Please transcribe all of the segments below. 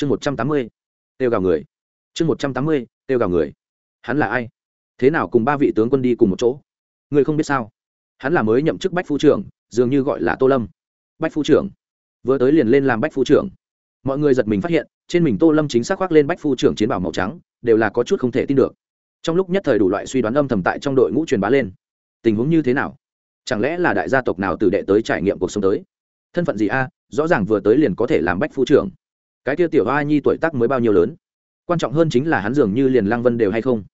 chương một trăm tám mươi, têu gào người. Chương một trăm tám mươi, têu gào người. Hắn là ai? Thế nào cùng ba vị tướng quân đi cùng một chỗ? Người không biết sao? Hắn là mới nhậm chức bách phu trưởng, dường như gọi là tô lâm. Bách phu trưởng? Vừa tới liền lên làm bách phu trưởng. Mọi người giật mình phát hiện, trên mình tô lâm chính xác khoác lên bách phu trưởng chiến bảo màu trắng, đều là có chút không thể tin được. Trong lúc nhất thời đủ loại suy đoán âm thầm tại trong đội ngũ truyền bá lên. Tình huống như thế nào? Chẳng lẽ là đại gia tộc nào từ đệ tới trải nghiệm cuộc sống tới? Thân phận gì a? Rõ ràng vừa tới liền có thể làm bách phu trưởng cái kia tiểu hoa nhi tuổi tác mới bao nhiêu lớn? Quan trọng hơn chính là hắn dường như liền lăng vân đều hay không?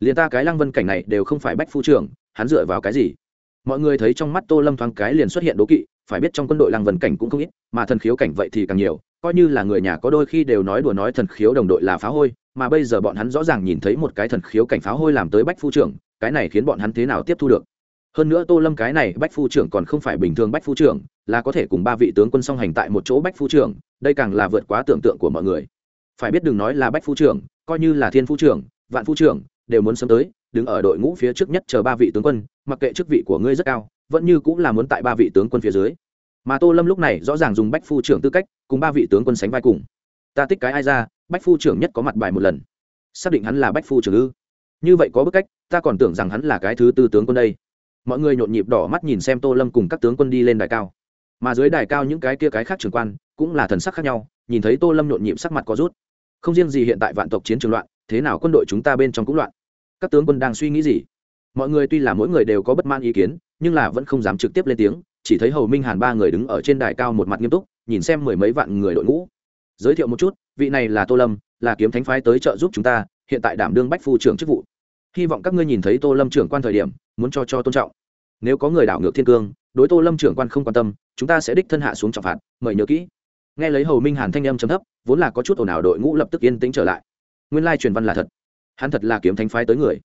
Liền ta cái lăng vân cảnh này đều không phải bách phu trưởng, hắn dựa vào cái gì? Mọi người thấy trong mắt tô lâm thoáng cái liền xuất hiện đố kỵ, phải biết trong quân đội lăng vân cảnh cũng không ít, mà thần khiếu cảnh vậy thì càng nhiều, coi như là người nhà có đôi khi đều nói đùa nói thần khiếu đồng đội là phá hôi, mà bây giờ bọn hắn rõ ràng nhìn thấy một cái thần khiếu cảnh phá hôi làm tới bách phu trưởng, cái này khiến bọn hắn thế nào tiếp thu được? Hơn nữa tô lâm cái này bách phu trưởng còn không phải bình thường bách phu trưởng, là có thể cùng ba vị tướng quân song hành tại một chỗ bách phu trưởng, đây càng là vượt quá tưởng tượng của mọi người. Phải biết đừng nói là bách phu trưởng, coi như là thiên phu trưởng, vạn phu trưởng, đều muốn sớm tới, đứng ở đội ngũ phía trước nhất chờ ba vị tướng quân, mặc kệ chức vị của ngươi rất cao, vẫn như cũng là muốn tại ba vị tướng quân phía dưới. Mà tô lâm lúc này rõ ràng dùng bách phu trưởng tư cách, cùng ba vị tướng quân sánh vai cùng. Ta tích cái ai ra, bách phu trưởng nhất có mặt bài một lần. Xác định hắn là bách phu trưởng ư? Như vậy có bức cách, ta còn tưởng rằng hắn là cái thứ tư tướng quân đây mọi người nhộn nhịp đỏ mắt nhìn xem tô lâm cùng các tướng quân đi lên đài cao. Mà dưới đài cao những cái kia cái khác trường quan cũng là thần sắc khác nhau, nhìn thấy tô lâm nhộn nhịp sắc mặt có rút. Không riêng gì hiện tại vạn tộc chiến trường loạn, thế nào quân đội chúng ta bên trong cũng loạn. Các tướng quân đang suy nghĩ gì? Mọi người tuy là mỗi người đều có bất man ý kiến, nhưng là vẫn không dám trực tiếp lên tiếng, chỉ thấy hầu minh hàn ba người đứng ở trên đài cao một mặt nghiêm túc, nhìn xem mười mấy vạn người đội ngũ. Giới thiệu một chút, vị này là tô lâm, là kiếm thánh phái tới trợ giúp chúng ta, hiện tại đảm đương bách phu trưởng chức vụ hy vọng các ngươi nhìn thấy tô lâm trưởng quan thời điểm, muốn cho cho tôn trọng. Nếu có người đảo ngược thiên cương, đối tô lâm trưởng quan không quan tâm, chúng ta sẽ đích thân hạ xuống trọng phạt, mời nhớ kỹ. Nghe lấy hầu minh hàn thanh âm chấm thấp, vốn là có chút ồn ào đội ngũ lập tức yên tĩnh trở lại. Nguyên lai truyền văn là thật. Hắn thật là kiếm thánh phái tới người.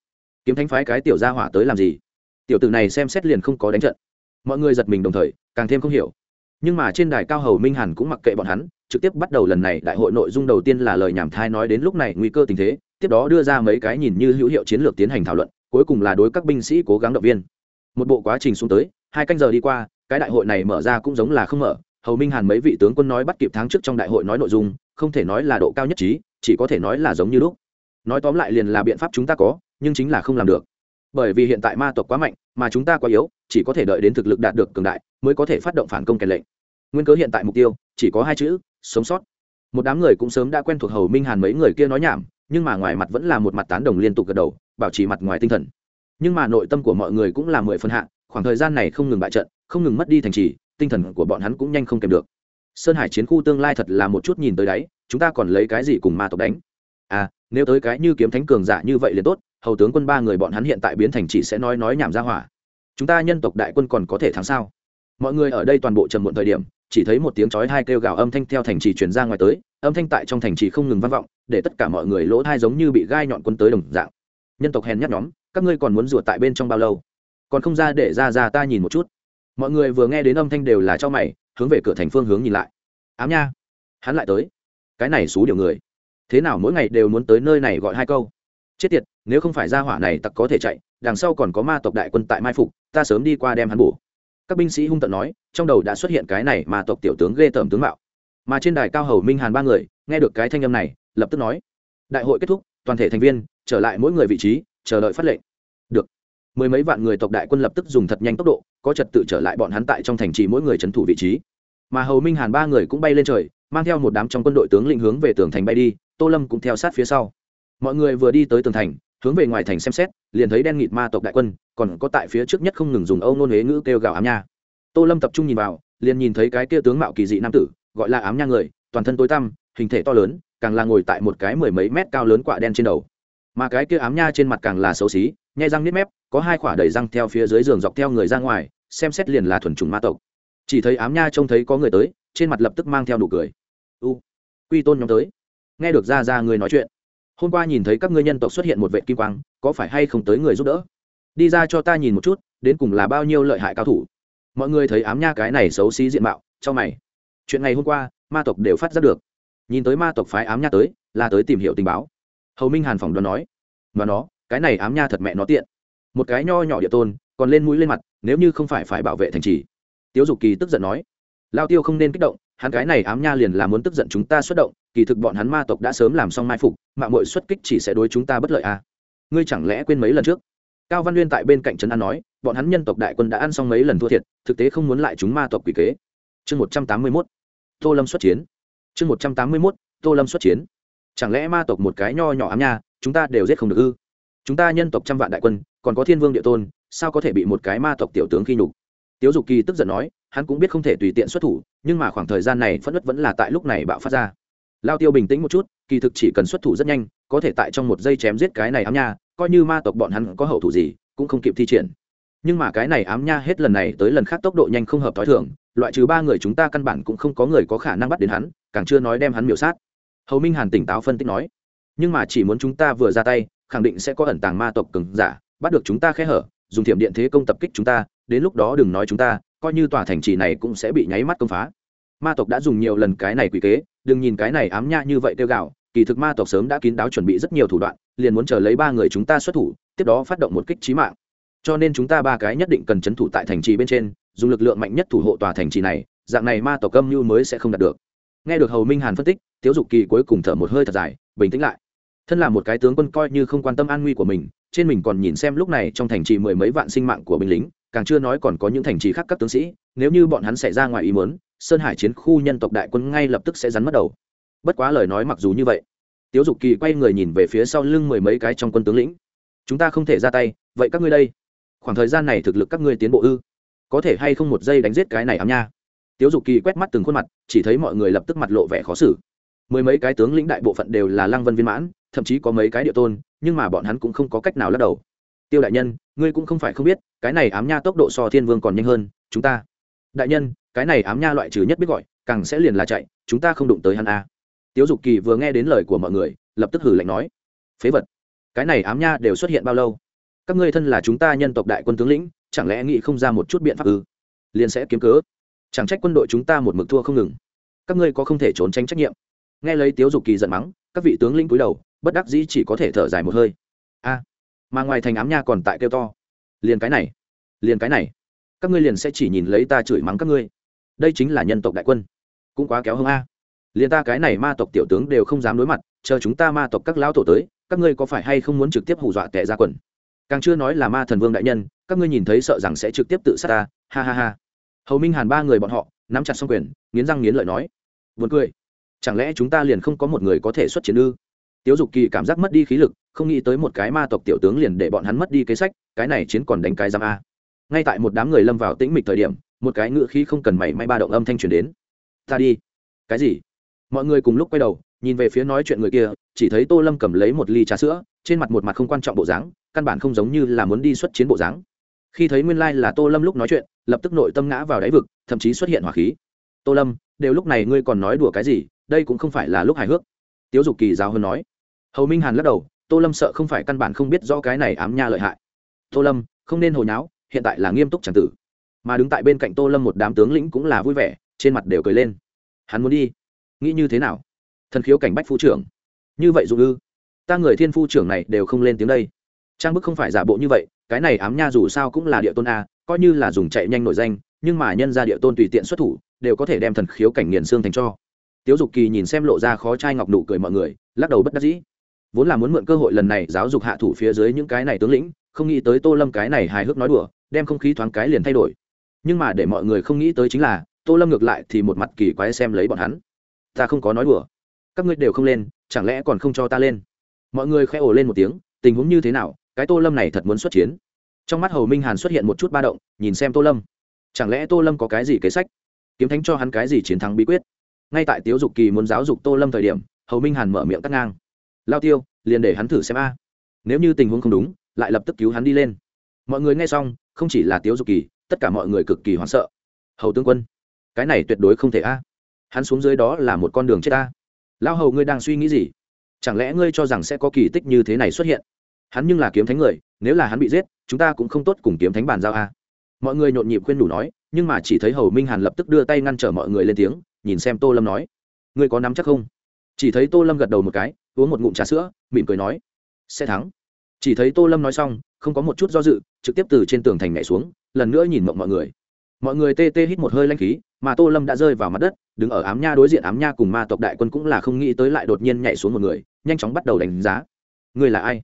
Kiếm thánh phái cái tiểu gia hỏa tới làm gì? Tiểu tử này xem xét liền không có đánh trận. Mọi người giật mình đồng thời, càng thêm không hiểu. Nhưng mà trên đài cao hầu minh hàn cũng mặc kệ bọn hắn, trực tiếp bắt đầu lần này đại hội nội dung đầu tiên là lời nhảm thai nói đến lúc này nguy cơ tình thế tiếp đó đưa ra mấy cái nhìn như hữu hiệu chiến lược tiến hành thảo luận, cuối cùng là đối các binh sĩ cố gắng động viên. Một bộ quá trình xuống tới, hai canh giờ đi qua, cái đại hội này mở ra cũng giống là không mở. Hầu minh hàn mấy vị tướng quân nói bắt kịp tháng trước trong đại hội nói nội dung, không thể nói là độ cao nhất trí, chỉ có thể nói là giống như lúc. Nói tóm lại liền là biện pháp chúng ta có, nhưng chính là không làm được. Bởi vì hiện tại ma tộc quá mạnh, mà chúng ta quá yếu, chỉ có thể đợi đến thực lực đạt được cường đại, mới có thể phát động phản công kèn lệnh. Nguyên cớ hiện tại mục tiêu, chỉ có hai chữ, sống sót một đám người cũng sớm đã quen thuộc hầu minh hàn mấy người kia nói nhảm, nhưng mà ngoài mặt vẫn là một mặt tán đồng liên tục gật đầu, bảo trì mặt ngoài tinh thần. Nhưng mà nội tâm của mọi người cũng là mười phân hạ, khoảng thời gian này không ngừng bại trận, không ngừng mất đi thành trì, tinh thần của bọn hắn cũng nhanh không kèm được. Sơn hải chiến khu tương lai thật là một chút nhìn tới đáy, chúng ta còn lấy cái gì cùng ma tộc đánh? À nếu tới cái như kiếm thánh cường giả như vậy liền tốt, hầu tướng quân ba người bọn hắn hiện tại biến thành chỉ sẽ nói nói nhảm ra hỏa. Chúng ta nhân tộc đại quân còn có thể thắng sao? Mọi người ở đây toàn bộ trầm muộn thời điểm, chỉ thấy một tiếng chói hai kêu gào âm thanh theo thành trì chuyển ra ngoài tới, âm thanh tại trong thành trì không ngừng vang vọng, để tất cả mọi người lỗ thai giống như bị gai nhọn quân tới đồng dạng. Nhân tộc hèn nhát nhóm, các ngươi còn muốn rủa tại bên trong bao lâu? Còn không ra để ra ra ta nhìn một chút. Mọi người vừa nghe đến âm thanh đều là cho mày, hướng về cửa thành phương hướng nhìn lại. Ám nha. Hắn lại tới. Cái này xú điều người. Thế nào mỗi ngày đều muốn tới nơi này gọi hai câu? Chết tiệt, nếu không phải ra hỏa này tặc có thể chạy, đằng sau còn có ma tộc đại quân tại mai phục, ta sớm đi qua đem hắn bổ các binh sĩ hung tận nói, trong đầu đã xuất hiện cái này mà tộc tiểu tướng ghê tởm tướng mạo. Mà trên đài cao hầu minh hàn ba người, nghe được cái thanh âm này, lập tức nói, đại hội kết thúc, toàn thể thành viên, trở lại mỗi người vị trí, chờ đợi phát lệnh. Được. Mười mấy vạn người tộc đại quân lập tức dùng thật nhanh tốc độ, có trật tự trở lại bọn hắn tại trong thành trì mỗi người trấn thủ vị trí. Mà hầu minh hàn ba người cũng bay lên trời, mang theo một đám trong quân đội tướng lĩnh hướng về tường thành bay đi, tô lâm cũng theo sát phía sau. Mọi người vừa đi tới tường thành hướng về ngoài thành xem xét, liền thấy đen nghịt ma tộc đại quân, còn có tại phía trước nhất không ngừng dùng âu nôn huế ngữ kêu gào ám nha. Tô lâm tập trung nhìn vào, liền nhìn thấy cái kia tướng mạo kỳ dị nam tử, gọi là ám nha người, toàn thân tối tăm, hình thể to lớn, càng là ngồi tại một cái mười mấy mét cao lớn quạ đen trên đầu. Mà cái kia ám nha trên mặt càng là xấu xí, nhai răng nếp mép, có hai quả đầy răng theo phía dưới giường dọc theo người ra ngoài, xem xét liền là thuần trùng ma tộc. Chỉ thấy ám nha trông thấy có người tới, trên mặt lập tức mang theo nụ cười. U, quy tôn nhóm tới. Nghe được ra ra người nói chuyện hôm qua nhìn thấy các ngươi nhân tộc xuất hiện một vệ kim quang, có phải hay không tới người giúp đỡ? Đi ra cho ta nhìn một chút, đến cùng là bao nhiêu lợi hại cao thủ. Mọi người thấy ám nha cái này xấu xí diện mạo, cho mày. Chuyện ngày hôm qua, ma tộc đều phát ra được. Nhìn tới ma tộc phái ám nha tới, là tới tìm hiểu tình báo. Hầu minh hàn phỏng đoán nói và nó, cái này ám nha thật mẹ nó tiện. Một cái nho nhỏ địa tôn, còn lên mũi lên mặt, nếu như không phải phải bảo vệ thành trì. Tiếu dục kỳ tức giận nói lao tiêu không nên kích động, hắn cái này ám nha liền là muốn tức giận chúng ta xuất động, kỳ thực bọn hắn ma tộc đã sớm làm xong mai phục, mạng mội xuất kích chỉ sẽ đối chúng ta bất lợi à. ngươi chẳng lẽ quên mấy lần trước? Cao văn nguyên tại bên cạnh trấn an nói, bọn hắn nhân tộc đại quân đã ăn xong mấy lần thua thiệt, thực tế không muốn lại chúng ma tộc quỷ kế. Chương một trăm tám mươi mốt, tô lâm xuất chiến. Chương một trăm tám mươi mốt, tô lâm xuất chiến. Chẳng lẽ ma tộc một cái nho nhỏ ám nha, chúng ta đều giết không được ư? Chúng ta nhân tộc trăm vạn đại quân, còn có thiên vương địa tôn, sao có thể bị một cái ma tộc tiểu tướng khi nhục? Tiếu dục kỳ tức giận nói hắn cũng biết không thể tùy tiện xuất thủ, nhưng mà khoảng thời gian này phất đất vẫn là tại lúc này bạo phát ra. Lao tiêu bình tĩnh một chút, kỳ thực chỉ cần xuất thủ rất nhanh, có thể tại trong một giây chém giết cái này ám nha, coi như ma tộc bọn hắn có hậu thủ gì, cũng không kịp thi triển. Nhưng mà cái này ám nha hết lần này tới lần khác tốc độ nhanh không hợp t h o i thường, loại trừ ba người chúng ta căn bản cũng không có người có khả năng bắt đến hắn, càng chưa nói đem hắn miểu sát. Hầu minh hàn tỉnh táo phân tích nói, nhưng mà chỉ muốn chúng ta vừa ra tay, khẳng định sẽ có ẩn tàng ma tộc cứng giả, bắt được chúng ta khe hở, dùng thiểm điện thế công tập kích chúng ta, đến lúc đó đừng nói chúng ta coi như tòa thành trì này cũng sẽ bị nháy mắt công phá. Ma tộc đã dùng nhiều lần cái này quỷ kế, đừng nhìn cái này ám nha như vậy tiêu gạo, kỳ thực ma tộc sớm đã kín đáo chuẩn bị rất nhiều thủ đoạn, liền muốn chờ lấy ba người chúng ta xuất thủ, tiếp đó phát động một kích trí mạng. Cho nên chúng ta ba cái nhất định cần c h ấ n thủ tại thành trì bên trên, dùng lực lượng mạnh nhất thủ hộ tòa thành trì này, dạng này ma tộc âm như mới sẽ không đạt được. Nghe được hầu minh hàn phân tích, tiếu dục kỳ cuối cùng thở một hơi thật dài, bình tĩnh lại. Thân là một cái tướng quân coi như không quan tâm an nguy của mình, trên mình còn nhìn xem lúc này trong thành trì mười mấy vạn sinh mạng của binh lính càng chưa nói còn có những thành trì khác các tướng sĩ, nếu như bọn hắn xảy ra ngoài ý mớn sơn hải chiến khu nhân tộc đại quân ngay lập tức sẽ rắn mất đầu. Bất quá lời nói mặc dù như vậy, tiếu dục kỳ quay người nhìn về phía sau lưng mười mấy cái trong quân tướng lĩnh. Chúng ta không thể ra tay, vậy các ngươi đây? Khoảng thời gian này thực lực các ngươi tiến bộ ư? Có thể hay không một giây đánh giết cái này ám nha? Tiếu dục kỳ quét mắt từng khuôn mặt, chỉ thấy mọi người lập tức mặt lộ vẻ khó xử. Mười mấy cái tướng lĩnh đại bộ phận đều là lăng vân viên mãn, thậm chí có mấy cái địa tôn, nhưng mà bọn hắn cũng không có cách nào lắc đầu tiêu đại nhân, ngươi cũng không phải không biết, cái này ám nha tốc độ so thiên vương còn nhanh hơn, chúng ta. Đại nhân, cái này ám nha loại trừ nhất biết gọi, càng sẽ liền là chạy, chúng ta không đụng tới hắn a. À. tiếu dục kỳ vừa nghe đến lời của mọi người, lập tức hử lạnh nói. Phế vật. Cái này ám nha đều xuất hiện bao lâu? Các ngươi thân là chúng ta nhân tộc đại quân tướng lĩnh, chẳng lẽ nghĩ không ra một chút biện pháp ư? Liền sẽ kiếm cớ. Chẳng trách quân đội chúng ta một mực thua không ngừng. Các ngươi có không thể trốn tránh trách nhiệm. Nghe lấy tiếu dục kỳ giận mắng, các vị tướng lĩnh cúi đầu, bất đắc dĩ chỉ có thể thở dài một hơi. A mà ngoài thành ám nha còn tại kêu to. Liền cái này, liền cái này. Các ngươi liền sẽ chỉ nhìn lấy ta chửi mắng các ngươi. Đây chính là nhân tộc đại quân. Cũng quá kéo hơn a. Liền ta cái này ma tộc tiểu tướng đều không dám đối mặt, chờ chúng ta ma tộc các lão tổ tới, các ngươi có phải hay không muốn trực tiếp hù dọa tệ ra quần? Càng chưa nói là ma thần vương đại nhân, các ngươi nhìn thấy sợ rằng sẽ trực tiếp tự sát ta. Ha ha ha. Hầu minh hàn ba người bọn họ, nắm chặt xong quyền, nghiến răng nghiến lợi nói. Vượt cười. Chẳng lẽ chúng ta liền không có một người có thể xuất chiến ư? Tiếu dục kỳ cảm giác mất đi khí lực, không nghĩ tới một cái ma tộc tiểu tướng liền để bọn hắn mất đi kế sách, cái này chiến còn đánh cái giam a. Ngay tại một đám người lâm vào tĩnh mịch thời điểm, một cái ngựa khí không cần mảy may ba động âm thanh truyền đến. Ta đi. Cái gì? Mọi người cùng lúc quay đầu, nhìn về phía nói chuyện người kia, chỉ thấy tô lâm cầm lấy một ly trà sữa, trên mặt một mặt không quan trọng bộ dáng, căn bản không giống như là muốn đi xuất chiến bộ dáng. Khi thấy nguyên lai、like、là tô lâm lúc nói chuyện, lập tức nội tâm ngã vào đáy vực, thậm chí xuất hiện hỏa khí. Tô lâm, đều lúc này ngươi còn nói đùa cái gì? Đây cũng không phải là lúc hài hước. Tiếu dục kỳ giáo hơn nói hầu minh hàn lắc đầu, tô lâm sợ không phải căn bản không biết do cái này ám nha lợi hại. Tô lâm, không nên hồi nháo, hiện tại là nghiêm túc c tử. Mà đứng tại bên cạnh tô lâm một đám tướng lĩnh cũng là vui vẻ, trên mặt đều cười lên. Hắn muốn đi. Nghĩ như thế nào? Thần khiếu cảnh bách phu trưởng. Như vậy dù ư? Ta người thiên phu trưởng này đều không lên tiếng đây. Trang bức không phải giả bộ như vậy, cái này ám nha dù sao cũng là địa tôn a, coi như là dùng chạy nhanh nổi danh, nhưng mà nhân ra địa tôn tùy tiện xuất thủ, đều có thể đem thần khiếu cảnh nghiền xương thành cho. Tiếu dục kỳ nhìn xem lộ ra khó trai ngọc nụ cười mọi người, lắc đầu bất đắc dĩ vốn là muốn mượn cơ hội lần này giáo dục hạ thủ phía dưới những cái này tướng lĩnh, không nghĩ tới tô lâm cái này hài hước nói đùa, đem không khí thoáng cái liền thay đổi. Nhưng mà để mọi người không nghĩ tới chính là, tô lâm ngược lại thì một mặt kỳ quái xem lấy bọn hắn. Ta không có nói đùa. Các ngươi đều không lên, chẳng lẽ còn không cho ta lên? Mọi người khẽ ồ lên một tiếng, tình huống như thế nào? Cái tô lâm này thật muốn xuất chiến. Trong mắt hầu minh hàn xuất hiện một chút ba động, nhìn xem tô lâm. Chẳng lẽ tô lâm có cái gì kế sách? Kiếm thánh cho hắn cái gì chiến thắng bí quyết? Ngay tại tiếu dục kỳ muốn giáo dục tô lâm thời điểm, hầu minh hàn mở miệng cắt ngang lao tiêu, liền để hắn thử xem a. Nếu như tình huống không đúng, lại lập tức cứu hắn đi lên. Mọi người nghe xong, không chỉ là tiếu dục kỳ, tất cả mọi người cực kỳ hoảng sợ. Hầu tướng quân, cái này tuyệt đối không thể a. Hắn xuống dưới đó là một con đường chết a. Lao hầu, ngươi đang suy nghĩ gì? Chẳng lẽ ngươi cho rằng sẽ có kỳ tích như thế này xuất hiện? Hắn nhưng là kiếm thánh người, nếu là hắn bị giết, chúng ta cũng không tốt cùng kiếm thánh bàn giao a. Mọi người nhộn nhịp khuyên đủ nói, nhưng mà chỉ thấy hầu minh hàn lập tức đưa tay ngăn trở mọi người lên tiếng, nhìn xem tô lâm nói. Ngươi có nắm chắc không? Chỉ thấy tô lâm gật đầu một cái uống một ngụm trà sữa, mỉm cười nói, sẽ thắng. Chỉ thấy tô lâm nói xong, không có một chút do dự, trực tiếp từ trên tường thành nhảy xuống, lần nữa nhìn mộng mọi người. Mọi người tê tê hít một hơi lanh khí, mà tô lâm đã rơi vào mặt đất, đứng ở ám nha đối diện ám nha cùng ma tộc đại quân cũng là không nghĩ tới lại đột nhiên nhảy xuống một người, nhanh chóng bắt đầu đánh giá. Người là ai?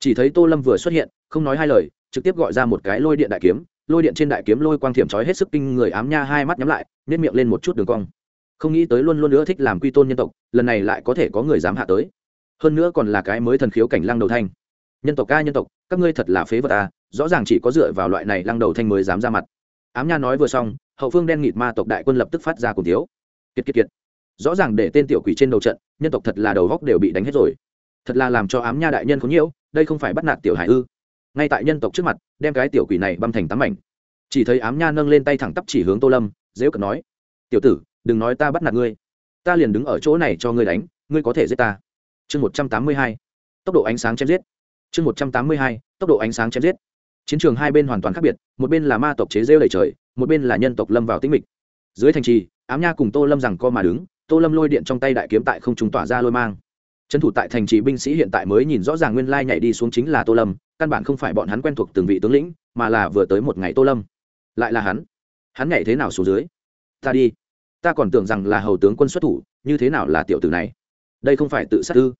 Chỉ thấy tô lâm vừa xuất hiện, không nói hai lời, trực tiếp gọi ra một cái lôi điện đại kiếm, lôi điện trên đại kiếm lôi quang thiểm trói hết sức kinh người ám nha hai mắt nhắm lại nếp miệng lên một chút đường cong. Không nghĩ tới luôn luôn nữa thích làm quy tôn nhân tộc, lần này lại có thể có người dám hạ tới hơn nữa còn là cái mới thần khiếu cảnh lăng đầu thanh. Nhân tộc ca nhân tộc, các ngươi thật là phế vật à rõ ràng chỉ có dựa vào loại này lăng đầu thanh mới dám ra mặt. Ám nha nói vừa xong, hậu phương đen nghịt ma tộc đại quân lập tức phát ra cùng thiếu kiệt kiệt kiệt. Rõ ràng để tên tiểu quỷ trên đầu trận, nhân tộc thật là đầu góc đều bị đánh hết rồi. Thật là làm cho ám nha đại nhân có nhiễu, đây không phải bắt nạt tiểu hải ư. Ngay tại nhân tộc trước mặt, đem cái tiểu quỷ này băm thành tắm mảnh. Chỉ thấy ám nha nâng lên tay thẳng tắp chỉ hướng tô lâm, dễ cận nói, tiểu tử, đừng nói ta bắt nạt ngươi. Ta liền đứng ở chỗ này cho ngươi đánh, ngươi có thể giết ta chương một trăm tám mươi hai, tốc độ ánh sáng chém giết. chương một trăm tám mươi hai, tốc độ ánh sáng chém giết. chiến trường hai bên hoàn toàn khác biệt, một bên là ma tộc chế rêu đầy trời, một bên là nhân tộc lâm vào tĩnh mịch. dưới thành trì, ám nha cùng tô lâm rằng co mà đứng, tô lâm lôi điện trong tay đại kiếm tại không chúng tỏa ra lôi mang. trấn thủ tại thành trì binh sĩ hiện tại mới nhìn rõ ràng nguyên lai nhảy đi xuống chính là tô lâm, căn bản không phải bọn hắn quen thuộc từng vị tướng lĩnh, mà là vừa tới một ngày tô lâm. lại là hắn. hắn nhảy thế nào xuống dưới? ta đi. ta còn tưởng rằng là hầu tướng quân xuất thủ, như thế nào là tiểu tử này? Đây không phải tự sát ư?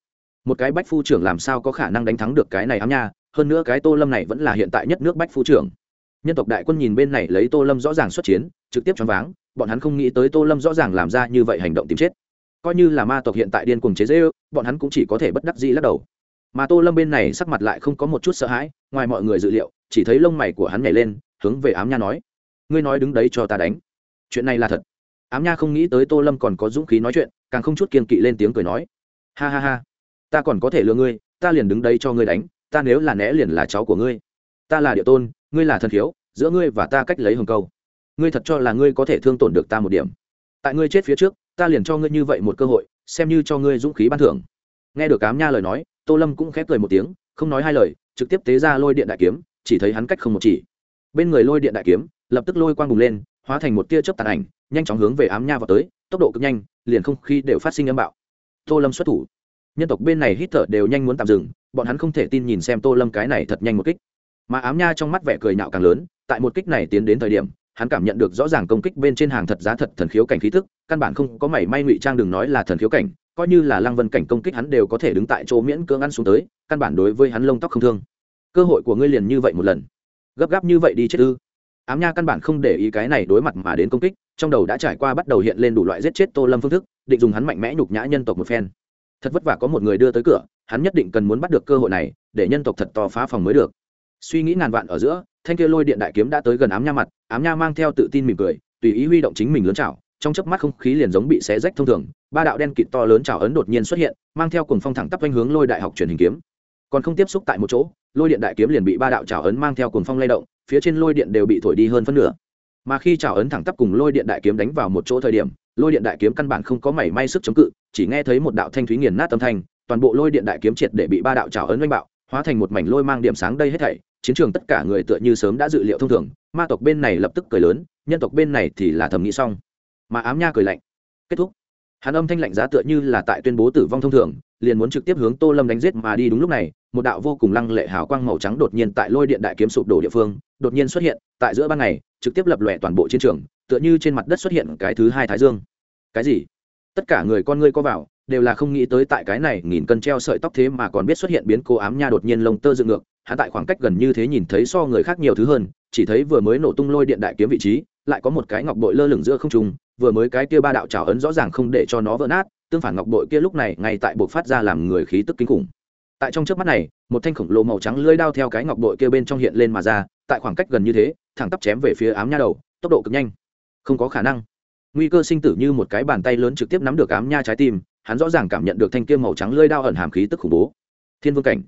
Một cái bách phu trưởng làm sao có khả năng đánh thắng được cái này ám nha? Hơn nữa cái tô lâm này vẫn là hiện tại nhất nước bách phu trưởng. Nhân tộc đại quân nhìn bên này lấy tô lâm rõ ràng xuất chiến, trực tiếp choáng váng, bọn hắn không nghĩ tới tô lâm rõ ràng làm ra như vậy hành động tìm chết. Coi như là ma tộc hiện tại điên cuồng chế dễ ư bọn hắn cũng chỉ có thể bất đắc dĩ lắc đầu. Mà tô lâm bên này sắc mặt lại không có một chút sợ hãi, ngoài mọi người dự liệu, chỉ thấy lông mày của hắn nhảy lên, hướng về ám nha nói, ngươi nói đứng đấy cho ta đánh. Chuyện này là thật. Ám nha không nghĩ tới tô lâm còn có dũng khí nói chuyện, càng không chút kiên kỵ lên tiếng cười nói ha ha ha. Ta còn có thể lừa ngươi, ta liền đứng đây cho ngươi đánh, ta nếu là né liền là cháu của ngươi. Ta là địa tôn, ngươi là thần khiếu, giữa ngươi và ta cách lấy hồng câu. Ngươi thật cho là ngươi có thể thương tổn được ta một điểm. Tại ngươi chết phía trước, ta liền cho ngươi như vậy một cơ hội, xem như cho ngươi dũng khí ban thưởng. Nghe được cám nha lời nói, tô lâm cũng khép cười một tiếng, không nói hai lời, trực tiếp tế ra lôi điện đại kiếm, chỉ thấy hắn cách không một chỉ. Bên người lôi điện đại kiếm, lập tức lôi quang bùng lên, hóa thành một tia chớp tàn ảnh, nhanh chóng hướng về ám nha vào tới, tốc độ cực nhanh, liền không khí đều phát sinh âm bạo tô lâm xuất thủ. Nhân tộc bên này hít thở đều nhanh muốn tạm dừng, bọn hắn không thể tin nhìn xem tô lâm cái này thật nhanh một kích. Mà ám nha trong mắt vẻ cười nhạo càng lớn, tại một kích này tiến đến thời điểm, hắn cảm nhận được rõ ràng công kích bên trên hàng thật giá thật thần khiếu cảnh khí thức căn bản không có mảy may ngụy trang đừng nói là thần khiếu cảnh, coi như là lăng vân cảnh công kích hắn đều có thể đứng tại chỗ miễn cưỡng ăn xuống tới, căn bản đối với hắn lông tóc không thương. Cơ hội của ngươi liền như vậy một lần. Gấp gáp như vậy đi chết ư? Ám nha căn bản không để ý cái này đối mặt mà đến công kích, trong đầu đã trải qua bắt đầu hiện lên đủ loại giết chết tô lâm phương thức định dùng hắn mạnh mẽ nhục nhã nhân tộc một phen. Thật vất vả có một người đưa tới cửa, hắn nhất định cần muốn bắt được cơ hội này, để nhân tộc thật to phá phòng mới được. Suy nghĩ ngàn vạn ở giữa, thanh kia lôi điện đại kiếm đã tới gần ám nha mặt, ám nha mang theo tự tin mỉm cười, tùy ý huy động chính mình lớn chảo trong chớp mắt không khí liền giống bị xé rách thông thường, ba đạo đen kịt to lớn chảo ấn đột nhiên xuất hiện, mang theo cùng phong thẳng tắp quanh hướng lôi đại học truyền hình kiếm. Còn không tiếp xúc tại một chỗ, lôi điện đại kiếm liền bị ba đạo chảo ấn mang theo cùng phong lay động, phía trên lôi điện đều bị thổi đi hơn phân nửa. Mà khi chảo ấn thẳng tắp cùng lôi điện đại kiếm đánh vào một chỗ thời điểm lôi điện đại kiếm căn bản không có mảy may sức chống cự, chỉ nghe thấy một đạo thanh thúy nghiền nát âm thanh, toàn bộ lôi điện đại kiếm triệt để bị ba đạo chảo ấn oanh bạo, hóa thành một mảnh lôi mang điểm sáng đây hết thảy, chiến trường tất cả người tựa như sớm đã dự liệu thông thường, ma tộc bên này lập tức cười lớn, nhân tộc bên này thì là thầm nghĩ xong. Mà ám nha cười lạnh. Kết thúc. Hắn âm thanh lạnh giá tựa như là tại tuyên bố tử vong thông thường liền muốn trực tiếp hướng tô lâm đánh giết mà đi. Đúng lúc này, một đạo vô cùng lăng lệ hào quang màu trắng đột nhiên tại lôi điện đại kiếm sụp đổ địa phương, đột nhiên xuất hiện, tại giữa ban ngày, trực tiếp lập lòe toàn bộ chiến trường, tựa như trên mặt đất xuất hiện cái thứ hai thái dương. Cái gì? Tất cả người con ngươi có vào, đều là không nghĩ tới tại cái này nghìn cân treo sợi tóc thế mà còn biết xuất hiện biến cố ám nha đột nhiên lông tơ dựng ngược, hắn tại khoảng cách gần như thế nhìn thấy so người khác nhiều thứ hơn, chỉ thấy vừa mới nổ tung lôi điện đại kiếm vị trí, lại có một cái ngọc bội lơ lửng giữa không trung, vừa mới cái kia ba đạo trào ấn rõ ràng không để cho nó vỡ nát tương phản ngọc bội kia lúc này ngay tại buộc phát ra làm người khí tức kinh khủng. Tại trong trước mắt này, một thanh khổng lồ màu trắng lưỡi đao theo cái ngọc bội kia bên trong hiện lên mà ra, tại khoảng cách gần như thế, thẳng tắp chém về phía ám nha đầu, tốc độ cực nhanh. Không có khả năng. Nguy cơ sinh tử như một cái bàn tay lớn trực tiếp nắm được ám nha trái tim, hắn rõ ràng cảm nhận được thanh kia màu trắng lưỡi đao ẩn hàm khí tức khủng bố. Thiên vương cảnh.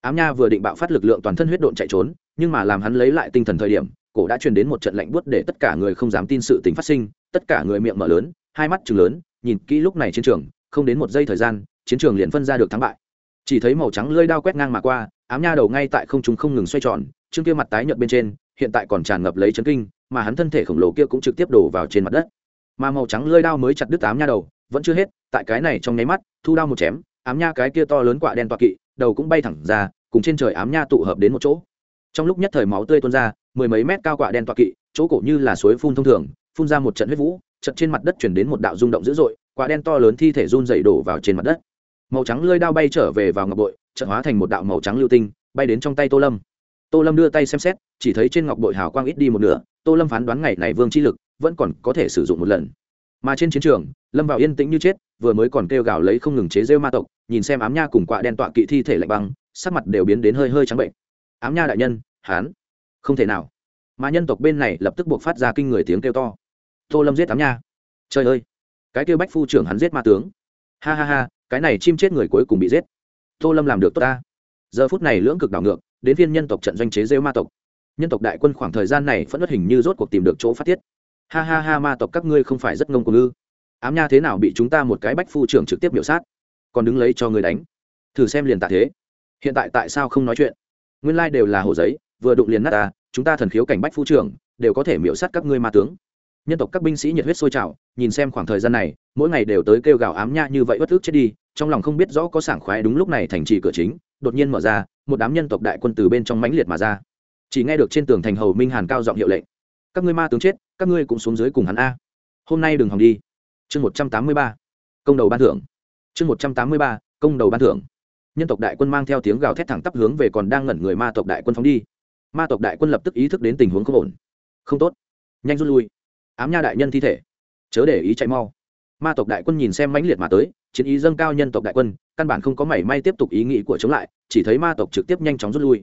Ám nha vừa định bạo phát lực lượng toàn thân huyết độn chạy trốn, nhưng mà làm hắn lấy lại tinh thần thời điểm, cổ đã truyền đến một trận lạnh buốt để tất cả người không dám tin sự tình phát sinh, tất cả người miệng mở lớn hai mắt chừng lớn, nhìn kỹ lúc này chiến trường, không đến một giây thời gian, chiến trường liền phân ra được thắng bại. Chỉ thấy màu trắng lơi đao quét ngang mà qua, ám nha đầu ngay tại không trung không ngừng xoay tròn, chương kia mặt tái nhợt bên trên, hiện tại còn tràn ngập lấy chấn kinh, mà hắn thân thể khổng lồ kia cũng trực tiếp đổ vào trên mặt đất. Mà màu trắng lơi đao mới chặt đứt ám nha đầu, vẫn chưa hết, tại cái này trong nháy mắt, thu đao một chém, ám nha cái kia to lớn quạ đen toa kỵ, đầu cũng bay thẳng ra, cùng trên trời ám nha tụ hợp đến một chỗ. Trong lúc nhất thời máu tươi tuôn ra, mười mấy mét cao quạ đen toa kỵ, chỗ cổ như là suối phun thông thường, phun ra một trận huyết vũ trận trên mặt đất chuyển đến một đạo rung động dữ dội, quả đen to lớn thi thể run dày đổ vào trên mặt đất. Màu trắng lơi đao bay trở về vào ngọc bội, chợt hóa thành một đạo màu trắng lưu tinh, bay đến trong tay tô lâm. Tô lâm đưa tay xem xét, chỉ thấy trên ngọc bội hào quang ít đi một nửa, tô lâm phán đoán ngày này vương chi lực vẫn còn có thể sử dụng một lần. Mà trên chiến trường, lâm vào yên tĩnh như chết, vừa mới còn kêu gào lấy không ngừng chế rêu ma tộc, nhìn xem ám nha cùng quạ đen tọa kỵ thi thể lạnh băng, sắc mặt đều biến đến hơi hơi trắng bệnh. Ám nha đại nhân, hán. Không thể nào. Mà nhân tộc bên này lập tức buộc phát ra kinh người tiếng kêu to tô lâm giết ám nha. Trời ơi! Cái kêu bách phu trưởng hắn giết ma tướng. Ha ha ha, cái này chim chết người cuối cùng bị giết. Tô lâm làm được tốt ta. Giờ phút này lưỡng cực đảo ngược, đến phiên nhân tộc trận doanh chế rêu ma tộc. Nhân tộc đại quân khoảng thời gian này phẫn nứt hình như rốt cuộc tìm được chỗ phát tiết. Ha ha ha, ma tộc các ngươi không phải rất ngông cuồng ư? Ám nha thế nào bị chúng ta một cái bách phu trưởng trực tiếp biểu sát? Còn đứng lấy cho người đánh. Thử xem liền tạ thế. Hiện tại tại sao không nói chuyện? Nguyên lai đều là hồ giấy, vừa đụng liền nát ta, chúng ta thần khiếu cảnh bách phu trưởng, đều có thể miễu sát các ngươi ma tướng nhân tộc các binh sĩ nhiệt huyết sôi trào, nhìn xem khoảng thời gian này, mỗi ngày đều tới kêu gào ám nha như vậy bất ức chết đi, trong lòng không biết rõ có sảng khoái đúng lúc này thành trì cửa chính, đột nhiên mở ra, một đám nhân tộc đại quân từ bên trong mãnh liệt mà ra. Chỉ nghe được trên tường thành hầu minh hàn cao giọng hiệu lệnh, các ngươi ma tướng chết, các ngươi cũng xuống dưới cùng hắn a. Hôm nay đừng hòng đi. Chương một trăm tám mươi ba, công đầu ban thưởng. Chương một trăm tám mươi ba, công đầu ban thưởng. Nhân tộc đại quân mang theo tiếng gào thét thẳng tắp hướng về còn đang ngẩn người ma tộc đại quân phóng đi. Ma tộc đại quân lập tức ý thức đến tình huống không ổn. Không tốt, nhanh rút lui ám nha đại nhân thi thể. Chớ để ý chạy mau. Ma tộc đại quân nhìn xem mãnh liệt mà tới, chiến ý dâng cao nhân tộc đại quân, căn bản không có mảy may tiếp tục ý nghĩ của chống lại, chỉ thấy ma tộc trực tiếp nhanh chóng rút lui.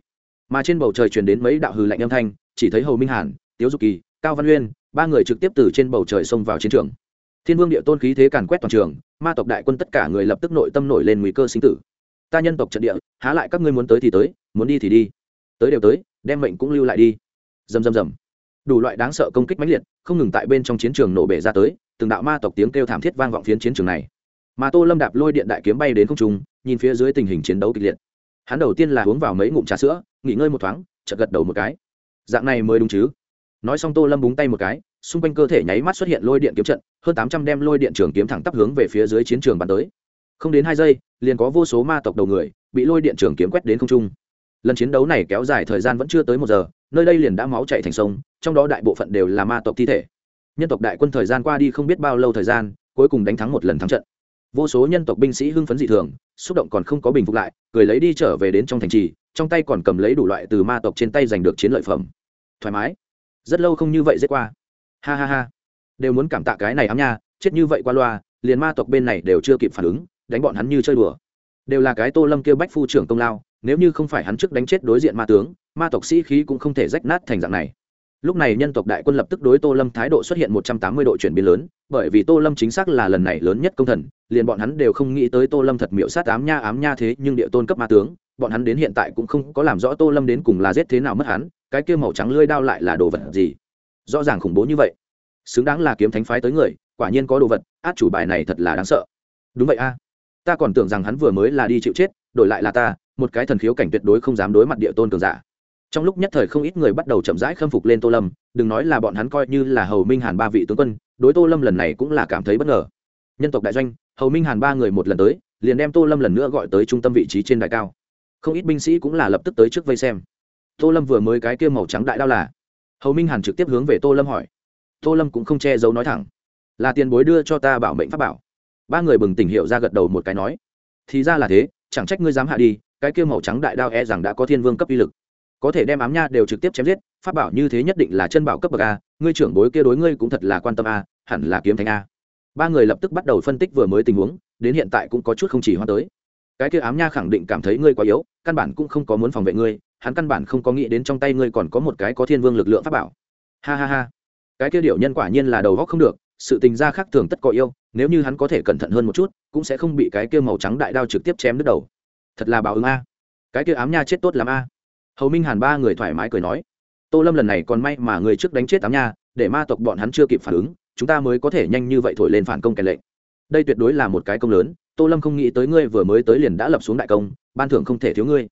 Mà trên bầu trời truyền đến mấy đạo hư lạnh âm thanh, chỉ thấy hầu minh hàn, tiếu dục kỳ, cao văn uyên, ba người trực tiếp từ trên bầu trời xông vào chiến trường. Thiên vương địa tôn khí thế càn quét toàn trường, ma tộc đại quân tất cả người lập tức nội tâm nổi lên nguy cơ sinh tử. Ta nhân tộc trận địa, há lại các ngươi muốn tới thì tới, muốn đi thì đi. Tới đều tới, đem mệnh cũng lưu lại đi. Dầm dầm dầm đủ loại đáng sợ công kích mãnh liệt, không ngừng tại bên trong chiến trường nổ bể ra tới, từng đạo ma tộc tiếng kêu thảm thiết vang vọng phiến chiến trường này. Mà tô lâm đạp lôi điện đại kiếm bay đến không trung, nhìn phía dưới tình hình chiến đấu kịch liệt. Hắn đầu tiên là uống vào mấy ngụm trà sữa, nghỉ ngơi một thoáng, chợt gật đầu một cái. Dạng này mới đúng chứ? Nói xong tô lâm búng tay một cái, xung quanh cơ thể nháy mắt xuất hiện lôi điện kiếm trận, hơn tám trăm đem lôi điện trường kiếm thẳng tắp hướng về phía dưới chiến trường bắn tới. Không đến hai giây, liền có vô số ma tộc đầu người bị lôi điện trường kiếm quét đến không trung lần chiến đấu này kéo dài thời gian vẫn chưa tới một giờ, nơi đây liền đã máu chạy thành sông, trong đó đại bộ phận đều là ma tộc thi thể. Nhân tộc đại quân thời gian qua đi không biết bao lâu thời gian, cuối cùng đánh thắng một lần thắng trận. Vô số nhân tộc binh sĩ hưng phấn dị thường, xúc động còn không có bình phục lại, cười lấy đi trở về đến trong thành trì, trong tay còn cầm lấy đủ loại từ ma tộc trên tay giành được chiến lợi phẩm. Thoải mái. Rất lâu không như vậy dễ qua. Ha ha ha. Đều muốn cảm tạ cái này ám nha, chết như vậy qua loa, liền ma tộc bên này đều chưa kịp phản ứng, đánh bọn hắn như chơi đùa. Đều là cái tô lâm kêu bách phu trưởng công lao nếu như không phải hắn trước đánh chết đối diện ma tướng, ma tộc sĩ khí cũng không thể rách nát thành dạng này. Lúc này nhân tộc đại quân lập tức đối tô lâm thái độ xuất hiện một trăm tám mươi độ chuyển biến lớn, bởi vì tô lâm chính xác là lần này lớn nhất công thần, liền bọn hắn đều không nghĩ tới tô lâm thật miệu sát ám nha ám nha thế nhưng địa tôn cấp ma tướng, bọn hắn đến hiện tại cũng không có làm rõ tô lâm đến cùng là giết thế nào mất hắn, cái kia màu trắng lưỡi đao lại là đồ vật gì. Rõ ràng khủng bố như vậy. Xứng đáng là kiếm thánh phái tới người, quả nhiên có đồ vật, át chủ bài này thật là đáng sợ. Đúng vậy a. Ta còn tưởng rằng hắn vừa mới là đi chịu chết, đổi lại là ta một cái thần khiếu cảnh tuyệt đối không dám đối mặt địa tôn cường giả. Trong lúc nhất thời không ít người bắt đầu chậm rãi khâm phục lên tô lâm, đừng nói là bọn hắn coi như là hầu minh hàn ba vị tướng quân, đối tô lâm lần này cũng là cảm thấy bất ngờ. Nhân tộc đại doanh, hầu minh hàn ba người một lần tới, liền đem tô lâm lần nữa gọi tới trung tâm vị trí trên đài cao. Không ít binh sĩ cũng là lập tức tới trước vây xem. Tô lâm vừa mới cái kia màu trắng đại đao là, hầu minh hàn trực tiếp hướng về tô lâm hỏi. Tô lâm cũng không che giấu nói thẳng. Là tiền bối đưa cho ta bảo mệnh pháp bảo. Ba người bừng tỉnh hiểu ra gật đầu một cái nói. Thì ra là thế, chẳng trách ngươi dám hạ đi cái kia màu trắng đại đao e rằng đã có thiên vương cấp uy lực. Có thể đem ám nha đều trực tiếp chém giết, pháp bảo như thế nhất định là chân bảo cấp bậc a, ngươi trưởng bối kia đối ngươi cũng thật là quan tâm a, hẳn là kiếm thánh a. Ba người lập tức bắt đầu phân tích vừa mới tình huống, đến hiện tại cũng có chút không chỉ hoa tới. Cái kia ám nha khẳng định cảm thấy ngươi quá yếu, căn bản cũng không có muốn phòng vệ ngươi, hắn căn bản không có nghĩ đến trong tay ngươi còn có một cái có thiên vương lực lượng pháp bảo. Ha ha ha. Cái kia điệu nhân quả nhiên là đầu góc không được, sự tình gia khác thường tất có yêu, nếu như hắn có thể cẩn thận hơn một chút, cũng sẽ không bị cái kia màu trắng đại đao trực tiếp chém đứt đầu thật là báo ứng a. Cái kia ám nha chết tốt lắm a. Hầu minh hàn ba người thoải mái cười nói, tô lâm lần này còn may mà người trước đánh chết ám nha, để ma tộc bọn hắn chưa kịp phản ứng, chúng ta mới có thể nhanh như vậy thổi lên phản công kèn lệnh. Đây tuyệt đối là một cái công lớn, tô lâm không nghĩ tới ngươi vừa mới tới liền đã lập xuống đại công, ban thưởng không thể thiếu ngươi.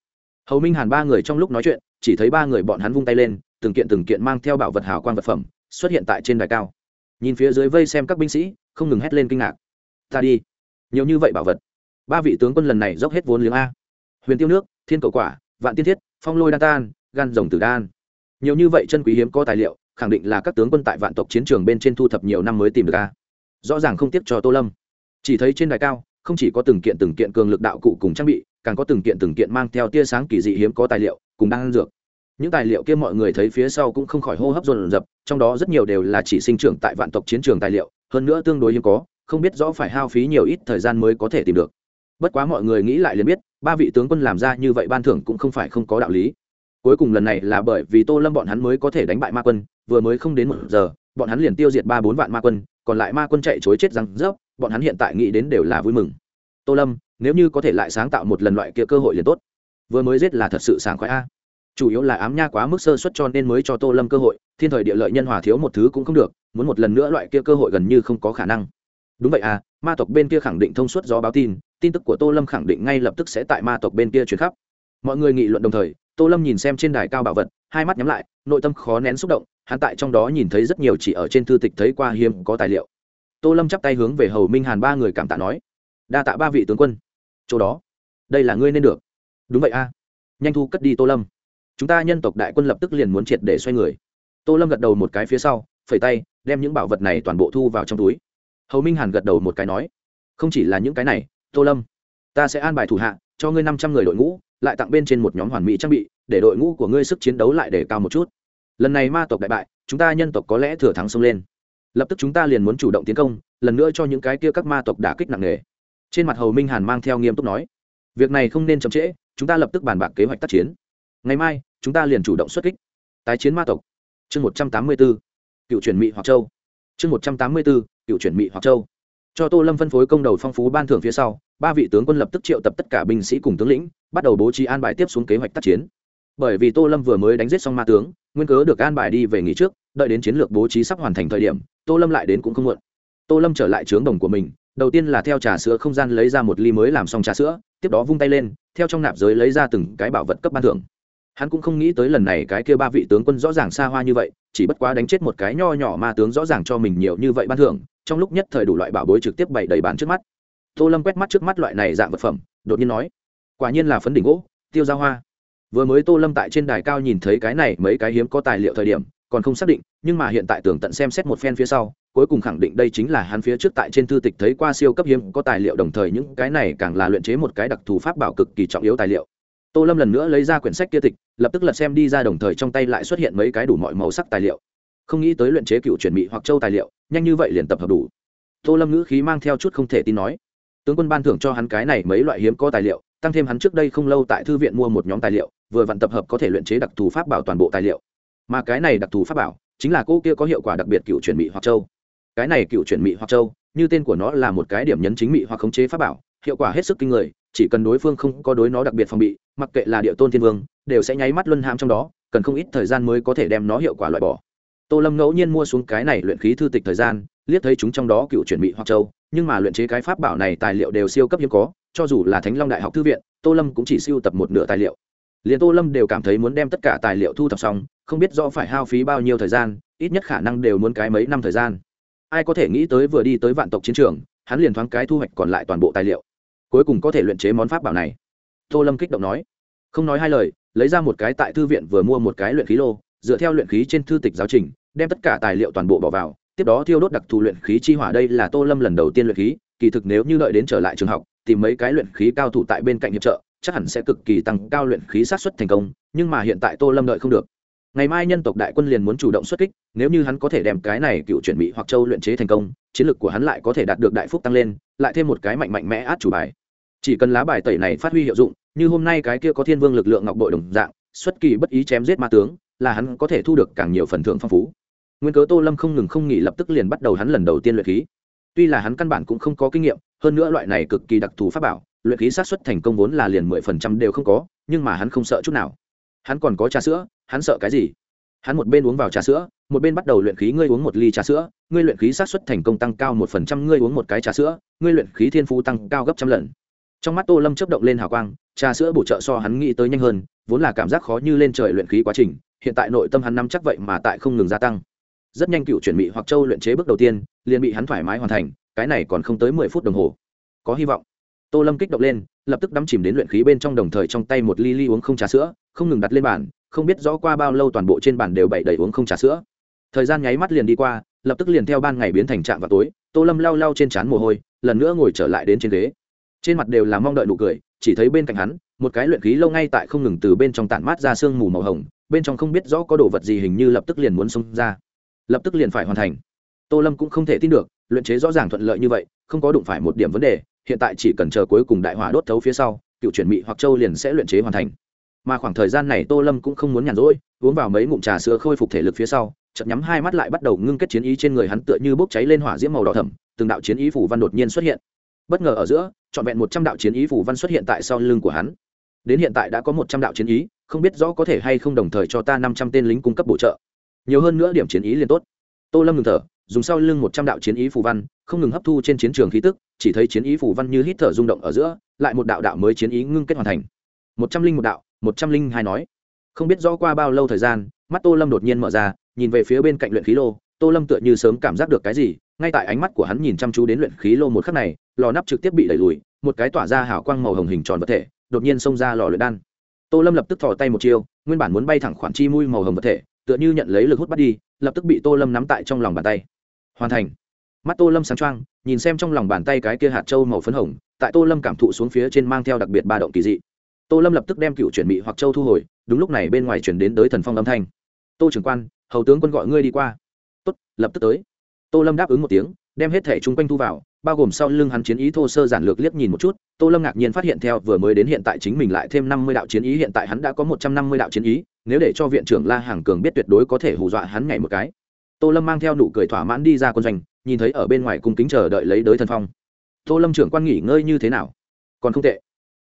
Hầu minh hàn ba người trong lúc nói chuyện, chỉ thấy ba người bọn hắn vung tay lên, từng kiện từng kiện mang theo bảo vật hào quang vật phẩm, xuất hiện tại trên đài cao. Nhìn phía dưới vây xem các binh sĩ, không ngừng hét lên kinh ngạc. Ta đi. Nhiều như vậy bảo vật ba vị tướng quân lần này dốc hết vốn liếng a. Huyền tiêu nước, thiên cầu quả, vạn tiên thiết, phong lôi Đa tan, gan rồng tử đan. Nhiều như vậy chân quý hiếm có tài liệu, khẳng định là các tướng quân tại vạn tộc chiến trường bên trên thu thập nhiều năm mới tìm được a. Rõ ràng không tiếc cho tô lâm. Chỉ thấy trên đài cao, không chỉ có từng kiện từng kiện cường lực đạo cụ cùng trang bị, càng có từng kiện từng kiện mang theo tia sáng kỳ dị hiếm có tài liệu cùng đang ăn dược. Những tài liệu kia mọi người thấy phía sau cũng không khỏi hô hấp dồn dập, trong đó rất nhiều đều là chỉ sinh trưởng tại vạn tộc chiến trường tài liệu, hơn nữa tương đối hiếm có, không biết rõ phải hao phí nhiều ít thời gian mới có thể tìm được bất quá mọi người nghĩ lại liền biết, ba vị tướng quân làm ra như vậy ban thưởng cũng không phải không có đạo lý. Cuối cùng lần này là bởi vì tô lâm bọn hắn mới có thể đánh bại ma quân, vừa mới không đến một giờ, bọn hắn liền tiêu diệt ba bốn vạn ma quân, còn lại ma quân chạy chối chết răng rớp, bọn hắn hiện tại nghĩ đến đều là vui mừng. Tô lâm, nếu như có thể lại sáng tạo một lần loại kia cơ hội liền tốt. Vừa mới giết là thật sự sảng khoái a. Chủ yếu là ám nha quá mức sơ suất cho nên mới cho tô lâm cơ hội, thiên thời địa lợi nhân hòa thiếu một thứ cũng không được, muốn một lần nữa loại kia cơ hội gần như không có khả năng đúng vậy à ma tộc bên kia khẳng định thông suốt do báo tin tin tức của tô lâm khẳng định ngay lập tức sẽ tại ma tộc bên kia chuyển khắp. Mọi người nghị luận đồng thời, tô lâm nhìn xem trên đài cao bảo vật, hai mắt nhắm lại, nội tâm khó nén xúc động, hắn tại trong đó nhìn thấy rất nhiều chỉ ở trên thư tịch thấy qua hiếm có tài liệu. Tô lâm chắp tay hướng về hầu minh hàn ba người cảm tạ nói, đa tạ ba vị tướng quân. Chỗ đó, đây là ngươi nên được. Đúng vậy a. Nhanh thu cất đi tô lâm. Chúng ta nhân tộc đại quân lập tức liền muốn triệt để xoay người. Tô lâm gật đầu một cái phía sau, phẩy tay, đem những bảo vật này toàn bộ thu vào trong túi hầu minh hàn gật đầu một cái nói, không chỉ là những cái này, tô lâm, ta sẽ an bài thủ hạ, cho ngươi năm trăm người đội ngũ, lại tặng bên trên một nhóm hoàn mỹ trang bị, để đội ngũ của ngươi sức chiến đấu lại để cao một chút. Lần này ma tộc đại bại, chúng ta nhân tộc có lẽ thừa thắng xông lên. Lập tức chúng ta liền muốn chủ động tiến công, lần nữa cho những cái kia các ma tộc đả kích nặng nề. Trên mặt hầu minh hàn mang theo nghiêm túc nói, việc này không nên chậm trễ, chúng ta lập tức bàn bạc kế hoạch tác chiến. Ngày mai, chúng ta liền chủ động xuất kích. Tái chiến ma tộc. Chương một trăm tám mươi bốn, cựu truyền mỹ hoặc châu chương một trăm tám mươi b ố cựu chuyển mỹ hoặc châu. Cho tô lâm phân phối công đầu phong phú ban thưởng phía sau, ba vị tướng quân lập tức triệu tập tất cả binh sĩ cùng tướng lĩnh, bắt đầu bố trí an bài tiếp xuống kế hoạch tác chiến. Bởi vì tô lâm vừa mới đánh giết xong ma tướng, nguyên cớ được an bài đi về nghỉ trước, đợi đến chiến lược bố trí sắp hoàn thành thời điểm, tô lâm lại đến cũng không muộn. Tô lâm trở lại trướng đồng của mình, đầu tiên là theo trà sữa không gian lấy ra một ly mới làm xong trà sữa, tiếp đó vung tay lên, theo trong nạp giới lấy ra từng cái bảo vật cấp ban thưởng. Hắn cũng không nghĩ tới lần này cái kia ba vị tướng quân rõ ràng xa hoa như vậy chỉ bất quá đánh chết một cái nho nhỏ ma tướng rõ ràng cho mình nhiều như vậy ban thưởng, trong lúc nhất thời đủ loại bảo bối trực tiếp bày đầy bán trước mắt. Tô lâm quét mắt trước mắt loại này dạng vật phẩm, đột nhiên nói, quả nhiên là phấn đỉnh gỗ, tiêu giao hoa. Vừa mới tô lâm tại trên đài cao nhìn thấy cái này mấy cái hiếm có tài liệu thời điểm, còn không xác định, nhưng mà hiện tại tưởng tận xem xét một phen phía sau, cuối cùng khẳng định đây chính là hắn phía trước tại trên thư tịch thấy qua siêu cấp hiếm có tài liệu, đồng thời những cái này càng là luyện chế một cái đặc thù pháp bảo cực kỳ trọng yếu tài liệu tô lâm lần nữa lấy ra quyển sách kia tịch, lập tức lật xem đi ra đồng thời trong tay lại xuất hiện mấy cái đủ mọi màu sắc tài liệu. Không nghĩ tới luyện chế cựu chuyển mỹ hoặc châu tài liệu, nhanh như vậy liền tập hợp đủ. Tô lâm ngữ khí mang theo chút không thể tin nói, tướng quân ban thưởng cho hắn cái này mấy loại hiếm có tài liệu, tăng thêm hắn trước đây không lâu tại thư viện mua một nhóm tài liệu, vừa vặn tập hợp có thể luyện chế đặc thù pháp bảo toàn bộ tài liệu. Mà cái này đặc thù pháp bảo, chính là cô kia có hiệu quả đặc biệt cựu chuyển mỹ hoặc châu. Cái này cựu chuyển mỹ hoặc châu, như tên của nó là một cái điểm nhấn chính mỹ hoặc khống chế pháp bảo, hiệu quả hết sức kinh người, chỉ cần đối phương không có đối nó đặc biệt phòng bị mặc kệ là địa tôn thiên vương, đều sẽ nháy mắt luân hãm trong đó, cần không ít thời gian mới có thể đem nó hiệu quả loại bỏ. Tô lâm ngẫu nhiên mua xuống cái này luyện khí thư tịch thời gian, liếc thấy chúng trong đó cựu chuẩn bị hoặc châu, nhưng mà luyện chế cái pháp bảo này tài liệu đều siêu cấp hiếm có, cho dù là thánh long đại học thư viện, tô lâm cũng chỉ siêu tập một nửa tài liệu. Liền tô lâm đều cảm thấy muốn đem tất cả tài liệu thu thập xong, không biết rõ phải hao phí bao nhiêu thời gian, ít nhất khả năng đều muốn cái mấy năm thời gian. Ai có thể nghĩ tới vừa đi tới vạn tộc chiến trường, hắn liền thoáng cái thu hoạch còn lại toàn bộ tài liệu. Cuối cùng có thể luyện chế món pháp bảo này tô lâm kích động nói. Không nói hai lời, lấy ra một cái tại thư viện vừa mua một cái luyện khí lô, dựa theo luyện khí trên thư tịch giáo trình, đem tất cả tài liệu toàn bộ bỏ vào, tiếp đó thiêu đốt đặc thù luyện khí chi hỏa. Đây là tô lâm lần đầu tiên luyện khí, kỳ thực nếu như đợi đến trở lại trường học, tìm mấy cái luyện khí cao thủ tại bên cạnh hiệp trợ, chắc hẳn sẽ cực kỳ tăng cao luyện khí sát xuất thành công, nhưng mà hiện tại tô lâm đợi không được. Ngày mai nhân tộc đại quân liền muốn chủ động xuất kích, nếu như hắn có thể đem cái này cựu chuẩn bị hoặc châu luyện chế thành công, chiến lược của hắn lại có thể đạt được đại phúc tăng lên, lại thêm một cái mạnh mạnh mẽ át chủ bài chỉ cần lá bài tẩy này phát huy hiệu dụng, như hôm nay cái kia có thiên vương lực lượng ngọc bội đồng dạng, xuất kỳ bất ý chém giết ma tướng, là hắn có thể thu được càng nhiều phần thưởng phong phú. Nguyên cớ tô lâm không ngừng không nghỉ lập tức liền bắt đầu hắn lần đầu tiên luyện khí. Tuy là hắn căn bản cũng không có kinh nghiệm, hơn nữa loại này cực kỳ đặc thù pháp bảo, luyện khí sát xuất thành công vốn là liền mười phần trăm đều không có, nhưng mà hắn không sợ chút nào. Hắn còn có trà sữa, hắn sợ cái gì? Hắn một bên uống vào trà sữa, một bên bắt đầu luyện khí, ngươi uống một ly trà sữa, ngươi luyện khí sát xuất thành công tăng cao một phần trăm, ngươi uống một cái trà sữa, ngươi luyện khí thiên phú tăng cao gấp trăm lần trong mắt tô lâm chấp động lên hào quang, trà sữa bổ trợ so hắn nghĩ tới nhanh hơn, vốn là cảm giác khó như lên trời luyện khí quá trình, hiện tại nội tâm hắn nắm chắc vậy mà tại không ngừng gia tăng. Rất nhanh cựu chuyển bị hoặc châu luyện chế bước đầu tiên, liền bị hắn thoải mái hoàn thành, cái này còn không tới mười phút đồng hồ. Có hy vọng. Tô lâm kích động lên, lập tức đắm chìm đến luyện khí bên trong đồng thời trong tay một ly ly uống không trà sữa, không ngừng đặt lên bàn, không biết rõ qua bao lâu toàn bộ trên bàn đều bậy đầy uống không trà sữa. Thời gian nháy mắt liền đi qua, lập tức liền theo ban ngày biến thành trạm vào tối, tô lâm lau lau trên trán mồ hôi, lần nữa ngồi trở lại đến trên ghế trên mặt đều là mong đợi nụ cười, chỉ thấy bên cạnh hắn, một cái luyện khí lâu ngay tại không ngừng từ bên trong tản mát ra sương mù màu hồng, bên trong không biết rõ có đồ vật gì hình như lập tức liền muốn xông ra. Lập tức liền phải hoàn thành. Tô lâm cũng không thể tin được, luyện chế rõ ràng thuận lợi như vậy, không có đụng phải một điểm vấn đề, hiện tại chỉ cần chờ cuối cùng đại hỏa đốt thấu phía sau, cựu chuyển mị hoặc châu liền sẽ luyện chế hoàn thành. Mà khoảng thời gian này tô lâm cũng không muốn nhàn rỗi, uống vào mấy ngụm trà sữa khôi phục thể lực phía sau chậm nhắm hai mắt lại bắt đầu ngưng kết chiến ý trên người hắn tựa như bốc cháy lên hỏa diễm màu đỏ thẫm, từng đạo chiến ý phủ văn đột nhiên xuất hiện bất ngờ ở giữa, trọn vẹn một trăm đạo chiến ý phủ văn xuất hiện tại sau lưng của hắn. Đến hiện tại đã có một trăm đạo chiến ý, không biết rõ có thể hay không đồng thời cho ta năm trăm tên lính cung cấp bổ trợ. Nhiều hơn nữa điểm chiến ý liền tốt. Tô lâm ngừng thở, dùng sau lưng một trăm đạo chiến ý phù văn, không ngừng hấp thu trên chiến trường khí tức, chỉ thấy chiến ý phù văn như hít thở rung động ở giữa, lại một đạo đạo mới chiến ý ngưng kết hoàn thành. Một trăm linh một đạo, một trăm linh hai nói. Không biết rõ qua bao lâu thời gian, mắt tô lâm đột nhiên mở ra, nhìn về phía bên cạnh luyện khí lô, tô lâm tựa như sớm cảm giác được cái gì ngay tại ánh mắt của hắn nhìn chăm chú đến luyện khí lô một khắc này, lò nắp trực tiếp bị đẩy lùi, một cái tỏa ra hào quang màu hồng hình tròn vật thể, đột nhiên xông ra lò luyện đan. Tô lâm lập tức thò tay một chiêu, nguyên bản muốn bay thẳng khoản chi mui màu hồng vật thể, tựa như nhận lấy lực hút bắt đi, lập tức bị tô lâm nắm tại trong lòng bàn tay. Hoàn thành. Mắt tô lâm sáng trăng nhìn xem trong lòng bàn tay cái kia hạt trâu màu phấn hồng, tại tô lâm cảm thụ xuống phía trên mang theo đặc biệt ba động kỳ dị. Tô lâm lập tức đem cựu chuyển bị hoặc châu thu hồi, đúng lúc này bên ngoài chuyển đến tới thần phong âm thanh. Tô trưởng quan, hầu tướng quân gọi ngươi đi qua. Tốt, lập tức tới tô lâm đáp ứng một tiếng, đem hết thẻ chung quanh thu vào, bao gồm sau lưng hắn chiến ý thô sơ giản lược liếc nhìn một chút, tô lâm ngạc nhiên phát hiện theo vừa mới đến hiện tại chính mình lại thêm năm mươi đạo chiến ý, hiện tại hắn đã có một trăm năm mươi đạo chiến ý, nếu để cho viện trưởng la hàng cường biết tuyệt đối có thể hù dọa hắn ngày một cái. Tô lâm mang theo nụ cười thỏa mãn đi ra quân doanh, nhìn thấy ở bên ngoài cung kính chờ đợi lấy đới thần phong. Tô lâm trưởng quan nghỉ ngơi như thế nào? Còn không tệ.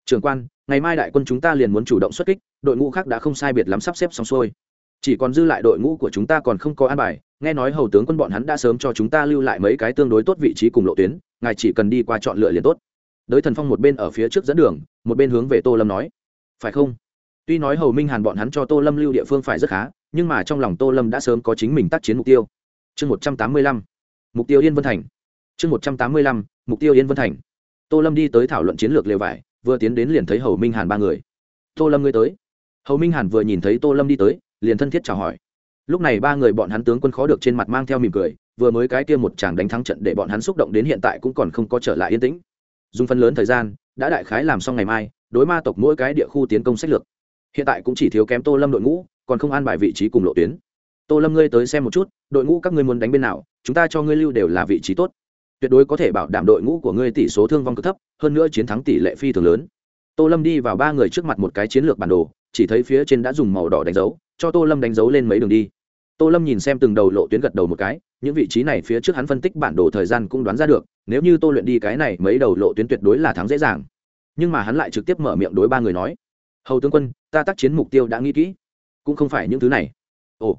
Trưởng quan, ngày mai đại quân chúng ta liền muốn chủ động xuất kích, đội ngũ khác đã không sai biệt lắm sắp xếp xong xuôi chỉ còn dư lại đội ngũ của chúng ta còn không có an bài, nghe nói hầu tướng quân bọn hắn đã sớm cho chúng ta lưu lại mấy cái tương đối tốt vị trí cùng lộ tuyến, ngài chỉ cần đi qua chọn lựa liền tốt. Đới thần phong một bên ở phía trước dẫn đường, một bên hướng về tô lâm nói. Phải không? Tuy nói hầu minh hàn bọn hắn cho tô lâm lưu địa phương phải rất khá, nhưng mà trong lòng tô lâm đã sớm có chính mình tác chiến mục tiêu. Chương một trăm tám mươi lăm. Mục tiêu yên vân thành. Chương một trăm tám mươi lăm. Mục tiêu yên vân thành. Tô lâm đi tới thảo luận chiến lược lều vải, vừa tiến đến liền thấy hầu minh hàn ba người. Tô lâm ngươi tới. Hầu minh hàn vừa nhìn thấy tô lâm đi tới liền thân thiết chào hỏi. Lúc này ba người bọn hắn tướng quân khó được trên mặt mang theo mỉm cười, vừa mới cái kia một chàng đánh thắng trận để bọn hắn xúc động đến hiện tại cũng còn không có trở lại yên tĩnh. Dùng phần lớn thời gian, đã đại khái làm xong ngày mai, đối ma tộc mỗi cái địa khu tiến công sách lược. Hiện tại cũng chỉ thiếu kém tô lâm đội ngũ, còn không an bài vị trí cùng lộ tuyến. Tô lâm ngươi tới xem một chút, đội ngũ các ngươi muốn đánh bên nào, chúng ta cho ngươi lưu đều là vị trí tốt. Tuyệt đối có thể bảo đảm đội ngũ của ngươi tỷ số thương vong cực thấp, hơn nữa chiến thắng tỷ lệ phi thường lớn. Tô lâm đi vào ba người trước mặt một cái chiến lược bản đồ, chỉ thấy phía trên đã dùng màu đỏ đánh dấu cho tô lâm đánh dấu lên mấy đường đi. Tô lâm nhìn xem từng đầu lộ tuyến gật đầu một cái, những vị trí này phía trước hắn phân tích bản đồ thời gian cũng đoán ra được, nếu như tô luyện đi cái này mấy đầu lộ tuyến tuyệt đối là thắng dễ dàng. Nhưng mà hắn lại trực tiếp mở miệng đối ba người nói, hầu tướng quân, ta tác chiến mục tiêu đã nghĩ kỹ, cũng không phải những thứ này. Ồ.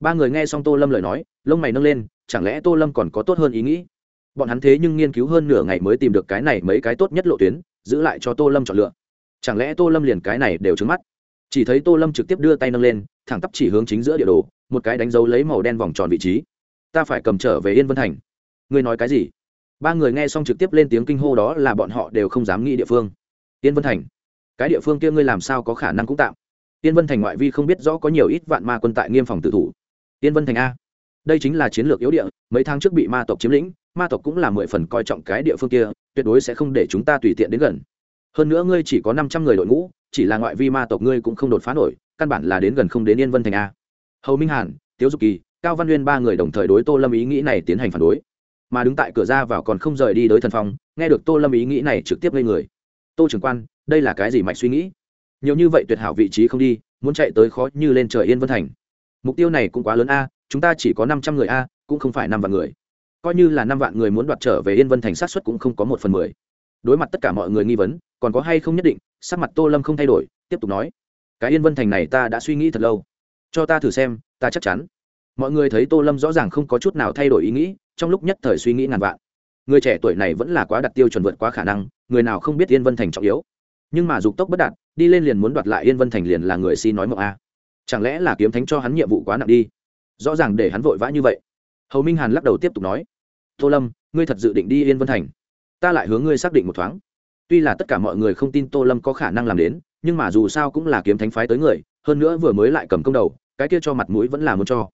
Ba người nghe xong tô lâm lời nói, lông mày nâng lên, chẳng lẽ tô lâm còn có tốt hơn ý nghĩ? Bọn hắn thế nhưng nghiên cứu hơn nửa ngày mới tìm được cái này mấy cái tốt nhất lộ tuyến, giữ lại cho tô lâm chọn lựa. Chẳng lẽ tô lâm liền cái này đều trứng mắt? Chỉ thấy tô lâm trực tiếp đưa tay nâng lên, thẳng tắp chỉ hướng chính giữa địa đồ, một cái đánh dấu lấy màu đen vòng tròn vị trí. Ta phải cầm trở về yên vân thành. Ngươi nói cái gì? Ba người nghe xong trực tiếp lên tiếng kinh hô đó là bọn họ đều không dám nghĩ địa phương. Yên vân thành. Cái địa phương kia ngươi làm sao có khả năng cũng tạm? Yên vân thành ngoại vi không biết rõ có nhiều ít vạn ma quân tại nghiêm phòng tự thủ. Yên vân thành a. Đây chính là chiến lược yếu địa, mấy tháng trước bị ma tộc chiếm lĩnh, ma tộc cũng là mười phần coi trọng cái địa phương kia, tuyệt đối sẽ không để chúng ta tùy tiện đến gần hơn nữa ngươi chỉ có năm trăm người đội ngũ, chỉ là ngoại vi ma tộc ngươi cũng không đột phá nổi, căn bản là đến gần không đến yên vân thành a. Hầu minh hàn, tiếu dục kỳ, cao văn nguyên ba người đồng thời đối tô lâm ý nghĩ này tiến hành phản đối. Mà đứng tại cửa ra vào còn không rời đi đối thần phong, nghe được tô lâm ý nghĩ này trực tiếp lên người. Tô trưởng quan, đây là cái gì mạnh suy nghĩ? Nhiều như vậy tuyệt hảo vị trí không đi, muốn chạy tới khó như lên trời yên vân thành. Mục tiêu này cũng quá lớn a, chúng ta chỉ có năm trăm người a, cũng không phải năm vạn người. Coi như là năm vạn người muốn đoạt trở về yên vân thành sát xuất cũng không có một phần mười đối mặt tất cả mọi người nghi vấn, còn có hay không nhất định, sắc mặt tô lâm không thay đổi, tiếp tục nói, cái yên vân thành này ta đã suy nghĩ thật lâu. Cho ta thử xem, ta chắc chắn. Mọi người thấy tô lâm rõ ràng không có chút nào thay đổi ý nghĩ, trong lúc nhất thời suy nghĩ ngàn vạn. Người trẻ tuổi này vẫn là quá đặt tiêu chuẩn vượt quá khả năng, người nào không biết yên vân thành trọng yếu. Nhưng mà dục tốc bất đạt, đi lên liền muốn đoạt lại yên vân thành liền là người xin nói mộng a. À. Chẳng lẽ là kiếm thánh cho hắn nhiệm vụ quá nặng đi? Rõ ràng để hắn vội vã như vậy. Hầu minh hàn lắc đầu tiếp tục nói, tô lâm, ngươi thật dự định đi yên vân thành? Ta lại hướng ngươi xác định một thoáng. Tuy là tất cả mọi người không tin tô lâm có khả năng làm đến, nhưng mà dù sao cũng là kiếm thánh phái tới người, hơn nữa vừa mới lại cầm công đầu, cái kia cho mặt mũi vẫn là muốn cho.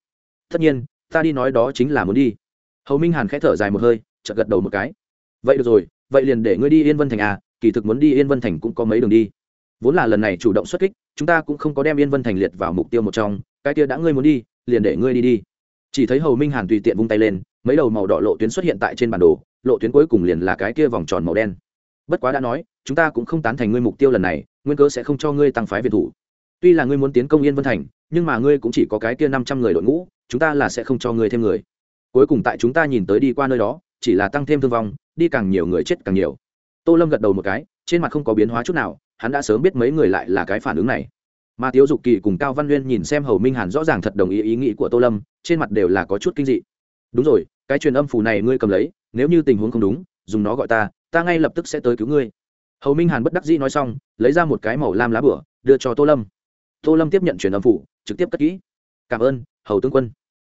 Tất nhiên, ta đi nói đó chính là muốn đi. Hầu minh hàn khẽ thở dài một hơi, chợt gật đầu một cái. Vậy được rồi, vậy liền để ngươi đi yên vân thành à kỳ thực muốn đi yên vân thành cũng có mấy đường đi. Vốn là lần này chủ động xuất kích, chúng ta cũng không có đem yên vân thành liệt vào mục tiêu một trong, cái kia đã ngươi muốn đi, liền để ngươi đi đi. Chỉ thấy hầu minh hàn tùy tiện vung tay lên, mấy đầu màu đỏ lộ tuyến xuất hiện tại trên bản đồ lộ tuyến cuối cùng liền là cái kia vòng tròn màu đen. Bất quá đã nói, chúng ta cũng không tán thành ngươi mục tiêu lần này, nguyên cớ sẽ không cho ngươi tăng phái việt thủ. Tuy là ngươi muốn tiến công yên vân thành, nhưng mà ngươi cũng chỉ có cái kia năm trăm người đội ngũ, chúng ta là sẽ không cho ngươi thêm người. Cuối cùng tại chúng ta nhìn tới đi qua nơi đó, chỉ là tăng thêm thương vong, đi càng nhiều người chết càng nhiều. Tô lâm gật đầu một cái, trên mặt không có biến hóa chút nào, hắn đã sớm biết mấy người lại là cái phản ứng này. Mà tiếu dục kỳ cùng cao văn nguyên nhìn xem hầu minh hàn rõ ràng thật đồng ý ý nghĩ của tô lâm, trên mặt đều là có chút kinh dị. Đúng rồi, cái truyền âm phù này ngươi cầm lấy nếu như tình huống không đúng, dùng nó gọi ta ta ngay lập tức sẽ tới cứu ngươi. Hầu minh hàn bất đắc dĩ nói xong, lấy ra một cái màu lam lá bửa, đưa cho tô lâm. Tô lâm tiếp nhận truyền âm phủ, trực tiếp cất kỹ. Cảm ơn, hầu tướng quân.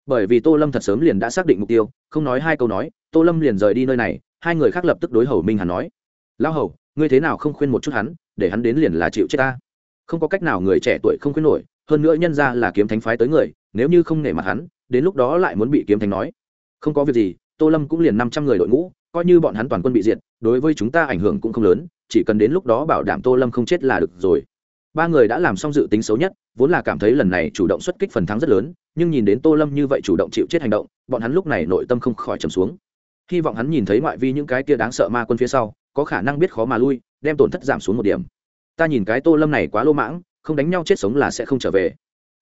Bởi vì tô lâm thật sớm liền đã xác định mục tiêu, không nói hai câu nói, tô lâm liền rời đi nơi này, hai người khác lập tức đối hầu minh hàn nói. Lão hầu, ngươi thế nào không khuyên một chút hắn, để hắn đến liền là chịu chết ta? Không có cách nào người trẻ tuổi không khuyên nổi, hơn nữa nhân ra là kiếm thánh phái tới người, nếu như không nể mặt hắn, đến lúc đó lại muốn bị kiếm thánh nói. Không có việc gì tô lâm cũng liền năm trăm người đội ngũ, coi như bọn hắn toàn quân bị diệt, đối với chúng ta ảnh hưởng cũng không lớn, chỉ cần đến lúc đó bảo đảm tô lâm không chết là được rồi. Ba người đã làm xong dự tính xấu nhất, vốn là cảm thấy lần này chủ động xuất kích phần thắng rất lớn, nhưng nhìn đến tô lâm như vậy chủ động chịu chết hành động, bọn hắn lúc này nội tâm không khỏi trầm xuống. Hy vọng hắn nhìn thấy ngoại vi những cái kia đáng sợ ma quân phía sau, có khả năng biết khó mà lui, đem tổn thất giảm xuống một điểm. Ta nhìn cái tô lâm này quá lô mãng, không đánh nhau chết sống là sẽ không trở về.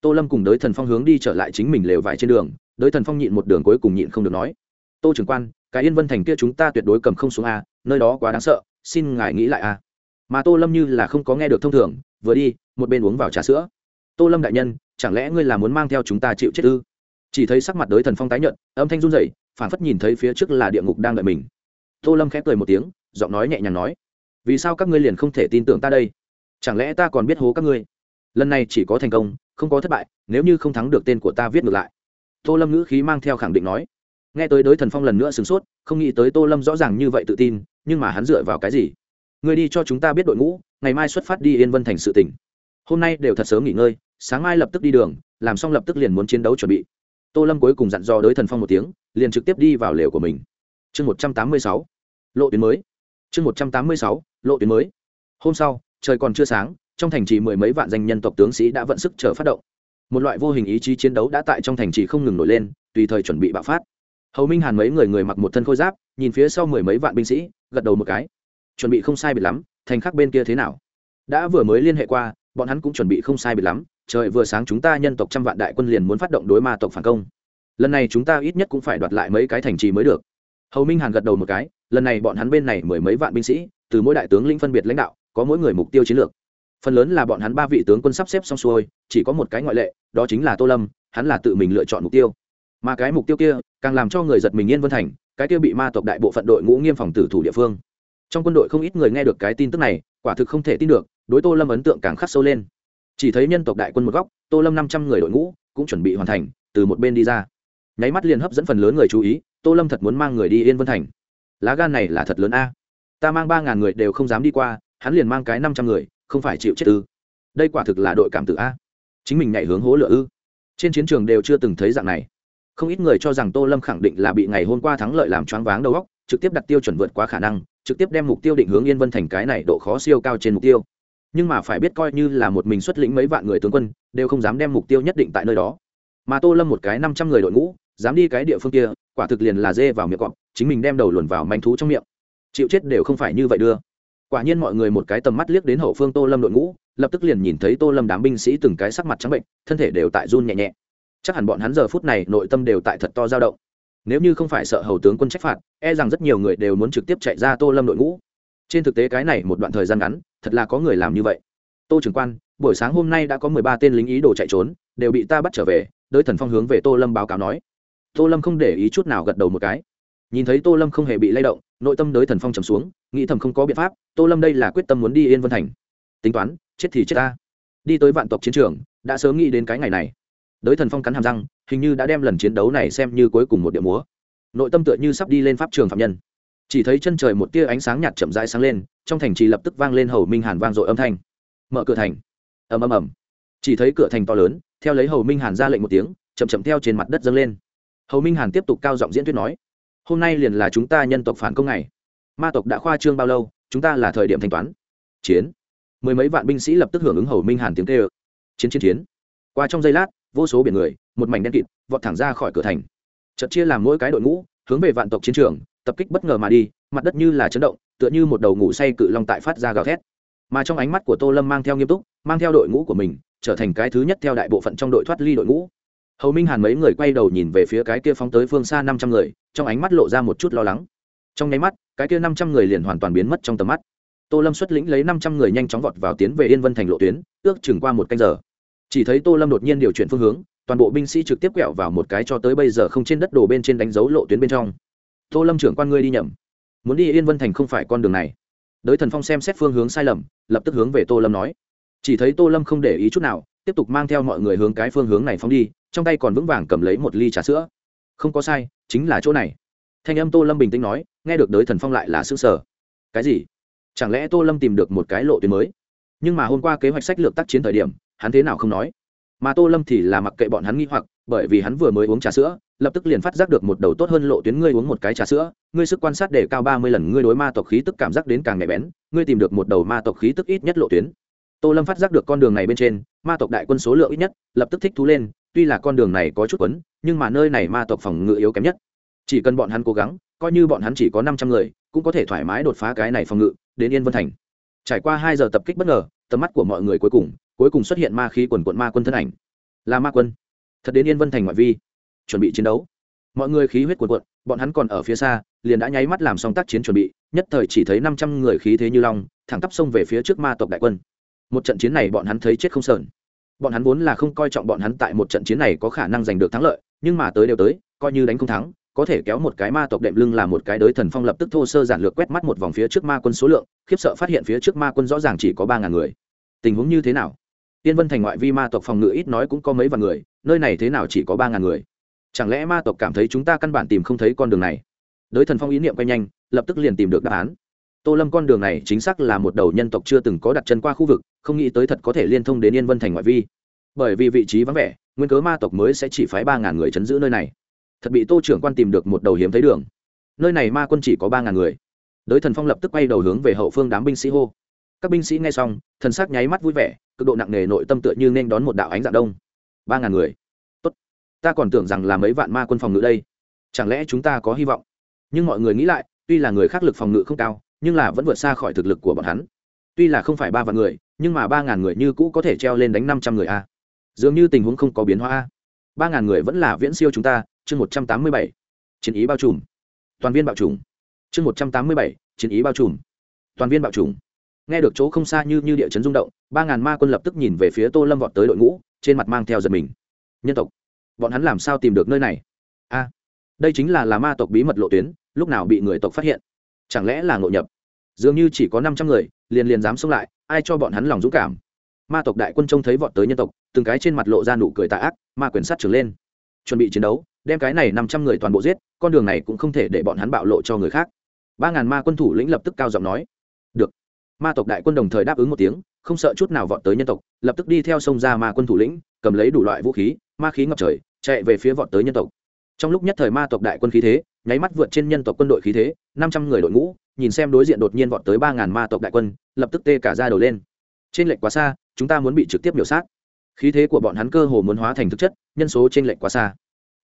Tô lâm cùng đới thần phong hướng đi trở lại chính mình lều vải trên đường, đới thần phong nhịn một đường cuối cùng nhịn không được nói tô trưởng quan, cái yên vân thành kia chúng ta tuyệt đối cầm không xuống a, nơi đó quá đáng sợ, xin ngài nghĩ lại a. Mà tô lâm như là không có nghe được thông thường, vừa đi, một bên uống vào trà sữa. Tô lâm đại nhân, chẳng lẽ ngươi là muốn mang theo chúng ta chịu chết ư? Chỉ thấy sắc mặt đới thần phong tái nhợt, âm thanh run rẩy, phản phất nhìn thấy phía trước là địa ngục đang đợi mình. Tô lâm khép cười một tiếng, giọng nói nhẹ nhàng nói, vì sao các ngươi liền không thể tin tưởng ta đây? Chẳng lẽ ta còn biết hố các ngươi? Lần này chỉ có thành công, không có thất bại, nếu như không thắng được tên của ta viết ngược lại. Tô lâm ngữ khí mang theo khẳng định nói nghe tới đới thần phong lần nữa sửng sốt, không nghĩ tới tô lâm rõ ràng như vậy tự tin, nhưng mà hắn dựa vào cái gì? Người đi cho chúng ta biết đội ngũ, ngày mai xuất phát đi yên vân thành sự tỉnh. Hôm nay đều thật sớm nghỉ ngơi, sáng mai lập tức đi đường, làm xong lập tức liền muốn chiến đấu chuẩn bị. Tô lâm cuối cùng dặn dò đới thần phong một tiếng, liền trực tiếp đi vào lều của mình. Chương một trăm tám mươi sáu, lộ tuyến mới. Chương một trăm tám mươi sáu, lộ tuyến mới. Hôm sau, trời còn chưa sáng, trong thành trì mười mấy vạn danh nhân tộc tướng sĩ đã vận sức chờ phát động. Một loại vô hình ý chí chiến đấu đã tại trong thành trì không ngừng nổi lên, tùy thời chuẩn bị bạo phát hầu minh hàn mấy người người mặc một thân khôi giáp, nhìn phía sau mười mấy vạn binh sĩ, gật đầu một cái. Chuẩn bị không sai biệt lắm, thành khác bên kia thế nào? Đã vừa mới liên hệ qua, bọn hắn cũng chuẩn bị không sai biệt lắm, trời vừa sáng chúng ta nhân tộc trăm vạn đại quân liền muốn phát động đối ma tộc phản công. Lần này chúng ta ít nhất cũng phải đoạt lại mấy cái thành trì mới được. Hầu minh hàn gật đầu một cái, lần này bọn hắn bên này mười mấy vạn binh sĩ, từ mỗi đại tướng lĩnh phân biệt lãnh đạo, có mỗi người mục tiêu chiến lược. Phần lớn là bọn hắn ba vị tướng quân sắp xếp xong xuôi, chỉ có một cái ngoại lệ, đó chính là tô lâm, hắn là tự mình lựa chọn mục tiêu mà cái mục tiêu kia càng làm cho người giật mình yên vân thành, cái kia bị ma tộc đại bộ phận đội ngũ nghiêm phòng tử thủ địa phương. Trong quân đội không ít người nghe được cái tin tức này, quả thực không thể tin được, đối tô lâm ấn tượng càng khắc sâu lên. Chỉ thấy nhân tộc đại quân một góc, tô lâm năm trăm người đội ngũ cũng chuẩn bị hoàn thành, từ một bên đi ra. Nháy mắt liền hấp dẫn phần lớn người chú ý, tô lâm thật muốn mang người đi yên vân thành. Lá gan này là thật lớn a. Ta mang ba ngàn người đều không dám đi qua, hắn liền mang cái năm trăm người, không phải chịu chết ư. Đây quả thực là đội cảm tử a. Chính mình nhảy hướng hố lửa ư. Trên chiến trường đều chưa từng thấy dạng này không ít người cho rằng tô lâm khẳng định là bị ngày hôm qua thắng lợi làm choáng váng đầu óc, trực tiếp đặt tiêu chuẩn vượt quá khả năng, trực tiếp đem mục tiêu định hướng yên vân thành cái này độ khó siêu cao trên mục tiêu. Nhưng mà phải biết coi như là một mình xuất lĩnh mấy vạn người tướng quân, đều không dám đem mục tiêu nhất định tại nơi đó. Mà tô lâm một cái năm trăm người đội ngũ, dám đi cái địa phương kia, quả thực liền là dê vào miệng cọp, chính mình đem đầu luồn vào manh thú trong miệng. Chịu chết đều không phải như vậy đưa. Quả nhiên mọi người một cái tầm mắt liếc đến hậu phương tô lâm đội ngũ, lập tức liền nhìn thấy tô lâm đám binh sĩ từng cái sắc mặt trắng bệnh, thân thể đều tại run nhẹ nhẹ chắc hẳn bọn hắn giờ phút này nội tâm đều tại thật to dao động. Nếu như không phải sợ hầu tướng quân trách phạt e rằng rất nhiều người đều muốn trực tiếp chạy ra tô lâm đội ngũ. Trên thực tế cái này một đoạn thời gian ngắn, thật là có người làm như vậy. Tô trưởng quan, buổi sáng hôm nay đã có mười ba tên lính ý đồ chạy trốn, đều bị ta bắt trở về, đới thần phong hướng về tô lâm báo cáo nói. Tô lâm không để ý chút nào gật đầu một cái. Nhìn thấy tô lâm không hề bị lay động, nội tâm đới thần phong trầm xuống, nghĩ thầm không có biện pháp, tô lâm đây là quyết tâm muốn đi yên vân thành. Tính toán, chết thì chết ta. Đi tới vạn tộc chiến trường, đã sớm nghĩ đến cái ngày này đới thần phong cắn hàm răng, hình như đã đem lần chiến đấu này xem như cuối cùng một điệu múa. Nội tâm tựa như sắp đi lên pháp trường phạm nhân. Chỉ thấy chân trời một tia ánh sáng nhạt chậm rãi sáng lên, trong thành trì lập tức vang lên hầu minh hàn vang dội âm thanh. Mở cửa thành. Ầm ầm ầm. Chỉ thấy cửa thành to lớn, theo lấy hầu minh hàn ra lệnh một tiếng, chậm chậm theo trên mặt đất dâng lên. Hầu minh hàn tiếp tục cao giọng diễn thuyết nói, hôm nay liền là chúng ta nhân tộc phản công này ma tộc đã khoa trương bao lâu, chúng ta là thời điểm thanh toán. Chiến. Mười mấy vạn binh sĩ lập tức hưởng ứng hầu minh hàn tiếng kêu. Chiến chiến chiến. Qua trong giây lát vô số biển người, một mảnh đen kịt, vọt thẳng ra khỏi cửa thành. Chật chia làm mỗi cái đội ngũ, hướng về vạn tộc chiến trường, tập kích bất ngờ mà đi, mặt đất như là chấn động, tựa như một đầu ngủ say cự long tại phát ra gào thét. Mà trong ánh mắt của tô lâm mang theo nghiêm túc, mang theo đội ngũ của mình, trở thành cái thứ nhất theo đại bộ phận trong đội thoát ly đội ngũ. Hầu minh hàn mấy người quay đầu nhìn về phía cái kia phóng tới phương xa năm trăm người, trong ánh mắt lộ ra một chút lo lắng. Trong nháy mắt, cái kia năm trăm người liền hoàn toàn biến mất trong tầm mắt. Tô lâm xuất lĩnh lấy năm trăm người nhanh chóng vọt vào tiến về yên vân thành lộ tuyến, ước chừng qua một canh giờ chỉ thấy tô lâm đột nhiên điều chuyển phương hướng, toàn bộ binh sĩ trực tiếp quẹo vào một cái cho tới bây giờ không trên đất đồ bên trên đánh dấu lộ tuyến bên trong. Tô lâm trưởng quan ngươi đi nhầm. Muốn đi yên vân thành không phải con đường này. Đới thần phong xem xét phương hướng sai lầm, lập tức hướng về tô lâm nói. Chỉ thấy tô lâm không để ý chút nào, tiếp tục mang theo mọi người hướng cái phương hướng này phóng đi, trong tay còn vững vàng cầm lấy một ly trà sữa. Không có sai, chính là chỗ này. Thanh âm tô lâm bình tĩnh nói, nghe được đới thần phong lại là xứ sở cái gì? Chẳng lẽ tô lâm tìm được một cái lộ tuyến mới? Nhưng mà hôm qua kế hoạch sách lược tác chiến thời điểm hắn thế nào không nói. Mà tô lâm thì là mặc kệ bọn hắn nghi hoặc, bởi vì hắn vừa mới uống trà sữa, lập tức liền phát giác được một đầu tốt hơn lộ tuyến ngươi uống một cái trà sữa, ngươi sức quan sát để cao ba mươi lần, ngươi đối ma tộc khí tức cảm giác đến càng nhạy bén, ngươi tìm được một đầu ma tộc khí tức ít nhất lộ tuyến. Tô lâm phát giác được con đường này bên trên, ma tộc đại quân số lượng ít nhất, lập tức thích thú lên, tuy là con đường này có chút quấn, nhưng mà nơi này ma tộc phòng ngự yếu kém nhất. Chỉ cần bọn hắn cố gắng, coi như bọn hắn chỉ có năm trăm người, cũng có thể thoải mái đột phá cái này phòng ngự, đến yên vân thành. Trải qua hai giờ tập kích bất ngờ, tầm mắt của mọi người cuối cùng cuối cùng xuất hiện ma khí quần quận ma quân thân ảnh. Là ma quân, thật đến yên vân thành ngoại vi, chuẩn bị chiến đấu. Mọi người khí huyết quần quận, bọn hắn còn ở phía xa, liền đã nháy mắt làm xong tác chiến chuẩn bị, nhất thời chỉ thấy năm trăm người khí thế như long, thẳng tắp xông về phía trước ma tộc đại quân. Một trận chiến này bọn hắn thấy chết không sờn. Bọn hắn vốn là không coi trọng bọn hắn tại một trận chiến này có khả năng giành được thắng lợi, nhưng mà tới đều tới, coi như đánh không thắng, có thể kéo một cái ma tộc đệm lưng là một cái đới thần phong lập tức thô sơ giản lược quét mắt một vòng phía trước ma quân số lượng, khiếp sợ phát hiện phía trước ma quân rõ ràng chỉ có ba ngàn người. Tình huống như thế nào? Tiên vân thành ngoại vi ma tộc phòng ngự ít nói cũng có mấy vạn người, nơi này thế nào chỉ có ba ngàn người. Chẳng lẽ ma tộc cảm thấy chúng ta căn bản tìm không thấy con đường này? Đới thần phong ý niệm quay nhanh, lập tức liền tìm được đáp án. Tô lâm con đường này chính xác là một đầu nhân tộc chưa từng có đặt chân qua khu vực, không nghĩ tới thật có thể liên thông đến yên vân thành ngoại vi. Bởi vì vị trí vắng vẻ, nguyên cớ ma tộc mới sẽ chỉ phái ba ngàn người chấn giữ nơi này. Thật bị tô trưởng quan tìm được một đầu hiếm thấy đường. Nơi này ma quân chỉ có ba ngàn người. Đới thần phong lập tức quay đầu hướng về hậu phương đám binh sĩ hô. Các binh sĩ nghe xong, thần sắc nháy mắt vui vẻ cực độ nặng nề nội tâm tựa như nên đón một đạo ánh dạng đông. Ba ngàn người. Tốt. Ta còn tưởng rằng là mấy vạn ma quân phòng ngự đây. Chẳng lẽ chúng ta có hy vọng? Nhưng mọi người nghĩ lại, tuy là người khác lực phòng ngự không cao, nhưng là vẫn vượt xa khỏi thực lực của bọn hắn. Tuy là không phải ba vạn người, nhưng mà ba ngàn người như cũ có thể treo lên đánh năm trăm người a. Dường như tình huống không có biến hóa a. Ba ngàn người vẫn là viễn siêu chúng ta, chương một trăm tám mươi bảy. Chiến ý bao trùm. Toàn viên bạo trùm chương một trăm tám mươi bảy, chiến ý bao trùm. Toàn viên bạo trùm nghe được chỗ không xa như như địa chấn rung động, ba ngàn ma quân lập tức nhìn về phía tô lâm vọt tới đội ngũ, trên mặt mang theo giật mình. Nhân tộc, bọn hắn làm sao tìm được nơi này? A, đây chính là là ma tộc bí mật lộ tuyến, lúc nào bị người tộc phát hiện? Chẳng lẽ là ngộ nhập? Dường như chỉ có năm trăm người, liền liền dám xông lại, ai cho bọn hắn lòng dũng cảm? Ma tộc đại quân trông thấy vọt tới nhân tộc, từng cái trên mặt lộ ra nụ cười tạ ác, ma quyền sắt trừng lên. Chuẩn bị chiến đấu, đem cái này năm trăm người toàn bộ giết, con đường này cũng không thể để bọn hắn bạo lộ cho người khác. Ba ngàn ma quân thủ lĩnh lập tức cao giọng nói. Được ma tộc đại quân đồng thời đáp ứng một tiếng, không sợ chút nào vọt tới nhân tộc, lập tức đi theo sông ra ma quân thủ lĩnh, cầm lấy đủ loại vũ khí, ma khí ngập trời, chạy về phía vọt tới nhân tộc. Trong lúc nhất thời ma tộc đại quân khí thế, nháy mắt vượt trên nhân tộc quân đội khí thế, năm trăm người đội ngũ, nhìn xem đối diện đột nhiên vọt tới ba ngàn ma tộc đại quân, lập tức tê cả ra đầu lên. Trên lệnh quá xa, chúng ta muốn bị trực tiếp biểu sát. Khí thế của bọn hắn cơ hồ muốn hóa thành thực chất, nhân số trên lệnh quá xa.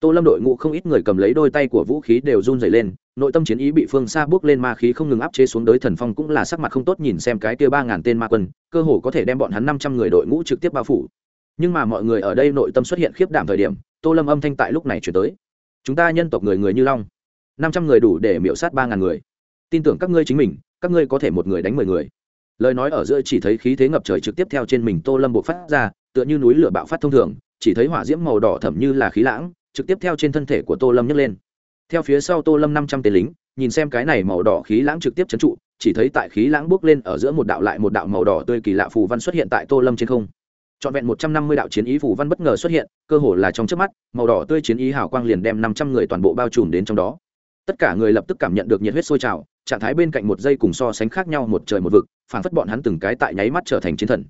Tô lâm đội ngũ không ít người cầm lấy đôi tay của vũ khí đều run dày lên nội tâm chiến ý bị phương xa bước lên ma khí không ngừng áp chế xuống đới thần phong cũng là sắc mặt không tốt nhìn xem cái kia ba ngàn tên ma quân, cơ hồ có thể đem bọn hắn năm trăm người đội ngũ trực tiếp bao phủ. Nhưng mà mọi người ở đây nội tâm xuất hiện khiếp đảm thời điểm, tô lâm âm thanh tại lúc này chuyển tới. Chúng ta nhân tộc người người như long. Năm trăm người đủ để miễu sát ba ngàn người. Tin tưởng các ngươi chính mình, các ngươi có thể một người đánh mười người. Lời nói ở giữa chỉ thấy khí thế ngập trời trực tiếp theo trên mình tô lâm buộc phát ra, tựa như núi lửa bạo phát thông thường, chỉ thấy hỏa diễm màu đỏ thẩm như là khí lãng, trực tiếp theo trên thân thể của tô lâm nhấc lên theo phía sau tô lâm năm trăm tên lính, nhìn xem cái này màu đỏ khí lãng trực tiếp trấn trụ, chỉ thấy tại khí lãng bước lên ở giữa một đạo lại một đạo màu đỏ tươi kỳ lạ phù văn xuất hiện tại tô lâm trên không. Trọn vẹn một trăm năm mươi đạo chiến ý phù văn bất ngờ xuất hiện, cơ hồ là trong trước mắt, màu đỏ tươi chiến ý hào quang liền đem năm trăm người toàn bộ bao trùm đến trong đó. Tất cả người lập tức cảm nhận được nhiệt huyết sôi trào, trạng thái bên cạnh một giây cùng so sánh khác nhau một trời một vực phản phất bọn hắn từng cái tại nháy mắt trở thành chiến thần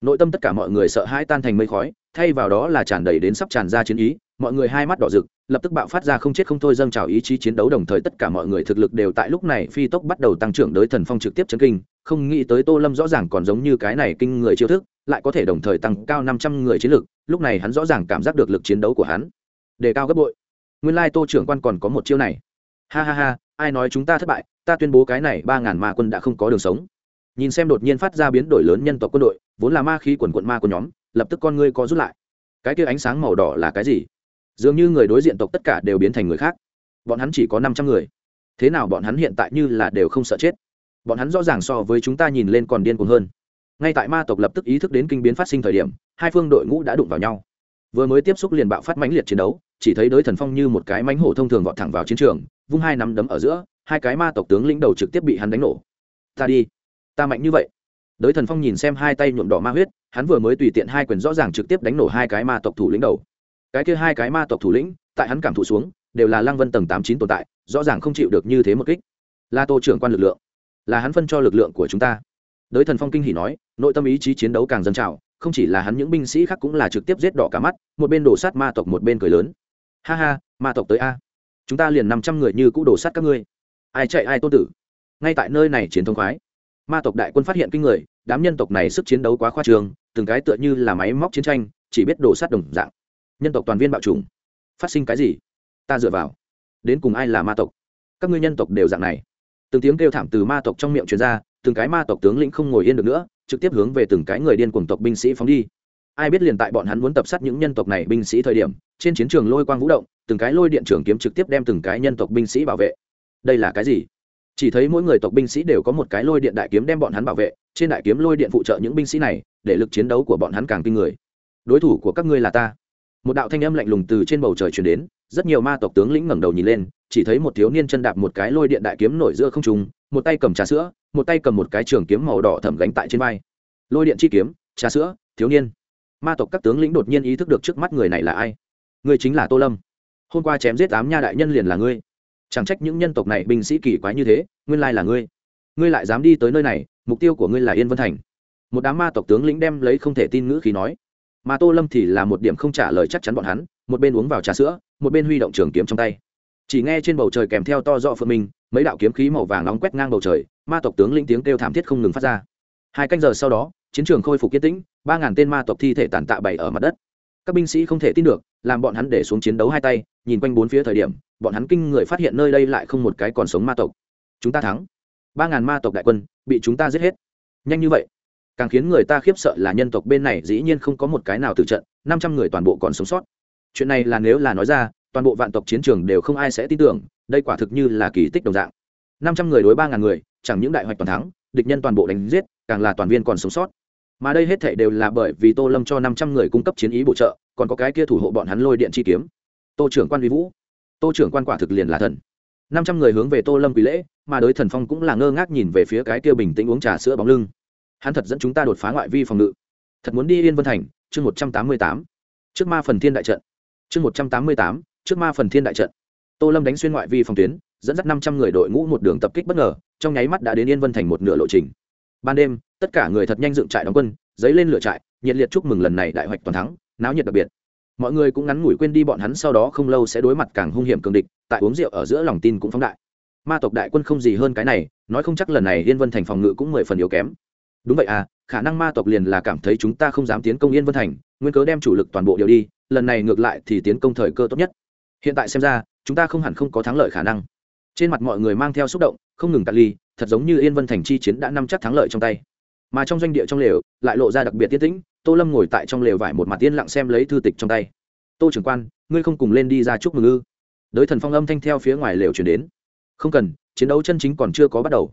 nội tâm tất cả mọi người sợ hãi tan thành mây khói, thay vào đó là tràn đầy đến sắp tràn ra chiến ý, mọi người hai mắt đỏ rực, lập tức bạo phát ra không chết không thôi dâng trào ý chí chiến đấu đồng thời tất cả mọi người thực lực đều tại lúc này phi tốc bắt đầu tăng trưởng đới thần phong trực tiếp chấn kinh, không nghĩ tới tô lâm rõ ràng còn giống như cái này kinh người chiêu thức, lại có thể đồng thời tăng cao năm trăm người chiến lực, lúc này hắn rõ ràng cảm giác được lực chiến đấu của hắn. Đề cao gấp bội. Nguyên lai tô trưởng quan còn có một chiêu này. Ha ha ha, ai nói chúng ta thất bại, ta tuyên bố cái này ba ngàn ma quân đã không có đường sống. Nhìn xem đột nhiên phát ra biến đổi lớn nhân tộc quân đội vốn là ma khí quần quận ma của nhóm, lập tức con ngươi có rút lại. Cái kia ánh sáng màu đỏ là cái gì? Dường như người đối diện tộc tất cả đều biến thành người khác. Bọn hắn chỉ có năm trăm người. Thế nào bọn hắn hiện tại như là đều không sợ chết? Bọn hắn rõ ràng so với chúng ta nhìn lên còn điên cuồng hơn. Ngay tại ma tộc lập tức ý thức đến kinh biến phát sinh thời điểm, hai phương đội ngũ đã đụng vào nhau. Vừa mới tiếp xúc liền bạo phát mãnh liệt chiến đấu, chỉ thấy đới thần phong như một cái mánh hổ thông thường vọt thẳng vào chiến trường, vung hai nắm đấm ở giữa, hai cái ma tộc tướng lĩnh đầu trực tiếp bị hắn đánh nổ. Ta đi. Ta mạnh như vậy đới thần phong nhìn xem hai tay nhuộm đỏ ma huyết, hắn vừa mới tùy tiện hai quyền rõ ràng trực tiếp đánh nổ hai cái ma tộc thủ lĩnh đầu. Cái kia hai cái ma tộc thủ lĩnh, tại hắn cảm thụ xuống, đều là lăng vân tầng tám chín tồn tại, rõ ràng không chịu được như thế một kích. Là tô trưởng quan lực lượng, là hắn phân cho lực lượng của chúng ta. Đới thần phong kinh hỉ nói, nội tâm ý chí chiến đấu càng dâng trào, không chỉ là hắn những binh sĩ khác cũng là trực tiếp giết đỏ cả mắt, một bên đổ sát ma tộc một bên cười lớn. Ha ha, ma tộc tới a. Chúng ta liền năm trăm người như cũ đổ sát các ngươi. Ai chạy ai tôn tử. Ngay tại nơi này chiến thống khoái ma tộc đại quân phát hiện kinh người, đám nhân tộc này sức chiến đấu quá khoa trường từng cái tựa như là máy móc chiến tranh, chỉ biết đổ sát đồng dạng. Nhân tộc toàn viên bạo chủng. Phát sinh cái gì? Ta dựa vào. Đến cùng ai là ma tộc? Các ngươi nhân tộc đều dạng này. Từng tiếng kêu thảm từ ma tộc trong miệng truyền ra, từng cái ma tộc tướng lĩnh không ngồi yên được nữa, trực tiếp hướng về từng cái người điên cuồng tộc binh sĩ phóng đi. Ai biết liền tại bọn hắn muốn tập sát những nhân tộc này binh sĩ thời điểm, trên chiến trường lôi quang vũ động, từng cái lôi điện trường kiếm trực tiếp đem từng cái nhân tộc binh sĩ bảo vệ. Đây là cái gì? Chỉ thấy mỗi người tộc binh sĩ đều có một cái lôi điện đại kiếm đem bọn hắn bảo vệ, trên đại kiếm lôi điện phụ trợ những binh sĩ này, để lực chiến đấu của bọn hắn càng kinh người. Đối thủ của các ngươi là ta. Một đạo thanh âm lạnh lùng từ trên bầu trời chuyển đến, rất nhiều ma tộc tướng lĩnh ngẩng đầu nhìn lên, chỉ thấy một thiếu niên chân đạp một cái lôi điện đại kiếm nổi giữa không trung, một tay cầm trà sữa, một tay cầm một cái trường kiếm màu đỏ thẩm gánh tại trên vai. Lôi điện chi kiếm, trà sữa, thiếu niên. Ma tộc các tướng lĩnh đột nhiên ý thức được trước mắt người này là ai? Người chính là tô lâm. Hôm qua chém giết tám nha đại nhân liền là ngươi chẳng trách những nhân tộc này binh sĩ kỳ quái như thế, nguyên lai là ngươi. Ngươi lại dám đi tới nơi này, mục tiêu của ngươi là yên vân thành. Một đám ma tộc tướng lĩnh đem lấy không thể tin ngữ khí nói. Mà tô lâm thì là một điểm không trả lời chắc chắn bọn hắn, một bên uống vào trà sữa, một bên huy động trường kiếm trong tay. Chỉ nghe trên bầu trời kèm theo to do phượng minh, mấy đạo kiếm khí màu vàng nóng quét ngang bầu trời, ma tộc tướng lĩnh tiếng kêu thảm thiết không ngừng phát ra. Hai canh giờ sau đó, chiến trường khôi phục yên tĩnh, ba ngàn tên ma tộc thi thể tàn tạ bày ở mặt đất các binh sĩ không thể tin được, làm bọn hắn để xuống chiến đấu hai tay, nhìn quanh bốn phía thời điểm, bọn hắn kinh người phát hiện nơi đây lại không một cái còn sống ma tộc. Chúng ta thắng. Ba ngàn ma tộc đại quân, bị chúng ta giết hết. Nhanh như vậy. Càng khiến người ta khiếp sợ là nhân tộc bên này dĩ nhiên không có một cái nào từ trận, năm trăm người toàn bộ còn sống sót. Chuyện này là nếu là nói ra, toàn bộ vạn tộc chiến trường đều không ai sẽ tin tưởng, đây quả thực như là kỳ tích đồng dạng. Năm trăm người đối ba ngàn người, chẳng những đại hoạch toàn thắng, địch nhân toàn bộ đánh giết, càng là toàn viên còn sống sót mà đây hết thể đều là bởi vì tô lâm cho năm trăm người cung cấp chiến ý bổ trợ, còn có cái kia thủ hộ bọn hắn lôi điện chi kiếm. Tô trưởng quan vi vũ. Tô trưởng quan quả thực liền là thần. Năm trăm người hướng về tô lâm quỳ lễ, mà đối thần phong cũng là ngơ ngác nhìn về phía cái kia bình tĩnh uống trà sữa bóng lưng. Hắn thật dẫn chúng ta đột phá ngoại vi phòng ngự. Thật muốn đi yên vân thành, chương một trăm tám mươi tám. Trước ma phần thiên đại trận. Chương một trăm tám mươi tám, trước ma phần thiên đại trận. Tô lâm đánh xuyên ngoại vi phòng tuyến, dẫn dắt năm trăm người đội ngũ một đường tập kích bất ngờ, trong nháy mắt đã đến yên vân thành một nửa lộ trình. Ban đêm tất cả người thật nhanh dựng trại đóng quân dấy lên lửa trại, nhiệt liệt chúc mừng lần này đại hoạch toàn thắng, náo nhiệt đặc biệt. Mọi người cũng ngắn ngủi quên đi bọn hắn sau đó không lâu sẽ đối mặt càng hung hiểm cường địch, tại uống rượu ở giữa lòng tin cũng phóng đại. Ma tộc đại quân không gì hơn cái này, nói không chắc lần này yên vân thành phòng ngự cũng mười phần yếu kém. Đúng vậy à khả năng ma tộc liền là cảm thấy chúng ta không dám tiến công yên vân thành, nguyên cớ đem chủ lực toàn bộ điều đi, lần này ngược lại thì tiến công thời cơ tốt nhất. Hiện tại xem ra, chúng ta không hẳn không có thắng lợi khả năng. Trên mặt mọi người mang theo xúc động, không ngừng tạt ly, thật giống như yên vân thành chi chiến đã nắm chắc thắng lợi trong tay mà trong doanh địa trong lều lại lộ ra đặc biệt tiết tĩnh, tô lâm ngồi tại trong lều vải một mặt yên lặng xem lấy thư tịch trong tay. Tô trưởng quan, ngươi không cùng lên đi ra chúc mừng ư? Đới thần phong âm thanh theo phía ngoài lều chuyển đến. Không cần, chiến đấu chân chính còn chưa có bắt đầu.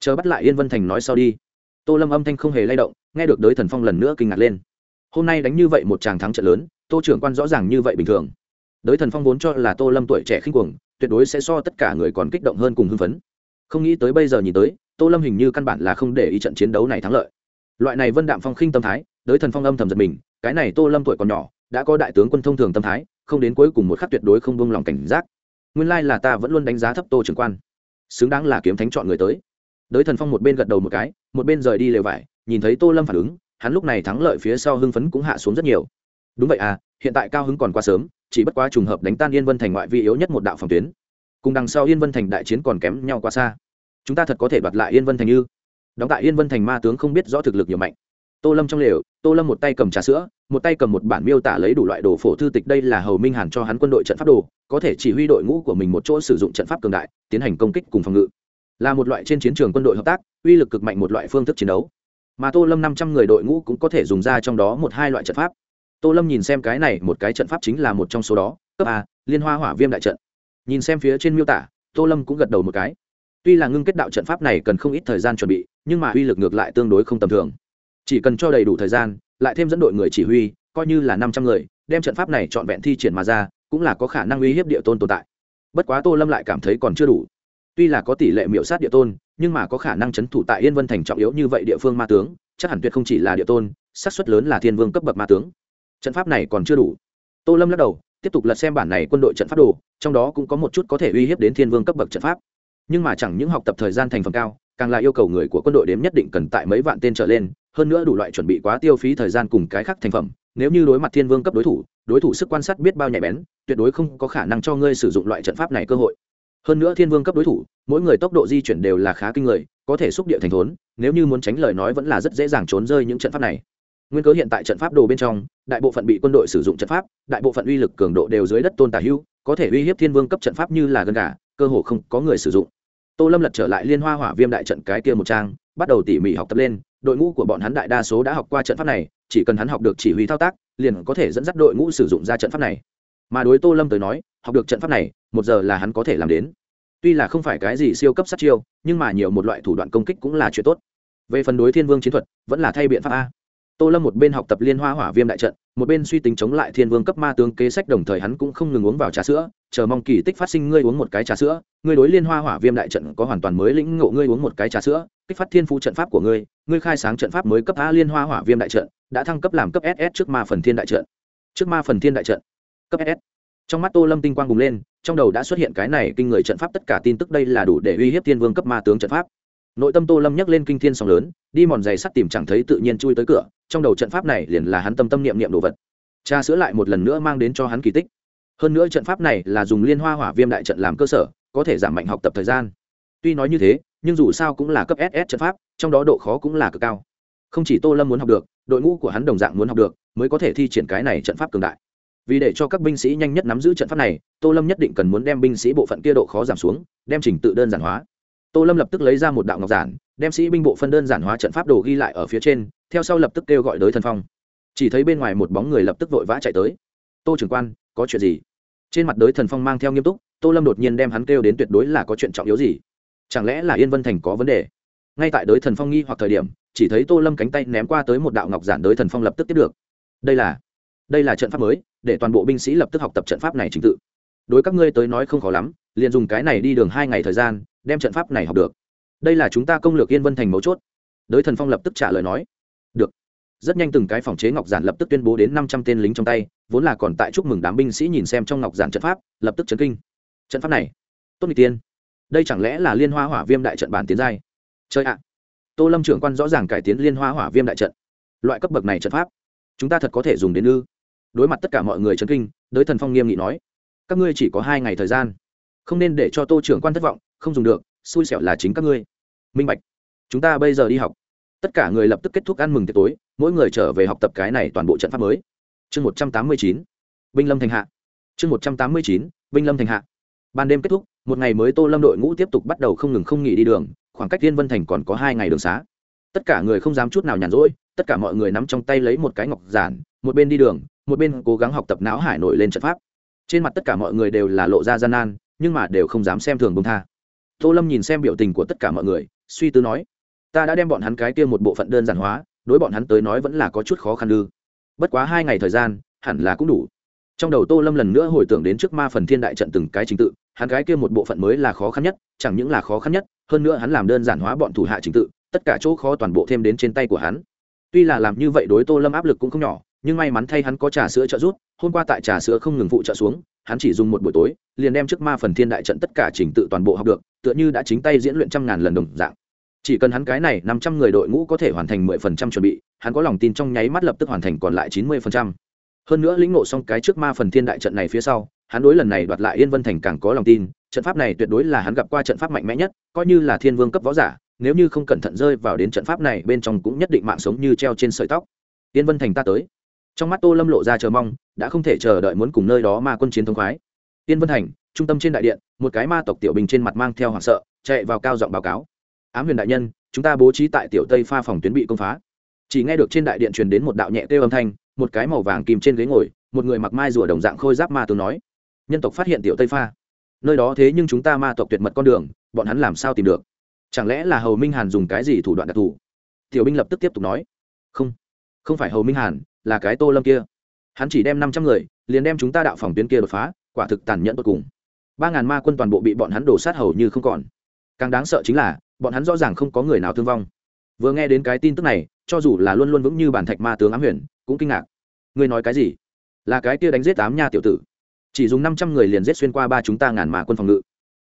Chờ bắt lại yên vân thành nói sau đi. Tô lâm âm thanh không hề lay động, nghe được đới thần phong lần nữa kinh ngạc lên. Hôm nay đánh như vậy một tràng thắng trận lớn, tô trưởng quan rõ ràng như vậy bình thường. Đới thần phong vốn cho là tô lâm tuổi trẻ khinh cuồng, tuyệt đối sẽ so tất cả người còn kích động hơn cùng hưng phấn. Không nghĩ tới bây giờ nhìn tới tô lâm hình như căn bản là không để ý trận chiến đấu này thắng lợi. Loại này vân đạm phong khinh tâm thái, đới thần phong âm thầm giật mình, cái này tô lâm tuổi còn nhỏ, đã có đại tướng quân thông thường tâm thái, không đến cuối cùng một khắc tuyệt đối không buông lòng cảnh giác. Nguyên lai là ta vẫn luôn đánh giá thấp tô trưởng quan. Xứng đáng là kiếm thánh chọn người tới. Đới thần phong một bên gật đầu một cái, một bên rời đi lều vải, nhìn thấy tô lâm phản ứng, hắn lúc này thắng lợi phía sau hưng phấn cũng hạ xuống rất nhiều. Đúng vậy à hiện tại cao hứng còn quá sớm, chỉ bất quá trùng hợp đánh tan yên vân thành ngoại vi yếu nhất một đạo phòng tuyến. Cùng đằng sau yên vân thành đại chiến còn kém nhau quá xa chúng ta thật có thể đoạt lại yên vân thành như đóng tại yên vân thành ma tướng không biết rõ thực lực nhiều mạnh. Tô lâm trong lều, tô lâm một tay cầm trà sữa, một tay cầm một bản miêu tả lấy đủ loại đồ phổ thư tịch. Đây là hầu minh hàn cho hắn quân đội trận pháp đồ, có thể chỉ huy đội ngũ của mình một chỗ sử dụng trận pháp cường đại, tiến hành công kích cùng phòng ngự. Là một loại trên chiến trường quân đội hợp tác, uy lực cực mạnh một loại phương thức chiến đấu. Mà tô lâm năm trăm người đội ngũ cũng có thể dùng ra trong đó một hai loại trận pháp. Tô lâm nhìn xem cái này, một cái trận pháp chính là một trong số đó, cấp a, liên hoa hỏa viêm đại trận. Nhìn xem phía trên miêu tả, tô lâm cũng gật đầu một cái tuy là ngưng kết đạo trận pháp này cần không ít thời gian chuẩn bị, nhưng mà uy lực ngược lại tương đối không tầm thường. Chỉ cần cho đầy đủ thời gian, lại thêm dẫn đội người chỉ huy, coi như là năm trăm người, đem trận pháp này trọn vẹn thi triển mà ra, cũng là có khả năng uy hiếp địa tôn tồn tại. Bất quá tô lâm lại cảm thấy còn chưa đủ. Tuy là có tỷ lệ miễu sát địa tôn, nhưng mà có khả năng c h ấ n thủ tại yên vân thành trọng yếu như vậy địa phương ma tướng, chắc hẳn tuyệt không chỉ là địa tôn, xác suất lớn là thiên vương cấp bậc ma tướng. Trận pháp này còn chưa đủ. Tô lâm lắc đầu, tiếp tục lật xem bản này quân đội trận pháp đồ, trong đó cũng có một chút có thể uy hiếp đến thiên vương cấp bậc trận pháp nhưng mà chẳng những học tập thời gian thành phần cao, càng là yêu cầu người của quân đội đếm nhất định cần tại mấy vạn tên trở lên, hơn nữa đủ loại chuẩn bị quá tiêu phí thời gian cùng cái khác thành phẩm. Nếu như đối mặt thiên vương cấp đối thủ đối thủ sức quan sát biết bao nhạy bén, tuyệt đối không có khả năng cho ngươi sử dụng loại trận pháp này cơ hội. Hơn nữa thiên vương cấp đối thủ, mỗi người tốc độ di chuyển đều là khá kinh người, có thể xúc địa thành thốn, nếu như muốn tránh lời nói vẫn là rất dễ dàng trốn rơi những trận pháp này. Nguyên cớ hiện tại trận pháp đồ bên trong, đại bộ phận bị quân đội sử dụng trận pháp, đại bộ phận uy lực cường độ đều dưới đất tôn tả hưu có thể uy hiếp thiên vương cấp trận pháp như là gần gà cơ hồ không có người sử dụng. Tô lâm lật trở lại liên hoa hỏa viêm đại trận cái kia một trang, bắt đầu tỉ mỉ học tập lên, đội ngũ của bọn hắn đại đa số đã học qua trận pháp này, chỉ cần hắn học được chỉ huy thao tác, liền có thể dẫn dắt đội ngũ sử dụng ra trận pháp này. Mà đối tô lâm tới nói, học được trận pháp này, một giờ là hắn có thể làm đến. Tuy là không phải cái gì siêu cấp sát chiêu, nhưng mà nhiều một loại thủ đoạn công kích cũng là chuyện tốt. Về phần đối thiên vương chiến thuật, vẫn là thay biện pháp a tô lâm một bên học tập liên hoa hỏa viêm đại trận, một bên suy tính chống lại thiên vương cấp ma tướng kế sách, đồng thời hắn cũng không ngừng uống vào trà sữa, chờ mong kỳ tích phát sinh ngươi uống một cái trà sữa, ngươi đối liên hoa hỏa viêm đại trận có hoàn toàn mới lĩnh ngộ, ngươi uống một cái trà sữa, kích phát thiên phú trận pháp của ngươi ngươi khai sáng trận pháp mới cấp a liên hoa hỏa viêm đại trận, đã thăng cấp làm cấp ss trước ma phần thiên đại trận. Trước ma phần thiên đại trận. Cấp ss trong mắt tô lâm tinh quang bùng lên, trong đầu đã xuất hiện cái này kinh người trận pháp, tất cả tin tức đây là đủ để uy hiếp thiên vương cấp ma tướng trận pháp nội tâm tô lâm nhắc lên kinh thiên sóng lớn, đi mòn giày sắt tìm chẳng thấy tự nhiên chui tới cửa, trong đầu trận pháp này liền là hắn tâm tâm niệm niệm đồ vật. Cha sữa lại một lần nữa mang đến cho hắn kỳ tích. Hơn nữa trận pháp này là dùng liên hoa hỏa viêm đại trận làm cơ sở, có thể giảm mạnh học tập thời gian. Tuy nói như thế, nhưng dù sao cũng là cấp ss trận pháp, trong đó độ khó cũng là cực cao. Không chỉ tô lâm muốn học được, đội ngũ của hắn đồng dạng muốn học được, mới có thể thi triển cái này trận pháp cường đại. Vì để cho các binh sĩ nhanh nhất nắm giữ trận pháp này, tô lâm nhất định cần muốn đem binh sĩ bộ phận kia độ khó giảm xuống, đem trình tự đơn giản hóa tô lâm lập tức lấy ra một đạo ngọc giản, đem sĩ binh bộ phân đơn giản hóa trận pháp đồ ghi lại ở phía trên, theo sau lập tức kêu gọi đới thần phong. Chỉ thấy bên ngoài một bóng người lập tức vội vã chạy tới. Tô trưởng quan, có chuyện gì? Trên mặt đới thần phong mang theo nghiêm túc, tô lâm đột nhiên đem hắn kêu đến tuyệt đối là có chuyện trọng yếu gì? Chẳng lẽ là yên vân thành có vấn đề? Ngay tại đới thần phong nghi hoặc thời điểm, chỉ thấy tô lâm cánh tay ném qua tới một đạo ngọc giản đới thần phong lập tức tiếp được. Đây là đây là trận pháp mới, để toàn bộ binh sĩ lập tức học tập trận pháp này trình tự. Đối các ngươi tới nói không khó lắm, liền dùng cái này đi đường hai ngày thời gian đem trận pháp này học được. Đây là chúng ta công lược yên vân thành mấu chốt. Đới thần phong lập tức trả lời nói. Được. Rất nhanh từng cái phòng chế ngọc giản lập tức tuyên bố đến năm trăm tên lính trong tay, vốn là còn tại chúc mừng đám binh sĩ nhìn xem trong ngọc giản trận pháp, lập tức chấn kinh. Trận pháp này. Tốt nghịch tiên. Đây chẳng lẽ là liên hoa hỏa viêm đại trận bản tiến giai? Chơi ạ. Tô lâm trưởng quan rõ ràng cải tiến liên hoa hỏa viêm đại trận. Loại cấp bậc này trận pháp, chúng ta thật có thể dùng đến ư? Đối mặt tất cả mọi người chấn kinh, đới thần phong nghiêm nghị nói. Các ngươi chỉ có hai ngày thời gian. Không nên để cho tô trưởng quan thất vọng không dùng được, xui xẻo là chính các ngươi. Minh bạch, chúng ta bây giờ đi học. Tất cả người lập tức kết thúc ăn mừng tiệc tối, mỗi người trở về học tập cái này toàn bộ trận pháp mới. Chương một trăm tám mươi chín, binh lâm thành hạ. Chương một trăm tám mươi chín, binh lâm thành hạ. Ban đêm kết thúc, một ngày mới tô lâm đội ngũ tiếp tục bắt đầu không ngừng không nghỉ đi đường, khoảng cách thiên vân thành còn có hai ngày đường xá. Tất cả người không dám chút nào nhàn rỗi, tất cả mọi người nắm trong tay lấy một cái ngọc giản, một bên đi đường, một bên cố gắng học tập não hải nổi lên trận pháp. Trên mặt tất cả mọi người đều là lộ ra gian nan, nhưng mà đều không dám xem thường bông tha tô lâm nhìn xem biểu tình của tất cả mọi người, suy tư nói, ta đã đem bọn hắn cái kia một bộ phận đơn giản hóa, đối bọn hắn tới nói vẫn là có chút khó khăn ư. Bất quá hai ngày thời gian, hẳn là cũng đủ. Trong đầu tô lâm lần nữa hồi tưởng đến trước ma phần thiên đại trận từng cái trình tự, hắn cái kia một bộ phận mới là khó khăn nhất, chẳng những là khó khăn nhất, hơn nữa hắn làm đơn giản hóa bọn thủ hạ trình tự, tất cả chỗ khó toàn bộ thêm đến trên tay của hắn. Tuy là làm như vậy đối tô lâm áp lực cũng không nhỏ, nhưng may mắn thay hắn có trà sữa trợ rút hôm qua tại trà sữa không ngừng phụ trợ xuống hắn chỉ dùng một buổi tối, liền đem trước ma phần thiên đại trận tất cả trình tự toàn bộ học được, tựa như đã chính tay diễn luyện trăm ngàn lần đồng dạng. Chỉ cần hắn cái này năm trăm người đội ngũ có thể hoàn thành mười phần trăm chuẩn bị, hắn có lòng tin trong nháy mắt lập tức hoàn thành còn lại chín mươi phần trăm. Hơn nữa lĩnh ngộ xong cái trước ma phần thiên đại trận này phía sau, hắn đối lần này đoạt lại yên vân thành càng có lòng tin, trận pháp này tuyệt đối là hắn gặp qua trận pháp mạnh mẽ nhất, coi như là thiên vương cấp võ giả, nếu như không cẩn thận rơi vào đến trận pháp này bên trong cũng nhất định mạng sống như treo trên sợi tóc. Yên vân thành ta tới trong mắt tô lâm lộ ra chờ mong, đã không thể chờ đợi muốn cùng nơi đó ma quân chiến thống khoái. Tiên vân thành, trung tâm trên đại điện, một cái ma tộc tiểu bình trên mặt mang theo hoảng sợ, chạy vào cao giọng báo cáo. Ám huyền đại nhân, chúng ta bố trí tại tiểu tây pha phòng tuyến bị công phá. Chỉ nghe được trên đại điện truyền đến một đạo nhẹ kêu âm thanh, một cái màu vàng kìm trên ghế ngồi, một người mặc mai rùa đồng dạng khôi giáp ma tướng nói, nhân tộc phát hiện tiểu tây pha. Nơi đó thế nhưng chúng ta ma tộc tuyệt mật con đường, bọn hắn làm sao tìm được? Chẳng lẽ là hầu minh hàn dùng cái gì thủ đoạn đặc thù? Tiểu binh lập tức tiếp tục nói, không không phải hầu minh hàn là cái tô lâm kia. Hắn chỉ đem năm trăm người, liền đem chúng ta đạo phòng tuyến kia đột phá, quả thực tàn nhẫn tột cùng. Ba ngàn ma quân toàn bộ bị bọn hắn đổ sát hầu như không còn. Càng đáng sợ chính là, bọn hắn rõ ràng không có người nào thương vong. Vừa nghe đến cái tin tức này, cho dù là luôn luôn vững như bản thạch ma tướng ám huyền, cũng kinh ngạc. Ngươi nói cái gì? Là cái kia đánh giết tám nha tiểu tử. Chỉ dùng năm trăm người liền giết xuyên qua ba chúng ta ngàn mà quân phòng ngự.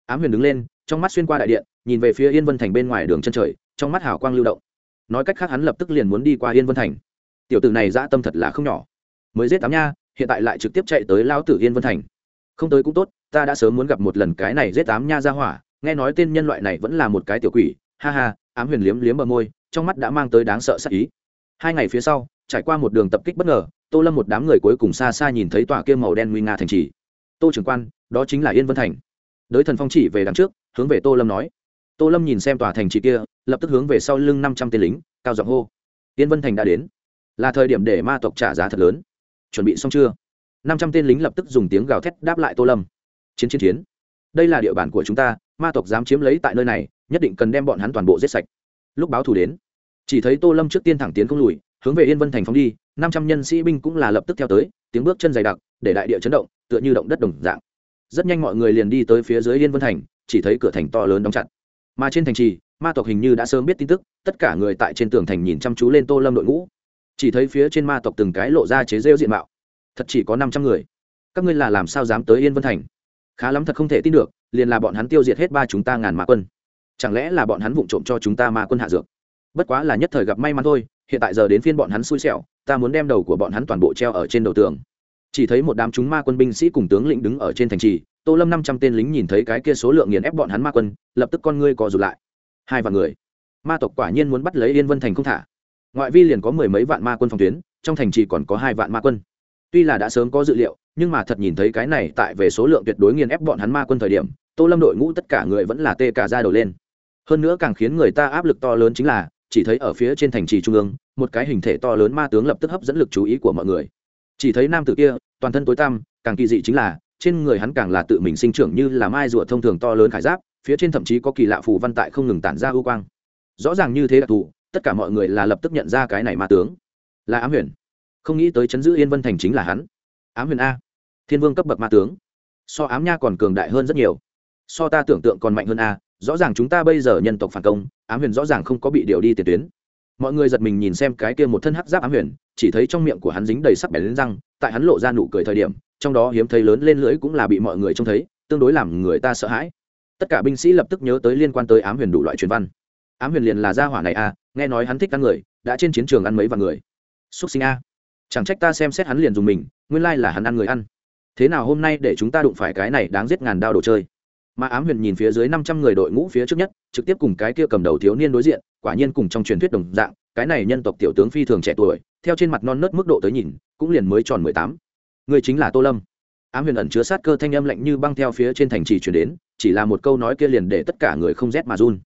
Ám huyền đứng lên, trong mắt xuyên qua đại điện, nhìn về phía yên vân thành bên ngoài đường chân trời, trong mắt hào quang lưu động. Nói cách khác hắn lập tức liền muốn đi qua yên vân thành tiểu tử này dã tâm thật là không nhỏ. Mới giết tám nha, hiện tại lại trực tiếp chạy tới lao tử yên vân thành. Không tới cũng tốt, ta đã sớm muốn gặp một lần cái này giết tám nha ra hỏa, nghe nói tên nhân loại này vẫn là một cái tiểu quỷ, ha ha, ám huyền liếm liếm bờ môi, trong mắt đã mang tới đáng sợ sắc ý. Hai ngày phía sau, trải qua một đường tập kích bất ngờ, tô lâm một đám người cuối cùng xa xa nhìn thấy tòa kia màu đen nguy nga thành trì. Tô trưởng quan, đó chính là yên vân thành. Đới thần phong chỉ về đằng trước, hướng về tô lâm nói. Tô lâm nhìn xem tòa thành trì kia, lập tức hướng về sau lưng năm trăm tên lính, cao giọng hô. Yên vân thành đã đến là thời điểm để ma tộc trả giá thật lớn. Chuẩn bị xong chưa? Năm trăm tên lính lập tức dùng tiếng gào thét đáp lại tô lâm. Chiến chiến chiến. Đây là địa bàn của chúng ta, ma tộc dám chiếm lấy tại nơi này, nhất định cần đem bọn hắn toàn bộ giết sạch. Lúc báo thù đến, chỉ thấy tô lâm trước tiên thẳng tiến không lùi, hướng về yên vân thành phóng đi, năm trăm nhân sĩ binh cũng là lập tức theo tới, tiếng bước chân dày đặc, để đại địa chấn động, tựa như động đất đồng dạng. Rất nhanh mọi người liền đi tới phía dưới yên vân thành, chỉ thấy cửa thành to lớn đóng chặt. Mà trên thành trì, ma tộc hình như đã sớm biết tin tức, tất cả người tại trên tường thành nhìn chăm chú lên tô lâm đội ngũ chỉ thấy phía trên ma tộc từng cái lộ ra chế rêu diện mạo. Thật chỉ có năm trăm người. Các ngươi là làm sao dám tới yên vân thành? Khá lắm thật không thể tin được, liền là bọn hắn tiêu diệt hết ba chúng ta ngàn ma quân. Chẳng lẽ là bọn hắn vụng trộm cho chúng ta ma quân hạ dược? Bất quá là nhất thời gặp may mắn thôi, hiện tại giờ đến phiên bọn hắn xui xẻo, ta muốn đem đầu của bọn hắn toàn bộ treo ở trên đầu tường. Chỉ thấy một đám chúng ma quân binh sĩ cùng tướng lĩnh đứng ở trên thành trì, tô lâm năm trăm tên lính nhìn thấy cái kia số lượng nghiền ép bọn hắn ma quân, lập tức con ngươi co rụt lại. Hai vạn người. Ma tộc quả nhiên muốn bắt lấy yên vân thành không thả ngoại vi liền có mười mấy vạn ma quân phòng tuyến, trong thành trì còn có hai vạn ma quân. Tuy là đã sớm có dự liệu, nhưng mà thật nhìn thấy cái này tại về số lượng tuyệt đối nghiền ép bọn hắn ma quân thời điểm, tô lâm đội ngũ tất cả người vẫn là tê cả ra đầu lên. Hơn nữa càng khiến người ta áp lực to lớn chính là, chỉ thấy ở phía trên thành trì trung ương, một cái hình thể to lớn ma tướng lập tức hấp dẫn lực chú ý của mọi người. Chỉ thấy nam tử kia, toàn thân tối tăm, càng kỳ dị chính là, trên người hắn càng là tự mình sinh trưởng như là mai rùa thông thường to lớn khải giáp, phía trên thậm chí có kỳ lạ phù văn tại không ngừng tản ra ưu quang. Rõ ràng như thế đặc thù tất cả mọi người là lập tức nhận ra cái này ma tướng. Là ám huyền. Không nghĩ tới chấn giữ yên vân thành chính là hắn. Ám huyền a. Thiên vương cấp bậc ma tướng. So ám nha còn cường đại hơn rất nhiều. So ta tưởng tượng còn mạnh hơn a, rõ ràng chúng ta bây giờ nhân tộc phản công, ám huyền rõ ràng không có bị điều đi tiền tuyến. Mọi người giật mình nhìn xem cái kia một thân hắc giáp ám huyền, chỉ thấy trong miệng của hắn dính đầy sắc bén lên răng, tại hắn lộ ra nụ cười thời điểm, trong đó hiếm thấy lớn lên lưỡi cũng là bị mọi người trông thấy, tương đối làm người ta sợ hãi. Tất cả binh sĩ lập tức nhớ tới liên quan tới ám huyền đủ loại truyền văn ám huyền liền là gia hỏa này à? nghe nói hắn thích ăn người, đã trên chiến trường ăn mấy vạn người. Xúc sinh a. Chẳng trách ta xem xét hắn liền dùng mình, nguyên lai là hắn ăn người ăn. Thế nào hôm nay để chúng ta đụng phải cái này đáng giết ngàn đao đồ chơi? Mà ám huyền nhìn phía dưới năm trăm người đội ngũ phía trước nhất, trực tiếp cùng cái kia cầm đầu thiếu niên đối diện, quả nhiên cùng trong truyền thuyết đồng dạng, cái này nhân tộc tiểu tướng phi thường trẻ tuổi, theo trên mặt non nớt mức độ tới nhìn, cũng liền mới tròn mười tám. Người chính là tô lâm. Ám huyền ẩn chứa sát cơ thanh âm lạnh như băng theo phía trên thành trì chuyển đến, chỉ là một câu nói kia liền để tất cả người không rét mà run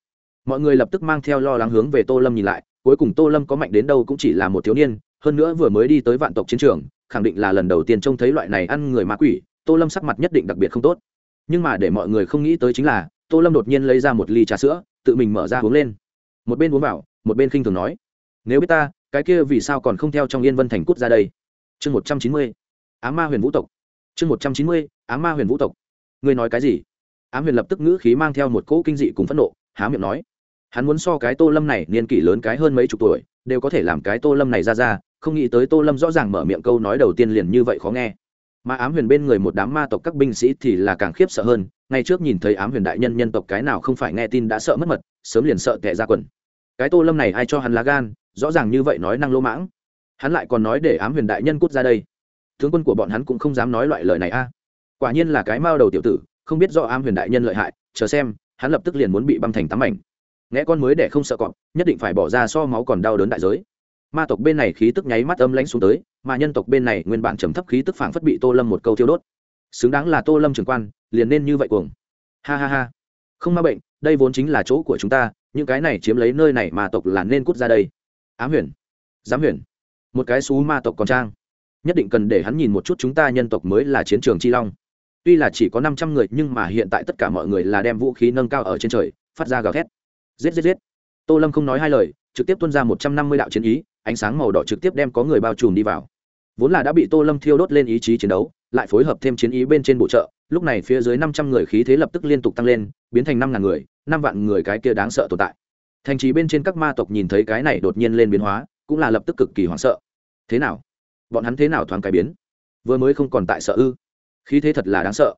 mọi người lập tức mang theo lo lắng hướng về tô lâm nhìn lại, cuối cùng tô lâm có mạnh đến đâu cũng chỉ là một thiếu niên, hơn nữa vừa mới đi tới vạn tộc chiến trường, khẳng định là lần đầu tiên trông thấy loại này ăn người ma quỷ, tô lâm sắc mặt nhất định đặc biệt không tốt. Nhưng mà để mọi người không nghĩ tới chính là, tô lâm đột nhiên lấy ra một ly trà sữa, tự mình mở ra uống lên. Một bên uống vào, một bên khinh thường nói, nếu biết ta, cái kia vì sao còn không theo trong yên vân thành cút ra đây? Chương một trăm chín mươi, á ma huyền vũ tộc. Chương một trăm chín mươi, á ma huyền vũ tộc. Ngươi nói cái gì? Á huyền lập tức ngữ khí mang theo một cỗ kinh dị cùng phẫn nộ, há miệng nói hắn muốn so cái tô lâm này niên kỷ lớn cái hơn mấy chục tuổi, đều có thể làm cái tô lâm này ra ra, không nghĩ tới tô lâm rõ ràng mở miệng câu nói đầu tiên liền như vậy khó nghe. Mà ám huyền bên người một đám ma tộc các binh sĩ thì là càng khiếp sợ hơn, ngay trước nhìn thấy ám huyền đại nhân nhân tộc cái nào không phải nghe tin đã sợ mất mật, sớm liền sợ tệ ra quần. Cái tô lâm này ai cho hắn lá gan, rõ ràng như vậy nói năng lỗ mãng. Hắn lại còn nói để ám huyền đại nhân cút ra đây. Tướng quân của bọn hắn cũng không dám nói loại lời này a. Quả nhiên là cái mao đầu tiểu tử, không biết do ám huyền đại nhân lợi hại, chờ xem, hắn lập tức liền muốn bị băm thành tắm ảnh nghe con mới để không sợ cọp, nhất định phải bỏ ra so máu còn đau đớn đại giới. Ma tộc bên này khí tức nháy mắt âm lãnh xuống tới, mà nhân tộc bên này nguyên bản trầm thấp khí tức phảng phất bị tô lâm một câu thiêu đốt. Xứng đáng là tô lâm trưởng quan, liền nên như vậy cuồng. Ha ha ha. Không ma bệnh, đây vốn chính là chỗ của chúng ta, những cái này chiếm lấy nơi này mà tộc là nên cút ra đây. Ám huyền. Giám huyền. Một cái xú ma tộc còn trang. Nhất định cần để hắn nhìn một chút chúng ta nhân tộc mới là chiến trường chi long. Tuy là chỉ có năm trăm người, nhưng mà hiện tại tất cả mọi người là đem vũ khí nâng cao ở trên trời, phát ra gào thét giết giết giết. Tô lâm không nói hai lời, trực tiếp tuân ra một trăm năm mươi đạo chiến ý, ánh sáng màu đỏ trực tiếp đem có người bao trùm đi vào. Vốn là đã bị tô lâm thiêu đốt lên ý chí chiến đấu, lại phối hợp thêm chiến ý bên trên bổ trợ, lúc này phía dưới năm trăm người khí thế lập tức liên tục tăng lên, biến thành năm ngàn người, năm vạn người cái kia đáng sợ tồn tại. Thành trì bên trên các ma tộc nhìn thấy cái này đột nhiên lên biến hóa, cũng là lập tức cực kỳ hoảng sợ. Thế nào? Bọn hắn thế nào thoáng cái biến? Vừa mới không còn tại sợ ư? Khí thế thật là đáng sợ.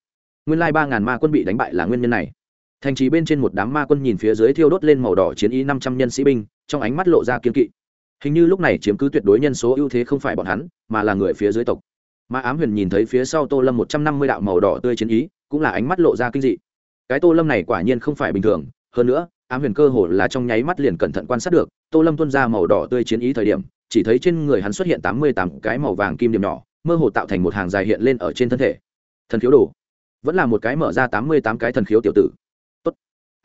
Nguyên lai ba ngàn ma quân bị đánh bại là nguyên nhân này thành trì bên trên một đám ma quân nhìn phía dưới thiêu đốt lên màu đỏ chiến ý năm trăm nhân sĩ binh, trong ánh mắt lộ ra kiên kỵ. Hình như lúc này chiếm cứ tuyệt đối nhân số ưu thế không phải bọn hắn, mà là người phía dưới tộc. Mà ám huyền nhìn thấy phía sau tô lâm một trăm năm mươi đạo màu đỏ tươi chiến ý, cũng là ánh mắt lộ ra kinh dị. Cái tô lâm này quả nhiên không phải bình thường, hơn nữa, ám huyền cơ hồ là trong nháy mắt liền cẩn thận quan sát được, tô lâm tuân ra màu đỏ tươi chiến ý thời điểm, chỉ thấy trên người hắn xuất hiện tám mươi tám cái màu vàng kim điểm nhỏ, mơ hồ tạo thành một hàng dài hiện lên ở trên thân thể. Thần khiếu đồ. Vẫn là một cái mở ra tám mươi tám cái thần khiếu tiểu tử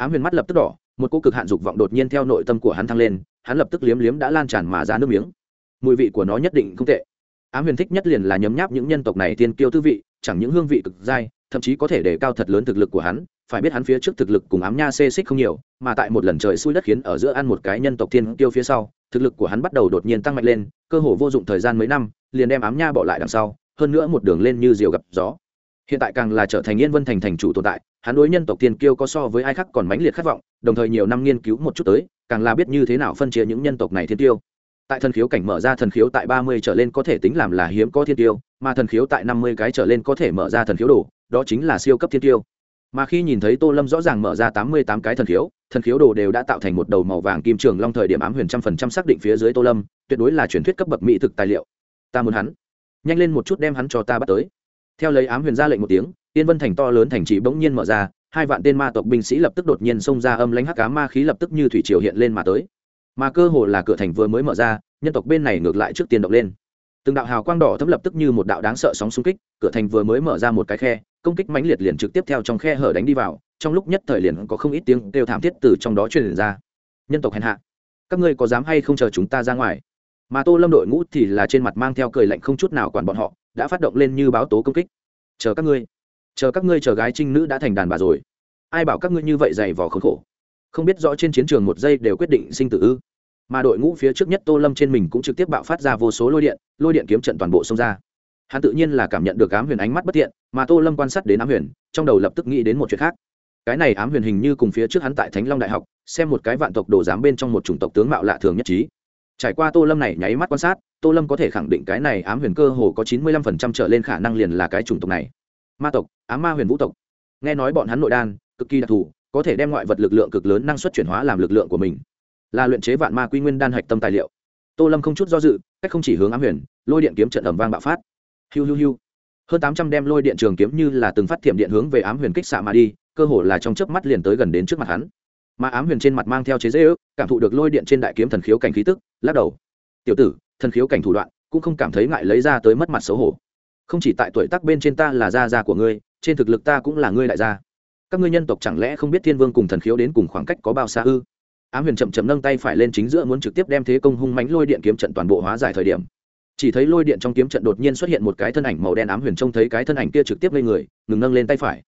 ám huyền mắt lập tức đỏ, một cô cực hạn dục vọng đột nhiên theo nội tâm của hắn thăng lên, hắn lập tức liếm liếm đã lan tràn mà ra nước miếng. Mùi vị của nó nhất định không tệ. Ám huyền thích nhất liền là nhấm nháp những nhân tộc này tiên kiêu tư vị, chẳng những hương vị cực dai, thậm chí có thể để cao thật lớn thực lực của hắn, phải biết hắn phía trước thực lực cùng ám nha xê xích không nhiều, mà tại một lần trời xui đất khiến ở giữa ăn một cái nhân tộc tiên kiêu phía sau, thực lực của hắn bắt đầu đột nhiên tăng mạnh lên, cơ hồ vô dụng thời gian mấy năm, liền đem ám nha bỏ lại đằng sau, hơn nữa một đường lên như diều gặp gió hiện tại càng là trở thành yên vân thành thành chủ tồn tại, hắn đối nhân tộc tiên kiêu có so với ai khác còn mãnh liệt khát vọng, đồng thời nhiều năm nghiên cứu một chút tới, càng là biết như thế nào phân chia những nhân tộc này thiên tiêu. Tại thần khiếu cảnh mở ra thần khiếu tại ba mươi trở lên có thể tính làm là hiếm có thiên tiêu, mà thần khiếu tại năm mươi cái trở lên có thể mở ra thần khiếu đồ, đó chính là siêu cấp thiên tiêu. Mà khi nhìn thấy tô lâm rõ ràng mở ra tám mươi tám cái thần khiếu thần khiếu đồ đều đã tạo thành một đầu màu vàng kim trường long thời điểm ám huyền trăm phần trăm xác định phía dưới tô lâm, tuyệt đối là truyền thuyết cấp bậc mỹ thực tài liệu. Ta muốn hắn. Nhanh lên một chút đem hắn cho ta bắt tới theo lấy ám huyền ra lệnh một tiếng tiên vân thành to lớn thành trì bỗng nhiên mở ra, hai vạn tên ma tộc binh sĩ lập tức đột nhiên xông ra âm lãnh hắc cá ma khí lập tức như thủy triều hiện lên mà tới. Mà cơ hồ là cửa thành vừa mới mở ra, nhân tộc bên này ngược lại trước tiên động lên. Từng đạo hào quang đỏ thấm lập tức như một đạo đáng sợ sóng xung kích, cửa thành vừa mới mở ra một cái khe, công kích mãnh liệt liền trực tiếp theo trong khe hở đánh đi vào, trong lúc nhất thời liền có không ít tiếng kêu thảm thiết từ trong đó truyền ra. Nhân tộc hèn hạ, các ngươi có dám hay không chờ chúng ta ra ngoài? Mà tô lâm đội ngũ thì là trên mặt mang theo cười lạnh không chút nào quản bọn họ đã phát động lên như báo tố công kích. Chờ các ngươi. Chờ các ngươi chờ gái trinh nữ đã thành đàn bà rồi. Ai bảo các ngươi như vậy dày vò khốn khổ? Không biết rõ trên chiến trường một giây đều quyết định sinh tử ư? Mà đội ngũ phía trước nhất tô lâm trên mình cũng trực tiếp bạo phát ra vô số lôi điện lôi điện kiếm trận toàn bộ xông ra. Hắn tự nhiên là cảm nhận được ám huyền ánh mắt bất thiện, mà tô lâm quan sát đến ám huyền, trong đầu lập tức nghĩ đến một chuyện khác. Cái này ám huyền hình như cùng phía trước hắn tại thánh long đại học, xem một cái vạn tộc đồ giám bên trong một chủng tộc tướng mạo lạ thường nhất trí trải qua tô lâm này nháy mắt quan sát, tô lâm có thể khẳng định cái này ám huyền cơ hồ có chín mươi lăm phần trăm trở lên khả năng liền là cái chủng tộc này. Ma tộc, ám ma huyền vũ tộc. Nghe nói bọn hắn nội đan, cực kỳ đặc thù, có thể đem ngoại vật lực lượng cực lớn năng suất chuyển hóa làm lực lượng của mình. Là luyện chế vạn ma quy nguyên đan hạch tâm tài liệu. Tô lâm không chút do dự, cách không chỉ hướng ám huyền, lôi điện kiếm trận ẩm vang bạo phát. Hiu hiu hiu. Hơn tám trăm đem lôi điện trường kiếm như là từng phát thiểm điện hướng về ám huyền kích xạ mà đi, cơ hồ là trong chớp mắt liền tới gần đến trước mặt hắn mà ám huyền trên mặt mang theo chế dễ ước, cảm thụ được lôi điện trên đại kiếm thần khiếu cảnh khí tức, lắc đầu. Tiểu tử, thần khiếu cảnh thủ đoạn, cũng không cảm thấy ngại lấy ra tới mất mặt xấu hổ. Không chỉ tại tuổi tác bên trên ta là gia gia của ngươi, trên thực lực ta cũng là ngươi đại gia. Các ngươi nhân tộc chẳng lẽ không biết thiên vương cùng thần khiếu đến cùng khoảng cách có bao xa ư? Ám huyền chậm chậm nâng tay phải lên chính giữa muốn trực tiếp đem thế công hung mánh lôi điện kiếm trận toàn bộ hóa giải thời điểm. Chỉ thấy lôi điện trong kiếm trận đột nhiên xuất hiện một cái thân ảnh màu đen ám huyền trông thấy cái thân ảnh kia trực tiếp lên người, ngừng nâng lên tay phải.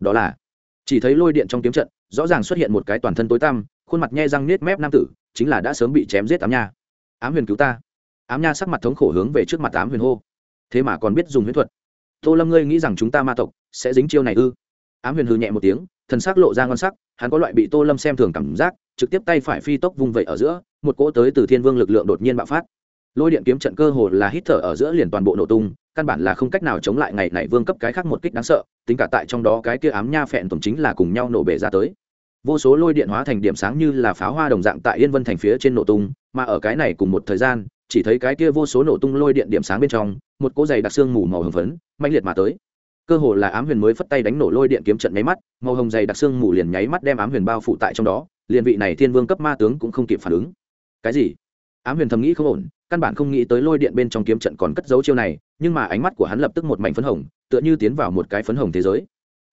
Đó là chỉ thấy lôi điện trong kiếm trận rõ ràng xuất hiện một cái toàn thân tối tăm, khuôn mặt nhe răng nết mép nam tử, chính là đã sớm bị chém giết ám nha. Ám huyền cứu ta. Ám nha sắc mặt thống khổ hướng về trước mặt ám huyền hô. Thế mà còn biết dùng huyền thuật. Tô lâm ngươi nghĩ rằng chúng ta ma tộc sẽ dính chiêu này ư? Ám huyền hư nhẹ một tiếng, thần sắc lộ ra ngon sắc, hắn có loại bị tô lâm xem thường cảm giác, trực tiếp tay phải phi tốc vung vẩy ở giữa, một cỗ tới từ thiên vương lực lượng đột nhiên bạo phát. Lôi điện kiếm trận cơ hồ là hít thở ở giữa liền toàn bộ nổ tung, căn bản là không cách nào chống lại ngày này vương cấp cái khác một kích đáng sợ, tính cả tại trong đó cái kia ám nha phẹn tổng chính là cùng nhau nổ bể ra tới vô số lôi điện hóa thành điểm sáng như là pháo hoa đồng dạng tại yên vân thành phía trên nổ tung, mà ở cái này cùng một thời gian, chỉ thấy cái kia vô số nổ tung lôi điện điểm sáng bên trong, một cỗ dày đặc xương mù màu hồng phấn mạnh liệt mà tới. Cơ hồ là ám huyền mới phất tay đánh nổ lôi điện kiếm trận nháy mắt, màu hồng dày đặc xương mù liền nháy mắt đem ám huyền bao phủ tại trong đó, liền vị này thiên vương cấp ma tướng cũng không kịp phản ứng. Cái gì? Ám huyền thầm nghĩ không ổn, căn bản không nghĩ tới lôi điện bên trong kiếm trận còn cất dấu chiêu này, nhưng mà ánh mắt của hắn lập tức một mảnh phấn hồng, tựa như tiến vào một cái phấn hồng thế giới.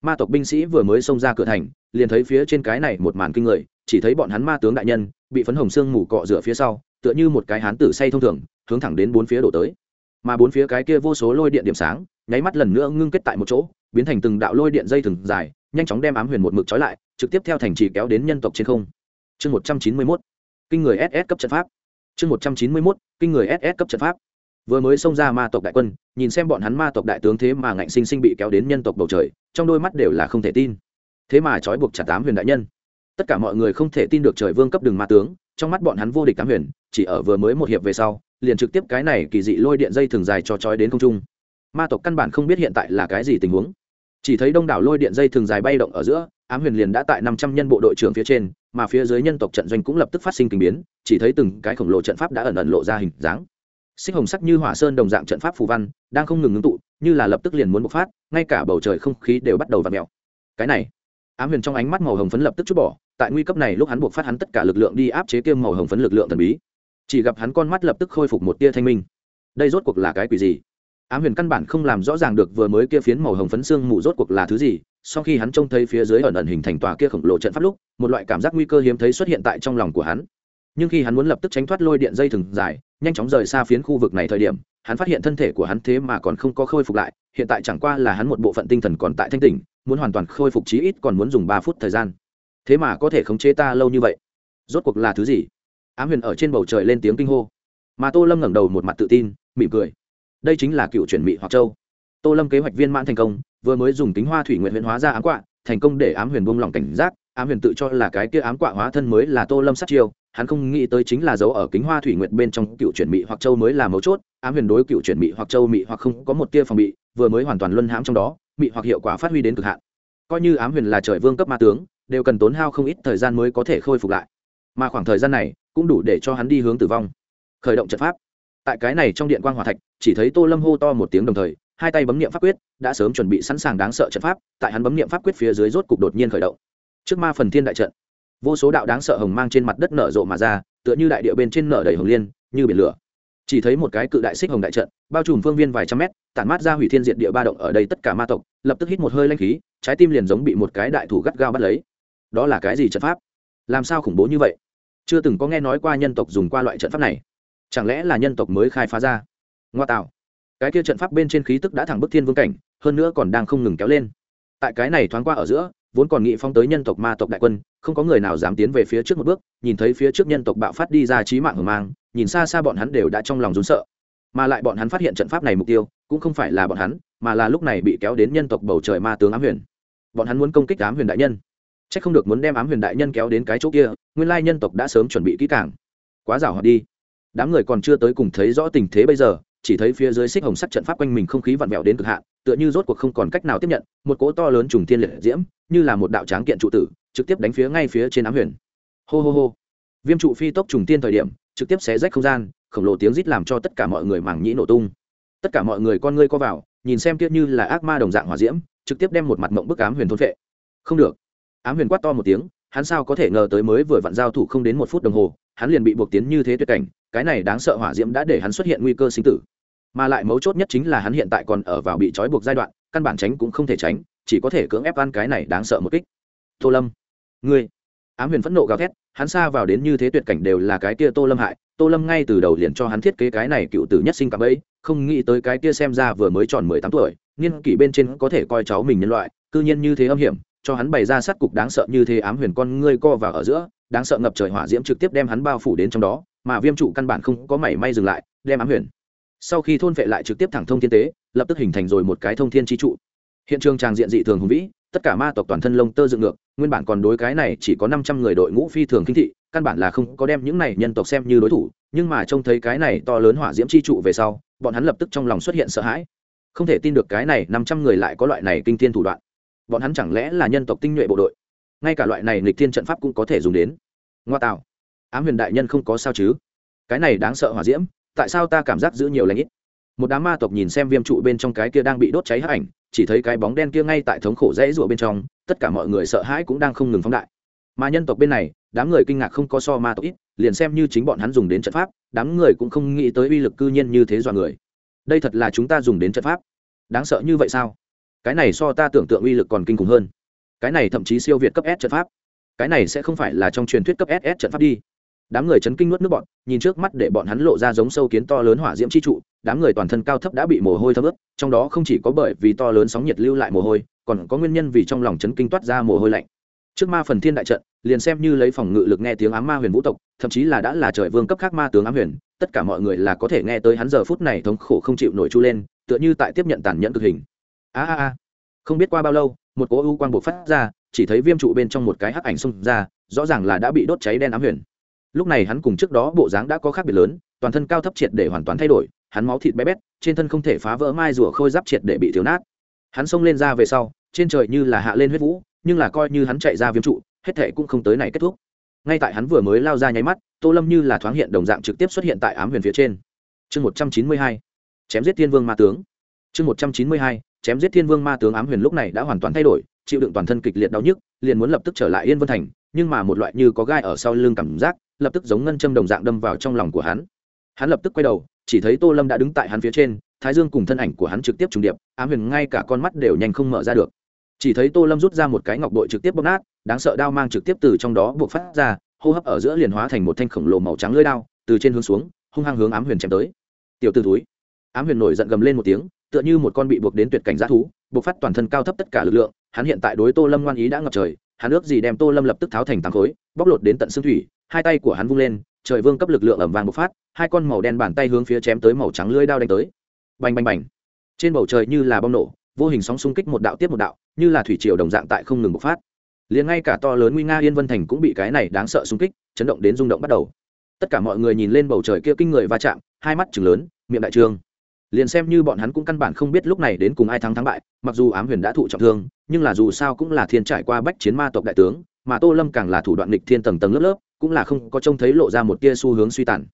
Ma tộc binh sĩ vừa mới xông ra cửa thành liền thấy phía trên cái này một màn kinh người, chỉ thấy bọn hắn ma tướng đại nhân, bị phấn hồng sương mù cọ rửa phía sau, tựa như một cái hán tử say thông thường, hướng thẳng đến bốn phía đổ tới. Mà bốn phía cái kia vô số lôi điện điểm sáng, nháy mắt lần nữa ngưng kết tại một chỗ, biến thành từng đạo lôi điện dây thừng dài, nhanh chóng đem ám huyền một mực trói lại, trực tiếp theo thành trì kéo đến nhân tộc trên không. Chương một trăm chín mươi mốt, kinh người ss cấp trận pháp. Chương một trăm chín mươi mốt, kinh người ss cấp trận pháp. Vừa mới xông ra ma tộc đại quân, nhìn xem bọn hắn ma tộc đại tướng thế mà ngạnh sinh sinh bị kéo đến nhân tộc bầu trời, trong đôi mắt đều là không thể tin thế mà trói buộc chặt tám huyền đại nhân. Tất cả mọi người không thể tin được trời vương cấp đường ma tướng, trong mắt bọn hắn vô địch tám huyền, chỉ ở vừa mới một hiệp về sau, liền trực tiếp cái này kỳ dị lôi điện dây thường dài cho trói đến không trung. Ma tộc căn bản không biết hiện tại là cái gì tình huống. Chỉ thấy đông đảo lôi điện dây thường dài bay động ở giữa, ám huyền liền đã tại năm trăm nhân bộ đội trưởng phía trên, mà phía dưới nhân tộc trận doanh cũng lập tức phát sinh kinh biến, chỉ thấy từng cái khổng lồ trận pháp đã ẩn ẩn lộ ra hình dáng. Xích hồng sắc như hỏa sơn đồng dạng trận pháp phù văn, đang không ngừng ngưng tụ, như là lập tức liền muốn bộc phát, ngay cả bầu trời không khí đều bắt đầu v ặ mẹo cái này ám huyền trong ánh mắt màu hồng phấn lập tức chút bỏ, tại nguy cấp này lúc hắn buộc phát hắn tất cả lực lượng đi áp chế kiêm màu hồng phấn lực lượng thần bí. Chỉ gặp hắn con mắt lập tức khôi phục một tia thanh minh. Đây rốt cuộc là cái quỷ gì? Ám huyền căn bản không làm rõ ràng được vừa mới kia phiến màu hồng phấn xương mù rốt cuộc là thứ gì, sau khi hắn trông thấy phía dưới ẩn ẩn hình thành tòa kia khổng lồ trận pháp lúc, một loại cảm giác nguy cơ hiếm thấy xuất hiện tại trong lòng của hắn. Nhưng khi hắn muốn lập tức tránh thoát lôi điện dây thừng dài, nhanh chóng rời xa phiến khu vực này thời điểm hắn phát hiện thân thể của hắn thế mà còn không có khôi phục lại, hiện tại chẳng qua là hắn một bộ phận tinh thần còn tại thanh tỉnh, muốn hoàn toàn khôi phục chí ít còn muốn dùng ba phút thời gian. Thế mà có thể khống chế ta lâu như vậy. Rốt cuộc là thứ gì? Ám huyền ở trên bầu trời lên tiếng kinh hô. Mà tô lâm ngẩng đầu một mặt tự tin, mỉm cười. Đây chính là cựu chuyển mị hoặc châu. Tô lâm kế hoạch viên mãn thành công, vừa mới dùng tính hoa thủy nguyện huyện hóa ra ám quạ, thành công để ám huyền buông lỏng cảnh giác. Ám huyền tự cho là cái kia ám quạ hóa thân mới là tô lâm sát chiêu hắn không nghĩ tới chính là dấu ở kính hoa thủy nguyện bên trong cựu chuyển bị hoặc châu mới là mấu chốt, ám huyền đối cựu chuyển bị hoặc châu mị hoặc không có một tia phòng bị, vừa mới hoàn toàn luân hãm trong đó, mị hoặc hiệu quả phát huy đến cực hạn. Coi như ám huyền là trời vương cấp ma tướng, đều cần tốn hao không ít thời gian mới có thể khôi phục lại. Mà khoảng thời gian này, cũng đủ để cho hắn đi hướng tử vong. Khởi động trận pháp. Tại cái này trong điện quan hòa thạch, chỉ thấy tô lâm hô to một tiếng đồng thời, hai tay bấm niệm pháp quyết, đã sớm chuẩn bị sẵn sàng đáng sợ trận pháp, tại hắn bấm niệm pháp quyết phía dưới rốt cục đột nhiên khởi động. Trước ma phần thiên đại trận vô số đạo đáng sợ hồng mang trên mặt đất nở rộ mà ra, tựa như đại địa bên trên nở đầy hồng liên, như biển lửa. Chỉ thấy một cái cự đại xích hồng đại trận, bao trùm phương viên vài trăm mét, tản mát ra hủy thiên diện địa ba động ở đây tất cả ma tộc, lập tức hít một hơi lanh khí, trái tim liền giống bị một cái đại thủ gắt gao bắt lấy. Đó là cái gì trận pháp? Làm sao khủng bố như vậy? Chưa từng có nghe nói qua nhân tộc dùng qua loại trận pháp này. Chẳng lẽ là nhân tộc mới khai phá ra? Ngoa tạo. Cái kia trận pháp bên trên khí tức đã thẳng bức thiên vương cảnh, hơn nữa còn đang không ngừng kéo lên. Tại cái này thoáng qua ở giữa vốn còn nghĩ phong tới nhân tộc ma tộc đại quân, không có người nào dám tiến về phía trước một bước, nhìn thấy phía trước nhân tộc bạo phát đi ra trí mạng hờ mang, nhìn xa xa bọn hắn đều đã trong lòng rốn sợ. Mà lại bọn hắn phát hiện trận pháp này mục tiêu, cũng không phải là bọn hắn, mà là lúc này bị kéo đến nhân tộc bầu trời ma tướng ám huyền. Bọn hắn muốn công kích ám huyền đại nhân. C h ắ c không được muốn đem ám huyền đại nhân kéo đến cái chỗ kia, nguyên lai nhân tộc đã sớm chuẩn bị kỹ càng. Quá rào họ đi. Đám người còn chưa tới cùng thấy rõ tình thế bây giờ chỉ thấy phía dưới xích hồng sắc trận pháp quanh mình không khí vặn vẹo đến cực hạn, tựa như rốt cuộc không còn cách nào tiếp nhận, một cỗ to lớn trùng thiên liệt diễm, như là một đạo tráng kiện trụ tử, trực tiếp đánh phía ngay phía trên ám huyền. Hô hô hô. Viêm trụ phi tốc trùng tiên thời điểm, trực tiếp xé rách không gian, khổng lồ tiếng rít làm cho tất cả mọi người màng nhĩ nổ tung. Tất cả mọi người con ngươi co vào, nhìn xem kia như là ác ma đồng dạng hỏa diễm, trực tiếp đem một mặt mộng bức ám huyền thôn phệ. không được. Ám huyền quát to một tiếng, hắn sao có thể ngờ tới mới vừa vặn giao thủ không đến một phút đồng hồ, hắn liền bị buộc tiến như thế tuyệt cảnh, cái này đáng sợ hỏa diễm đã để hắn xuất hiện nguy cơ sinh tử mà lại mấu chốt nhất chính là hắn hiện tại còn ở vào bị trói buộc giai đoạn, căn bản tránh cũng không thể tránh, chỉ có thể cưỡng ép ăn cái này đáng sợ một kích. Tô lâm, ngươi. Ám huyền phẫn nộ gào thét, hắn xa vào đến như thế tuyệt cảnh đều là cái kia tô lâm hại. Tô lâm ngay từ đầu liền cho hắn thiết kế cái này cựu tử nhất sinh cảm ấy không nghĩ tới cái kia xem ra vừa mới tròn mười tám tuổi niên kỷ bên trên có thể coi cháu mình nhân loại, cư nhiên như thế âm hiểm, cho hắn bày ra sát cục đáng sợ như thế ám huyền con ngươi co vào ở giữa, đáng sợ ngập trời hỏa diễm trực tiếp đem hắn bao phủ đến trong đó, mà viêm trụ căn bản không có mảy may dừng lại, đem ám huyền sau khi thôn vệ lại trực tiếp thẳng thông thiên tế, lập tức hình thành rồi một cái thông thiên chi trụ. Hiện trường tràng diện dị thường hùng vĩ, tất cả ma tộc toàn thân lông tơ dựng ngược, nguyên bản còn đối cái này chỉ có năm trăm người đội ngũ phi thường kinh thị, căn bản là không có đem những này nhân tộc xem như đối thủ, nhưng mà trông thấy cái này to lớn hỏa diễm chi trụ về sau, bọn hắn lập tức trong lòng xuất hiện sợ hãi. Không thể tin được cái này năm trăm người lại có loại này kinh thiên thủ đoạn. Bọn hắn chẳng lẽ là nhân tộc tinh nhuệ bộ đội? Ngay cả loại này nghịch thiên trận pháp cũng có thể dùng đến. Ngoa tạo. Ám huyền đại nhân không có sao chứ? Cái này đáng sợ hỏa diễm tại sao ta cảm giác giữ nhiều lãnh ít? Một đám ma tộc nhìn xem viêm trụ bên trong cái kia đang bị đốt cháy hắc ảnh, chỉ thấy cái bóng đen kia ngay tại thống khổ rẽ rụa bên trong, tất cả mọi người sợ hãi cũng đang không ngừng phóng đại. Mà nhân tộc bên này, đám người kinh ngạc không có so ma tộc ít, liền xem như chính bọn hắn dùng đến trận pháp, đám người cũng không nghĩ tới uy lực cư nhiên như thế dọa người. Đây thật là chúng ta dùng đến trận pháp. Đáng sợ như vậy sao? Cái này so ta tưởng tượng uy lực còn kinh khủng hơn. Cái này thậm chí siêu việt cấp s trận pháp. Cái này sẽ không phải là trong truyền thuyết cấp ss trận pháp đi đám người chấn kinh nuốt nước bọn, nhìn trước mắt để bọn hắn lộ ra giống sâu kiến to lớn hỏa diễm chi trụ, đám người toàn thân cao thấp đã bị mồ hôi thấm ướt, trong đó không chỉ có bởi vì to lớn sóng nhiệt lưu lại mồ hôi, còn có nguyên nhân vì trong lòng chấn kinh toát ra mồ hôi lạnh. Trước ma phần thiên đại trận, liền xem như lấy phòng ngự lực nghe tiếng ám ma huyền vũ tộc, thậm chí là đã là trời vương cấp khác ma tướng ám huyền, tất cả mọi người là có thể nghe tới hắn giờ phút này thống khổ không chịu nổi chu lên, tựa như tại tiếp nhận tàn nhẫn cực hình. A a a. Không biết qua bao lâu, một cỗ u quang buộc phát ra, chỉ thấy viêm trụ bên trong một cái hắc ảnh xông ra, rõ ràng là đã bị đốt cháy đen ám huyền lúc này hắn cùng trước đó bộ dáng đã có khác biệt lớn, toàn thân cao thấp triệt để hoàn toàn thay đổi, hắn máu thịt bé bét, trên thân không thể phá vỡ mai rùa khôi giáp triệt để bị thiếu nát. Hắn xông lên ra về sau, trên trời như là hạ lên huyết vũ, nhưng là coi như hắn chạy ra viêm trụ, hết thệ cũng không tới này kết thúc. Ngay tại hắn vừa mới lao ra nháy mắt, tô lâm như là thoáng hiện đồng dạng trực tiếp xuất hiện tại ám huyền phía trên. Chương một trăm chín mươi hai, chém giết thiên vương ma tướng. Chương một trăm chín mươi hai, chém giết thiên vương ma tướng ám huyền lúc này đã hoàn toàn thay đổi, chịu đựng toàn thân kịch liệt đau nhức, liền muốn lập tức trở lại yên vân thành, nhưng mà một loại như có gai ở sau lưng cảm giác lập tức giống ngân châm đồng dạng đâm vào trong lòng của hắn. Hắn lập tức quay đầu, chỉ thấy tô lâm đã đứng tại hắn phía trên, thái dương cùng thân ảnh của hắn trực tiếp trùng điệp, ám huyền ngay cả con mắt đều nhanh không mở ra được. Chỉ thấy tô lâm rút ra một cái ngọc bội trực tiếp bóp nát, đáng sợ đao mang trực tiếp từ trong đó buộc phát ra, hô hấp ở giữa liền hóa thành một thanh khổng lồ màu trắng lưỡi đao, từ trên hướng xuống, hung hăng hướng ám huyền chém tới. Tiểu t túi ám huyền nổi giận gầm lên một tiếng, tựa như một con bị buộc đến tuyệt cảnh g thú, buộc phát toàn thân cao thấp tất cả lực lượng, hắn hiện tại đối tô lâm ngoan ý đã ngập trời hắn ước gì đem tô lâm lập tức tháo thành tám khối, bóc lột đến tận xương thủy, hai tay của hắn vung lên, trời vương cấp lực lượng ẩm vàng bộc phát, hai con màu đen bàn tay hướng phía chém tới màu trắng lưỡi đao đánh tới. Bành bành bành. Trên bầu trời như là bom nổ, vô hình sóng xung kích một đạo tiếp một đạo, như là thủy triều đồng dạng tại không ngừng bộc phát. Liền ngay cả to lớn nguy nga yên vân thành cũng bị cái này đáng sợ xung kích, chấn động đến rung động bắt đầu. Tất cả mọi người nhìn lên bầu trời kia kinh người va chạm, hai mắt chừng lớn, miệng đại trương liền xem như bọn hắn cũng căn bản không biết lúc này đến cùng ai thắng thắng bại, mặc dù ám huyền đã thụ trọng thương, nhưng là dù sao cũng là thiên trải qua bách chiến ma tộc đại tướng, mà tô lâm càng là thủ đoạn nghịch thiên tầng tầng lớp lớp, cũng là không có trông thấy lộ ra một tia xu hướng suy tàn.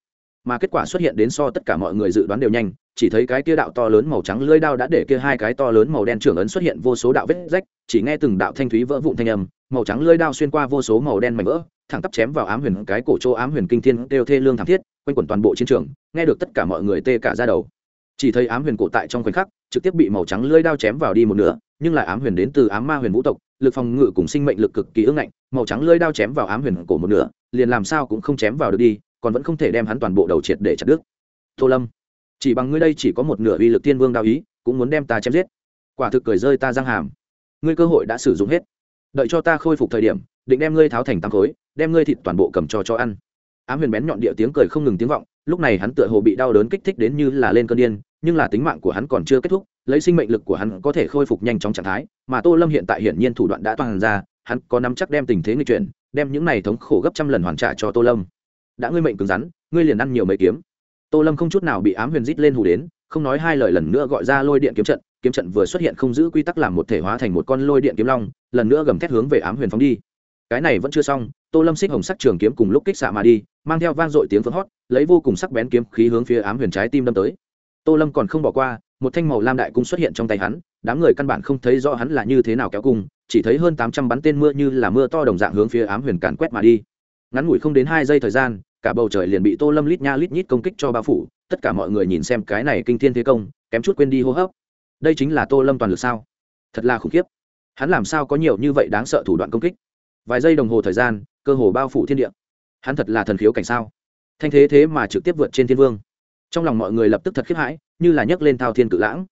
Mà kết quả xuất hiện đến so tất cả mọi người dự đoán đều nhanh, chỉ thấy cái kia đạo to lớn màu trắng lưỡi đao đã để kia hai cái to lớn màu đen trưởng ấn xuất hiện vô số đạo vết rách, chỉ nghe từng đạo thanh thúy vỡ vụn thanh âm, màu trắng lưỡi đao xuyên qua vô số màu đen mảnh vỡ, thẳng tắp chém vào ám huyền cái cổ chỗ ám huyền kinh thiên đều thê lương thảm thiết, quanh quẩn toàn bộ chiến trường, nghe được tất cả mọi người tê cả ra đầu chỉ thấy ám huyền cổ tại trong khoảnh khắc, trực tiếp bị màu trắng lưỡi đao chém vào đi một nửa, nhưng lại ám huyền đến từ ám ma huyền vũ tộc, lực phòng ngự cùng sinh mệnh lực cực kỳ ưng ngạnh, màu trắng lưỡi đao chém vào ám huyền cổ một nửa, liền làm sao cũng không chém vào được đi, còn vẫn không thể đem hắn toàn bộ đầu triệt để chặt đứt. Tô lâm, chỉ bằng ngươi đây chỉ có một nửa uy lực tiên vương đao ý, cũng muốn đem ta chém giết. Quả thực cười rơi ta răng hàm. Ngươi cơ hội đã sử dụng hết. Đợi cho ta khôi phục thời điểm, định đem ngươi tháo thành tám khối, đem ngươi thịt toàn bộ cầm cho cho ăn ám huyền bén nhọn địa tiếng cười không ngừng tiếng vọng, lúc này hắn tựa hồ bị đau đớn kích thích đến như là lên cơn điên, nhưng là tính mạng của hắn còn chưa kết thúc, lấy sinh mệnh lực của hắn có thể khôi phục nhanh chóng trạng thái, mà tô lâm hiện tại hiển nhiên thủ đoạn đã toàn ra, hắn có nắm chắc đem tình thế người chuyển, đem những này thống khổ gấp trăm lần hoàn trả cho tô lâm. Đã ngươi mệnh cứng rắn, ngươi liền ăn nhiều mấy kiếm. Tô lâm không chút nào bị ám huyền rít lên hù đến, không nói hai lời lần nữa gọi ra lôi điện kiếm trận kiếm trận vừa xuất hiện không giữ quy tắc làm một thể hóa thành một con lôi điện kiếm long, lần nữa gầm thét hướng về ám huyền phóng đi. Cái này vẫn chưa xong tô lâm xích hồng sắc trường kiếm cùng lúc kích xạ mà đi, mang theo vang dội tiếng phấn hót lấy vô cùng sắc bén kiếm khí hướng phía ám huyền trái tim đâm tới. Tô lâm còn không bỏ qua, một thanh màu lam đại cung xuất hiện trong tay hắn, đám người căn bản không thấy rõ hắn là như thế nào kéo cung, chỉ thấy hơn tám trăm bắn tên mưa như là mưa to đồng dạng hướng phía ám huyền càn quét mà đi. Ngắn ngủi không đến hai giây thời gian, cả bầu trời liền bị tô lâm lít nha lít nhít công kích cho bao phủ, tất cả mọi người nhìn xem cái này kinh thiên thế công, kém chút quên đi hô hấp. Đây chính là tô lâm toàn lực sao? Thật là khủng khiếp. Hắn làm sao có nhiều như vậy đáng sợ thủ đoạn công kích? Vài giây đồng hồ thời gian cơ hồ bao phủ thiên địa. Hắn thật là thần khiếu cảnh sao? Thanh thế thế mà trực tiếp vượt trên thiên vương. Trong lòng mọi người lập tức thật khiếp hãi, như là nhấc lên thao thiên cự lãng.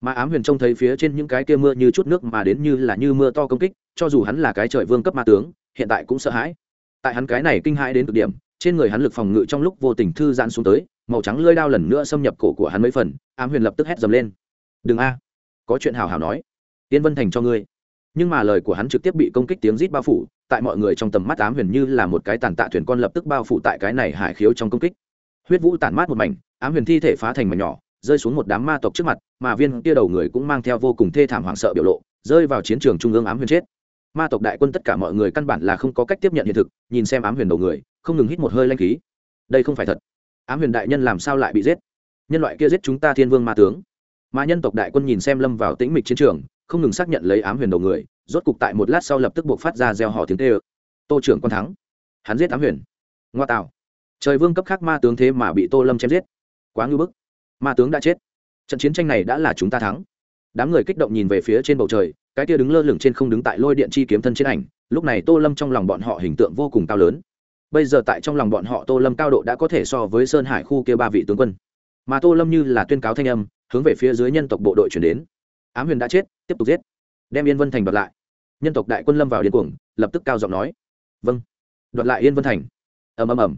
Mà ám huyền trông thấy phía trên những cái kia mưa như chút nước mà đến như là như mưa to công kích, cho dù hắn là cái trời vương cấp ma tướng, hiện tại cũng sợ hãi. Tại hắn cái này kinh hãi đến cực điểm, trên người hắn lực phòng ngự trong lúc vô tình thư giãn xuống tới, màu trắng lơi đao lần nữa xâm nhập cổ của hắn mấy phần, ám huyền lập tức hét dầm lên. Đừng a, có chuyện hào hào nói. Tiên vân thành cho ngươi. Nhưng mà lời của hắn trực tiếp bị công kích tiếng rít bao phủ tại mọi người trong tầm mắt ám huyền như là một cái tàn tạ thuyền con lập tức bao phủ tại cái này hải khiếu trong công kích. Huyết vũ tản mát một mảnh, ám huyền thi thể phá thành mảnh nhỏ, rơi xuống một đám ma tộc trước mặt, mà viên kia đầu người cũng mang theo vô cùng thê thảm hoảng sợ biểu lộ, rơi vào chiến trường trung ương ám huyền chết. Ma tộc đại quân tất cả mọi người căn bản là không có cách tiếp nhận hiện thực, nhìn xem ám huyền đầu người, không ngừng hít một hơi lanh khí. Đây không phải thật. Ám huyền đại nhân làm sao lại bị giết? Nhân loại kia giết chúng ta thiên vương ma tướng. Mà nhân tộc đại quân nhìn xem lâm vào tĩnh mịch chiến trường, không ngừng xác nhận lấy ám huyền đầu người rốt cục tại một lát sau lập tức buộc phát ra gieo hò tiếng tê ơ. Tô trưởng quan thắng. Hắn giết ám huyền. Ngoa tạo trời vương cấp khác ma tướng thế mà bị tô lâm chém giết. Quá ngư bức. Ma tướng đã chết. Trận chiến tranh này đã là chúng ta thắng. Đám người kích động nhìn về phía trên bầu trời, cái tia đứng lơ lửng trên không đứng tại lôi điện chi kiếm thân trên ảnh. Lúc này tô lâm trong lòng bọn họ hình tượng vô cùng cao lớn. Bây giờ tại trong lòng bọn họ tô lâm cao độ đã có thể so với sơn hải khu kia ba vị tướng quân. Mà tô lâm như là tuyên cáo thanh âm, hướng về phía dưới nhân tộc bộ đội chuyển đến. Ám huyền đã chết, tiếp tục giết. Đem yên vân thành bật lại nhân tộc đại quân lâm vào điên cuồng, lập tức cao giọng nói vâng. Đoạt lại yên vân thành. Ầm ầm ầm.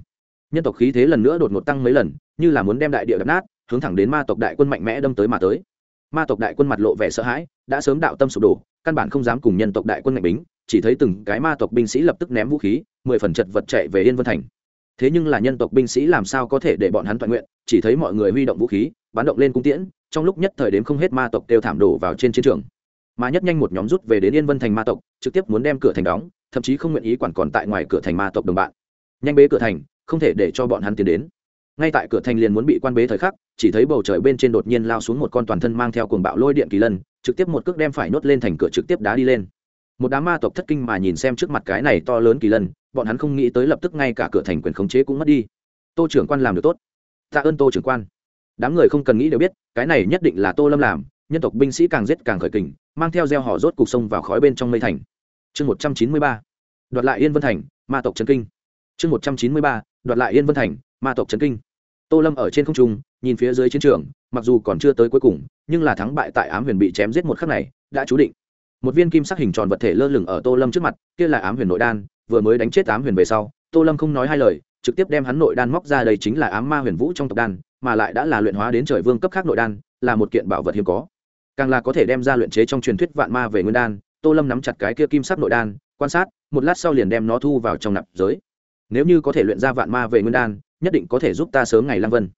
Nhân tộc khí thế lần nữa đột ngột tăng mấy lần, như là muốn đem đại địa đập nát, hướng thẳng đến ma tộc đại quân mạnh mẽ đâm tới mà tới. Ma tộc đại quân mặt lộ vẻ sợ hãi, đã sớm đạo tâm sụp đổ, căn bản không dám cùng nhân tộc đại quân mạnh bính, chỉ thấy từng cái ma tộc binh sĩ lập tức ném vũ khí, mười phần chật vật chạy về yên vân thành. Thế nhưng là nhân tộc binh sĩ làm sao có thể để bọn hắn toàn nguyện, chỉ thấy mọi người huy động vũ khí, bắn động lên cung tiễn, trong lúc nhất thời đếm không hết ma tộc đều thảm đổ vào trên chiến trường mà nhất nhanh một nhóm rút về đến yên vân thành ma tộc, trực tiếp muốn đem cửa thành đóng, thậm chí không nguyện ý quản còn tại ngoài cửa thành ma tộc đồng bạn. Nhanh bế cửa thành, không thể để cho bọn hắn tiến đến. Ngay tại cửa thành liền muốn bị quan bế thời khắc, chỉ thấy bầu trời bên trên đột nhiên lao xuống một con toàn thân mang theo cuồng bạo lôi điện kỳ lân, trực tiếp một cước đem phải nhốt lên thành cửa trực tiếp đá đi lên. Một đám ma tộc thất kinh mà nhìn xem trước mặt cái này to lớn kỳ lân, bọn hắn không nghĩ tới lập tức ngay cả cửa thành quyền khống chế cũng mất đi. Tô trưởng quan làm được tốt. Tạ ơn tô trưởng quan. Đám người không cần nghĩ đều biết, cái này nhất định là tô lâm làm nhân tộc binh sĩ càng giết càng khởi kình, mang theo gieo họ rốt cục sông vào khói bên trong mây thành. Chương một trăm chín mươi ba, đoạt lại yên vân thành, ma tộc trấn kinh. Chương một trăm chín mươi ba, đoạt lại yên vân thành, ma tộc trấn kinh. Tô lâm ở trên không trung, nhìn phía dưới chiến trường, mặc dù còn chưa tới cuối cùng, nhưng là thắng bại tại ám huyền bị chém giết một khắc này, đã chú định. Một viên kim sắc hình tròn vật thể lơ lửng ở tô lâm trước mặt, kia là ám huyền nội đan, vừa mới đánh chết ám huyền về sau, tô lâm không nói hai lời, trực tiếp đem hắn nội đan móc ra đây chính là ám ma huyền vũ trong tộc đan, mà lại đã là luyện hóa đến trời vương cấp khác nội đan, là một kiện bảo vật hiếm có càng là có thể đem ra luyện chế trong truyền thuyết vạn ma về nguyên đan, tô lâm nắm chặt cái kia kim sắc nội đan, quan sát, một lát sau liền đem nó thu vào trong nạp giới. Nếu như có thể luyện ra vạn ma về nguyên đan, nhất định có thể giúp ta sớm ngày lang vân.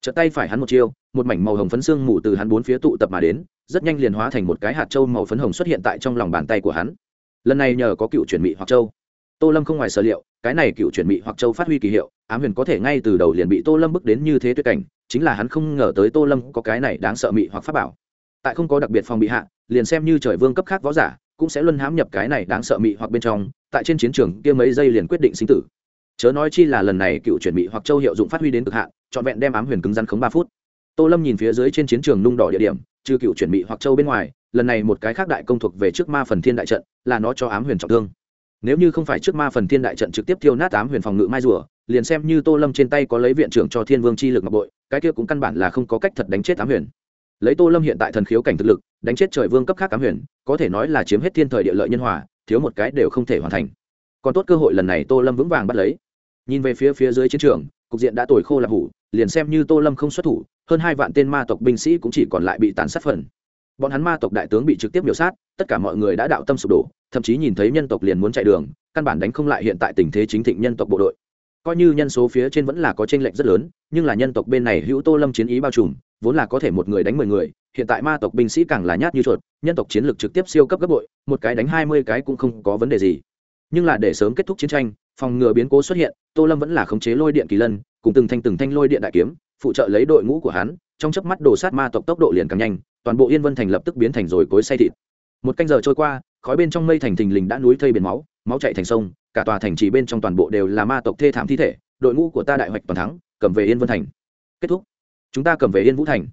Chợt tay phải hắn một chiêu, một mảnh màu hồng phấn xương mù từ hắn bốn phía tụ tập mà đến, rất nhanh liền hóa thành một cái hạt trâu màu phấn hồng xuất hiện tại trong lòng bàn tay của hắn. Lần này nhờ có cựu chuyển mị hoặc châu. Tô lâm không ngoài sở liệu, cái này cựu chuyển mị hoặc châu phát huy kỳ hiệu, ám huyền có thể ngay từ đầu liền bị tô lâm bước đến như thế tuyệt cảnh, chính là hắn không ngờ tới tô lâm có cái này đáng sợ mị hoặc pháp bảo tại không có đặc biệt phòng bị hạ, liền xem như trời vương cấp khác võ giả, cũng sẽ luân hãm nhập cái này đáng sợ mị hoặc bên trong, tại trên chiến trường kia mấy giây liền quyết định sinh tử. Chớ nói chi là lần này cựu chuyển bị hoặc châu hiệu dụng phát huy đến cực hạn, trọn vẹn đem ám huyền cứng rắn khống ba phút. Tô lâm nhìn phía dưới trên chiến trường nung đỏ địa điểm, trừ cựu chuyển bị hoặc châu bên ngoài, lần này một cái khác đại công thuộc về trước ma phần thiên đại trận, là nó cho ám huyền trọng thương. Nếu như không phải trước ma phần thiên đại trận trực tiếp thiêu nát ám huyền phòng ngự mai rùa, liền xem như tô lâm trên tay có lấy viện trưởng cho thiên vương chi lực ngọc bội, cái kia cũng căn bản là không có cách thật đánh chết ám huyền lấy tô lâm hiện tại thần khiếu cảnh thực lực, đánh chết trời vương cấp khác cám huyền, có thể nói là chiếm hết thiên thời địa lợi nhân hòa, thiếu một cái đều không thể hoàn thành. Còn tốt cơ hội lần này tô lâm vững vàng bắt lấy. Nhìn về phía phía dưới chiến trường, cục diện đã tồi khô là hủ, liền xem như tô lâm không xuất thủ, hơn hai vạn tên ma tộc binh sĩ cũng chỉ còn lại bị tàn sát phần. Bọn hắn ma tộc đại tướng bị trực tiếp biểu sát, tất cả mọi người đã đạo tâm sụp đổ, thậm chí nhìn thấy nhân tộc liền muốn chạy đường, căn bản đánh không lại hiện tại tình thế chính thịnh nhân tộc bộ đội. Coi như nhân số phía trên vẫn là có tranh lệch rất lớn, nhưng là nhân tộc bên này hữu tô lâm chiến ý bao trùm vốn là có thể một người đánh mười người, hiện tại ma tộc binh sĩ càng là nhát như chuột, nhân tộc chiến lược trực tiếp siêu cấp gấp bội, một cái đánh hai mươi cái cũng không có vấn đề gì. Nhưng là để sớm kết thúc chiến tranh, phòng ngừa biến cố xuất hiện, tô lâm vẫn là khống chế lôi điện kỳ lân, cùng từng thanh từng thanh lôi điện đại kiếm, phụ trợ lấy đội ngũ của hắn, trong chớp mắt đổ sát ma tộc tốc độ liền càng nhanh, toàn bộ yên vân thành lập tức biến thành rồi cối say thịt. Một canh giờ trôi qua, khói bên trong mây thành thình lình đã núi thây biển máu máu chạy thành sông, cả tòa thành trì bên trong toàn bộ đều là ma tộc thê thảm thi thể, đội ngũ của ta đại hoạch toàn thắng, cầm về yên vân thành. Kết thúc chúng ta cầm về yên vũ thành.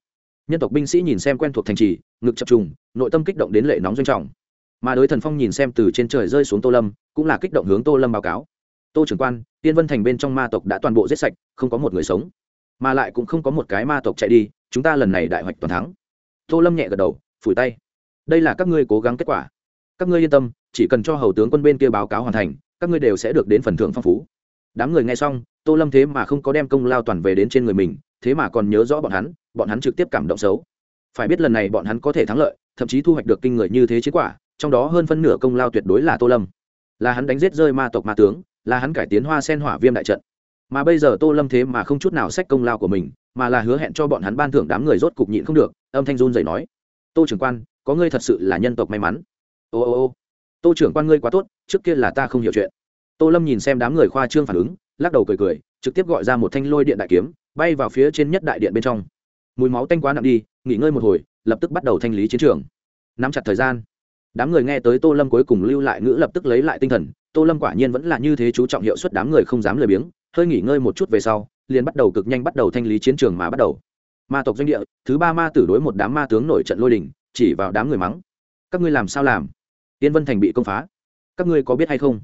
Nhân tộc binh sĩ nhìn xem quen thuộc thành trì, ngực chập trùng, nội tâm kích động đến lệ nóng doanh trọng. Mà đối thần phong nhìn xem từ trên trời rơi xuống tô lâm, cũng là kích động hướng tô lâm báo cáo. Tô trưởng quan tiên vân thành bên trong ma tộc đã toàn bộ giết sạch, không có một người sống. Mà lại cũng không có một cái ma tộc chạy đi, chúng ta lần này đại hoạch toàn thắng. Tô lâm nhẹ gật đầu, phủi tay. Đây là các ngươi cố gắng kết quả. Các ngươi yên tâm, chỉ cần cho hầu tướng quân bên kia báo cáo hoàn thành, các ngươi đều sẽ được đến phần thưởng phong phú. Đám người nghe xong, tô lâm thế mà không có đem công lao toàn về đến trên người mình thế mà còn nhớ rõ bọn hắn bọn hắn trực tiếp cảm động xấu. Phải biết lần này bọn hắn có thể thắng lợi, thậm chí thu hoạch được kinh người như thế chiến quả, trong đó hơn phân nửa công lao tuyệt đối là tô lâm. Là hắn đánh giết rơi ma tộc ma tướng, là hắn cải tiến hoa sen hỏa viêm đại trận. Mà bây giờ tô lâm thế mà không chút nào sách công lao của mình, mà là hứa hẹn cho bọn hắn ban thưởng đám người rốt cục nhịn không được, âm thanh run dậy nói. Tô trưởng quan, có ngươi thật sự là nhân tộc may mắn. Ô ô ô. Tô trưởng quan ngươi quá tốt, trước kia là ta không hiểu chuyện. Tô lâm nhìn xem đám người khoa trương phản ứng, lắc đầu cười cười, trực tiếp gọi ra một thanh lôi điện đại kiếm bay vào phía trên nhất đại điện bên trong. Mùi máu tanh quá nặng đi, nghỉ ngơi một hồi, lập tức bắt đầu thanh lý chiến trường. Nắm chặt thời gian. Đám người nghe tới tô lâm cuối cùng lưu lại ngữ lập tức lấy lại tinh thần, tô lâm quả nhiên vẫn là như thế chú trọng hiệu suất đám người không dám lười biếng, hơi nghỉ ngơi một chút về sau, liền bắt đầu cực nhanh bắt đầu thanh lý chiến trường mà bắt đầu. Ma tộc doanh địa, thứ ba ma tử đối một đám ma tướng nổi trận lôi đình, chỉ vào đám người mắng. Các ngươi làm sao làm? Tiên vân thành bị công phá. Các ngươi có biết hay không?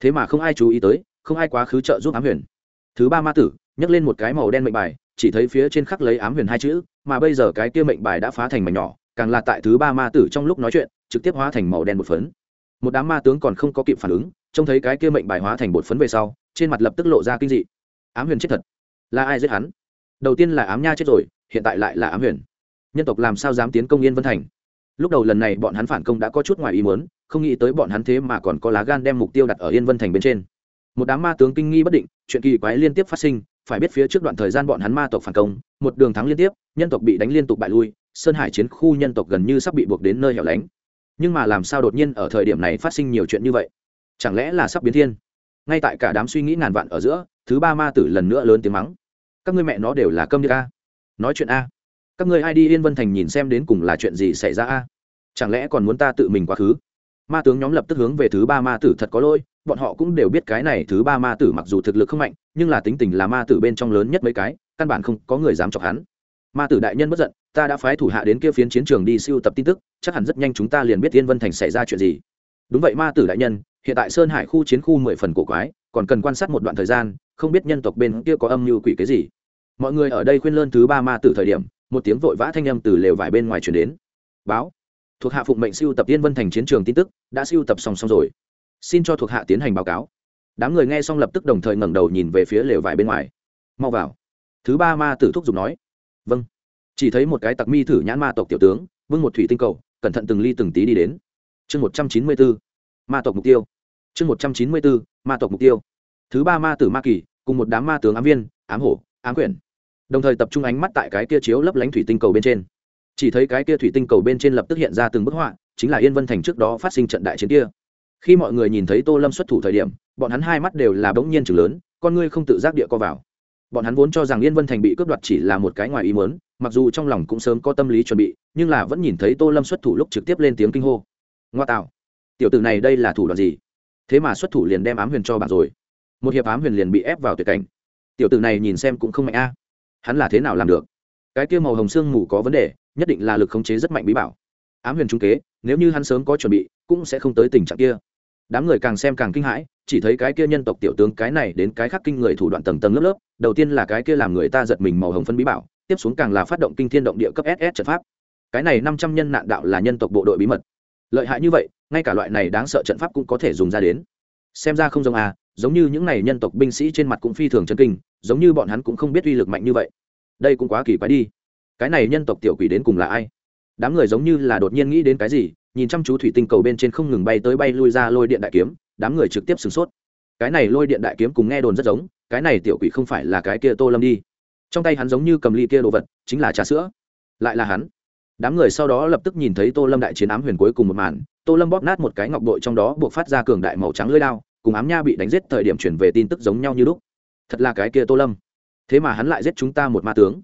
Thế mà không ai chú ý tới, không ai quá khứ trợ giúp ám huyền. Thứ ba ma tử nhấc lên một cái màu đen mệnh bài, chỉ thấy phía trên khắc lấy ám huyền hai chữ, mà bây giờ cái kia mệnh bài đã phá thành mảnh nhỏ, càng là tại thứ ba ma tử trong lúc nói chuyện, trực tiếp hóa thành màu đen một phấn. Một đám ma tướng còn không có kịp phản ứng, trông thấy cái kia mệnh bài hóa thành bột phấn về sau, trên mặt lập tức lộ ra kinh dị. Ám huyền chết thật. Là ai giết hắn? Đầu tiên là ám nha chết rồi, hiện tại lại là ám huyền. Nhân tộc làm sao dám tiến công yên vân thành? Lúc đầu lần này bọn hắn phản công đã có chút ngoài ý muốn, không nghĩ tới bọn hắn thế mà còn có lá gan đem mục tiêu đặt ở yên vân thành bên trên. Một đám ma tướng kinh nghi bất định, chuyện kỳ quái liên tiếp phát sinh phải biết phía trước đoạn thời gian bọn hắn ma tộc phản công, một đường thắng liên tiếp, nhân tộc bị đánh liên tục bại lui, sơn hải chiến khu nhân tộc gần như sắp bị buộc đến nơi hẻo lánh. Nhưng mà làm sao đột nhiên ở thời điểm này phát sinh nhiều chuyện như vậy? Chẳng lẽ là sắp biến thiên? Ngay tại cả đám suy nghĩ ngàn vạn ở giữa, thứ ba ma tử lần nữa lớn tiếng mắng. Các ngươi mẹ nó đều là câm như a. Nói chuyện a. Các ngươi ai đi yên vân thành nhìn xem đến cùng là chuyện gì xảy ra a? Chẳng lẽ còn muốn ta tự mình quá khứ? Ma tướng nhóm lập tức hướng về thứ ba ma tử thật có lỗi bọn họ cũng đều biết cái này thứ ba ma tử mặc dù thực lực không mạnh, nhưng là tính tình là ma tử bên trong lớn nhất mấy cái, căn bản không có người dám chọc hắn. Ma tử đại nhân bất giận, ta đã phái thủ hạ đến kia phiến chiến trường đi siêu tập tin tức, chắc hẳn rất nhanh chúng ta liền biết tiên vân thành xảy ra chuyện gì. Đúng vậy ma tử đại nhân, hiện tại sơn hải khu chiến khu mười phần cổ quái, còn cần quan sát một đoạn thời gian, không biết nhân tộc bên kia có âm mưu quỷ cái gì. Mọi người ở đây khuyên lơn thứ ba ma tử thời điểm, một tiếng vội vã thanh âm từ lều vải bên ngoài chuyển đến. Báo, thuộc hạ phụng mệnh siêu tập tiên vân thành chiến trường tin tức, đã siêu tập xong xong rồi xin cho thuộc hạ tiến hành báo cáo. Đám người nghe xong lập tức đồng thời ngẩng đầu nhìn về phía lều vải bên ngoài. Mau vào. Thứ ba ma tử thúc giục nói. Vâng. Chỉ thấy một cái tặc mi thử nhãn ma tộc tiểu tướng vương một thủy tinh cầu, cẩn thận từng ly từng tí đi đến. Chương một trăm chín mươi bốn ma tộc mục tiêu. Chương một trăm chín mươi bốn ma tộc mục tiêu. Thứ ba ma tử ma kỳ, cùng một đám ma tướng ám viên, ám hổ, ám quyển. Đồng thời tập trung ánh mắt tại cái kia chiếu lấp lánh thủy tinh cầu bên trên. Chỉ thấy cái kia thủy tinh cầu bên trên lập tức hiện ra từng bức họa, chính là yên vân thành trước đó phát sinh trận đại chiến kia khi mọi người nhìn thấy tô lâm xuất thủ thời điểm, bọn hắn hai mắt đều là bỗng nhiên chừng lớn, con ngươi không tự giác địa co vào. Bọn hắn vốn cho rằng yên vân thành bị cướp đoạt chỉ là một cái ngoài ý mớn mặc dù trong lòng cũng sớm có tâm lý chuẩn bị, nhưng là vẫn nhìn thấy tô lâm xuất thủ lúc trực tiếp lên tiếng kinh hô. Ngoa tạo. Tiểu tử này đây là thủ đoạn gì? Thế mà xuất thủ liền đem ám huyền cho bạn rồi. Một hiệp ám huyền liền bị ép vào tuyệt cảnh. Tiểu tử này nhìn xem cũng không mạnh a. Hắn là thế nào làm được? Cái kia màu hồng xương mù có vấn đề, nhất định là lực khống chế rất mạnh bí bảo. Ám huyền trung kế, nếu như hắn sớm có chuẩn bị, cũng sẽ không tới tình trạng kia đám người càng xem càng kinh hãi, chỉ thấy cái kia nhân tộc tiểu tướng cái này đến cái khác kinh người thủ đoạn tầng tầng lớp lớp, đầu tiên là cái kia làm người ta giật mình màu hồng phân bí bảo, tiếp xuống càng là phát động kinh thiên động địa cấp ss trận pháp. Cái này năm trăm nhân nạn đạo là nhân tộc bộ đội bí mật. Lợi hại như vậy, ngay cả loại này đáng sợ trận pháp cũng có thể dùng ra đến. Xem ra không giống à giống như những này nhân tộc binh sĩ trên mặt cũng phi thường chân kinh, giống như bọn hắn cũng không biết uy lực mạnh như vậy. Đây cũng quá kỳ quái đi. Cái này nhân tộc tiểu quỷ đến cùng là ai? Đám người giống như là đột nhiên nghĩ đến cái gì, nhìn chăm chú thủy tinh cầu bên trên không ngừng bay tới bay lui ra lôi điện đại kiếm, đám người trực tiếp sửng sốt. Cái này lôi điện đại kiếm cùng nghe đồn rất giống, cái này tiểu quỷ không phải là cái kia tô lâm đi. Trong tay hắn giống như cầm ly kia đồ vật, chính là trà sữa. Lại là hắn. Đám người sau đó lập tức nhìn thấy tô lâm đại chiến ám huyền cuối cùng một màn, tô lâm bóp nát một cái ngọc bội trong đó buộc phát ra cường đại màu trắng lưỡi lao cùng ám nha bị đánh giết thời điểm chuyển về tin tức giống nhau như lúc. Thật là cái kia tô lâm. Thế mà hắn lại giết chúng ta một ma tướng.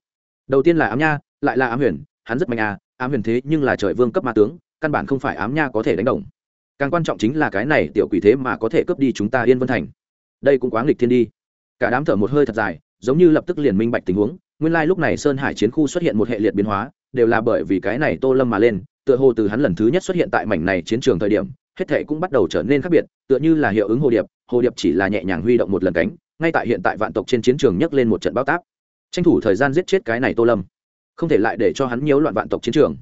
Đầu tiên là ám nha, lại là ám huyền, hắn rất mạnh à ám huyền thế nhưng là trời vương cấp ma tướng, căn bản không phải ám nha có thể đánh đồng. Càng quan trọng chính là cái này tiểu quỷ thế mà có thể cướp đi chúng ta yên vân thành. Đây cũng quá nghịch thiên đi. Cả đám thở một hơi thật dài, giống như lập tức liền minh bạch tình huống, nguyên lai lúc này sơn hải chiến khu xuất hiện một hệ liệt biến hóa, đều là bởi vì cái này tô lâm mà lên, tựa hồ từ hắn lần thứ nhất xuất hiện tại mảnh này chiến trường thời điểm, hết thể cũng bắt đầu trở nên khác biệt, tựa như là hiệu ứng hồ điệp hồ điệp chỉ là nhẹ nhàng huy động một lần cánh, ngay tại hiện tại vạn tộc trên chiến trường nhấc lên một trận bao táp. Tranh thủ thời gian giết chết cái này tô lâm không thể lại để cho hắn nhiễu loạn vạn tộc chiến trường.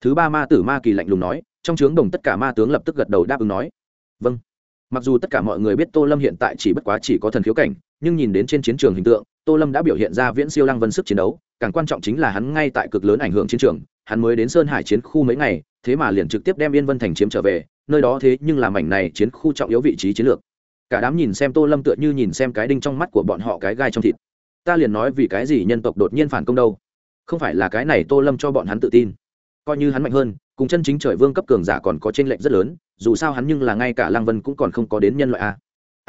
Thứ ba ma tử ma kỳ lạnh lùng nói, trong trướng đồng tất cả ma tướng lập tức gật đầu đáp ứng nói. Vâng. Mặc dù tất cả mọi người biết tô lâm hiện tại chỉ bất quá chỉ có thần khiếu cảnh, nhưng nhìn đến trên chiến trường hình tượng, tô lâm đã biểu hiện ra viễn siêu lăng vân sức chiến đấu, càng quan trọng chính là hắn ngay tại cực lớn ảnh hưởng chiến trường, hắn mới đến sơn hải chiến khu mấy ngày, thế mà liền trực tiếp đem yên vân thành chiếm trở về, nơi đó thế nhưng là mảnh này chiến khu trọng yếu vị trí chiến lược. Cả đám nhìn xem tô lâm tựa như nhìn xem cái đinh trong mắt của bọn họ cái gai trong thịt. Ta liền nói vì cái gì nhân tộc đột nhiên phản công đâu? Không phải là cái này tô lâm cho bọn hắn tự tin. Coi như hắn mạnh hơn, cùng chân chính trời vương cấp cường giả còn có t r ê n lệch rất lớn, dù sao hắn nhưng là ngay cả lăng vân cũng còn không có đến nhân loại a.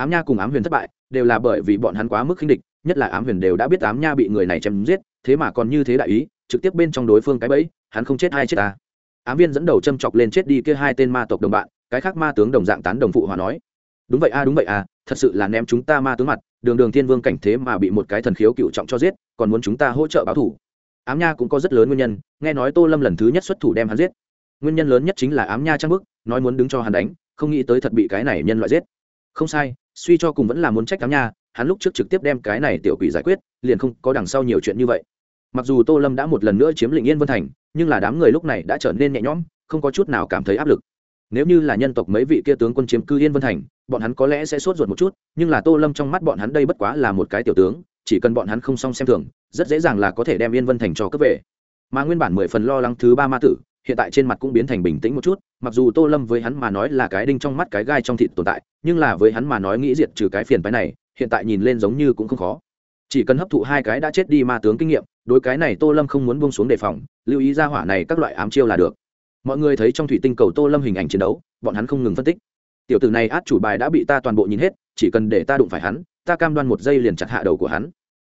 Ám nha cùng ám huyền thất bại, đều là bởi vì bọn hắn quá mức khinh địch, nhất là ám huyền đều đã biết ám nha bị người này chém giết, thế mà còn như thế đại ý, trực tiếp bên trong đối phương cái bẫy, hắn không chết hay chết ta. Ám viên dẫn đầu châm chọc lên chết đi kia hai tên ma tộc đồng bạn, cái khác ma tướng đồng dạng tán đồng phụ hòa nói. Đúng vậy a, đúng vậy a, thật sự là ném chúng ta ma tướng mặt, đường đường thiên vương cảnh thế mà bị một cái thần khiếu cựu trọng cho giết, còn muốn chúng ta hỗ trợ báo thủ ám nha cũng có rất lớn nguyên nhân, nghe nói tô lâm lần thứ nhất xuất thủ đem hắn giết. Nguyên nhân lớn nhất chính là ám nha trang bức, nói muốn đứng cho hắn đánh, không nghĩ tới thật bị cái này nhân loại giết. Không sai, suy cho cùng vẫn là muốn trách ám nha, hắn lúc trước trực tiếp đem cái này tiểu quỷ giải quyết, liền không có đằng sau nhiều chuyện như vậy. Mặc dù tô lâm đã một lần nữa chiếm lĩnh yên vân thành, nhưng là đám người lúc này đã trở nên nhẹ nhõm, không có chút nào cảm thấy áp lực. Nếu như là nhân tộc mấy vị kia tướng quân chiếm cư yên vân thành, bọn hắn có lẽ sẽ sốt ruột một chút, nhưng là tô lâm trong mắt bọn hắn đây bất quá là một cái tiểu tướng chỉ cần bọn hắn không xong xem thường, rất dễ dàng là có thể đem yên vân thành cho cướp về. Mà nguyên bản mười phần lo lắng thứ ba ma tử, hiện tại trên mặt cũng biến thành bình tĩnh một chút, mặc dù tô lâm với hắn mà nói là cái đinh trong mắt cái gai trong thịt tồn tại, nhưng là với hắn mà nói nghĩ diệt trừ cái phiền phái này, hiện tại nhìn lên giống như cũng không khó. Chỉ cần hấp thụ hai cái đã chết đi ma tướng kinh nghiệm, đối cái này tô lâm không muốn buông xuống đề phòng, lưu ý ra hỏa này các loại ám chiêu là được. Mọi người thấy trong thủy tinh cầu tô lâm hình ảnh chiến đấu, bọn hắn không ngừng phân tích. Tiểu tử này át chủ bài đã bị ta toàn bộ nhìn hết, chỉ cần để ta đụng phải hắn ta cam đoan một giây liền chặt hạ đầu của hắn.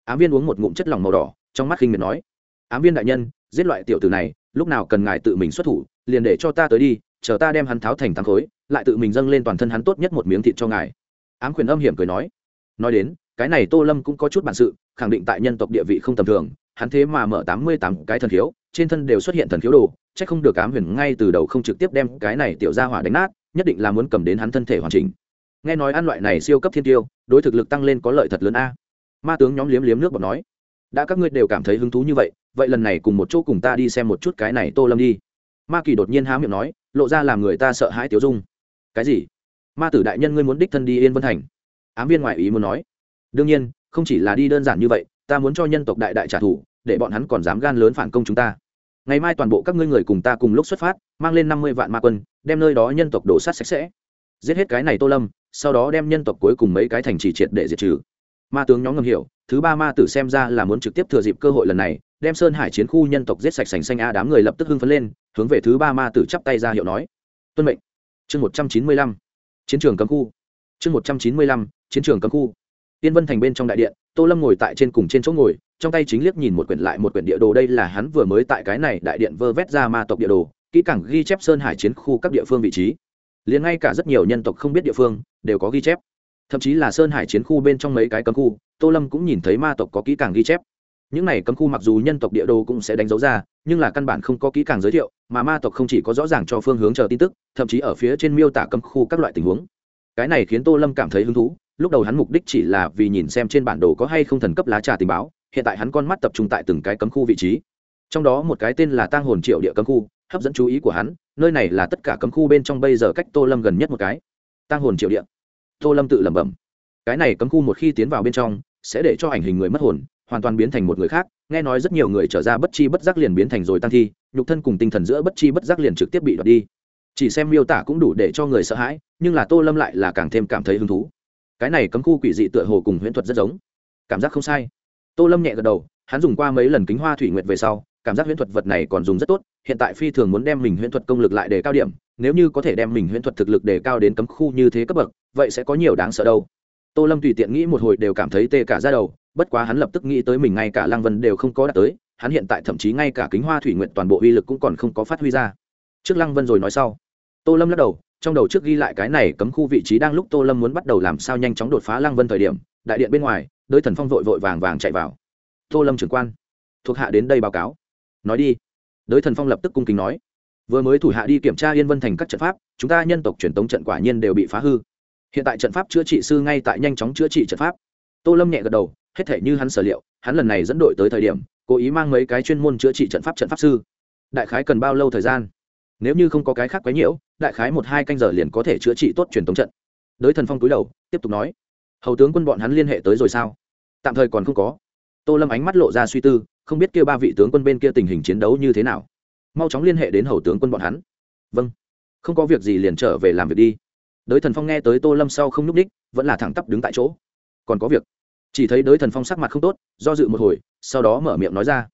Ám viên uống một ngụm chất lỏng màu đỏ, trong mắt khinh miệt nói, ám viên đại nhân, giết loại tiểu tử này, lúc nào cần ngài tự mình xuất thủ, liền để cho ta tới đi, chờ ta đem hắn tháo thành thắng khối, lại tự mình dâng lên toàn thân hắn tốt nhất một miếng thịt cho ngài. Ám quyền âm hiểm cười nói nói đến, cái này tô lâm cũng có chút bản sự, khẳng định tại nhân tộc địa vị không tầm thường, hắn thế mà mở tám mươi tám cái thần khiếu, trên thân đều xuất hiện thần khiếu đồ c h ắ c không được ám huyền ngay từ đầu không trực tiếp đem cái này tiểu ra hỏa đánh nát, nhất định là muốn cầm đến hắn thân thể hoàn chỉnh nghe nói ăn loại này siêu cấp thiên tiêu, đối thực lực tăng lên có lợi thật lớn a. Ma tướng nhóm liếm liếm nước bọt nói, đã các ngươi đều cảm thấy hứng thú như vậy vậy lần này cùng một chỗ cùng ta đi xem một chút cái này tô lâm đi. Ma kỳ đột nhiên há miệng nói, lộ ra làm người ta sợ hãi tiếu dung. Cái gì? Ma tử đại nhân ngươi muốn đích thân đi yên vân thành? Ám viên ngoại ý muốn nói. Đương nhiên, không chỉ là đi đơn giản như vậy, ta muốn cho nhân tộc đại đại trả thù, để bọn hắn còn dám gan lớn phản công chúng ta. Ngày mai toàn bộ các ngươi người cùng ta cùng lúc xuất phát, mang lên năm mươi vạn ma quân, đem nơi đó nhân tộc đổ sát sạch sẽ giết hết cái này tô lâm, sau đó đem nhân tộc cuối cùng mấy cái thành trì triệt để diệt trừ. Ma tướng nhóm ngầm hiểu, thứ ba ma tử xem ra là muốn trực tiếp thừa dịp cơ hội lần này, đem sơn hải chiến khu nhân tộc giết sạch sành xanh a đám người lập tức hưng phấn lên, hướng về thứ ba ma tử chắp tay ra hiệu nói. Tuân mệnh. Chương một trăm chín mươi lăm. Chiến trường cấm khu. Chương một trăm chín mươi lăm. Chiến trường cấm khu. Tiên vân thành bên trong đại điện, tô lâm ngồi tại trên cùng trên chỗ ngồi, trong tay chính liếc nhìn một quyển lại một quyển địa đồ, đây là hắn vừa mới tại cái này đại điện vơ vét ra ma tộc địa đồ, kỹ càng ghi chép sơn hải chiến khu các địa phương vị trí liền ngay cả rất nhiều nhân tộc không biết địa phương, đều có ghi chép. Thậm chí là sơn hải chiến khu bên trong mấy cái cấm khu, tô lâm cũng nhìn thấy ma tộc có kỹ càng ghi chép. Những này cấm khu mặc dù nhân tộc địa đồ cũng sẽ đánh dấu ra, nhưng là căn bản không có kỹ càng giới thiệu, mà ma tộc không chỉ có rõ ràng cho phương hướng chờ tin tức, thậm chí ở phía trên miêu tả cấm khu các loại tình huống. Cái này khiến tô lâm cảm thấy hứng thú, lúc đầu hắn mục đích chỉ là vì nhìn xem trên bản đồ có hay không thần cấp lá trà tình báo, hiện tại hắn con mắt tập trung tại từng cái cấm khu vị trí. Trong đó một cái tên là tang hồn triệu địa cấm khu hấp dẫn chú ý của hắn, nơi này là tất cả cấm khu bên trong bây giờ cách tô lâm gần nhất một cái. Tăng hồn triệu địa. Tô lâm tự lẩm bẩm. Cái này cấm khu một khi tiến vào bên trong, sẽ để cho ảnh hình người mất hồn, hoàn toàn biến thành một người khác, nghe nói rất nhiều người trở ra bất chi bất giác liền biến thành rồi tăng thi, nhục thân cùng tinh thần giữa bất chi bất giác liền trực tiếp bị đoạt đi. Chỉ xem miêu tả cũng đủ để cho người sợ hãi, nhưng là tô lâm lại là càng thêm cảm thấy hứng thú. Cái này cấm khu quỷ dị tựa hồ cùng huyễn thuật rất giống. Cảm giác không sai. Tô lâm nhẹ gật đầu, hắn dùng qua mấy lần kính hoa thủy nguyệt về sau cảm giác huyễn thuật vật này còn dùng rất tốt, hiện tại phi thường muốn đem mình huyễn thuật công lực lại để cao điểm, nếu như có thể đem mình huyễn thuật thực lực để cao đến cấm khu như thế cấp bậc, vậy sẽ có nhiều đáng sợ đâu. Tô lâm tùy tiện nghĩ một hồi đều cảm thấy tê cả ra đầu, bất quá hắn lập tức nghĩ tới mình ngay cả lăng vân đều không có đạt tới, hắn hiện tại thậm chí ngay cả kính hoa thủy nguyện toàn bộ uy lực cũng còn không có phát huy ra. Trước lăng vân rồi nói sau, tô lâm lắc đầu, trong đầu trước ghi lại cái này cấm khu vị trí đang lúc tô lâm muốn bắt đầu làm sao nhanh chóng đột phá lăng vân thời điểm, đại điện bên ngoài, đới thần phong vội vội vàng vàng chạy vào. Tô lâm trưởng quan, thuộc hạ đến đây báo cáo nói đi. Đới thần phong lập tức cung kính nói, vừa mới thủ hạ đi kiểm tra yên vân thành các trận pháp, chúng ta nhân tộc truyền tống trận quả nhiên đều bị phá hư. Hiện tại trận pháp chữa trị sư ngay tại nhanh chóng chữa trị trận pháp. Tô lâm nhẹ gật đầu, hết thể như hắn sở liệu, hắn lần này dẫn đội tới thời điểm, cố ý mang mấy cái chuyên môn chữa trị trận pháp trận pháp sư. Đại khái cần bao lâu thời gian? Nếu như không có cái khác quấy nhiễu, đại khái một hai canh giờ liền có thể chữa trị tốt truyền thống trận. Đới thần phong cúi đầu, tiếp tục nói, hầu tướng quân bọn hắn liên hệ tới rồi sao? Tạm thời còn không có. Tô lâm ánh mắt lộ ra suy tư không biết kia ba vị tướng quân bên kia tình hình chiến đấu như thế nào. Mau chóng liên hệ đến hầu tướng quân bọn hắn. Vâng. Không có việc gì liền trở về làm việc đi. Đới thần phong nghe tới tô lâm sau không n ú c đích vẫn là thẳng tắp đứng tại chỗ. Còn có việc. Chỉ thấy đới thần phong sắc mặt không tốt, do dự một hồi, sau đó mở miệng nói ra.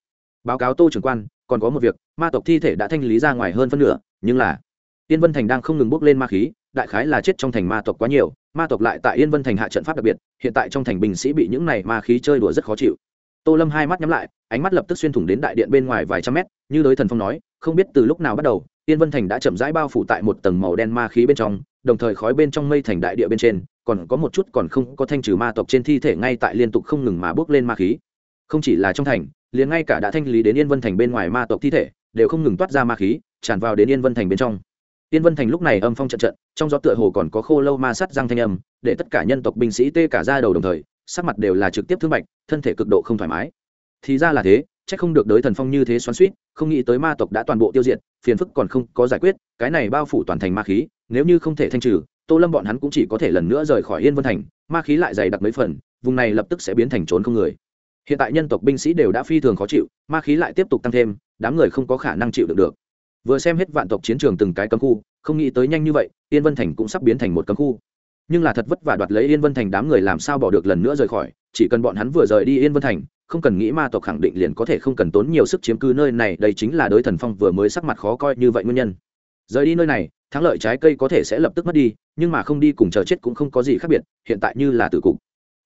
Báo cáo tô trưởng quan, còn có một việc, ma tộc thi thể đã thanh lý ra ngoài hơn phân nửa, nhưng là yên vân thành đang không ngừng bốc lên ma khí, đại khái là chết trong thành ma tộc quá nhiều, ma tộc lại tại yên vân thành hạ trận pháp đặc biệt, hiện tại trong thành binh sĩ bị những này ma khí chơi đùa rất khó chịu tô lâm hai mắt nhắm lại, ánh mắt lập tức xuyên thủng đến đại điện bên ngoài vài trăm mét, như đới thần phong nói, không biết từ lúc nào bắt đầu, yên vân thành đã chậm rãi bao phủ tại một tầng màu đen ma khí bên trong, đồng thời khói bên trong mây thành đại địa bên trên, còn có một chút còn không có thanh trừ ma tộc trên thi thể ngay tại liên tục không ngừng mà bước lên ma khí. Không chỉ là trong thành, liền ngay cả đã thanh lý đến yên vân thành bên ngoài ma tộc thi thể, đều không ngừng toát ra ma khí, tràn vào đến yên vân thành bên trong. Yên vân thành lúc này âm phong trận trận, trong gió tựa hồ còn có khô lâu ma sắt răng thanh âm, để tất cả nhân tộc binh sĩ tê cả ra đầu đồng thời sắc mặt đều là trực tiếp thương bạch, thân thể cực độ không thoải mái. Thì ra là thế, chắc không được đới thần phong như thế xoắn suýt không nghĩ tới ma tộc đã toàn bộ tiêu diệt, phiền phức còn không có giải quyết, cái này bao phủ toàn thành ma khí, nếu như không thể thanh trừ, tô lâm bọn hắn cũng chỉ có thể lần nữa rời khỏi yên vân thành, ma khí lại dày đặc mấy phần, vùng này lập tức sẽ biến thành trốn không người. Hiện tại nhân tộc binh sĩ đều đã phi thường khó chịu, ma khí lại tiếp tục tăng thêm, đám người không có khả năng chịu được được. Vừa xem hết vạn tộc chiến trường từng cái cấm khu, không nghĩ tới nhanh như vậy, yên vân thành cũng sắp biến thành một cấm khu nhưng là thật vất vả đoạt lấy yên vân thành đám người làm sao bỏ được lần nữa rời khỏi, chỉ cần bọn hắn vừa rời đi yên vân thành, không cần nghĩ ma tộc khẳng định liền có thể không cần tốn nhiều sức chiếm cứ nơi này, đây chính là đới thần phong vừa mới sắc mặt khó coi như vậy nguyên nhân. Rời đi nơi này, thắng lợi trái cây có thể sẽ lập tức mất đi, nhưng mà không đi cùng chờ chết cũng không có gì khác biệt, hiện tại như là tử cục.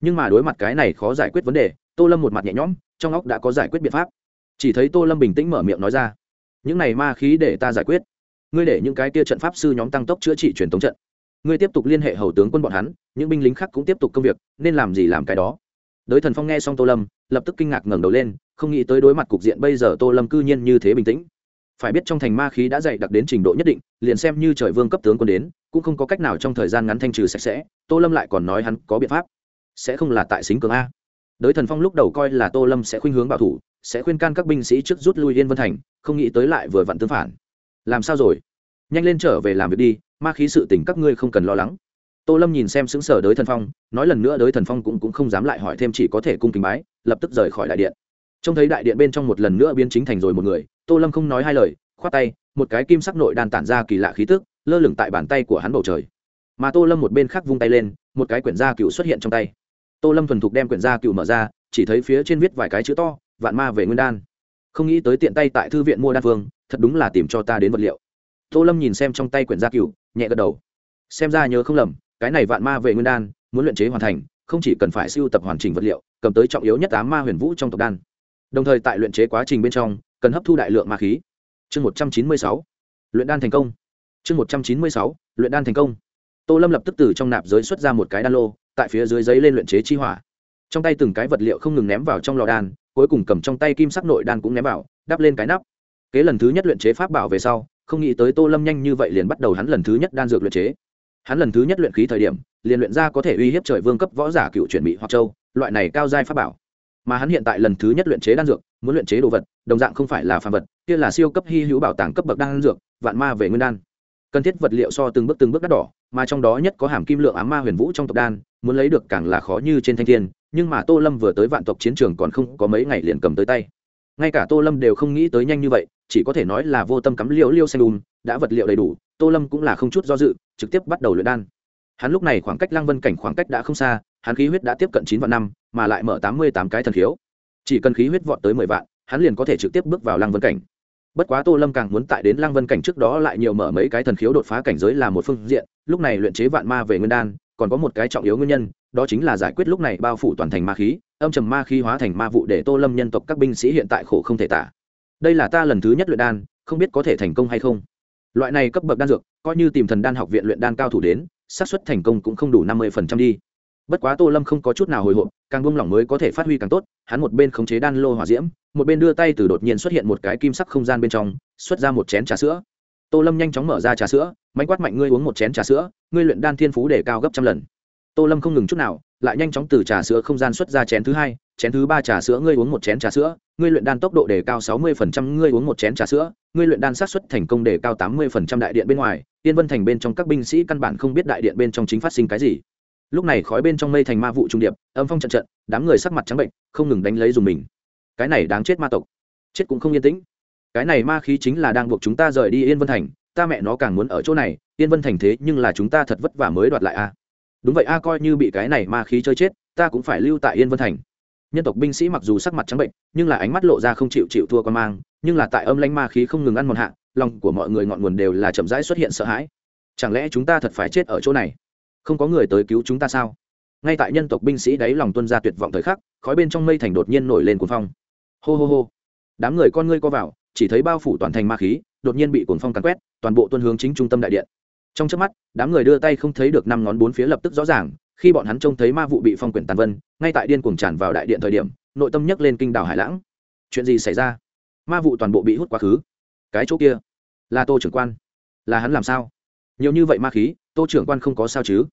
Nhưng mà đối mặt cái này khó giải quyết vấn đề, tô lâm một mặt nhẹ nhõm, trong óc đã có giải quyết biện pháp. Chỉ thấy tô lâm bình tĩnh mở miệng nói ra, những này ma khí để ta giải quyết. Ngươi để những cái kia trận pháp sư nhóm tăng tốc chữa trị truyền thống trận ngươi tiếp tục liên hệ hầu tướng quân bọn hắn, những binh lính khác cũng tiếp tục công việc, nên làm gì làm cái đó. Đới thần phong nghe xong tô lâm, lập tức kinh ngạc ngẩng đầu lên, không nghĩ tới đối mặt cục diện bây giờ tô lâm cư nhiên như thế bình tĩnh. Phải biết trong thành ma khí đã dày đặc đến trình độ nhất định, liền xem như trời vương cấp tướng quân đến, cũng không có cách nào trong thời gian ngắn thanh trừ sạch sẽ, tô lâm lại còn nói hắn có biện pháp. Sẽ không là tại xính cường a. Đới thần phong lúc đầu coi là tô lâm sẽ khuynh hướng bảo thủ, sẽ khuyên can các binh sĩ trước rút lui yên vân thành, không nghĩ tới lại vừa vặn tương phản. Làm sao rồi? Nhanh lên trở về làm việc đi ma khí sự tình các ngươi không cần lo lắng. Tô lâm nhìn xem xứng sở đới thần phong nói lần nữa đới thần phong cũng, cũng không dám lại hỏi thêm chỉ có thể cung kính bái lập tức rời khỏi đại điện. Trông thấy đại điện bên trong một lần nữa biến chính thành rồi một người tô lâm không nói hai lời khoát tay một cái kim sắc nội đan tản ra kỳ lạ khí tức lơ lửng tại bàn tay của hắn bầu trời. Mà tô lâm một bên khác vung tay lên một cái quyển gia cựu xuất hiện trong tay. Tô lâm thuần thục đem quyển gia cựu mở ra chỉ thấy phía trên viết vài cái chữ to vạn ma về nguyên đan. Không nghĩ tới tiện tay tại thư viện mua đan phương thật đúng là tìm cho ta đến vật liệu. Tô lâm nhìn xem trong tay quyển gia cựu nhẹ gật đầu. Xem ra nhớ không lầm, cái này vạn ma về nguyên đan, muốn luyện chế hoàn thành, không chỉ cần phải siêu tập hoàn chỉnh vật liệu, cầm tới trọng yếu nhất ám ma huyền vũ trong tộc đan. Đồng thời tại luyện chế quá trình bên trong, cần hấp thu đại lượng ma khí. Chương một trăm chín mươi sáu, luyện đan thành công. Chương một trăm chín mươi sáu, luyện đan thành công. Tô lâm lập tức từ trong nạp giới xuất ra một cái đan lô, tại phía dưới giấy lên luyện chế chi hỏa. Trong tay từng cái vật liệu không ngừng ném vào trong lò đan, cuối cùng cầm trong tay kim sắc nội đan cũng ném vào, đắp lên cái nắp. Kế lần thứ nhất luyện chế pháp bảo về sau không nghĩ tới tô lâm nhanh như vậy liền bắt đầu hắn lần thứ nhất đan dược luyện chế. Hắn lần thứ nhất luyện khí thời điểm, liền luyện ra có thể uy hiếp trời vương cấp võ giả cựu chuyển bị hoặc châu, loại này cao giai pháp bảo. Mà hắn hiện tại lần thứ nhất luyện chế đan dược, muốn luyện chế đồ vật, đồng dạng không phải là phàm vật, kia là siêu cấp hy hữu bảo tàng cấp bậc đan dược, vạn ma về nguyên đan. Cần thiết vật liệu so từng bước từng bước đắt đỏ, mà trong đó nhất có hàm kim lượng ám ma huyền vũ trong tộc đan, muốn lấy được càng là khó như trên thanh thiên, nhưng mà tô lâm vừa tới vạn tộc chiến trường còn không có mấy ngày liền cầm tới tay. Ngay cả tô lâm đều không nghĩ tới nhanh như vậy chỉ có thể nói là vô tâm cắm liễu liêu xanh đùm, đã vật liệu đầy đủ, tô lâm cũng là không chút do dự, trực tiếp bắt đầu luyện đan. Hắn lúc này khoảng cách lăng vân cảnh khoảng cách đã không xa, hắn khí huyết đã tiếp cận chín vạn năm, mà lại mở tám mươi tám cái thần khiếu. Chỉ cần khí huyết vọt tới mười vạn, hắn liền có thể trực tiếp bước vào lăng vân cảnh. Bất quá tô lâm càng muốn tại đến lăng vân cảnh trước đó lại nhiều mở mấy cái thần khiếu đột phá cảnh giới là một phương diện, lúc này luyện chế vạn ma về nguyên đan, còn có một cái trọng yếu nguyên nhân, đó chính là giải quyết lúc này bao phủ toàn thành ma khí, âm trầm ma khí hóa thành ma vụ để tô lâm nhân tộc các binh sĩ hiện tại khổ không thể tả đây là ta lần thứ nhất luyện đan, không biết có thể thành công hay không. Loại này cấp bậc đan dược, coi như tìm thần đan học viện luyện đan cao thủ đến, xác suất thành công cũng không đủ năm mươi đi. Bất quá tô lâm không có chút nào hồi hộp, càng buông lỏng mới có thể phát huy càng tốt, hắn một bên khống chế đan lô hỏa diễm, một bên đưa tay từ đột nhiên xuất hiện một cái kim sắc không gian bên trong, xuất ra một chén trà sữa. Tô lâm nhanh chóng mở ra trà sữa, mạnh quát mạnh ngươi uống một chén trà sữa, ngươi luyện đan thiên phú để cao gấp trăm lần. Tô lâm không ngừng chút nào lại nhanh chóng từ trà sữa không gian xuất ra chén thứ hai, chén thứ ba trà sữa ngươi uống một chén trà sữa, ngươi luyện đan tốc độ đề cao sáu mươi phần trăm, ngươi uống một chén trà sữa, ngươi luyện đan sát xuất thành công đề cao tám mươi phần trăm đại điện bên ngoài tiên vân thành bên trong các binh sĩ căn bản không biết đại điện bên trong chính phát sinh cái gì. Lúc này khói bên trong mây thành ma vụ trung điệp, âm phong trận trận, đám người sắc mặt trắng bệnh, không ngừng đánh lấy dùng mình. Cái này đáng chết ma tộc. Chết cũng không yên tĩnh. Cái này ma khí chính là đang buộc chúng ta rời đi yên vân thành, ta mẹ nó càng muốn ở chỗ này, yên vân thành thế nhưng là chúng ta thật vất vả mới đoạt lại a đúng vậy, a, coi như bị cái này ma khí chơi chết, ta cũng phải lưu tại yên vân thành. Nhân tộc binh sĩ mặc dù sắc mặt trắng bệnh, nhưng là ánh mắt lộ ra không chịu chịu thua con mang, nhưng là tại âm lanh ma khí không ngừng ăn mòn hạ, lòng của mọi người ngọn nguồn đều là chậm rãi xuất hiện sợ hãi. Chẳng lẽ chúng ta thật phải chết ở chỗ này? Không có người tới cứu chúng ta sao? Ngay tại nhân tộc binh sĩ đáy lòng tuân ra tuyệt vọng thời khắc, khói bên trong mây thành đột nhiên nổi lên cuồng phong. Hô hô hô. Đám người con ngươi co vào, chỉ thấy bao phủ toàn thành ma khí, đột nhiên bị cuồng phong cắn quét, toàn bộ tuân hướng chính trung tâm đại điện trong trước mắt, đám người đưa tay không thấy được năm ngón bốn phía lập tức rõ ràng, khi bọn hắn trông thấy ma vụ bị phong quyển tàn vân, ngay tại điên cuồng tràn vào đại điện thời điểm, nội tâm nhấc lên kinh đảo hải lãng. Chuyện gì xảy ra? Ma vụ toàn bộ bị hút quá khứ. Cái chỗ kia là tô trưởng quan. Là hắn làm sao? Nhiều như vậy ma khí, tô trưởng quan không có sao chứ?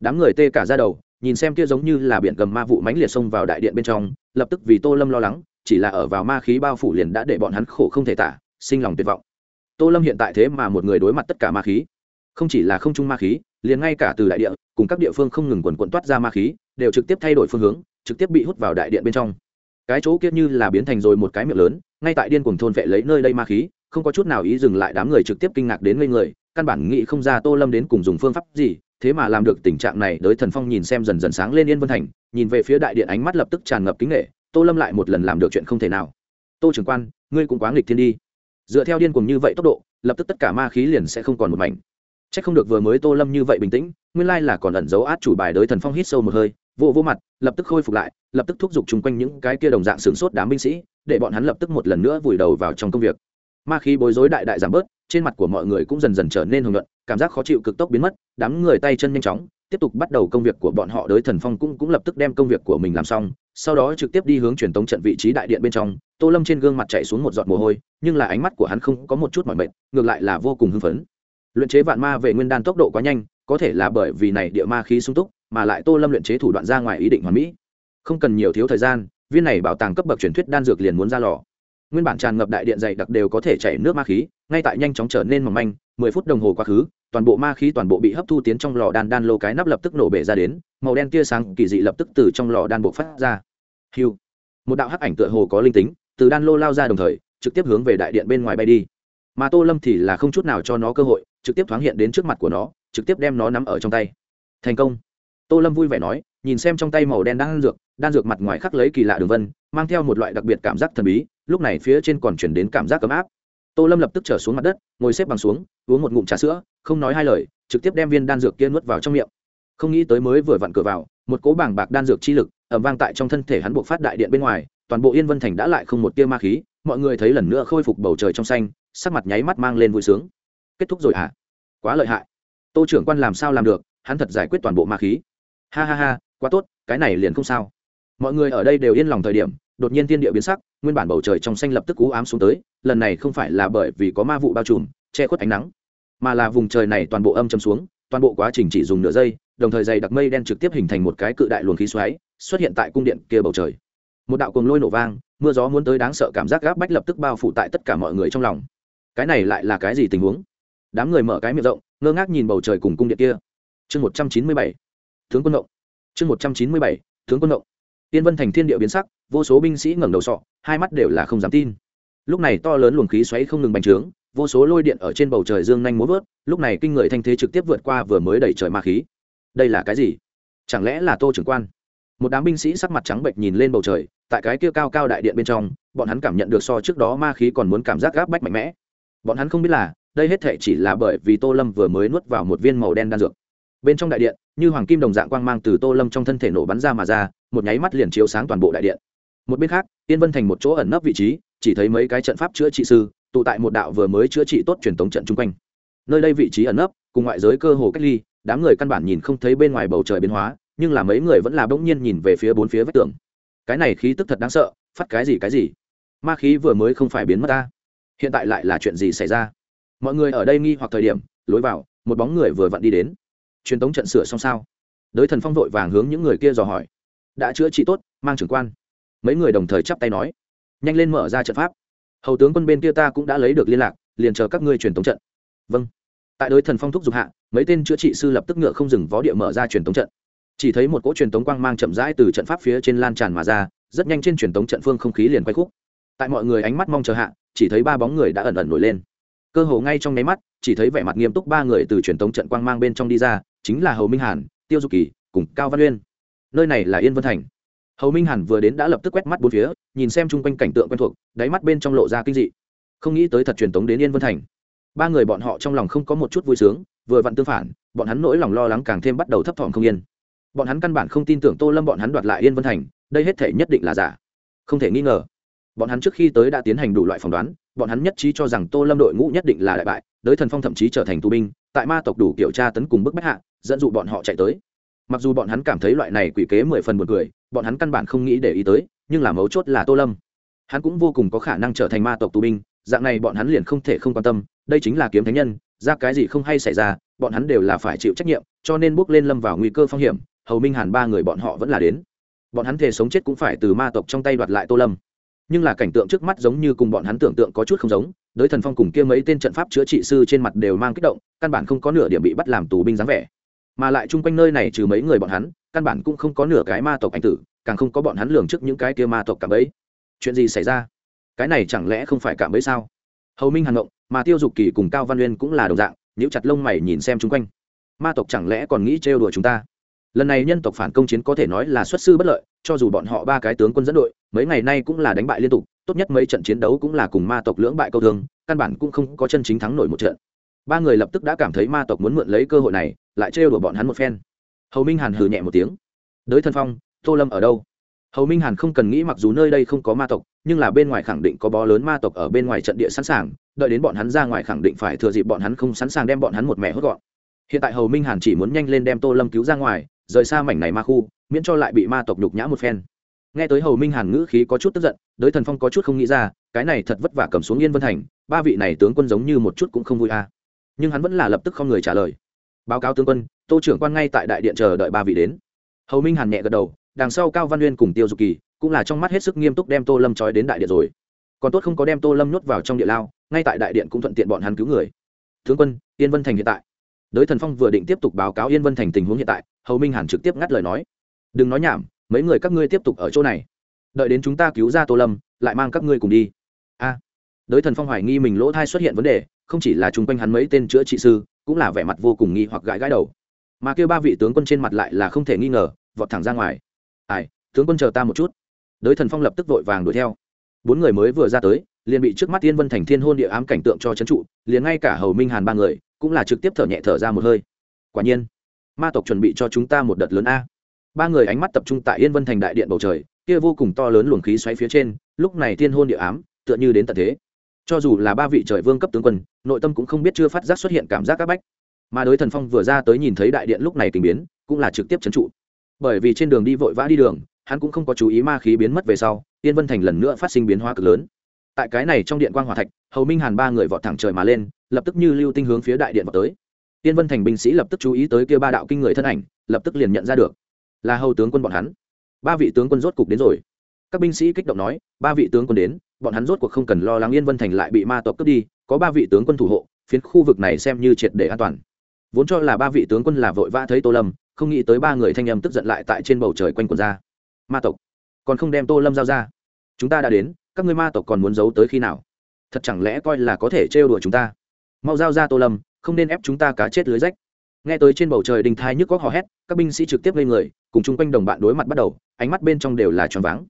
Đám người tê cả ra đầu, nhìn xem kia giống như là biển gầm ma vụ mãnh liệt xông vào đại điện bên trong, lập tức vì tô lâm lo lắng, chỉ là ở vào ma khí bao phủ liền đã để bọn hắn khổ không thể tả, sinh lòng tuyệt vọng. Tô lâm hiện tại thế mà một người đối mặt tất cả ma khí không chỉ là không trung ma khí, liền ngay cả từ đại địa, cùng các địa phương không ngừng quần quận toát ra ma khí, đều trực tiếp thay đổi phương hướng, trực tiếp bị hút vào đại điện bên trong. Cái chỗ kia như là biến thành rồi một cái miệng lớn, ngay tại điên cùng thôn vệ lấy nơi đây ma khí, không có chút nào ý dừng lại đám người trực tiếp kinh ngạc đến ngây người, căn bản nghĩ không ra tô lâm đến cùng dùng phương pháp gì, thế mà làm được tình trạng này, đới thần phong nhìn xem dần dần sáng lên yên vân thành, nhìn về phía đại điện ánh mắt lập tức tràn ngập kính nghệ tô lâm lại một lần làm được chuyện không thể nào. Tô trưởng quan, ngươi cũng quá nghịch thiên đi. Dựa theo điên cùng như vậy tốc độ, lập tức tất cả ma khí liền sẽ không còn một mảnh c h ắ c không được vừa mới tô lâm như vậy bình tĩnh, nguyên lai là còn ẩn giấu át chủ bài đới thần phong hít sâu một hơi, vô vô mặt, lập tức khôi phục lại, lập tức thúc giục chung quanh những cái kia đồng dạng sửng sốt đám binh sĩ, để bọn hắn lập tức một lần nữa vùi đầu vào trong công việc. Ma khí bối rối đại đại giảm bớt, trên mặt của mọi người cũng dần dần trở nên hưởng luận cảm giác khó chịu cực tốc biến mất, đám người tay chân nhanh chóng, tiếp tục bắt đầu công việc của bọn họ, đới thần phong cũng cũng lập tức đem công việc của mình làm xong, sau đó trực tiếp đi hướng truyền tống trận vị trí đại điện bên trong, tô lâm trên gương mặt chạy xuống một giọt mồ hôi, nhưng là ánh mắt của hắn không có một chút mỏi mệt, ngược lại là vô cùng hưng phấn luyện chế vạn ma về nguyên đan tốc độ quá nhanh, có thể là bởi vì này địa ma khí sung túc, mà lại tô lâm luyện chế thủ đoạn ra ngoài ý định hoàn mỹ. Không cần nhiều thiếu thời gian, viên này bảo tàng cấp bậc truyền thuyết đan dược liền muốn ra lò. Nguyên bản tràn ngập đại điện dày đặc đều có thể chảy nước ma khí, ngay tại nhanh chóng trở nên mỏng manh, mười phút đồng hồ quá khứ, toàn bộ ma khí toàn bộ bị hấp thu tiến trong lò đan đan lô cái nắp lập tức nổ bể ra đến, màu đen tia sáng kỳ dị lập tức từ trong lò đan bộ phát ra. Hiu. Một đạo hắc ảnh tựa hồ có linh tính, từ đan lô lao ra đồng thời, trực tiếp hướng về đại điện bên ngoài bay đi mà tô lâm thì là không chút nào cho nó cơ hội, trực tiếp thoáng hiện đến trước mặt của nó, trực tiếp đem nó nắm ở trong tay. Thành công. Tô lâm vui vẻ nói, nhìn xem trong tay màu đen đan dược đan dược mặt ngoài khắc lấy kỳ lạ đường vân, mang theo một loại đặc biệt cảm giác thần bí, lúc này phía trên còn chuyển đến cảm giác ấm áp. Tô lâm lập tức trở xuống mặt đất, ngồi xếp bằng xuống, uống một ngụm trà sữa, không nói hai lời, trực tiếp đem viên đan dược kia nuốt vào trong miệng. Không nghĩ tới mới vừa vặn cửa vào, một cỗ bảng bạc đan dược chi lực ẩm vang tại trong thân thể hắn buộc phát đại điện bên ngoài, toàn bộ yên vân thành đã lại không một tia ma khí, mọi người thấy lần nữa khôi phục bầu trời trong xanh sắc mặt nháy mắt mang lên vui sướng. Kết thúc rồi hả? À? quá lợi hại. Tô trưởng quan làm sao làm được? Hắn thật giải quyết toàn bộ ma khí. Ha ha ha, quá tốt, cái này liền không sao. Mọi người ở đây đều yên lòng thời điểm, đột nhiên thiên địa biến sắc, nguyên bản bầu trời trong xanh lập tức cú ám xuống tới, lần này không phải là bởi vì có ma vụ bao trùm, che khuất ánh nắng, mà là vùng trời này toàn bộ âm châm xuống, toàn bộ quá trình chỉ dùng nửa giây, đồng thời dày đặc mây đen trực tiếp hình thành một cái cự đại luồng khí xoáy, xuất hiện tại cung điện kia bầu trời. Một đạo cuồng lôi nổ vang, mưa gió muốn tới đáng sợ cảm giác gáp bách lập tức bao phủ tại tất cả mọi người trong lòng cái này lại là cái gì tình huống? Đám người mở cái miệng rộng, ngơ ngác nhìn bầu trời cùng cung điện kia. Chương một trăm chín mươi bảy, tướng quân động chương một trăm chín mươi bảy, tướng quân động tiên vân thành thiên địa biến sắc, vô số binh sĩ ngẩng đầu sọ, hai mắt đều là không dám tin. Lúc này to lớn luồng khí xoáy không ngừng bành trướng, vô số lôi điện ở trên bầu trời dương nhanh muốn vớt, lúc này kinh người thanh thế trực tiếp vượt qua vừa mới đẩy trời ma khí. Đây là cái gì? Chẳng lẽ là tô trưởng quan? Một đám binh sĩ sắc mặt trắng bệnh nhìn lên bầu trời, tại cái kia cao cao đại điện bên trong, bọn hắn cảm nhận được so trước đó ma khí còn muốn cảm giác gáp bách mạnh mẽ bọn hắn không biết là, đây hết thệ chỉ là bởi vì tô lâm vừa mới nuốt vào một viên màu đen đan dược. Bên trong đại điện, như hoàng kim đồng dạng quang mang từ tô lâm trong thân thể nổ bắn ra mà ra, một nháy mắt liền chiếu sáng toàn bộ đại điện. Một bên khác tiên vân thành một chỗ ẩn nấp vị trí, chỉ thấy mấy cái trận pháp chữa trị sư, tụ tại một đạo vừa mới chữa trị tốt truyền thống trận chung quanh. Nơi đây vị trí ẩn nấp, cùng ngoại giới cơ hồ cách ly, đám người căn bản nhìn không thấy bên ngoài bầu trời biến hóa, nhưng là mấy người vẫn là bỗng nhiên nhìn về phía bốn phía vách tường. Cái này khí tức thật đáng sợ, phát cái gì cái gì? Ma khí vừa mới không phải biến mất ta hiện tại lại là chuyện gì xảy ra? Mọi người ở đây nghi hoặc thời điểm, lối vào, một bóng người vừa vặn đi đến. Truyền tống trận sửa xong sao? Đới thần phong vội vàng hướng những người kia dò hỏi. Đã chữa trị tốt, mang trưởng quan. Mấy người đồng thời chắp tay nói. Nhanh lên mở ra trận pháp. Hầu tướng quân bên kia ta cũng đã lấy được liên lạc, liền chờ các ngươi truyền tống trận. Vâng. Tại đới thần phong thúc giục hạ, mấy tên chữa trị sư lập tức ngựa không dừng vó địa mở ra truyền tống trận. Chỉ thấy một cỗ truyền tống quang mang chậm rãi từ trận pháp phía trên lan tràn mà ra, rất nhanh trên truyền tống trận phương không khí liền quay khúc tại mọi người ánh mắt mong chờ hạ, chỉ thấy ba bóng người đã ẩn ẩn nổi lên. Cơ hồ ngay trong nháy mắt, chỉ thấy vẻ mặt nghiêm túc ba người từ truyền thống trận quang mang bên trong đi ra, chính là hầu minh hàn, tiêu dục kỳ, cùng cao văn uyên. Nơi này là yên vân thành. Hầu minh hàn vừa đến đã lập tức quét mắt bốn phía, nhìn xem chung quanh cảnh tượng quen thuộc, đáy mắt bên trong lộ ra kinh dị. Không nghĩ tới thật truyền thống đến yên vân thành. Ba người bọn họ trong lòng không có một chút vui sướng, vừa vặn tương phản, bọn hắn nỗi lòng lo lắng càng thêm bắt đầu thấp thỏm không yên. Bọn hắn căn bản không tin tưởng tô lâm bọn hắn đoạt lại yên vân thành, đây hết thể nhất định là giả. Không thể nghi ngờ bọn hắn trước khi tới đã tiến hành đủ loại phỏng đoán, bọn hắn nhất trí cho rằng tô lâm đội ngũ nhất định là đại bại, đới thần phong thậm chí trở thành tù binh, tại ma tộc đủ kiểu tra tấn cùng bức bách hạ, dẫn dụ bọn họ chạy tới. Mặc dù bọn hắn cảm thấy loại này quỷ kế mười phần một người bọn hắn căn bản không nghĩ để ý tới, nhưng là mấu chốt là tô lâm. Hắn cũng vô cùng có khả năng trở thành ma tộc tù binh, dạng này bọn hắn liền không thể không quan tâm, đây chính là kiếm thánh nhân, ra cái gì không hay xảy ra, bọn hắn đều là phải chịu trách nhiệm, cho nên bước lên lâm vào nguy cơ phong hiểm, hầu minh hàn ba người bọn họ vẫn là đến. Bọn hắn thề sống chết cũng phải từ ma tộc trong tay đoạt lại tô lâm nhưng là cảnh tượng trước mắt giống như cùng bọn hắn tưởng tượng có chút không giống đới thần phong cùng kia mấy tên trận pháp chữa trị sư trên mặt đều mang kích động, căn bản không có nửa điểm bị bắt làm tù binh dáng vẻ. Mà lại chung quanh nơi này trừ mấy người bọn hắn, căn bản cũng không có nửa cái ma tộc anh tử, càng không có bọn hắn lường trước những cái kia ma tộc cảm ấy chuyện gì xảy ra? Cái này chẳng lẽ không phải cảm ấy sao? Hầu minh hàn ngộng, mà tiêu dục kỳ cùng cao văn uyên cũng là đồng dạng nếu chặt lông mày nhìn xem chung quanh. Ma tộc chẳng lẽ còn nghĩ trêu đùa chúng ta? Lần này nhân tộc phản công chiến có thể nói là xuất sư bất lợi, cho dù bọn họ ba cái tướng quân dẫn đội, mấy ngày nay cũng là đánh bại liên tục, tốt nhất mấy trận chiến đấu cũng là cùng ma tộc lưỡng bại câu thương, căn bản cũng không có chân chính thắng nổi một trận. Ba người lập tức đã cảm thấy ma tộc muốn mượn lấy cơ hội này, lại trêu đùa bọn hắn một phen. Hầu minh hàn hừ nhẹ một tiếng. Đới thân phong, tô lâm ở đâu? Hầu minh hàn không cần nghĩ mặc dù nơi đây không có ma tộc, nhưng là bên ngoài khẳng định có bó lớn ma tộc ở bên ngoài trận địa sẵn sàng, đợi đến bọn hắn ra ngoài khẳng định phải thừa dịp bọn hắn không sẵn sàng đem bọn hắn một mẹ hốt gọn. Hiện tại hầu minh hàn chỉ muốn nhanh lên đem tô lâm cứu ra ngoài rời xa mảnh này ma khu, miễn cho lại bị ma tộc nhục nhã một phen. Nghe tới hầu minh hàn ngữ khí có chút tức giận, đới thần phong có chút không nghĩ ra, cái này thật vất vả cầm xuống yên vân thành, ba vị này tướng quân giống như một chút cũng không vui a. À. nhưng hắn vẫn là lập tức không người trả lời. Báo cáo tướng quân, tô trưởng quan ngay tại đại điện chờ đợi ba vị đến. Hầu minh hàn nhẹ gật đầu, đằng sau cao văn uyên cùng tiêu dục kỳ, cũng là trong mắt hết sức nghiêm túc đem tô lâm trói đến đại điện rồi. Còn tốt không có đem tô lâm nhốt vào trong địa lao, ngay tại đại điện cũng thuận tiện bọn hắn cứu người. Tướng quân, yên vân thành hiện tại đới thần phong vừa định tiếp tục báo cáo yên vân thành tình huống hiện tại, hầu minh hàn trực tiếp ngắt lời nói. Đừng nói nhảm, mấy người các ngươi tiếp tục ở chỗ này. Đợi đến chúng ta cứu ra tô lâm, lại mang các ngươi cùng đi. A. Đới thần phong hoài nghi mình lỗ thai xuất hiện vấn đề, không chỉ là chung quanh hắn mấy tên chữa trị sư, cũng là vẻ mặt vô cùng nghi hoặc gãi gãi đầu. Mà kêu ba vị tướng quân trên mặt lại là không thể nghi ngờ, vọt thẳng ra ngoài. Ai, tướng quân chờ ta một chút. Đới thần phong lập tức vội vàng đuổi theo. Bốn người mới vừa ra tới, liền bị trước mắt tiên vân thành thiên hôn địa ám cảnh tượng cho c trụ, liền ngay cả hầu minh hàn ba người cũng là trực tiếp thở nhẹ thở ra một hơi. Quả nhiên, ma tộc chuẩn bị cho chúng ta một đợt lớn a. Ba người ánh mắt tập trung tại yên vân thành đại điện bầu trời, kia vô cùng to lớn luồng khí xoáy phía trên, lúc này thiên hôn địa ám, tựa như đến tận thế. Cho dù là ba vị trời vương cấp tướng quân, nội tâm cũng không biết chưa phát giác xuất hiện cảm giác các bách. Mà đối thần phong vừa ra tới nhìn thấy đại điện lúc này tình biến, cũng là trực tiếp trấn trụ. Bởi vì trên đường đi vội vã đi đường, hắn cũng không có chú ý ma khí biến mất về sau, yên vân thành lần nữa phát sinh biến hóa cực lớn. Tại cái này trong điện quan hòa thạch, hầu minh hàn ba người vọt thẳng trời mà lên lập tức như lưu tinh hướng phía đại điện vào tới. Tiên vân thành binh sĩ lập tức chú ý tới kia ba đạo kinh người thân ảnh, lập tức liền nhận ra được là hầu tướng quân bọn hắn. Ba vị tướng quân rốt cục đến rồi. Các binh sĩ kích động nói, ba vị tướng quân đến, bọn hắn rốt cuộc không cần lo lắng yên vân thành lại bị ma tộc cướp đi, có ba vị tướng quân thủ hộ, phiến khu vực này xem như triệt để an toàn. Vốn cho là ba vị tướng quân là vội vã thấy tô lâm, không nghĩ tới ba người thanh âm tức giận lại tại trên bầu trời quanh quần ra. Ma tộc, còn không đem tô lâm giao ra? Chúng ta đã đến, các ngươi ma tộc còn muốn giấu tới khi nào? Thật chẳng lẽ coi là có thể trêu đùa chúng ta? Mau giao ra tô lâm, không nên ép chúng ta cá chết lưới rách. Nghe tới trên bầu trời đình thai nhức góc hò hét, các binh sĩ trực tiếp lên người, cùng chung quanh đồng bạn đối mặt bắt đầu, ánh mắt bên trong đều là tròn váng.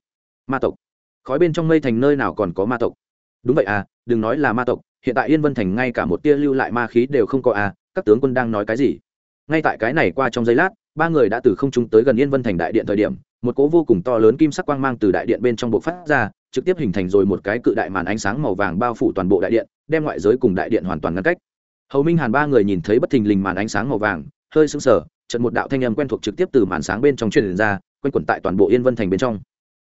Ma tộc. Khói bên trong mây thành nơi nào còn có ma tộc? Đúng vậy à đừng nói là ma tộc, hiện tại yên vân thành ngay cả một tia lưu lại ma khí đều không có à các tướng quân đang nói cái gì? Ngay tại cái này qua trong giây lát, ba người đã từ không trung tới gần yên vân thành đại điện thời điểm, một cỗ vô cùng to lớn kim sắc quang mang từ đại điện bên trong bộ phát ra trực tiếp hình thành rồi một cái cự đại màn ánh sáng màu vàng bao phủ toàn bộ đại điện, đem ngoại giới cùng đại điện hoàn toàn ngăn cách. Hầu minh hàn ba người nhìn thấy bất thình lình màn ánh sáng màu vàng, hơi sững sờ trận một đạo thanh âm quen thuộc trực tiếp từ màn sáng bên trong truyền ra, quanh quẩn tại toàn bộ yên vân thành bên trong.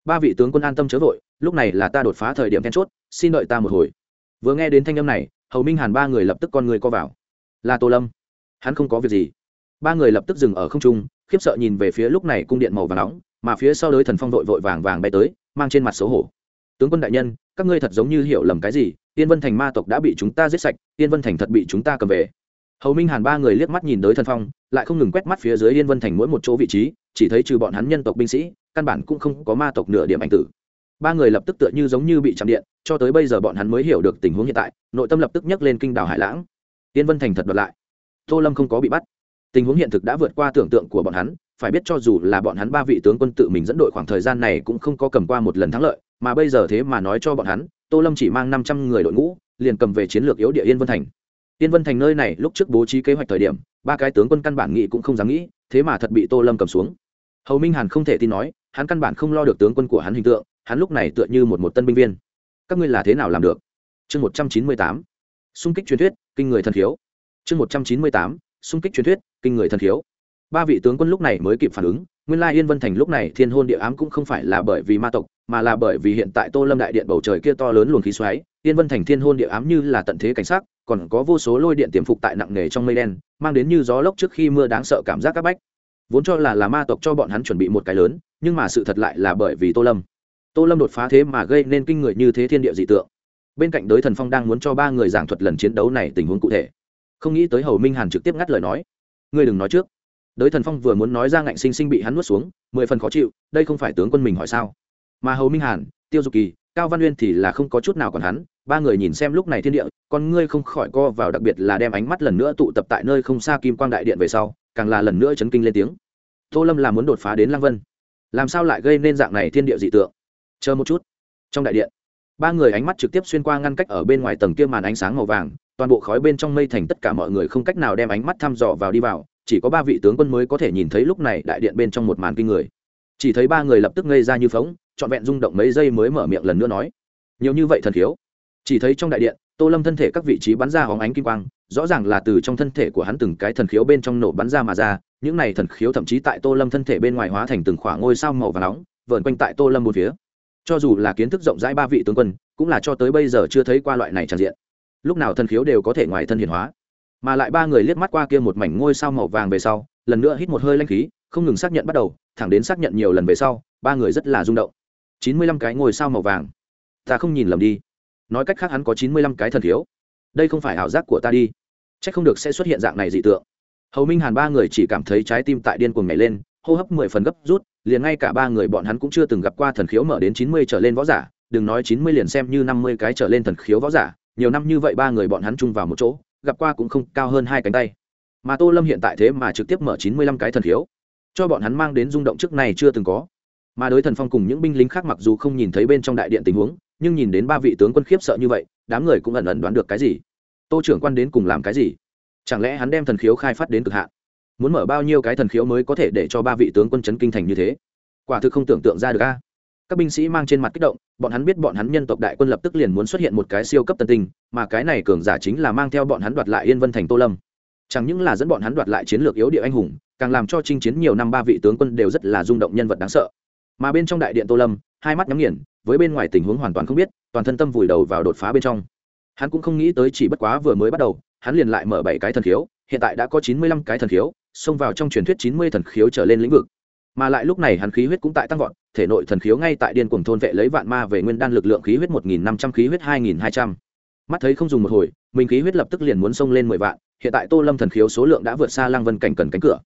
Ba vị tướng quân an tâm chớ vội, lúc này là ta đột phá thời điểm then chốt, xin đợi ta một hồi. Vừa nghe đến thanh âm này, hầu minh hàn ba người lập tức con người co vào. Là tô lâm. Hắn không có việc gì. Ba người lập tức dừng ở không trung, khiếp sợ nhìn về phía lúc này cung điện màu vàng nóng, mà phía sau đới thần phong vội vội vàng vàng bay tới, mang trên mặt xấu hổ tướng quân đại nhân, các ngươi thật giống như hiểu lầm cái gì tiên vân thành ma tộc đã bị chúng ta giết sạch tiên vân thành thật bị chúng ta cầm về. Hầu minh hàn ba người liếc mắt nhìn tới thần phong, lại không ngừng quét mắt phía dưới yên vân thành mỗi một chỗ vị trí, chỉ thấy trừ bọn hắn nhân tộc binh sĩ, căn bản cũng không có ma tộc nửa điểm ảnh tử. Ba người lập tức tựa như giống như bị chạm điện, cho tới bây giờ bọn hắn mới hiểu được tình huống hiện tại, nội tâm lập tức nhấc lên kinh đảo hải lãng. Yên vân thành thật đoạt lại. Tô lâm không có bị bắt. Tình huống hiện thực đã vượt qua tưởng tượng của bọn hắn, phải biết cho dù là bọn hắn ba vị tướng quân tự mình dẫn đội khoảng thời gian này cũng không có cầm qua một lần thắng lợi mà bây giờ thế mà nói cho bọn hắn, tô lâm chỉ mang năm trăm người đội ngũ, liền cầm về chiến lược yếu địa yên vân thành. Yên vân thành nơi này lúc trước bố trí kế hoạch thời điểm, ba cái tướng quân căn bản nghĩ cũng không dám nghĩ, thế mà thật bị tô lâm cầm xuống. Hầu minh hàn không thể tin nói, hắn căn bản không lo được tướng quân của hắn hình tượng, hắn lúc này tựa như một một tân binh viên. Các ngươi là thế nào làm được? Chương một trăm chín mươi tám. Xung kích truyền thuyết, kinh người thần khiếu. Chương một trăm chín mươi tám. Xung kích truyền thuyết, kinh người thần khiếu. Ba vị tướng quân lúc này mới kịp phản ứng, nguyên lai yên vân thành lúc này thiên hôn địa ám cũng không phải là bởi vì ma tộc mà là bởi vì hiện tại tô lâm đại điện bầu trời kia to lớn luồng khí xoáy yên vân thành thiên hôn địa ám như là tận thế cảnh sắc, còn có vô số lôi điện tiềm phục tại nặng nề trong mây đen mang đến như gió lốc trước khi mưa đáng sợ cảm giác các bách. Vốn cho là là ma tộc cho bọn hắn chuẩn bị một cái lớn nhưng mà sự thật lại là bởi vì tô lâm. Tô lâm đột phá thế mà gây nên kinh người như thế thiên địa dị tượng. Bên cạnh đới thần phong đang muốn cho ba người giảng thuật lần chiến đấu này tình huống cụ thể không nghĩ tới hầu minh hàn trực tiếp ngắt lời nói. Ngươi đừng nói trước. Đới thần phong vừa muốn nói ra ngạnh sinh sinh bị hắn nuốt xuống mười phần khó chịu đây không phải tướng quân mình hỏi sao? Mà hầu minh hàn, tiêu dục kỳ, cao văn uyên thì là không có chút nào còn hắn. Ba người nhìn xem lúc này thiên địa, con ngươi không khỏi co vào đặc biệt là đem ánh mắt lần nữa tụ tập tại nơi không xa kim quang đại điện về sau, càng là lần nữa chấn kinh lên tiếng. Tô lâm là muốn đột phá đến lăng vân. Làm sao lại gây nên dạng này thiên địa dị tượng? Chờ một chút. Trong đại điện, ba người ánh mắt trực tiếp xuyên qua ngăn cách ở bên ngoài tầng kia màn ánh sáng màu vàng, toàn bộ khói bên trong mây thành tất cả mọi người không cách nào đem ánh mắt thăm dò vào đi vào, chỉ có ba vị tướng quân mới có thể nhìn thấy lúc này đại điện bên trong một màn kinh người. Chỉ thấy ba người lập tức ngây ra như phóng trọn vẹn rung động mấy giây mới mở miệng lần nữa nói. Nhiều như vậy thần khiếu. Chỉ thấy trong đại điện, tô lâm thân thể các vị trí bắn ra hóng ánh kim quang, rõ ràng là từ trong thân thể của hắn từng cái thần khiếu bên trong nổ bắn ra mà ra, những này thần khiếu thậm chí tại tô lâm thân thể bên ngoài hóa thành từng khoảng ngôi sao màu và nóng vợn quanh tại tô lâm một phía. Cho dù là kiến thức rộng rãi ba vị tướng quân, cũng là cho tới bây giờ chưa thấy qua loại này tràn diện. Lúc nào thần khiếu đều có thể ngoài thân hiển hóa. Mà lại ba người liếc mắt qua kia một mảnh ngôi sao màu vàng về sau, lần nữa hít một hơi lanh khí, không ngừng xác nhận bắt đầu, thẳng đến xác nhận nhiều lần về sau, ba người rất là rung động chín mươi lăm cái ngôi sao màu vàng. Ta không nhìn lầm đi. Nói cách khác hắn có chín mươi lăm cái thần thiếu. Đây không phải ảo giác của ta đi. C h ắ c không được sẽ xuất hiện dạng này dị tượng. Hầu minh hàn ba người chỉ cảm thấy trái tim tại điên cuồng nhảy lên, hô hấp mười phần gấp rút, liền ngay cả ba người bọn hắn cũng chưa từng gặp qua thần khiếu mở đến chín mươi trở lên võ giả, đừng nói chín mươi liền xem như năm mươi cái trở lên thần khiếu võ giả, nhiều năm như vậy ba người bọn hắn chung vào một chỗ, gặp qua cũng không cao hơn hai cánh tay. Mà tô lâm hiện tại thế mà trực tiếp mở chín mươi lăm cái thần khiếu, cho bọn hắn mang đến rung động trước này chưa từng có mà đối thần phong cùng những binh lính khác mặc dù không nhìn thấy bên trong đại điện tình huống, nhưng nhìn đến ba vị tướng quân khiếp sợ như vậy, đám người cũng ẩn ẩn đoán được cái gì? Tô trưởng quan đến cùng làm cái gì? Chẳng lẽ hắn đem thần khiếu khai phát đến cực hạn? Muốn mở bao nhiêu cái thần khiếu mới có thể để cho ba vị tướng quân chấn kinh thành như thế? Quả thực không tưởng tượng ra được a. Các binh sĩ mang trên mặt kích động, bọn hắn biết bọn hắn nhân tộc đại quân lập tức liền muốn xuất hiện một cái siêu cấp tân tinh, mà cái này cường giả chính là mang theo bọn hắn đoạt lại yên vân thành tô lâm. Chẳng những là dẫn bọn hắn đoạt lại chiến lược yếu địa anh hùng, càng làm cho chinh chiến nhiều năm ba vị tướng quân đều rất là rung động nhân vật đáng sợ mà bên trong đại điện tô lâm, hai mắt nhắm nghiền, với bên ngoài tình huống hoàn toàn không biết, toàn thân tâm vùi đầu vào đột phá bên trong. Hắn cũng không nghĩ tới chỉ bất quá vừa mới bắt đầu, hắn liền lại mở bảy cái thần khiếu, hiện tại đã có chín mươi lăm cái thần khiếu, xông vào trong truyền thuyết chín mươi thần khiếu trở lên lĩnh vực. Mà lại lúc này hắn khí huyết cũng tại tăng vọt, thể nội thần khiếu ngay tại điên cuồng thôn vệ lấy vạn ma về nguyên đan lực lượng khí huyết một nghìn năm trăm, khí huyết hai nghìn hai trăm. Mắt thấy không dùng một hồi, mình khí huyết lập tức liền muốn xông lên mười vạn, hiện tại tô lâm thần khiếu số lượng đã vượt xa lang vân cảnh cần cánh cửa.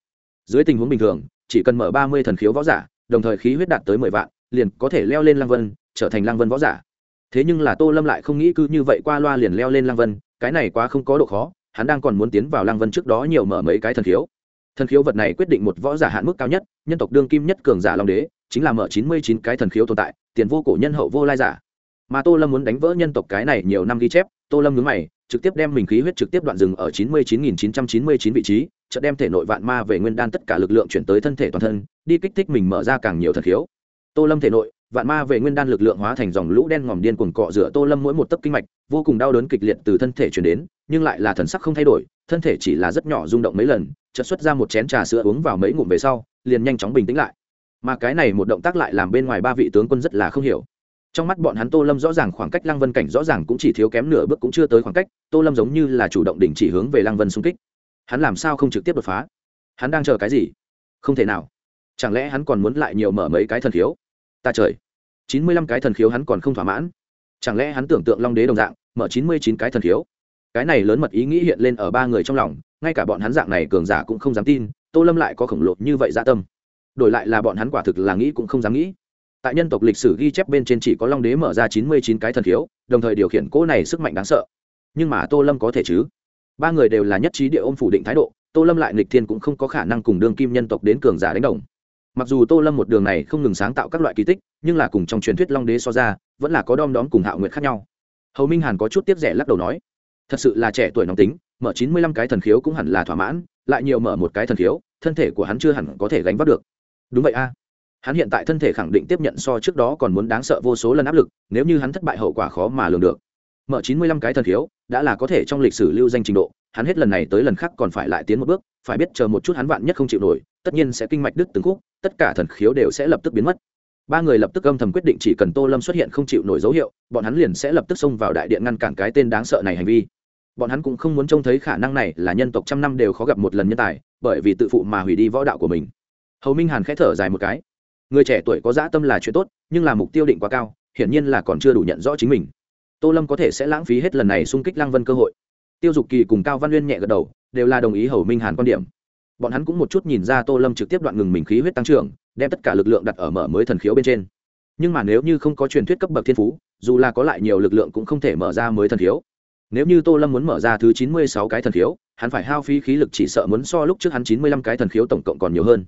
Dưới tình huống bình thường, chỉ cần mở ba mươi thần khiếu võ giả đồng thời khí huyết đạt tới mười vạn, liền có thể leo lên lang vân, trở thành lang vân võ giả. Thế nhưng là tô lâm lại không nghĩ cứ như vậy qua loa liền leo lên lang vân, cái này quá không có độ khó, hắn đang còn muốn tiến vào lang vân trước đó nhiều mở mấy cái thần khiếu. Thần khiếu vật này quyết định một võ giả hạn mức cao nhất, nhân tộc đương kim nhất cường giả long đế, chính là mở chín mươi chín cái thần khiếu tồn tại, tiền vô cổ nhân hậu vô lai giả. Mà tô lâm muốn đánh vỡ nhân tộc cái này nhiều năm ghi chép, tô lâm nhớ mày trực tiếp đem mình khí huyết trực tiếp đoạn rừng ở chín mươi chín nghìn chín trăm chín mươi chín vị trí, chợt đem thể nội vạn ma về nguyên đan tất cả lực lượng chuyển tới thân thể toàn thân, đi kích thích mình mở ra càng nhiều thần khiếu. Tô lâm thể nội, vạn ma về nguyên đan lực lượng hóa thành dòng lũ đen ngòm điên cuồng cọ rửa tô lâm mỗi một tấc kinh mạch, vô cùng đau đớn kịch liệt từ thân thể chuyển đến, nhưng lại là thần sắc không thay đổi, thân thể chỉ là rất nhỏ rung động mấy lần, chợt xuất ra một chén trà sữa uống vào mấy ngụm về sau, liền nhanh chóng bình tĩnh lại. Mà cái này một động tác lại làm bên ngoài ba vị tướng quân rất là không hiểu trong mắt bọn hắn tô lâm rõ ràng khoảng cách lăng vân cảnh rõ ràng cũng chỉ thiếu kém nửa bước cũng chưa tới khoảng cách, tô lâm giống như là chủ động đình chỉ hướng về lăng vân xung kích. Hắn làm sao không trực tiếp đột phá? Hắn đang chờ cái gì? Không thể nào. Chẳng lẽ hắn còn muốn lại nhiều mở mấy cái thần khiếu? Ta trời. Chín mươi lăm cái thần khiếu hắn còn không thỏa mãn. Chẳng lẽ hắn tưởng tượng long đế đồng dạng, mở chín mươi chín cái thần khiếu? Cái này lớn mật ý nghĩ hiện lên ở ba người trong lòng, ngay cả bọn hắn dạng này cường giả cũng không dám tin, tô lâm lại có khổng lồ như vậy dạ tâm. Đổi lại là bọn hắn quả thực là nghĩ cũng không dám nghĩ tại nhân tộc lịch sử ghi chép bên trên chỉ có long đế mở ra chín mươi chín cái thần khiếu, đồng thời điều khiển cỗ này sức mạnh đáng sợ. Nhưng mà tô lâm có thể chứ? Ba người đều là nhất trí địa ôm phủ định thái độ, tô lâm lại nghịch thiên cũng không có khả năng cùng đương kim nhân tộc đến cường giả đánh đồng. Mặc dù tô lâm một đường này không ngừng sáng tạo các loại kỳ tích, nhưng là cùng trong truyền thuyết long đế so ra, vẫn là có đom đóm cùng hạo nguyệt khác nhau. Hầu minh hàn có chút tiếc rẻ lắc đầu nói, thật sự là trẻ tuổi nóng tính, mở chín mươi lăm cái thần khiếu cũng hẳn là thỏa mãn, lại nhiều mở một cái thần khiếu, thân thể của hắn chưa hẳn có thể gánh vác được. Đúng vậy a hắn hiện tại thân thể khẳng định tiếp nhận so trước đó còn muốn đáng sợ vô số lần áp lực, nếu như hắn thất bại hậu quả khó mà lường được. Mở chín mươi lăm cái thần thiếu, đã là có thể trong lịch sử lưu danh trình độ, hắn hết lần này tới lần khác còn phải lại tiến một bước, phải biết chờ một chút hắn vạn nhất không chịu nổi, tất nhiên sẽ kinh mạch đứt từng khúc, tất cả thần khiếu đều sẽ lập tức biến mất. Ba người lập tức âm thầm quyết định chỉ cần tô lâm xuất hiện không chịu nổi dấu hiệu, bọn hắn liền sẽ lập tức xông vào đại điện ngăn cản cái tên đáng sợ này hành vi. Bọn hắn cũng không muốn trông thấy khả năng này là nhân tộc trăm năm đều khó gặp một lần nhân tài, bởi vì tự phụ mà hủy đi võ đạo của mình. Hầu minh hàn k h ẽ thở dài một cái người trẻ tuổi có dã tâm là chuyện tốt, nhưng là mục tiêu định quá cao, hiển nhiên là còn chưa đủ nhận rõ chính mình. Tô lâm có thể sẽ lãng phí hết lần này xung kích lăng vân cơ hội. Tiêu dục kỳ cùng cao văn uyên nhẹ gật đầu, đều là đồng ý hầu minh hàn quan điểm. Bọn hắn cũng một chút nhìn ra tô lâm trực tiếp đoạn ngừng mình khí huyết tăng trưởng, đem tất cả lực lượng đặt ở mở mới thần khiếu bên trên. Nhưng mà nếu như không có truyền thuyết cấp bậc thiên phú, dù là có lại nhiều lực lượng cũng không thể mở ra mới thần khiếu. Nếu như tô lâm muốn mở ra thứ chín mươi sáu cái thần khiếu, hắn phải hao phí khí lực chỉ sợ muốn so lúc trước hắn chín mươi lăm cái thần khiếu tổng cộng còn nhiều hơn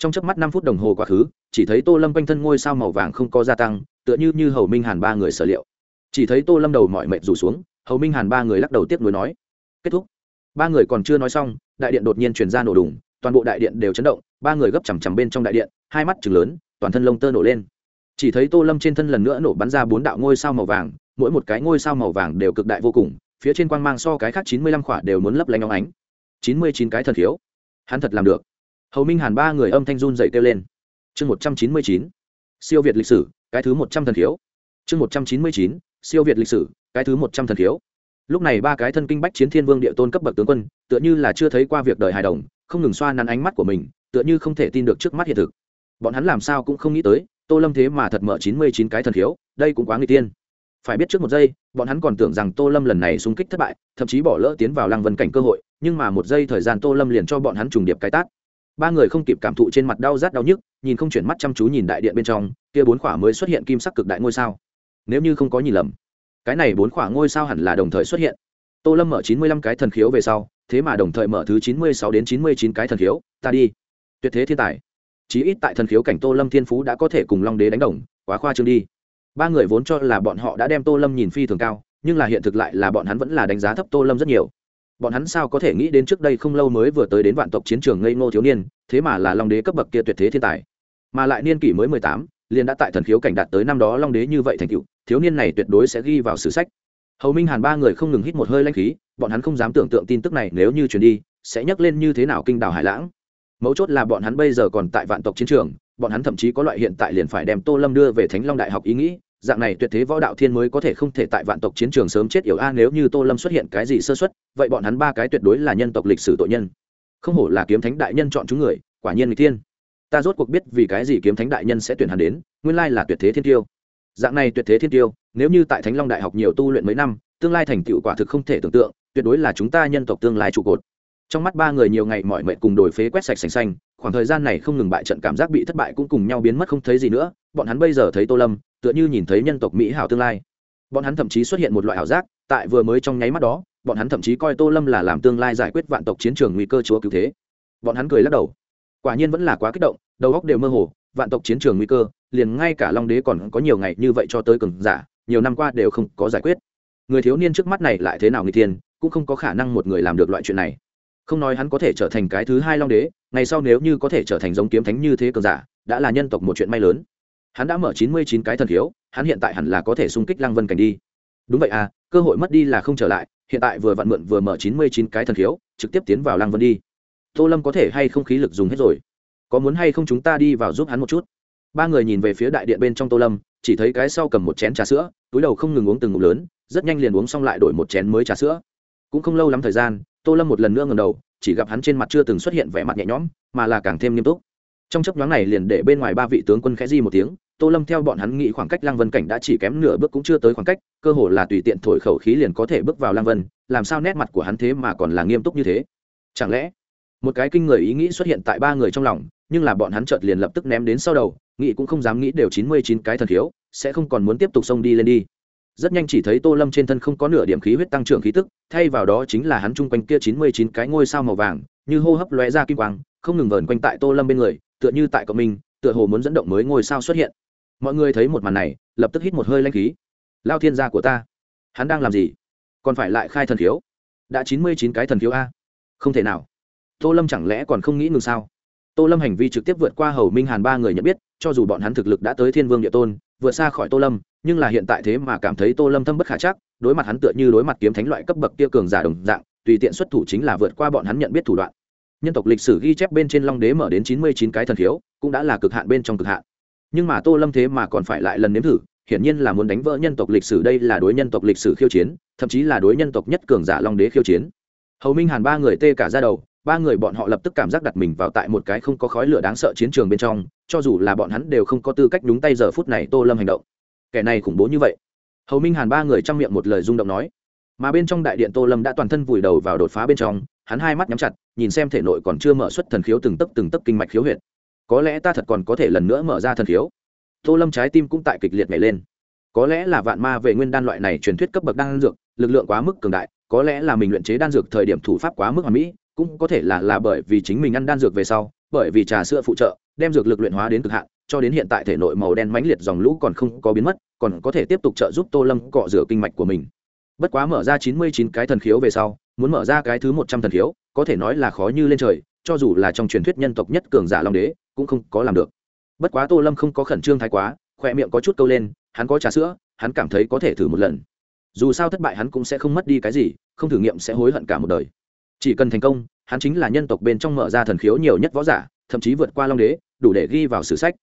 trong chớp mắt năm phút đồng hồ quá khứ, chỉ thấy tô lâm quanh thân ngôi sao màu vàng không có gia tăng, tựa như như hầu minh hàn ba người sở liệu. Chỉ thấy tô lâm đầu mọi mệt rủ xuống, hầu minh hàn ba người lắc đầu tiếp nối nói, kết thúc. Ba người còn chưa nói xong, đại điện đột nhiên truyền ra nổ đùng, toàn bộ đại điện đều chấn động, ba người gấp chằm chằm bên trong đại điện, hai mắt chừng lớn, toàn thân lông tơ nổ lên. Chỉ thấy tô lâm trên thân lần nữa nổ bắn ra bốn đạo ngôi sao màu vàng, mỗi một cái ngôi sao màu vàng đều cực đại vô cùng, phía trên quang mang so cái khác chín mươi lăm khỏa đều muốn lấp lánh óng ánh. chín mươi chín cái thần khiếu hắn thật làm được hầu minh hàn ba người âm thanh run dậy kêu lên chương một trăm chín mươi chín, siêu việt lịch sử, cái thứ một trăm thần thiếu. chương một trăm chín mươi chín, siêu việt lịch sử, cái thứ một trăm thần thiếu. lúc này ba cái thân kinh bách chiến thiên vương địa tôn cấp bậc tướng quân, tựa như là chưa thấy qua việc đời hài đồng, không ngừng xoa nắn ánh mắt của mình, tựa như không thể tin được trước mắt hiện thực bọn hắn làm sao cũng không nghĩ tới, tô lâm thế mà thật mở chín mươi chín cái thần khiếu, đây cũng quá người tiên phải biết trước một giây, bọn hắn còn tưởng rằng tô lâm lần này xung kích thất bại, thậm chí bỏ lỡ tiến vào lăng vân cảnh cơ hội, nhưng mà một giây thời gian tô lâm liền cho bọn hắn trùng điệp cái tát ba người không kịp cảm thụ trên mặt đau rát đau nhức, nhìn không chuyển mắt chăm chú nhìn đại điện bên trong, kia bốn khỏa mới xuất hiện kim sắc cực đại ngôi sao. Nếu như không có nhìn lầm, cái này bốn khỏa ngôi sao hẳn là đồng thời xuất hiện. Tô lâm mở chín mươi lăm cái thần khiếu về sau, thế mà đồng thời mở thứ chín mươi sáu đến chín mươi chín cái thần khiếu, ta đi. Tuyệt thế thiên tài. Chí ít tại thần khiếu cảnh tô lâm thiên phú đã có thể cùng long đế đánh đồng, quá khoa trương đi. Ba người vốn cho là bọn họ đã đem tô lâm nhìn phi thường cao, nhưng là hiện thực lại là bọn hắn vẫn là đánh giá thấp tô lâm rất nhiều bọn hắn sao có thể nghĩ đến trước đây không lâu mới vừa tới đến vạn tộc chiến trường ngây ngô thiếu niên, thế mà là long đế cấp bậc kia tuyệt thế thiên tài. Mà lại niên kỷ mới mười tám, liền đã tại thần khiếu cảnh đạt tới năm đó long đế như vậy thành cựu thiếu niên này tuyệt đối sẽ ghi vào sử sách. Hầu minh hàn ba người không ngừng hít một hơi lanh khí, bọn hắn không dám tưởng tượng tin tức này nếu như truyền đi, sẽ nhắc lên như thế nào kinh đảo hải lãng. Mấu chốt là bọn hắn bây giờ còn tại vạn tộc chiến trường, bọn hắn thậm chí có loại hiện tại liền phải đem tô lâm đưa về thánh long đại học ý nghĩ dạng này tuyệt thế võ đạo thiên mới có thể không thể tại vạn tộc chiến trường sớm chết yểu a nếu như tô lâm xuất hiện cái gì sơ xuất vậy bọn hắn ba cái tuyệt đối là nhân tộc lịch sử tội nhân. Không hổ là kiếm thánh đại nhân chọn chúng người, quả nhiên người thiên. Ta rốt cuộc biết vì cái gì kiếm thánh đại nhân sẽ tuyển hắn đến, nguyên lai là tuyệt thế thiên tiêu. Dạng này tuyệt thế thiên tiêu, nếu như tại thánh long đại học nhiều tu luyện mấy năm, tương lai thành tựu quả thực không thể tưởng tượng, tuyệt đối là chúng ta nhân tộc tương lai trụ cột. Trong mắt ba người nhiều ngày mọi mệnh cùng đổi phế quét sạch sành xanh, khoảng thời gian này không ngừng bại trận cảm giác bị thất bại cũng cùng nhau biến mất không thấy gì nữa bọn hắn bây giờ thấy tô lâm, tựa như nhìn thấy nhân tộc mỹ hảo tương lai. Bọn hắn thậm chí xuất hiện một loại ảo giác, tại vừa mới trong nháy mắt đó, bọn hắn thậm chí coi tô lâm là làm tương lai giải quyết vạn tộc chiến trường nguy cơ chúa cứu thế. Bọn hắn cười lắc đầu. Quả nhiên vẫn là quá kích động, đầu óc đều mơ hồ, vạn tộc chiến trường nguy cơ, liền ngay cả long đế còn có nhiều ngày như vậy cho tới cường giả, nhiều năm qua đều không có giải quyết. Người thiếu niên trước mắt này lại thế nào người thiên cũng không có khả năng một người làm được loại chuyện này. Không nói hắn có thể trở thành cái thứ hai long đế, ngày sau nếu như có thể trở thành giống kiếm thánh như thế cường giả, đã là nhân tộc một chuyện may lớn hắn đã mở chín mươi chín cái thần khiếu, hắn hiện tại hẳn là có thể xung kích lăng vân cảnh đi. Đúng vậy à cơ hội mất đi là không trở lại, hiện tại vừa vặn mượn vừa mở chín mươi chín cái thần khiếu, trực tiếp tiến vào lăng vân đi. Tô lâm có thể hay không khí lực dùng hết rồi? Có muốn hay không chúng ta đi vào giúp hắn một chút? Ba người nhìn về phía đại điện bên trong tô lâm, chỉ thấy cái sau cầm một chén trà sữa, túi đầu không ngừng uống từng ngụm lớn, rất nhanh liền uống xong lại đổi một chén mới trà sữa. Cũng không lâu lắm thời gian, tô lâm một lần nữa ngầm đầu, chỉ gặp hắn trên mặt chưa từng xuất hiện vẻ mặt nhẹ nhõm, mà là càng thêm nghiêm túc trong chấp nhoáng này liền để bên ngoài ba vị tướng quân khẽ di một tiếng, tô lâm theo bọn hắn nghĩ khoảng cách lang vân cảnh đã chỉ kém nửa bước cũng chưa tới khoảng cách, cơ hồ là tùy tiện thổi khẩu khí liền có thể bước vào lang vân, làm sao nét mặt của hắn thế mà còn là nghiêm túc như thế? Chẳng lẽ, một cái kinh người ý nghĩ xuất hiện tại ba người trong lòng, nhưng là bọn hắn chợt liền lập tức ném đến sau đầu, nghĩ cũng không dám nghĩ đều chín mươi chín cái thần thiếu, sẽ không còn muốn tiếp tục xông đi lên đi. Rất nhanh chỉ thấy tô lâm trên thân không có nửa điểm khí huyết tăng trưởng khí tức, thay vào đó chính là hắn chung quanh kia chín mươi chín cái ngôi sao màu vàng, như hô hấp lóe ra kim quang, không ngừng vờn quanh tại tô lâm bên người tựa như tại cộng minh, tựa hồ muốn dẫn động mới ngôi sao xuất hiện. Mọi người thấy một màn này, lập tức hít một hơi lanh khí. Lao thiên gia của ta, hắn đang làm gì? Còn phải lại khai thần thiếu đã chín mươi chín cái thần khiếu a. Không thể nào. Tô lâm chẳng lẽ còn không nghĩ ngừng sao? Tô lâm hành vi trực tiếp vượt qua hầu minh hàn ba người nhận biết, cho dù bọn hắn thực lực đã tới thiên vương địa tôn, vượt xa khỏi tô lâm, nhưng là hiện tại thế mà cảm thấy tô lâm thâm bất khả chắc, đối mặt hắn tựa như đối mặt kiếm thánh loại cấp bậc kia cường giả đồng dạng, tùy tiện xuất thủ chính là vượt qua bọn hắn nhận biết thủ đoạn nhân tộc lịch sử ghi chép bên trên long đế mở đến chín mươi chín cái thần khiếu, cũng đã là cực hạn bên trong cực hạn. Nhưng mà tô lâm thế mà còn phải lại lần nếm thử, hiển nhiên là muốn đánh vỡ nhân tộc lịch sử đây là đối nhân tộc lịch sử khiêu chiến, thậm chí là đối nhân tộc nhất cường giả long đế khiêu chiến. Hầu minh hàn ba người tê cả ra đầu, ba người bọn họ lập tức cảm giác đặt mình vào tại một cái không có khói lửa đáng sợ chiến trường bên trong, cho dù là bọn hắn đều không có tư cách đúng tay giờ phút này tô lâm hành động. Kẻ này khủng bố như vậy. Hầu minh hàn ba người trong miệng một lời rung động nói. Mà bên trong đại điện tô lâm đã toàn thân vùi đầu vào đột phá bên trong hắn hai mắt nhắm chặt, nhìn xem thể nội còn chưa mở xuất thần khiếu từng tấc từng tấc kinh mạch khiếu huyệt. Có lẽ ta thật còn có thể lần nữa mở ra thần khiếu. Tô lâm trái tim cũng tại kịch liệt nhảy lên. Có lẽ là vạn ma về nguyên đan loại này truyền thuyết cấp bậc đan dược, lực lượng quá mức cường đại, có lẽ là mình luyện chế đan dược thời điểm thủ pháp quá mức hoàn mỹ, cũng có thể là là bởi vì chính mình ăn đan dược về sau, bởi vì trà sữa phụ trợ, đem dược lực luyện hóa đến cực hạn, cho đến hiện tại thể nội màu đen mãnh liệt dòng lũ còn không có biến mất, còn có thể tiếp tục trợ giúp tô lâm cọ rửa kinh mạch của mình. Bất quá mở ra chín mươi chín cái thần khiếu về sau muốn mở ra cái thứ một trăm thần khiếu, có thể nói là khó như lên trời, cho dù là trong truyền thuyết nhân tộc nhất cường giả long đế, cũng không có làm được. Bất quá tô lâm không có khẩn trương thái quá khoe miệng có chút câu lên, hắn có trà sữa, hắn cảm thấy có thể thử một lần. Dù sao thất bại hắn cũng sẽ không mất đi cái gì, không thử nghiệm sẽ hối hận cả một đời. Chỉ cần thành công, hắn chính là nhân tộc bên trong mở ra thần khiếu nhiều nhất võ giả, thậm chí vượt qua long đế, đủ để ghi vào sử sách.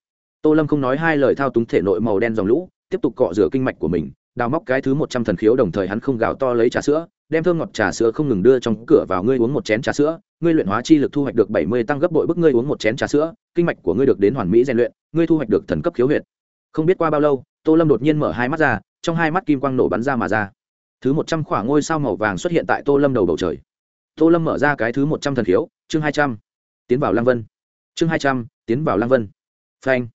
Tô lâm không nói hai lời thao túng thể nội màu đen dòng lũ, tiếp tục cọ rửa kinh mạch của mình đào móc cái thứ một trăm thần khiếu đồng thời hắn không gào to lấy trà sữa, đem thơm ngọt trà sữa không ngừng đưa trong cửa vào ngươi uống một chén trà sữa, ngươi luyện hóa chi lực thu hoạch được bảy mươi tăng gấp bội bức ngươi uống một chén trà sữa, kinh mạch của ngươi được đến hoàn mỹ rèn luyện, ngươi thu hoạch được thần cấp khiếu huyệt. Không biết qua bao lâu, tô lâm đột nhiên mở hai mắt ra, trong hai mắt kim quang nổ bắn ra mà ra. Thứ một trăm khoảng ngôi sao màu vàng xuất hiện tại tô lâm đầu bầu trời. Tô lâm mở ra cái thứ một trăm thần khiếu, chương hai trăm, tiến vào lang vân. Chương hai trăm, tiến vào lang vân. Phanh.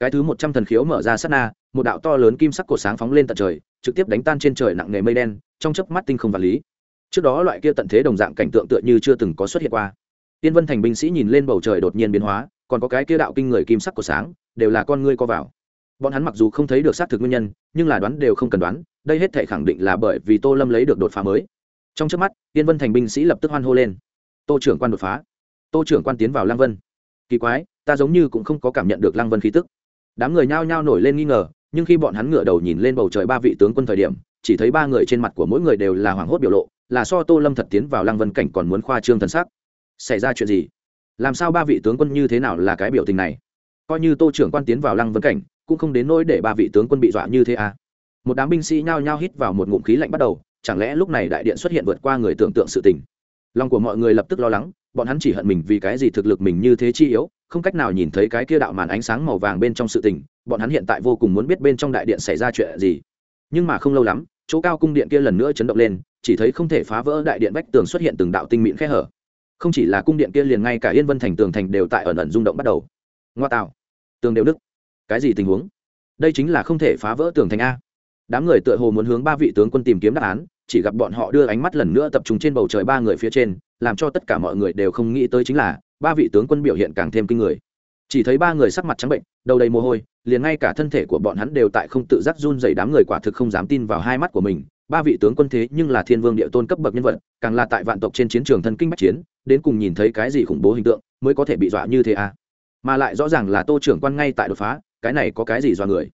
Cái thứ một trăm thần khiếu mở ra sát na một đạo to lớn kim sắc cột sáng phóng lên tận trời, trực tiếp đánh tan trên trời nặng nề mây đen, trong chớp mắt tinh không vật lý. Trước đó loại kia tận thế đồng dạng cảnh tượng tựa như chưa từng có xuất hiện qua. Tiên vân thành binh sĩ nhìn lên bầu trời đột nhiên biến hóa, còn có cái kia đạo kinh người kim sắc của sáng, đều là con ngươi co vào. Bọn hắn mặc dù không thấy được xác thực nguyên nhân, nhưng là đoán đều không cần đoán, đây hết thể khẳng định là bởi vì tô lâm lấy được đột phá mới. Trong trước mắt, tiên vân thành binh sĩ lập tức hoan hô lên. Tô trưởng quan đột phá. Tô trưởng quan tiến vào lang vân. Kỳ quái, ta giống như cũng không có cảm nhận được lang vân khí tức. Đám người nhao nhao nổi lên nghi ngờ nhưng khi bọn hắn ngửa đầu nhìn lên bầu trời ba vị tướng quân thời điểm, chỉ thấy ba người trên mặt của mỗi người đều là hoảng hốt biểu lộ, là so tô lâm thật tiến vào lăng vân cảnh còn muốn khoa trương thần sắc. Xảy ra chuyện gì? Làm sao ba vị tướng quân như thế nào là cái biểu tình này? Coi như tô trưởng quan tiến vào lăng vân cảnh, cũng không đến nỗi để ba vị tướng quân bị dọa như thế à? Một đám binh sĩ nhao nhao hít vào một ngụm khí lạnh bắt đầu, chẳng lẽ lúc này đại điện xuất hiện vượt qua người tưởng tượng sự tình? Lòng của mọi người lập tức lo lắng, bọn hắn chỉ hận mình vì cái gì thực lực mình như thế chi yếu không cách nào nhìn thấy cái kia đạo màn ánh sáng màu vàng bên trong sự tình, bọn hắn hiện tại vô cùng muốn biết bên trong đại điện xảy ra chuyện gì. Nhưng mà không lâu lắm, chỗ cao cung điện kia lần nữa chấn động lên, chỉ thấy không thể phá vỡ đại điện vách tường xuất hiện từng đạo tinh mịn khe hở. Không chỉ là cung điện kia liền ngay cả yên vân thành tường thành đều tại ẩn ẩn rung động bắt đầu. Ngoa tạo. Tường đều nứt. Cái gì tình huống? Đây chính là không thể phá vỡ tường thành a. Đám người tựa hồ muốn hướng ba vị tướng quân tìm kiếm đáp án, chỉ gặp bọn họ đưa ánh mắt lần nữa tập trung trên bầu trời ba người phía trên, làm cho tất cả mọi người đều không nghĩ tới chính là ba vị tướng quân biểu hiện càng thêm kinh người. Chỉ thấy ba người sắc mặt trắng bệnh, đầu đầy mồ hôi, liền ngay cả thân thể của bọn hắn đều tại không tự giác run dày đám người quả thực không dám tin vào hai mắt của mình. Ba vị tướng quân thế nhưng là thiên vương địa tôn cấp bậc nhân vật, càng là tại vạn tộc trên chiến trường thân kinh bách chiến, đến cùng nhìn thấy cái gì khủng bố hình tượng mới có thể bị dọa như thế à? Mà lại rõ ràng là tô trưởng quan ngay tại đột phá, cái này có cái gì dọa người?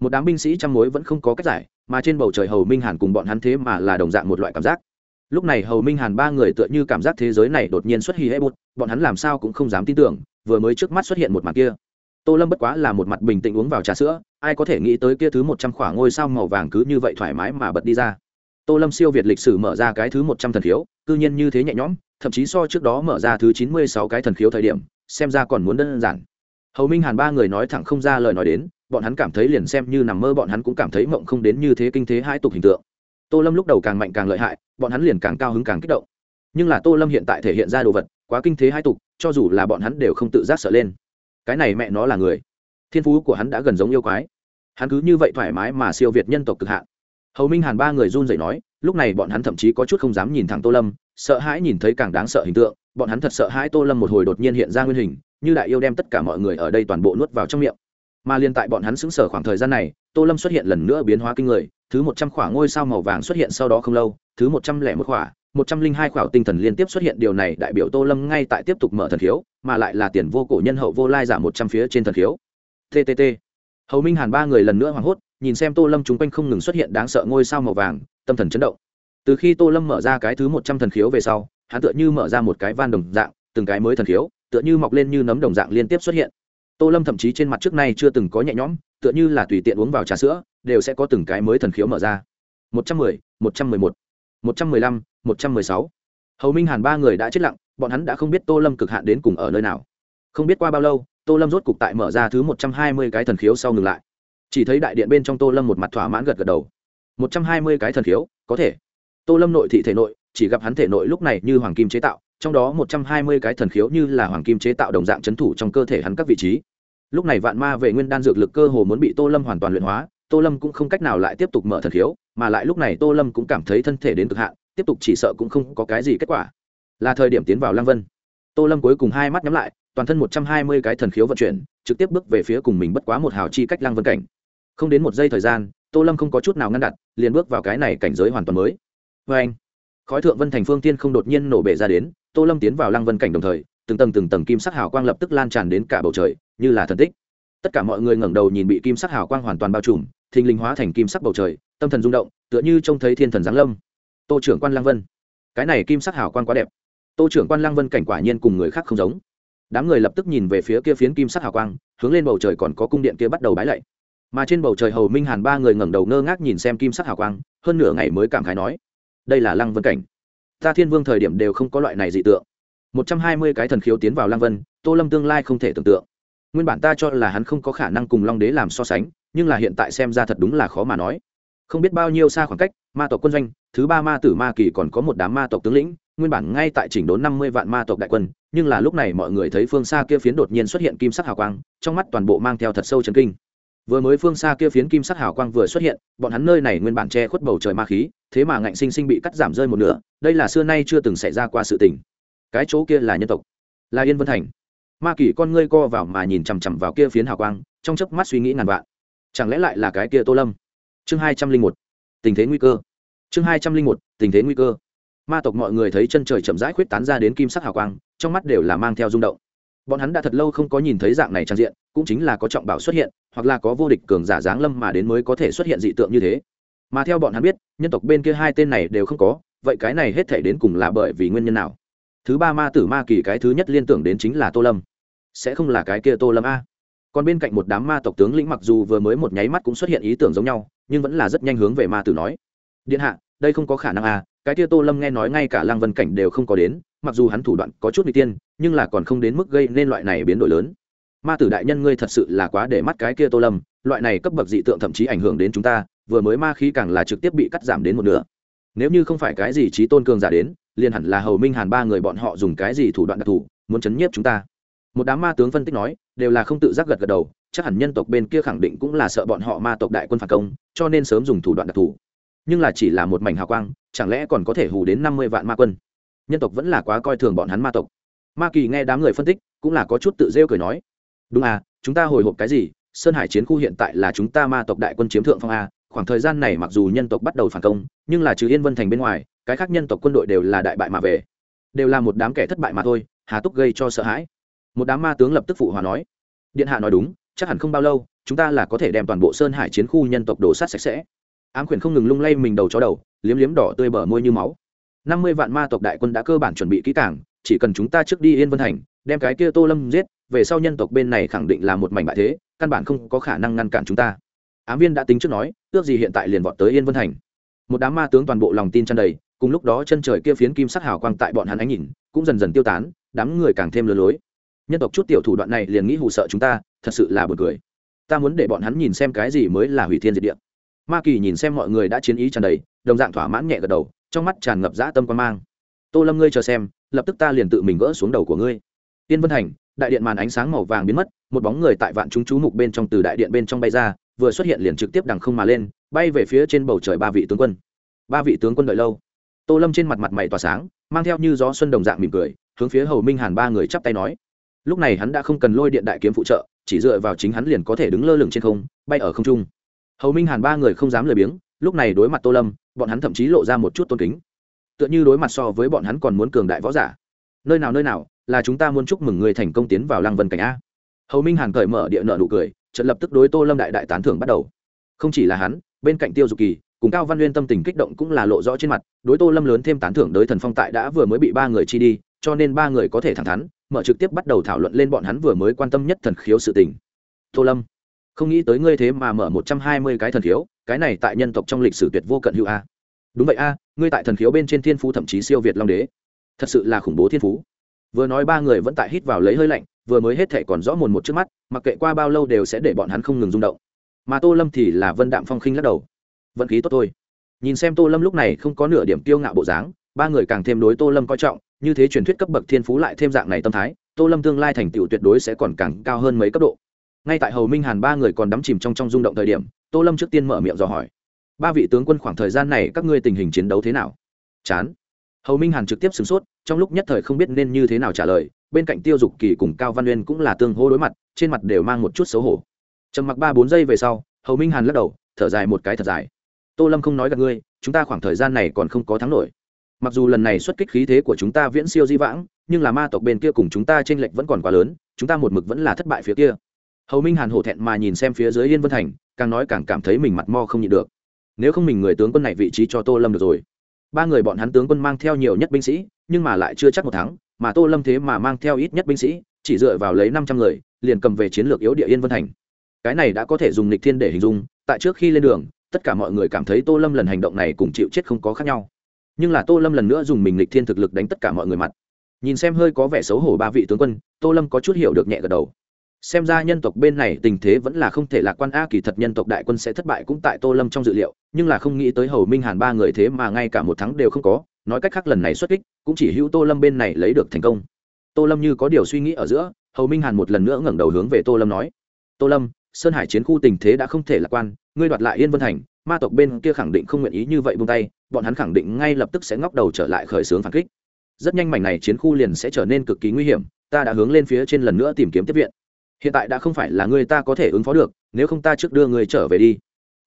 Một đám binh sĩ trăm mối vẫn không có cách giải, mà trên bầu trời hầu minh hàn cùng bọn hắn thế mà là đồng dạng một loại cảm giác lúc này hầu minh hàn ba người tựa như cảm giác thế giới này đột nhiên xuất hì hệ bụt, bọn hắn làm sao cũng không dám tin tưởng, vừa mới trước mắt xuất hiện một mặt kia. Tô lâm bất quá là một mặt bình tĩnh uống vào trà sữa, ai có thể nghĩ tới kia thứ một trăm khoảng ngôi sao màu vàng cứ như vậy thoải mái mà bật đi ra. Tô lâm siêu việt lịch sử mở ra cái thứ một trăm thần khiếu, cư nhiên như thế nhẹ nhõm, thậm chí so trước đó mở ra thứ chín mươi sáu cái thần khiếu thời điểm, xem ra còn muốn đơn giản. Hầu minh hàn ba người nói thẳng không ra lời nói đến, bọn hắn cảm thấy liền xem như nằm mơ bọn hắn cũng cảm thấy mộng không đến như thế kinh thế hai tục hình tượng tô lâm lúc đầu càng mạnh càng lợi hại, bọn hắn liền càng cao hứng càng kích động. Nhưng là tô lâm hiện tại thể hiện ra đồ vật, quá kinh thế hai tục, cho dù là bọn hắn đều không tự giác sợ lên. Cái này mẹ nó là người. Thiên phú của hắn đã gần giống yêu quái. Hắn cứ như vậy thoải mái mà siêu việt nhân tộc cực hạn. Hầu minh hàn ba người run rẩy nói, lúc này bọn hắn thậm chí có chút không dám nhìn thẳng tô lâm, sợ hãi nhìn thấy càng đáng sợ hình tượng, bọn hắn thật sợ hãi tô lâm một hồi đột nhiên hiện ra nguyên hình, như đại yêu đem tất cả mọi người ở đây toàn bộ nuốt vào trong miệng. Mà liên tại bọn hắn xứng sở khoảng thời gian này, tô lâm xuất hiện lần nữa biến hóa kinh người thứ một trăm khỏa ngôi sao màu vàng xuất hiện sau đó không lâu, thứ một trăm lẻ một khỏa, một trăm linh hai khỏa tinh thần liên tiếp xuất hiện, điều này đại biểu tô lâm ngay tại tiếp tục mở thần khiếu, mà lại là tiền vô cổ nhân hậu vô lai giả một trăm phía trên thần khiếu. Ttt hầu minh hàn ba người lần nữa hoảng hốt, nhìn xem tô lâm chung quanh không ngừng xuất hiện đáng sợ ngôi sao màu vàng, tâm thần chấn động. Từ khi tô lâm mở ra cái thứ một trăm thần khiếu về sau, hắn tựa như mở ra một cái van đồng dạng, từng cái mới thần khiếu, tựa như mọc lên như nấm đồng dạng liên tiếp xuất hiện. Tô lâm thậm chí trên mặt trước nay chưa từng có nhẹ nhõm, tựa như là tùy tiện uống vào trà sữa đều sẽ có từng cái mới thần khiếu mở ra. Một trăm mười, một trăm mười một một trăm mười lăm, một trăm mười sáu. Hầu minh hàn ba người đã chết lặng, bọn hắn đã không biết tô lâm cực hạn đến cùng ở nơi nào. Không biết qua bao lâu, tô lâm rốt cục tại mở ra thứ một trăm hai mươi cái thần khiếu sau ngừng lại. Chỉ thấy đại điện bên trong tô lâm một mặt thỏa mãn gật gật đầu. Một trăm hai mươi cái thần khiếu, có thể. Tô lâm nội thị thể nội, chỉ gặp hắn thể nội lúc này như hoàng kim chế tạo, trong đó một trăm hai mươi cái thần khiếu như là hoàng kim chế tạo đồng dạng c thủ trong cơ thể hắn các vị trí. Lúc này vạn ma vệ nguyên đan dược lực cơ hồ muốn bị tô lâm hoàn toàn luyện hóa tô lâm cũng không cách nào lại tiếp tục mở thần khiếu, mà lại lúc này tô lâm cũng cảm thấy thân thể đến cực hạn, tiếp tục chỉ sợ cũng không có cái gì kết quả. Là thời điểm tiến vào Lang vân. Tô lâm cuối cùng hai mắt nhắm lại, toàn thân một trăm hai mươi cái thần khiếu vận chuyển, trực tiếp bước về phía cùng mình bất quá một hào chi cách Lang vân cảnh. Không đến một giây thời gian, tô lâm không có chút nào ngăn đặt, liền bước vào cái này cảnh giới hoàn toàn mới. Vê anh, khói thượng vân thành phương tiên không đột nhiên nổ bể ra đến, tô lâm tiến vào lăng vân cảnh đồng thời, từng tầng từng tầng kim sắc hào quang lập tức lan tràn đến cả bầu trời, như là thần tích. Tất cả mọi người ngẩng đầu nhìn bị kim sắc hào quang hoàn toàn bao trùm thình lình hóa thành kim sắc bầu trời, tâm thần rung động, tựa như trông thấy thiên thần giáng lâm. Tô trưởng quan Lang vân. Cái này kim sắc hào quang quá đẹp. Tô trưởng quan Lang vân cảnh quả nhiên cùng người khác không giống. Đám người lập tức nhìn về phía kia phiến kim sắc hào quang, hướng lên bầu trời còn có cung điện kia bắt đầu bái lạy. Mà trên bầu trời hầu minh hàn ba người ngẩng đầu ngơ ngác nhìn xem kim sắc hào quang, hơn nửa ngày mới cảm khái nói, đây là lăng vân cảnh. Ta thiên vương thời điểm đều không có loại này dị tượng. Một trăm hai mươi cái thần khiếu tiến vào lăng vân, tô lâm tương lai không thể tưởng tượng. Nguyên bản ta cho là hắn không có khả năng cùng long đế làm so sánh nhưng là hiện tại xem ra thật đúng là khó mà nói. Không biết bao nhiêu xa khoảng cách, ma tộc quân doanh, thứ ba ma tử ma kỳ còn có một đám ma tộc tướng lĩnh, nguyên bản ngay tại chỉnh đốn năm mươi vạn ma tộc đại quân, nhưng là lúc này mọi người thấy phương xa kia phiến đột nhiên xuất hiện kim sắc hào quang, trong mắt toàn bộ mang theo thật sâu chấn kinh. Vừa mới phương xa kia phiến kim sắc hào quang vừa xuất hiện, bọn hắn nơi này nguyên bản che khuất bầu trời ma khí, thế mà ngạnh sinh sinh bị cắt giảm rơi một nửa, đây là xưa nay chưa từng xảy ra qua sự tình. Cái chỗ kia là nhân tộc, là yên vân thành. Ma kỳ con ngươi co vào mà nhìn chằm chằm vào kia phiến hào quang, trong chớp mắt suy nghĩ ngàn vạn chẳng lẽ lại là cái kia tô lâm? Chương hai trăm linh một, tình thế nguy cơ. Chương hai trăm linh một, tình thế nguy cơ. Ma tộc mọi người thấy chân trời chậm rãi khuyết tán ra đến kim sắc hào quang, trong mắt đều là mang theo rung động. Bọn hắn đã thật lâu không có nhìn thấy dạng này trang diện, cũng chính là có trọng bảo xuất hiện, hoặc là có vô địch cường giả giáng lâm mà đến mới có thể xuất hiện dị tượng như thế. Mà theo bọn hắn biết, nhân tộc bên kia hai tên này đều không có, vậy cái này hết thể đến cùng là bởi vì nguyên nhân nào? Thứ ba ma tử ma kỳ cái thứ nhất liên tưởng đến chính là tô lâm. Sẽ không là cái kia tô lâm a còn bên cạnh một đám ma tộc tướng lĩnh mặc dù vừa mới một nháy mắt cũng xuất hiện ý tưởng giống nhau, nhưng vẫn là rất nhanh hướng về ma tử nói. Điện hạ, đây không có khả năng à? cái kia tô lâm nghe nói ngay cả lăng vân cảnh đều không có đến, mặc dù hắn thủ đoạn có chút n tiên, nhưng là còn không đến mức gây nên loại này biến đổi lớn. Ma tử đại nhân ngươi thật sự là quá để mắt cái kia tô lâm, loại này cấp bậc dị tượng thậm chí ảnh hưởng đến chúng ta, vừa mới ma khí càng là trực tiếp bị cắt giảm đến một nửa. Nếu như không phải cái gì trí tôn cường giả đến, liền hẳn là hầu minh hàn ba người bọn họ dùng cái gì thủ đoạn đặc thù, muốn chấn nhiếp chúng ta. Một đám ma tướng phân tích nói đều là không tự giác gật gật đầu, chắc hẳn nhân tộc bên kia khẳng định cũng là sợ bọn họ ma tộc đại quân phản công, cho nên sớm dùng thủ đoạn đặc thù. Nhưng là chỉ là một mảnh hào quang, chẳng lẽ còn có thể hù đến năm mươi vạn ma quân? Nhân tộc vẫn là quá coi thường bọn hắn ma tộc. Ma kỳ nghe đám người phân tích, cũng là có chút tự rêu cười nói, đúng à chúng ta hồi hộp cái gì? Sơn hải chiến khu hiện tại là chúng ta ma tộc đại quân chiếm thượng phong a, khoảng thời gian này mặc dù nhân tộc bắt đầu phản công, nhưng là trừ yên vân thành bên ngoài, cái khác nhân tộc quân đội đều là đại bại mà về. Đều là một đám kẻ thất bại mà thôi, hà túc gây cho sợ hãi một đám ma tướng lập tức phụ hòa nói, điện hạ nói đúng, chắc hẳn không bao lâu, chúng ta là có thể đem toàn bộ sơn hải chiến khu nhân tộc đổ sát sạch sẽ. Ám quyền không ngừng lung lay mình đầu chó đầu, liếm liếm đỏ tươi bờ môi như máu. Năm mươi vạn ma tộc đại quân đã cơ bản chuẩn bị kỹ cảng chỉ cần chúng ta trước đi yên vân thành, đem cái kia tô lâm giết, về sau nhân tộc bên này khẳng định là một mảnh bại thế, căn bản không có khả năng ngăn cản chúng ta. Ám viên đã tính trước nói, ước gì hiện tại liền vọt tới yên vân thành. Một đám ma tướng toàn bộ lòng tin chăn đầy, cùng lúc đó chân trời kia phiến kim sắc hào quang tại bọn hắn ánh nhìn, cũng dần dần tiêu tán, đám người càng thêm lừa lối nhân tộc chút tiểu thủ đoạn này liền nghĩ hù sợ chúng ta, thật sự là buồn cười. Ta muốn để bọn hắn nhìn xem cái gì mới là hủy thiên diệt địa. Ma kỳ nhìn xem mọi người đã chiến ý tràn đầy, đồng dạng thỏa mãn nhẹ gật đầu, trong mắt tràn ngập dã tâm quan mang. Tô lâm ngươi chờ xem, lập tức ta liền tự mình gỡ xuống đầu của ngươi. Tiên vân thành, đại điện màn ánh sáng màu vàng biến mất, một bóng người tại vạn chúng chú mục bên trong từ đại điện bên trong bay ra, vừa xuất hiện liền trực tiếp đằng không mà lên, bay về phía trên bầu trời ba vị tướng quân. Ba vị tướng quân đợi lâu. Tô lâm trên mặt mặt mày tỏa sáng, mang theo như gió xuân đồng dạng mỉm cười, hướng phía hầu minh hàn ba người chắp tay nói lúc này hắn đã không cần lôi điện đại kiếm phụ trợ, chỉ dựa vào chính hắn liền có thể đứng lơ lửng trên không, bay ở không trung. Hầu minh hàn ba người không dám lười biếng, lúc này đối mặt tô lâm, bọn hắn thậm chí lộ ra một chút tôn kính. Tựa như đối mặt so với bọn hắn còn muốn cường đại võ giả. Nơi nào nơi nào, là chúng ta muốn chúc mừng người thành công tiến vào lăng vân cảnh a. Hầu minh hàn cởi mở địa nợ nụ cười, trận lập tức đối tô lâm đại đại tán thưởng bắt đầu. Không chỉ là hắn, bên cạnh tiêu dục kỳ, cùng cao văn nguyên tâm tình kích động cũng là lộ rõ trên mặt, đối tô lâm lớn thêm tán thưởng, đối thần phong tại đã vừa mới bị ba người chi đi, cho nên ba người có thể thẳng thắn mở trực tiếp bắt đầu thảo luận lên bọn hắn vừa mới quan tâm nhất thần khiếu sự tình. Tô lâm, không nghĩ tới ngươi thế mà mở một trăm hai mươi cái thần khiếu, cái này tại nhân tộc trong lịch sử tuyệt vô cận hữu a. Đúng vậy a, ngươi tại thần khiếu bên trên thiên phú thậm chí siêu việt long đế. Thật sự là khủng bố thiên phú. Vừa nói ba người vẫn tại hít vào lấy hơi lạnh, vừa mới hết thể còn rõ mồn một trước mắt, mặc kệ qua bao lâu đều sẽ để bọn hắn không ngừng rung động. Mà tô lâm thì là vân đạm phong khinh lắc đầu. Vận khí tốt thôi. Nhìn xem tô lâm lúc này không có nửa điểm kiêu ngạo bộ dáng, ba người càng thêm đối tô lâm coi trọng như thế truyền thuyết cấp bậc thiên phú lại thêm dạng này tâm thái, tô lâm tương lai thành tựu tuyệt đối sẽ còn càng cao hơn mấy cấp độ. Ngay tại hầu minh hàn ba người còn đắm chìm trong trong rung động thời điểm, tô lâm trước tiên mở miệng dò hỏi. Ba vị tướng quân khoảng thời gian này các ngươi tình hình chiến đấu thế nào? Chán. Hầu minh hàn trực tiếp sửng sốt, trong lúc nhất thời không biết nên như thế nào trả lời, bên cạnh tiêu dục kỳ cùng cao văn uyên cũng là tương hô đối mặt, trên mặt đều mang một chút xấu hổ. Trầm mặc ba bốn giây về sau, hầu minh hàn lắc đầu, thở dài một cái thật dài. Tô lâm không nói gặp ngươi, chúng ta khoảng thời gian này còn không có thắng nổi mặc dù lần này xuất kích khí thế của chúng ta viễn siêu di vãng, nhưng là ma tộc bên kia cùng chúng ta t r ê n lệch vẫn còn quá lớn, chúng ta một mực vẫn là thất bại phía kia. Hầu minh hàn hổ thẹn mà nhìn xem phía dưới yên vân thành, càng nói càng cảm thấy mình mặt mo không nhịn được. Nếu không mình người tướng quân này vị trí cho tô lâm được rồi. Ba người bọn hắn tướng quân mang theo nhiều nhất binh sĩ, nhưng mà lại chưa chắc một tháng mà tô lâm thế mà mang theo ít nhất binh sĩ, chỉ dựa vào lấy năm trăm người, liền cầm về chiến lược yếu địa yên vân thành. Cái này đã có thể dùng lịch thiên để hình dung, tại trước khi lên đường, tất cả mọi người cảm thấy tô lâm lần hành động này cùng chịu chết không có khác nhau nhưng là tô lâm lần nữa dùng mình lịch thiên thực lực đánh tất cả mọi người mặt. Nhìn xem hơi có vẻ xấu hổ ba vị tướng quân, tô lâm có chút hiểu được nhẹ gật đầu. Xem ra nhân tộc bên này tình thế vẫn là không thể lạc quan, a, kỳ thật nhân tộc đại quân sẽ thất bại cũng tại tô lâm trong dự liệu, nhưng là không nghĩ tới hầu minh hàn ba người thế mà ngay cả một tháng đều không có, nói cách khác lần này xuất kích, cũng chỉ hữu tô lâm bên này lấy được thành công. Tô lâm như có điều suy nghĩ ở giữa, hầu minh hàn một lần nữa ngẩng đầu hướng về tô lâm nói, tô lâm, sơn hải chiến khu tình thế đã không thể lạc quan, ngươi đoạt lại yên vân thành, ma tộc bên kia khẳng định không nguyện ý như vậy buông tay bọn hắn khẳng định ngay lập tức sẽ ngóc đầu trở lại khởi xướng phản kích. Rất nhanh mảnh này chiến khu liền sẽ trở nên cực kỳ nguy hiểm, ta đã hướng lên phía trên lần nữa tìm kiếm tiếp viện. Hiện tại đã không phải là người ta có thể ứng phó được, nếu không ta trước đưa người trở về đi.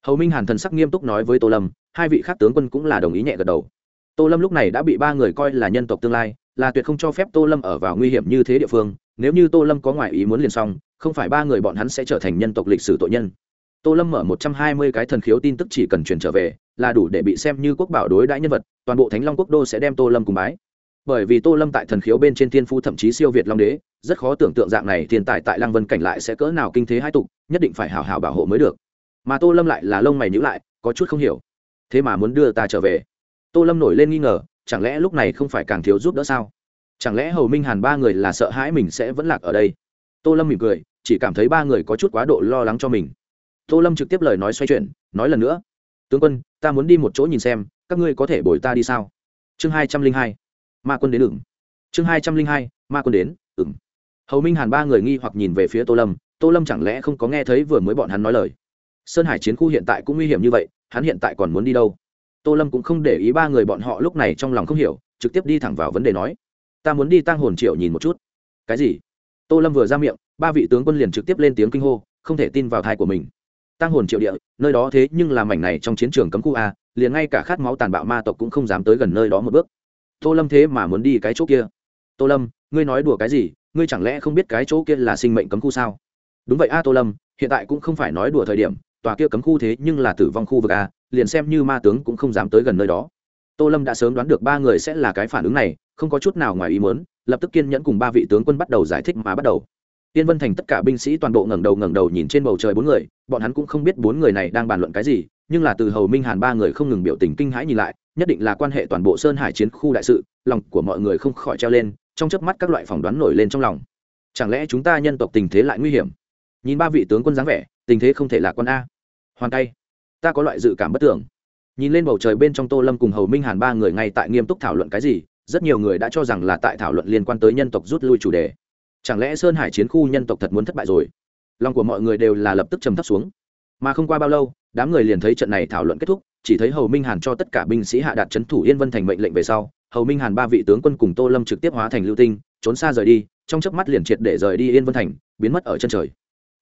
Hầu minh hàn thần sắc nghiêm túc nói với tô lâm, hai vị khác tướng quân cũng là đồng ý nhẹ gật đầu. Tô lâm lúc này đã bị ba người coi là nhân tộc tương lai, là tuyệt không cho phép tô lâm ở vào nguy hiểm như thế địa phương, nếu như tô lâm có ngoại ý muốn liền xong, không phải ba người bọn hắn sẽ trở thành nhân tộc lịch sử tội nhân tô lâm mở một trăm hai mươi cái thần khiếu tin tức chỉ cần chuyển trở về, là đủ để bị xem như quốc bảo đối đãi nhân vật, toàn bộ thánh long quốc đô sẽ đem tô lâm cùng bái. Bởi vì tô lâm tại thần khiếu bên trên thiên phu thậm chí siêu việt long đế, rất khó tưởng tượng dạng này thiên tài tại lăng vân cảnh lại sẽ cỡ nào kinh thế hai tục, nhất định phải hào hào bảo hộ mới được. Mà tô lâm lại là lông mày nhữ lại, có chút không hiểu. Thế mà muốn đưa ta trở về. Tô lâm nổi lên nghi ngờ, chẳng lẽ lúc này không phải càng thiếu giúp đỡ sao? Chẳng lẽ hầu minh hàn ba người là sợ hãi mình sẽ vẫn lạc ở đây? Tô lâm mỉm cười, chỉ cảm thấy ba người có chút quá độ lo lắng cho mình tô lâm trực tiếp lời nói xoay chuyển, nói lần nữa. Tướng quân, ta muốn đi một chỗ nhìn xem, các ngươi có thể bồi ta đi sao? Chương hai trăm linh hai, ma quân đến ửng. Chương hai trăm linh hai, ma quân đến ửng. Hầu minh hàn ba người nghi hoặc nhìn về phía tô lâm tô lâm chẳng lẽ không có nghe thấy vừa mới bọn hắn nói lời? Sơn hải chiến khu hiện tại cũng nguy hiểm như vậy, hắn hiện tại còn muốn đi đâu? Tô lâm cũng không để ý ba người bọn họ lúc này trong lòng không hiểu, trực tiếp đi thẳng vào vấn đề nói. Ta muốn đi tăng hồn triệu nhìn một chút. Cái gì? Tô lâm vừa ra miệng, ba vị tướng quân liền trực tiếp lên tiếng kinh hô, không thể tin vào thai của mình tăng hồn triệu địa, nơi đó thế nhưng làm mảnh này trong chiến trường cấm khu a, liền ngay cả khát máu tàn bạo ma tộc cũng không dám tới gần nơi đó một bước. Tô lâm thế mà muốn đi cái chỗ kia. Tô lâm, ngươi nói đùa cái gì, ngươi chẳng lẽ không biết cái chỗ kia là sinh mệnh cấm khu sao? Đúng vậy a tô lâm, hiện tại cũng không phải nói đùa thời điểm, tòa kia cấm khu thế nhưng là tử vong khu vực a, liền xem như ma tướng cũng không dám tới gần nơi đó. Tô lâm đã sớm đoán được ba người sẽ là cái phản ứng này, không có chút nào ngoài ý muốn, lập tức kiên nhẫn cùng ba vị tướng quân bắt đầu giải thích mà bắt đầu tiên vân thành tất cả binh sĩ toàn bộ ngẩng đầu ngẩng đầu nhìn trên bầu trời bốn người, bọn hắn cũng không biết bốn người này đang bàn luận cái gì, nhưng là từ hầu minh hàn ba người không ngừng biểu tình kinh hãi nhìn lại, nhất định là quan hệ toàn bộ sơn hải chiến khu đại sự, lòng của mọi người không khỏi treo lên, trong chớp mắt các loại phỏng đoán nổi lên trong lòng. Chẳng lẽ chúng ta nhân tộc tình thế lại nguy hiểm? Nhìn ba vị tướng quân dáng vẻ, tình thế không thể là con a. Hoàn tay, ta có loại dự cảm bất tưởng. Nhìn lên bầu trời bên trong tô lâm cùng hầu minh hàn ba người ngay tại nghiêm túc thảo luận cái gì, rất nhiều người đã cho rằng là tại thảo luận liên quan tới nhân tộc rút lui chủ đề chẳng lẽ sơn hải chiến khu nhân tộc thật muốn thất bại rồi? Lòng của mọi người đều là lập tức trầm thấp xuống. Mà không qua bao lâu, đám người liền thấy trận này thảo luận kết thúc, chỉ thấy hầu minh hàn cho tất cả binh sĩ hạ đạt c h ấ n thủ yên vân thành mệnh lệnh về sau, hầu minh hàn ba vị tướng quân cùng tô lâm trực tiếp hóa thành lưu tinh, trốn xa rời đi, trong chớp mắt liền triệt để rời đi yên vân thành, biến mất ở chân trời.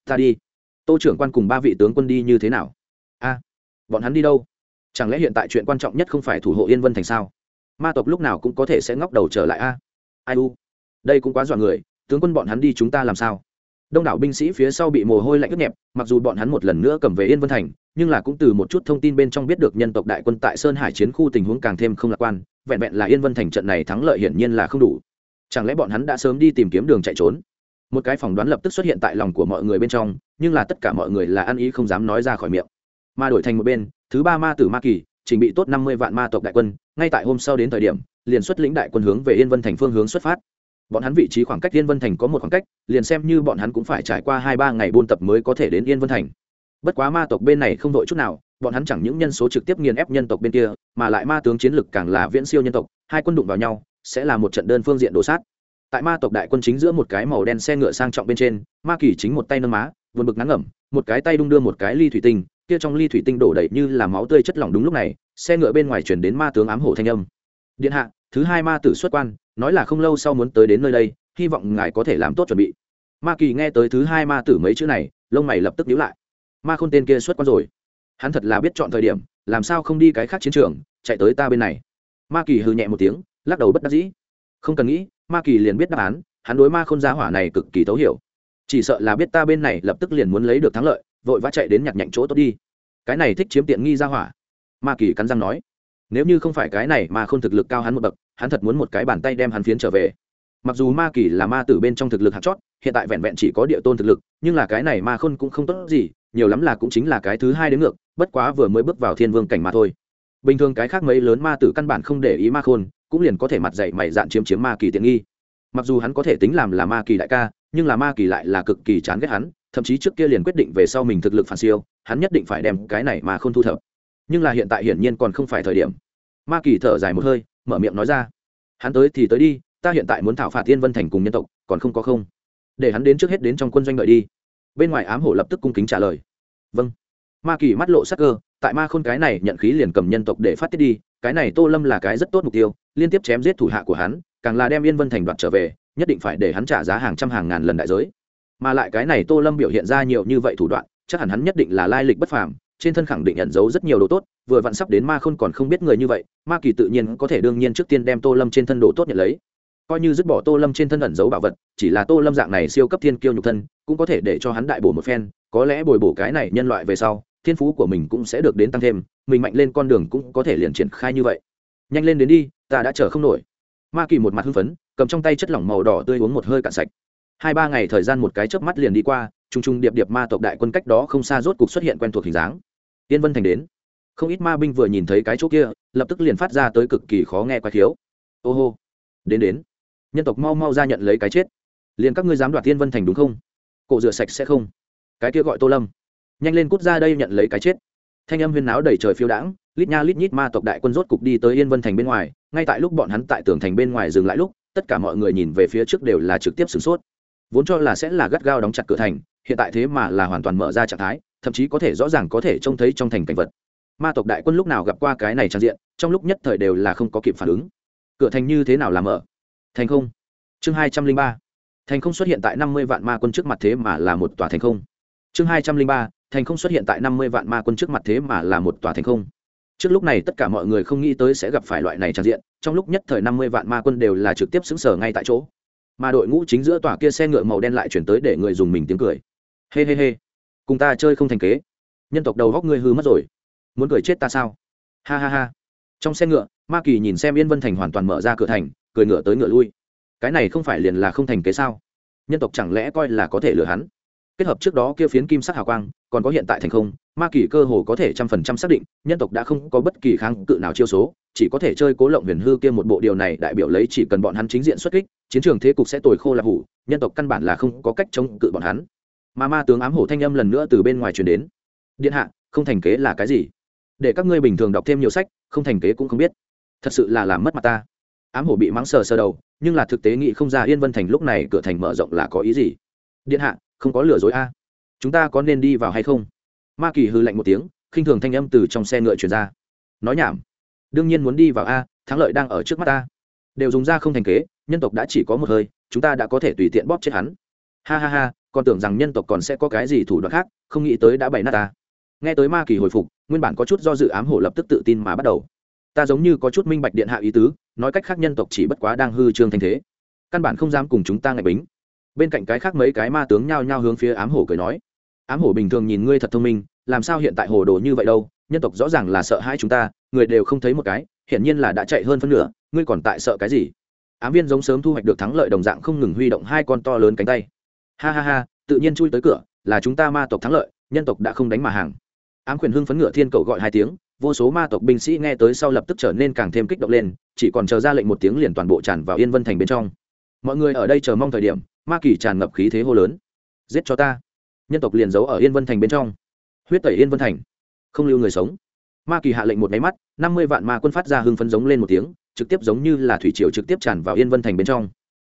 Ta đi. Tô trưởng quan cùng ba vị tướng quân đi như thế nào? A, bọn hắn đi đâu? Chẳng lẽ hiện tại chuyện quan trọng nhất không phải thủ hộ yên vân thành sao? Ma tộc lúc nào cũng có thể sẽ ngóc đầu trở lại a. Ai u, đây cũng quá dọa người tướng quân bọn hắn đi chúng ta làm sao? Đông đảo binh sĩ phía sau bị mồ hôi lạnh ướt nhẹp, mặc dù bọn hắn một lần nữa cầm về yên vân thành, nhưng là cũng từ một chút thông tin bên trong biết được nhân tộc đại quân tại sơn hải chiến khu tình huống càng thêm không lạc quan, vẹn vẹn là yên vân thành trận này thắng lợi hiển nhiên là không đủ. Chẳng lẽ bọn hắn đã sớm đi tìm kiếm đường chạy trốn? Một cái phỏng đoán lập tức xuất hiện tại lòng của mọi người bên trong, nhưng là tất cả mọi người là ăn ý không dám nói ra khỏi miệng. Ma đổi thành một bên, thứ ba ma tử ma kỳ, trình bị tốt năm mươi vạn ma tộc đại quân, ngay tại hôm sau đến thời điểm, liền xuất lĩnh đại quân hướng về yên vân thành phương hướng xuất phát bọn hắn vị trí khoảng cách yên vân thành có một khoảng cách, liền xem như bọn hắn cũng phải trải qua hai ba ngày buôn tập mới có thể đến yên vân thành. Bất quá ma tộc bên này không đội chút nào, bọn hắn chẳng những nhân số trực tiếp nghiền ép nhân tộc bên kia, mà lại ma tướng chiến lực càng là viễn siêu nhân tộc, hai quân đụng vào nhau, sẽ là một trận đơn phương diện đổ sát. Tại ma tộc đại quân chính giữa một cái màu đen xe ngựa sang trọng bên trên, ma kỳ chính một tay nâng má vượt bực ngắn ngẩm, một cái tay đung đưa một cái ly thủy tinh, kia trong ly thủy tinh đổ đầy như là máu tươi chất lỏng đúng lúc này, xe ngựa bên ngoài chuyển đến ma tướng ám hổ thanh âm. Điện hạ thứ hai ma tử xuất quan, nói là không lâu sau muốn tới đến nơi đây, hy vọng ngài có thể làm tốt chuẩn bị. Ma kỳ nghe tới thứ hai ma tử mấy chữ này, lông mày lập tức nhíu lại. Ma khôn tên kia xuất quan rồi. Hắn thật là biết chọn thời điểm, làm sao không đi cái khác chiến trường, chạy tới ta bên này. Ma kỳ hừ nhẹ một tiếng, lắc đầu bất đắc dĩ. Không cần nghĩ, ma kỳ liền biết đáp án, hắn đối ma khôn giá hỏa này cực kỳ thấu hiểu. Chỉ sợ là biết ta bên này lập tức liền muốn lấy được thắng lợi, vội vã chạy đến nhặt nhạnh chỗ tốt đi. Cái này thích chiếm tiện nghi ra hỏa. Ma kỳ cắn răng nói nếu như không phải cái này mà không thực lực cao hắn một bậc, hắn thật muốn một cái bàn tay đem hắn phiến trở về. Mặc dù ma kỳ là ma tử bên trong thực lực hạt chót, hiện tại vẹn vẹn chỉ có địa tôn thực lực, nhưng là cái này ma khôn cũng không tốt gì, nhiều lắm là cũng chính là cái thứ hai đến ngược, bất quá vừa mới bước vào thiên vương cảnh mà thôi. Bình thường cái khác mấy lớn ma tử căn bản không để ý ma khôn, cũng liền có thể mặt dạy mày dạn chiếm chiếm ma kỳ tiện nghi. Mặc dù hắn có thể tính làm là ma kỳ đại ca, nhưng là ma kỳ lại là cực kỳ chán ghét hắn, thậm chí trước kia liền quyết định về sau mình thực lực phản siêu, hắn nhất định phải đem cái này mà không thu thập nhưng là hiện tại hiển nhiên còn không phải thời điểm. Ma kỳ thở dài một hơi, mở miệng nói ra. Hắn tới thì tới đi, ta hiện tại muốn thảo phạt tiên vân thành cùng nhân tộc, còn không có không. Để hắn đến trước hết đến trong quân doanh đợi đi. Bên ngoài ám hổ lập tức cung kính trả lời. Vâng. Ma kỳ mắt lộ sắc cơ, tại ma khôn cái này nhận khí liền cầm nhân tộc để phát tiết đi, cái này tô lâm là cái rất tốt mục tiêu, liên tiếp chém giết thủ hạ của hắn, càng là đem yên vân thành đoạt trở về, nhất định phải để hắn trả giá hàng trăm hàng ngàn lần đại giới. Mà lại cái này tô lâm biểu hiện ra nhiều như vậy thủ đoạn, chắc hẳn hắn nhất định là lai lịch bất phàm trên thân khẳng định nhận dấu rất nhiều đồ tốt, vừa vặn sắp đến ma khôn còn không biết người như vậy, ma kỳ tự nhiên có thể đương nhiên trước tiên đem tô lâm trên thân đồ tốt nhận lấy. Coi như dứt bỏ tô lâm trên thân ẩn dấu bảo vật, chỉ là tô lâm dạng này siêu cấp thiên kiêu nhục thân, cũng có thể để cho hắn đại bổ một phen, có lẽ bồi bổ cái này nhân loại về sau, thiên phú của mình cũng sẽ được đến tăng thêm, mình mạnh lên con đường cũng có thể liền triển khai như vậy. Nhanh lên đến đi, ta đã chờ không nổi. Ma kỳ một mặt hưng phấn, cầm trong tay chất lỏng màu đỏ tươi uống một hơi cạn sạch. Hai ba ngày thời gian một cái chớp mắt liền đi qua t r u n g t r u n g điệp điệp ma tộc đại quân cách đó không xa rốt cục xuất hiện quen thuộc hình dáng tiên vân thành đến. Không ít ma binh vừa nhìn thấy cái chỗ kia, lập tức liền phát ra tới cực kỳ khó nghe quái thiếu ô hô. Đến đến. Nhân tộc mau mau ra nhận lấy cái chết. Liền các ngươi dám đoạt tiên vân thành đúng không? Cổ rửa sạch sẽ không. Cái kia gọi tô lâm. Nhanh lên cút ra đây nhận lấy cái chết. Thanh âm huyên náo đầy trời phiêu đãng, lít nha lít nhít ma tộc đại quân rốt cục đi tới yên vân thành bên ngoài, ngay tại lúc bọn hắn tại tường thành bên ngoài dừng lại lúc, tất cả mọi người nhìn về phía trước đều là trực tiếp sửng sốt. Vốn cho là sẽ là gắt gao đóng chặt cửa thành, hiện tại thế mà là hoàn toàn mở ra trạng thái thậm chí có thể rõ ràng có thể trông thấy trong thành cảnh vật. Ma tộc đại quân lúc nào gặp qua cái này trang diện, trong lúc nhất thời đều là không có kịp phản ứng. Cửa thành như thế nào là mở? Thành không? Chương hai trăm linh ba. Thành không xuất hiện tại năm mươi vạn ma quân trước mặt thế mà là một tòa thành không. Chương hai trăm linh ba. Thành không xuất hiện tại năm mươi vạn ma quân trước mặt thế mà là một tòa thành không. Trước lúc này tất cả mọi người không nghĩ tới sẽ gặp phải loại này trang diện, trong lúc nhất thời năm mươi vạn ma quân đều là trực tiếp xứng sở ngay tại chỗ. Mà đội ngũ chính giữa tòa kia xe ngựa màu đen lại chuyển tới để người dùng mình tiếng cười. Hê、hey、hê、hey、hê、hey cùng ta chơi không thành kế. Nhân tộc đầu góc ngươi hư mất rồi. Muốn cười chết ta sao? Ha ha ha. Trong xe ngựa, ma kỳ nhìn xem yên vân thành hoàn toàn mở ra cửa thành, cười ngựa tới ngựa lui. Cái này không phải liền là không thành kế sao? Nhân tộc chẳng lẽ coi là có thể lừa hắn? Kết hợp trước đó kia phiến kim sắc hào quang, còn có hiện tại thành không, ma kỳ cơ hồ có thể trăm phần trăm xác định, nhân tộc đã không có bất kỳ kháng cự nào chiêu số, chỉ có thể chơi cố lộng huyền hư kia một bộ điều này đại biểu lấy chỉ cần bọn hắn chính diện xuất kích, chiến trường thế cục sẽ tồi khô là hủ, nhân tộc căn bản là không có cách chống cự bọn hắn mà ma tướng ám hổ thanh âm lần nữa từ bên ngoài truyền đến. Điện hạ, không thành kế là cái gì? Để các ngươi bình thường đọc thêm nhiều sách, không thành kế cũng không biết. Thật sự là làm mất mặt ta. Ám hổ bị mắng sờ sờ đầu, nhưng là thực tế nghĩ không ra yên vân thành lúc này cửa thành mở rộng là có ý gì. Điện hạ, không có lừa dối a. Chúng ta có nên đi vào hay không? Ma kỳ hư lạnh một tiếng, khinh thường thanh âm từ trong xe ngựa truyền ra. Nói nhảm. Đương nhiên muốn đi vào a, thắng lợi đang ở trước mắt ta. Đều dùng ra không thành kế, nhân tộc đã chỉ có một hơi, chúng ta đã có thể tùy tiện bóp chết hắn. Ha ha ha còn tưởng rằng nhân tộc còn sẽ có cái gì thủ đoạn khác, không nghĩ tới đã bày nát ta. Nghe tới ma kỳ hồi phục, nguyên bản có chút do dự ám hổ lập tức tự tin mà bắt đầu. Ta giống như có chút minh bạch điện hạ ý tứ, nói cách khác nhân tộc chỉ bất quá đang hư trương thanh thế. Căn bản không dám cùng chúng ta ngạch bính. Bên cạnh cái khác mấy cái ma tướng nhao nhao hướng phía ám hổ cười nói. Ám hổ bình thường nhìn ngươi thật thông minh, làm sao hiện tại hồ đồ như vậy đâu, nhân tộc rõ ràng là sợ hãi chúng ta, người đều không thấy một cái, hiển nhiên là đã chạy hơn phân nửa, ngươi còn tại sợ cái gì? Ám viên giống sớm thu hoạch được thắng lợi đồng dạng không ngừng huy động hai con to lớn cánh tay ha ha ha, tự nhiên chui tới cửa, là chúng ta ma tộc thắng lợi, nhân tộc đã không đánh mà hàng. Ám quyền hưng phấn ngựa thiên cầu gọi hai tiếng, vô số ma tộc binh sĩ nghe tới sau lập tức trở nên càng thêm kích động lên, chỉ còn chờ ra lệnh một tiếng liền toàn bộ tràn vào yên vân thành bên trong. Mọi người ở đây chờ mong thời điểm, ma kỳ tràn ngập khí thế hô lớn. Giết cho ta. Nhân tộc liền giấu ở yên vân thành bên trong. Huyết tẩy yên vân thành. Không lưu người sống. Ma kỳ hạ lệnh một máy mắt, năm mươi vạn ma quân phát ra hưng phấn giống lên một tiếng, trực tiếp giống như là thủy triều trực tiếp tràn vào yên vân thành bên trong.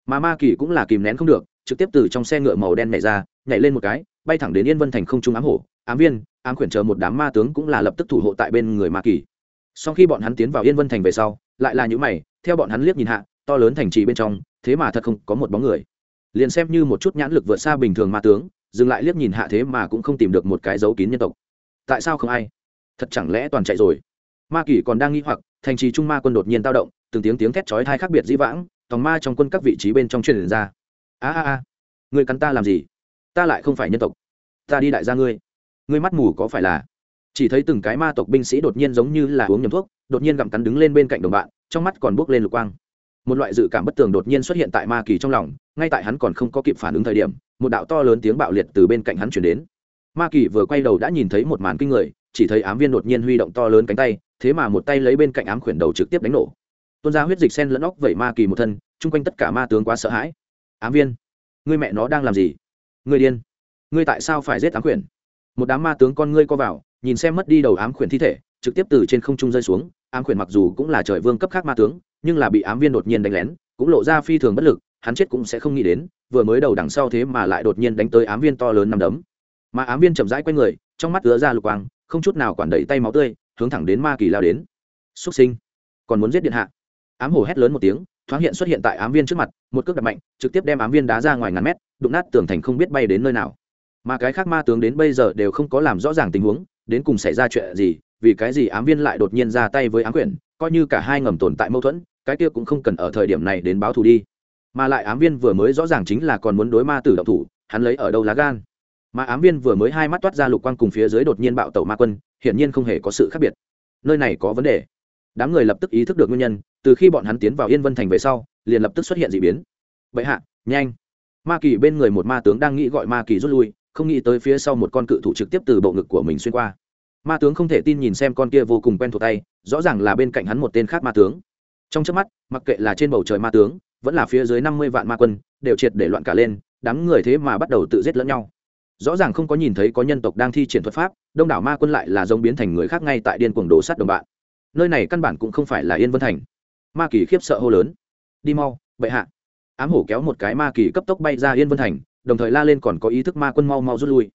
Mà ma kỳ cũng là kìm nén không được trực tiếp từ trong xe ngựa màu đen nhảy ra, nhảy lên một cái, bay thẳng đến yên vân thành không trung ám hổ, ám viên, ám quyển chờ một đám ma tướng cũng là lập tức thủ hộ tại bên người ma kỳ. Sau khi bọn hắn tiến vào yên vân thành về sau, lại là những mày, theo bọn hắn liếc nhìn hạ, to lớn thành trì bên trong, thế mà thật không có một bóng người. Liền xem như một chút nhãn lực vượt xa bình thường ma tướng, dừng lại liếc nhìn hạ thế mà cũng không tìm được một cái dấu kín nhân tộc. Tại sao không ai? Thật chẳng lẽ toàn chạy rồi? Ma kỷ còn đang nghĩ hoặc, thành trì trung ma quân đột nhiên tao động, từng tiếng tiếng thét chói thai khác biệt dĩ vãng, tòng ma trong quân các vị trí bên trong truyền ra a a a người cắn ta làm gì? Ta lại không phải nhân tộc. Ta đi đại gia ngươi. Ngươi mắt mù có phải là? Chỉ thấy từng cái ma tộc binh sĩ đột nhiên giống như là uống nhầm thuốc, đột nhiên gặm cắn đứng lên bên cạnh đồng bạn, trong mắt còn bốc lên lục quang. Một loại dự cảm bất tường đột nhiên xuất hiện tại ma kỳ trong lòng, ngay tại hắn còn không có kịp phản ứng thời điểm, một đạo to lớn tiếng bạo liệt từ bên cạnh hắn chuyển đến. Ma kỳ vừa quay đầu đã nhìn thấy một màn kinh người, chỉ thấy ám viên đột nhiên huy động to lớn cánh tay, thế mà một tay lấy bên cạnh ám khuyển đầu trực tiếp đánh nổ. Tuôn ra huyết dịch sen lẫn óc vẩy ma kỳ một thân, chung quanh tất cả ma tướng quá sợ hãi ám viên. Ngươi mẹ nó đang làm gì? Ngươi điên. Ngươi tại sao phải giết ám khuyển một đám ma tướng con ngươi co vào, nhìn xem mất đi đầu ám khuyển thi thể, trực tiếp từ trên không trung rơi xuống. Ám khuyển mặc dù cũng là trời vương cấp khác ma tướng, nhưng là bị ám viên đột nhiên đánh lén, cũng lộ ra phi thường bất lực, hắn chết cũng sẽ không nghĩ đến, vừa mới đầu đằng sau thế mà lại đột nhiên đánh tới ám viên to lớn nằm đấm. Mà ám viên chậm rãi q u a y người, trong mắt ứa ra lục quang, không chút nào quản đẩy tay máu tươi, hướng thẳng đến ma kỳ lao đến. Xúc sinh. Còn muốn giết điện hạ. Ám hổ hét lớn một tiếng thoáng hiện xuất hiện tại ám viên trước mặt, một cước đập mạnh, trực tiếp đem ám viên đá ra ngoài ngàn mét, đụng nát tường thành không biết bay đến nơi nào. Mà cái khác ma tướng đến bây giờ đều không có làm rõ ràng tình huống, đến cùng xảy ra chuyện gì, vì cái gì ám viên lại đột nhiên ra tay với ám quyển, coi như cả hai ngầm tồn tại mâu thuẫn, cái kia cũng không cần ở thời điểm này đến báo thù đi. Mà lại ám viên vừa mới rõ ràng chính là còn muốn đối ma tử động thủ, hắn lấy ở đâu lá gan. Mà ám viên vừa mới hai mắt toát ra lục quang cùng phía dưới đột nhiên bạo tẩu ma quân, hiển nhiên không hề có sự khác biệt. Nơi này có vấn đề đám người lập tức ý thức được nguyên nhân, từ khi bọn hắn tiến vào yên vân thành về sau, liền lập tức xuất hiện d ị biến. Bệ hạ, nhanh. Ma kỳ bên người một ma tướng đang nghĩ gọi ma kỳ rút lui, không nghĩ tới phía sau một con cự thủ trực tiếp từ bộ ngực của mình xuyên qua. Ma tướng không thể tin nhìn xem con kia vô cùng quen thuộc tay, rõ ràng là bên cạnh hắn một tên khác ma tướng. Trong trước mắt, mặc kệ là trên bầu trời ma tướng, vẫn là phía dưới năm mươi vạn ma quân, đều triệt để loạn cả lên, đám người thế mà bắt đầu tự giết lẫn nhau. Rõ ràng không có nhìn thấy có nhân tộc đang thi triển thuật pháp, đông đảo ma quân lại là giống biến thành người khác ngay tại điên cuồng đổ sắt đồng bạn nơi này căn bản cũng không phải là yên vân thành. Ma kỳ khiếp sợ hô lớn. Đi mau, bệ hạ. Ám hổ kéo một cái ma kỳ cấp tốc bay ra yên vân thành, đồng thời la lên còn có ý thức ma quân mau mau rút lui.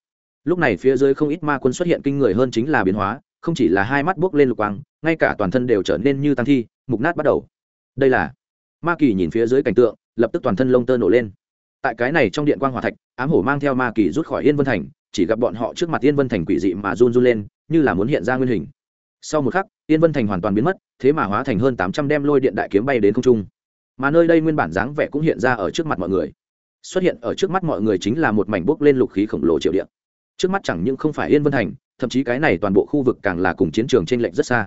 Lúc này phía dưới không ít ma quân xuất hiện kinh người hơn chính là biến hóa, không chỉ là hai mắt buốc lên lục quang, ngay cả toàn thân đều trở nên như tăng thi, mục nát bắt đầu. Đây là ma kỳ nhìn phía dưới cảnh tượng, lập tức toàn thân lông tơ nổ lên. Tại cái này trong điện quang hòa thạch, ám hổ mang theo ma kỳ rút khỏi yên vân thành, chỉ gặp bọn họ trước mặt yên vân thành quỷ dị mà run run lên, như là muốn hiện ra nguyên hình. Sau một khắc yên vân thành hoàn toàn biến mất, thế mà hóa thành hơn tám trăm đem lôi điện đại kiếm bay đến không trung. Mà nơi đây nguyên bản dáng vẻ cũng hiện ra ở trước mặt mọi người. Xuất hiện ở trước mắt mọi người chính là một mảnh bốc lên lục khí khổng lồ triệu điện. Trước mắt chẳng những không phải yên vân thành, thậm chí cái này toàn bộ khu vực càng là cùng chiến trường t r ê n lệch rất xa.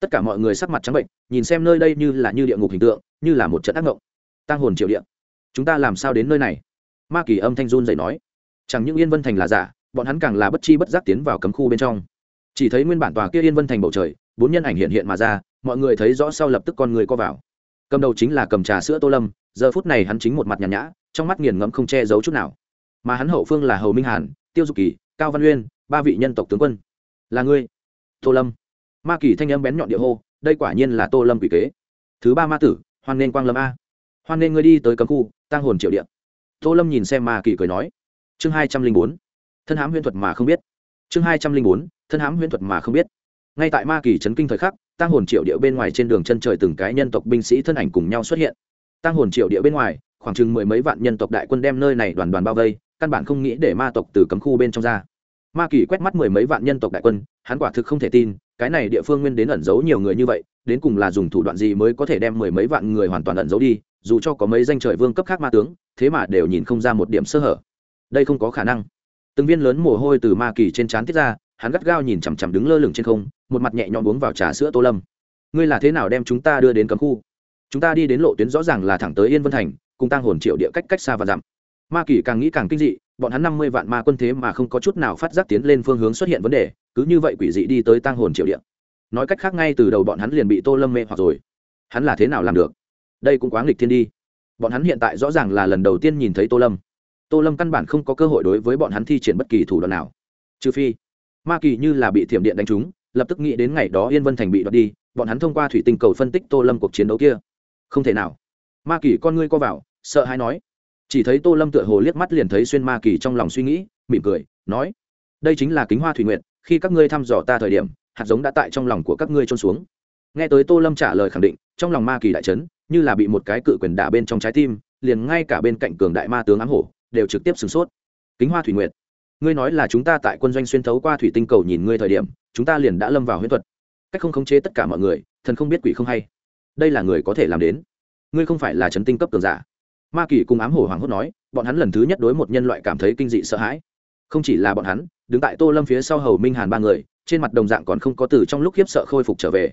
Tất cả mọi người sắc mặt trắng bệnh, nhìn xem nơi đây như là như địa ngục hình tượng, như là một trận ác ngộng. Tăng hồn triệu điện. Chúng ta làm sao đến nơi này? Ma kỳ âm thanh run dậy nói. Chẳng những yên vân thành là giả, bọn hắn càng là bất chi bất giác tiến vào cấm khu bên trong. Chỉ thấy nguyên bản tòa kia yên vân thành bầu trời bốn nhân ảnh hiện hiện mà ra, mọi người thấy rõ sau lập tức con người co vào. Cầm đầu chính là cầm trà sữa tô lâm, giờ phút này hắn chính một mặt nhàn nhã, trong mắt nghiền ngẫm không che giấu chút nào. Mà hắn hậu phương là hầu minh hàn, tiêu dục kỳ, cao văn uyên, ba vị nhân tộc tướng quân. Là ngươi, tô lâm. Ma kỳ thanh âm bén nhọn địa hô, đây quả nhiên là tô lâm quỷ kế. Thứ ba ma tử, hoan nên quang lâm a. Hoan nên ngươi đi tới cấm khu tăng hồn triệu điện tô lâm nhìn xem ma kỳ cười nói. Chương hai trăm linh bốn, thân hãm huyễn thuật mà không biết. Chương hai trăm linh bốn, thân hãm huyễn thuật mà không biết ngay tại ma kỳ trấn kinh thời khắc tăng hồn triệu địa bên ngoài trên đường chân trời từng cái nhân tộc binh sĩ thân ảnh cùng nhau xuất hiện. Tăng hồn triệu địa bên ngoài, khoảng chừng mười mấy vạn nhân tộc đại quân đem nơi này đoàn đoàn bao vây, căn bản không nghĩ để ma tộc từ cấm khu bên trong ra. Ma kỳ quét mắt mười mấy vạn nhân tộc đại quân, hắn quả thực không thể tin, cái này địa phương nguyên đến ẩn giấu nhiều người như vậy, đến cùng là dùng thủ đoạn gì mới có thể đem mười mấy vạn người hoàn toàn ẩn giấu đi, dù cho có mấy danh trời vương cấp khác ma tướng, thế mà đều nhìn không ra một điểm sơ hở. Đây không có khả năng. Từng viên lớn mồ hôi từ ma kỳ trên trán tiết ra, hắn gắt gao nhìn chằm chằm đứng lơ lửng trên không một mặt nhẹ nhõm uống vào trà sữa tô lâm. Ngươi là thế nào đem chúng ta đưa đến cấm khu? Chúng ta đi đến lộ tuyến rõ ràng là thẳng tới yên vân thành, cùng tăng hồn triệu địa cách cách xa và dặm. Ma kỳ càng nghĩ càng kinh dị, bọn hắn năm mươi vạn ma quân thế mà không có chút nào phát giác tiến lên phương hướng xuất hiện vấn đề, cứ như vậy quỷ dị đi tới tăng hồn triệu địa. Nói cách khác ngay từ đầu bọn hắn liền bị tô lâm mê hoặc rồi. Hắn là thế nào làm được? Đây cũng quá nghịch thiên đi. Bọn hắn hiện tại rõ ràng là lần đầu tiên nhìn thấy tô lâm. Tô lâm căn bản không có cơ hội đối với bọn hắn thi triển bất kỳ thủ đoạn nào. Trừ phi, ma kỳ như là bị thiểm điện đánh trúng lập tức nghĩ đến ngày đó yên vân thành bị đoạt đi, bọn hắn thông qua thủy tinh cầu phân tích tô lâm cuộc chiến đấu kia. Không thể nào. Ma kỳ con ngươi co vào, sợ hãi nói. Chỉ thấy tô lâm tựa hồ liếc mắt liền thấy xuyên ma kỳ trong lòng suy nghĩ, mỉm cười, nói. Đây chính là kính hoa thủy nguyện khi các ngươi thăm dò ta thời điểm, hạt giống đã tại trong lòng của các ngươi trôn xuống. Nghe tới tô lâm trả lời khẳng định, trong lòng ma kỳ đại trấn như là bị một cái cự quyền đả bên trong trái tim, liền ngay cả bên cạnh cường đại ma tướng ám hổ, đều trực tiếp sửng sốt. Kính hoa thủy nguyện ngươi nói là chúng ta tại quân doanh xuyên thấu qua thủy tinh cầu nhìn ngươi thời điểm chúng ta liền đã lâm vào huyễn thuật. Cách không khống chế tất cả mọi người, thần không biết quỷ không hay. Đây là người có thể làm đến. Ngươi không phải là chấn tinh cấp cường giả. Ma kỳ cùng ám hổ hoàng hốt nói, bọn hắn lần thứ nhất đối một nhân loại cảm thấy kinh dị sợ hãi. Không chỉ là bọn hắn, đứng tại tô lâm phía sau hầu minh hàn ba người, trên mặt đồng dạng còn không có từ trong lúc khiếp sợ khôi phục trở về.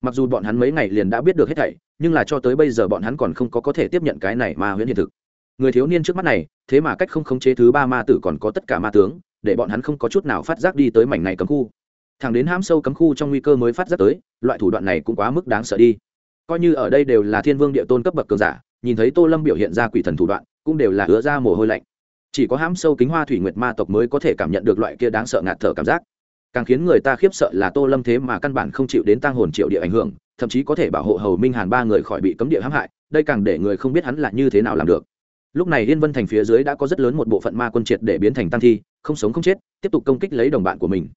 Mặc dù bọn hắn mấy ngày liền đã biết được hết thảy, nhưng là cho tới bây giờ bọn hắn còn không có có thể tiếp nhận cái này ma huyễn hiện thực. Người thiếu niên trước mắt này, thế mà cách không khống chế thứ ba ma tử còn có tất cả ma tướng, để bọn hắn không có chút nào phát giác đi tới mảnh này cấm khu thẳng đến hãm sâu cấm khu trong nguy cơ mới phát giác tới, loại thủ đoạn này cũng quá mức đáng sợ đi. Coi như ở đây đều là thiên vương địa tôn cấp bậc cường giả, nhìn thấy tô lâm biểu hiện ra quỷ thần thủ đoạn, cũng đều là hứa ra mồ hôi lạnh. Chỉ có hãm sâu kính hoa thủy nguyệt ma tộc mới có thể cảm nhận được loại kia đáng sợ ngạt thở cảm giác. Càng khiến người ta khiếp sợ là tô lâm thế mà căn bản không chịu đến tăng hồn triệu địa ảnh hưởng, thậm chí có thể bảo hộ hầu minh hàn ba người khỏi bị cấm địa hãm hại, đây càng để người không biết hắn là như thế nào làm được. Lúc này yên vân thành phía dưới đã có rất lớn một bộ phận ma quân triệt để biến thành tăng thi, không sống không chết, tiếp tục công kích lấy đồng bạn của mình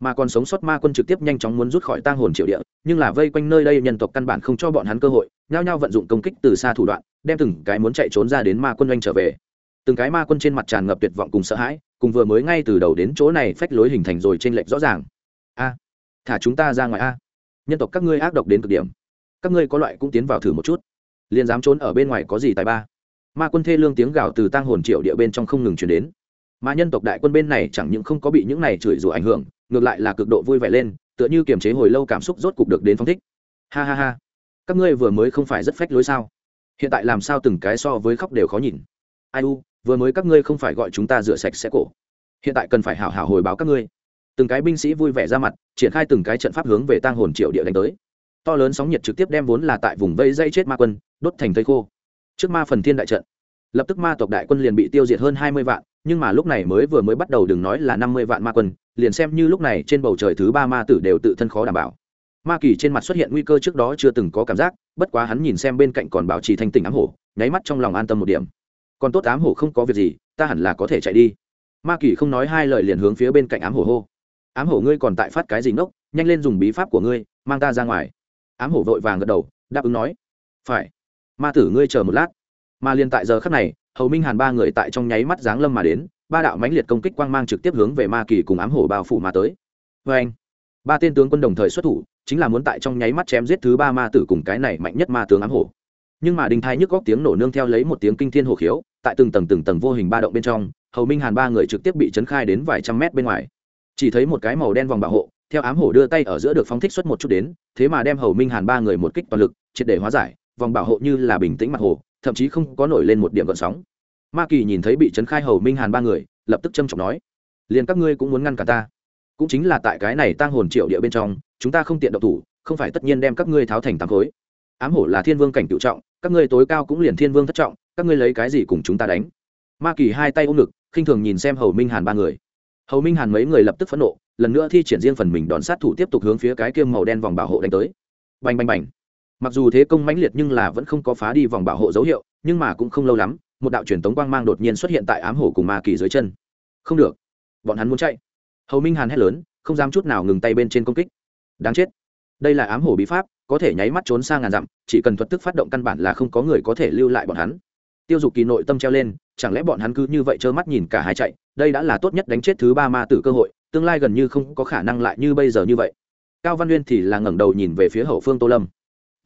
mà còn sống sót ma quân trực tiếp nhanh chóng muốn rút khỏi tang hồn triệu địa, nhưng là vây quanh nơi đây nhân tộc căn bản không cho bọn hắn cơ hội, nhao nhao vận dụng công kích từ xa thủ đoạn, đem từng cái muốn chạy trốn ra đến ma quân oanh trở về. Từng cái ma quân trên mặt tràn ngập tuyệt vọng cùng sợ hãi, cùng vừa mới ngay từ đầu đến chỗ này phách lối hình thành rồi trên lệch rõ ràng. A, thả chúng ta ra ngoài a. Nhân tộc các ngươi ác độc đến cực điểm. Các ngươi có loại cũng tiến vào thử một chút. Liền dám trốn ở bên ngoài có gì tài ba? Ma quân thê lương tiếng gào từ tang hồn triệu địa bên trong không ngừng chuyển đến. Mà nhân tộc đại quân bên này chẳng những không có bị những này chửi rủa ảnh hưởng ngược lại là cực độ vui vẻ lên, tựa như kiềm chế hồi lâu cảm xúc rốt cục được đến phong thích. Ha ha ha. Các ngươi vừa mới không phải rất phách lối sao? Hiện tại làm sao từng cái so với khóc đều khó nhìn. Ai u, vừa mới các ngươi không phải gọi chúng ta rửa sạch sẽ cổ. Hiện tại cần phải hảo hảo hồi báo các ngươi. Từng cái binh sĩ vui vẻ ra mặt, triển khai từng cái trận pháp hướng về tang hồn triệu địa đánh tới. To lớn sóng nhiệt trực tiếp đem vốn là tại vùng vây dây chết ma quân, đốt thành thây khô. Trước ma phần thiên đại trận, lập tức ma tộc đại quân liền bị tiêu diệt hơn hai mươi vạn nhưng mà lúc này mới vừa mới bắt đầu đừng nói là năm mươi vạn ma quân, liền xem như lúc này trên bầu trời thứ ba ma tử đều tự thân khó đảm bảo. Ma kỳ trên mặt xuất hiện nguy cơ trước đó chưa từng có cảm giác, bất quá hắn nhìn xem bên cạnh còn bảo trì thanh tỉnh ám hổ, nháy mắt trong lòng an tâm một điểm. Còn tốt ám hổ không có việc gì, ta hẳn là có thể chạy đi. Ma kỳ không nói hai lời liền hướng phía bên cạnh ám hổ hô. Ám hổ ngươi còn tại phát cái gì ngốc, nhanh lên dùng bí pháp của ngươi, mang ta ra ngoài. Ám hổ vội vàng gật đầu, đáp ứng nói. Phải. Ma tử ngươi chờ một lát mà liền tại giờ khắc này, hầu minh hàn ba người tại trong nháy mắt giáng lâm mà đến, ba đạo mãnh liệt công kích quang mang trực tiếp hướng về ma kỳ cùng ám hổ bao phủ mà tới. Vê anh ba tên tướng quân đồng thời xuất thủ, chính là muốn tại trong nháy mắt chém giết thứ ba ma tử cùng cái này mạnh nhất ma tướng ám hổ. Nhưng mà đình thai nhức góc tiếng nổ nương theo lấy một tiếng kinh thiên hổ khiếu, tại từng tầng từng tầng vô hình ba động bên trong, hầu minh hàn ba người trực tiếp bị chấn khai đến vài trăm mét bên ngoài. Chỉ thấy một cái màu đen vòng bảo hộ, theo ám hổ đưa tay ở giữa được phóng thích xuất một chút đến, thế mà đem hầu minh hàn ba người một kích toàn lực, triệt để hóa giải, vòng bảo hộ như là bình tĩnh mặt hồ thậm chí không có nổi lên một điểm gợn sóng. Ma kỳ nhìn thấy bị trấn khai hầu minh hàn ba người, lập tức trâm trọng nói, liền các ngươi cũng muốn ngăn cả ta? Cũng chính là tại cái này tang hồn triệu địa bên trong, chúng ta không tiện động thủ, không phải tất nhiên đem các ngươi tháo thành tám khối. Ám hổ là thiên vương cảnh cựu trọng, các ngươi tối cao cũng liền thiên vương thất trọng, các ngươi lấy cái gì cùng chúng ta đánh? Ma kỳ hai tay ôm ngực, khinh thường nhìn xem hầu minh hàn ba người. Hầu minh hàn mấy người lập tức phẫn nộ, lần nữa thi triển riêng phần mình đòn sát thủ tiếp tục hướng phía cái kiêm màu đen vòng bảo hộ đánh tới. Bành bành bành mặc dù thế công mãnh liệt nhưng là vẫn không có phá đi vòng bảo hộ dấu hiệu, nhưng mà cũng không lâu lắm, một đạo truyền tống quang mang đột nhiên xuất hiện tại ám hổ cùng ma kỳ dưới chân. Không được. Bọn hắn muốn chạy. Hầu minh hàn hét lớn, không dám chút nào ngừng tay bên trên công kích. Đáng chết. Đây là ám hổ bí pháp, có thể nháy mắt trốn sang ngàn dặm, chỉ cần thuật thức phát động căn bản là không có người có thể lưu lại bọn hắn. Tiêu dục kỳ nội tâm treo lên, chẳng lẽ bọn hắn cứ như vậy trơ mắt nhìn cả hai chạy, đây đã là tốt nhất đánh chết thứ ba ma tử cơ hội, tương lai gần như không có khả năng lại như bây giờ như vậy. Cao văn uyên thì là ngẩng đầu nhìn về phía hậu phương tô lâm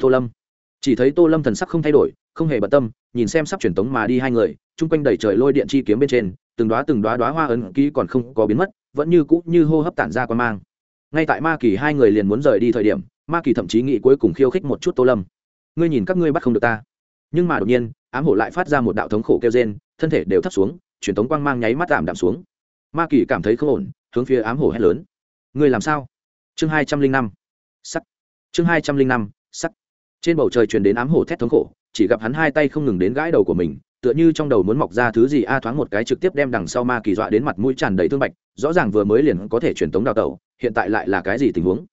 tô lâm. Chỉ thấy tô lâm thần sắc không thay đổi, không hề bận tâm, nhìn xem sắp truyền tống mà đi hai người, chung quanh đầy trời lôi điện chi kiếm bên trên, từng đoá từng đoá đoá hoa ấn ký còn không có biến mất, vẫn như cũ như hô hấp tản ra quan mang. Ngay tại ma kỳ hai người liền muốn rời đi thời điểm, ma kỳ thậm chí nghĩ cuối cùng khiêu khích một chút tô lâm. Ngươi nhìn các ngươi bắt không được ta. Nhưng mà đột nhiên, ám hổ lại phát ra một đạo thống khổ kêu rên, thân thể đều thấp xuống, truyền tống quang mang nháy mắt tạm đạm xuống. Ma kỳ cảm thấy không ổn, hướng phía ám hổ hét lớn. Ngươi làm sao? Chương hai trăm linh năm. Sắc. Chương hai trăm linh năm. Sắc trên bầu trời truyền đến ám hổ thét thống khổ, chỉ gặp hắn hai tay không ngừng đến gãi đầu của mình, tựa như trong đầu muốn mọc ra thứ gì a thoáng một cái trực tiếp đem đằng sau ma kỳ dọa đến mặt mũi tràn đầy thương bạch, rõ ràng vừa mới liền có thể truyền tống đào tẩu, hiện tại lại là cái gì tình huống?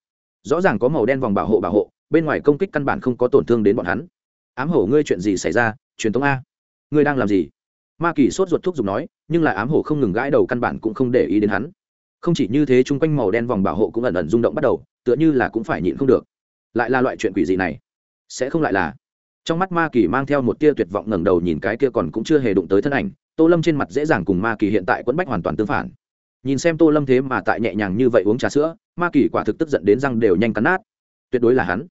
Rõ ràng có màu đen vòng bảo hộ bảo hộ, bên ngoài công kích căn bản không có tổn thương đến bọn hắn. Ám hổ ngươi chuyện gì xảy ra? Truyền tống a. Ngươi đang làm gì? Ma kỳ sốt ruột thuốc giục nói, nhưng lại ám hổ không ngừng gãi đầu căn bản cũng không để ý đến hắn. Không chỉ như thế, chung quanh màu đen vòng bảo hộ cũng ẩn ẩn rung động bắt đầu, tựa như là cũng phải nhịn không được. Lại là loại chuyện quỷ dị này sẽ không lại là. Trong mắt ma kỳ mang theo một tia tuyệt vọng ngẩng đầu nhìn cái kia còn cũng chưa hề đụng tới thân ảnh, tô lâm trên mặt dễ dàng cùng ma kỳ hiện tại quẫn bách hoàn toàn tương phản. Nhìn xem tô lâm thế mà tại nhẹ nhàng như vậy uống trà sữa, ma kỳ quả thực tức giận đến răng đều nhanh cắn nát. Tuyệt đối là hắn.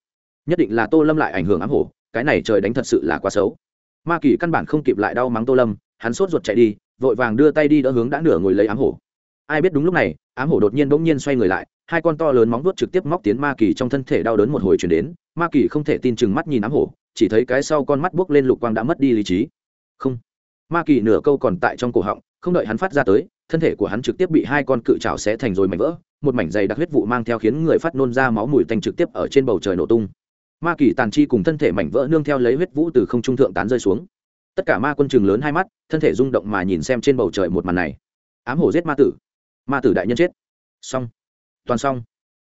Nhất định là tô lâm lại ảnh hưởng ám hổ, cái này trời đánh thật sự là quá xấu. Ma kỳ căn bản không kịp lại đau mắng tô lâm, hắn sốt ruột chạy đi, vội vàng đưa tay đi đỡ hướng đã nửa ngồi lấy ám hổ. Ai biết đúng lúc này, ám hổ đột nhiên bỗng nhiên xoay người lại, hai con to lớn móng vuốt trực tiếp móc tiến ma kỳ trong thân thể đau đớn một hồi chuyển đến ma kỳ không thể tin chừng mắt nhìn ám hổ, chỉ thấy cái sau con mắt buốc lên lục quang đã mất đi lý trí. Không. Ma kỳ nửa câu còn tại trong cổ họng, không đợi hắn phát ra tới, thân thể của hắn trực tiếp bị hai con cự trào xé thành rồi mảnh vỡ, một mảnh dày đặc huyết vụ mang theo khiến người phát nôn ra máu mùi tanh trực tiếp ở trên bầu trời nổ tung. Ma kỳ tàn chi cùng thân thể mảnh vỡ nương theo lấy huyết vũ từ không trung thượng tán rơi xuống. Tất cả ma quân trường lớn hai mắt, thân thể rung động mà nhìn xem trên bầu trời một màn này. Ám hổ giết ma tử. Ma tử đại nhân chết. Xong. Toàn xong.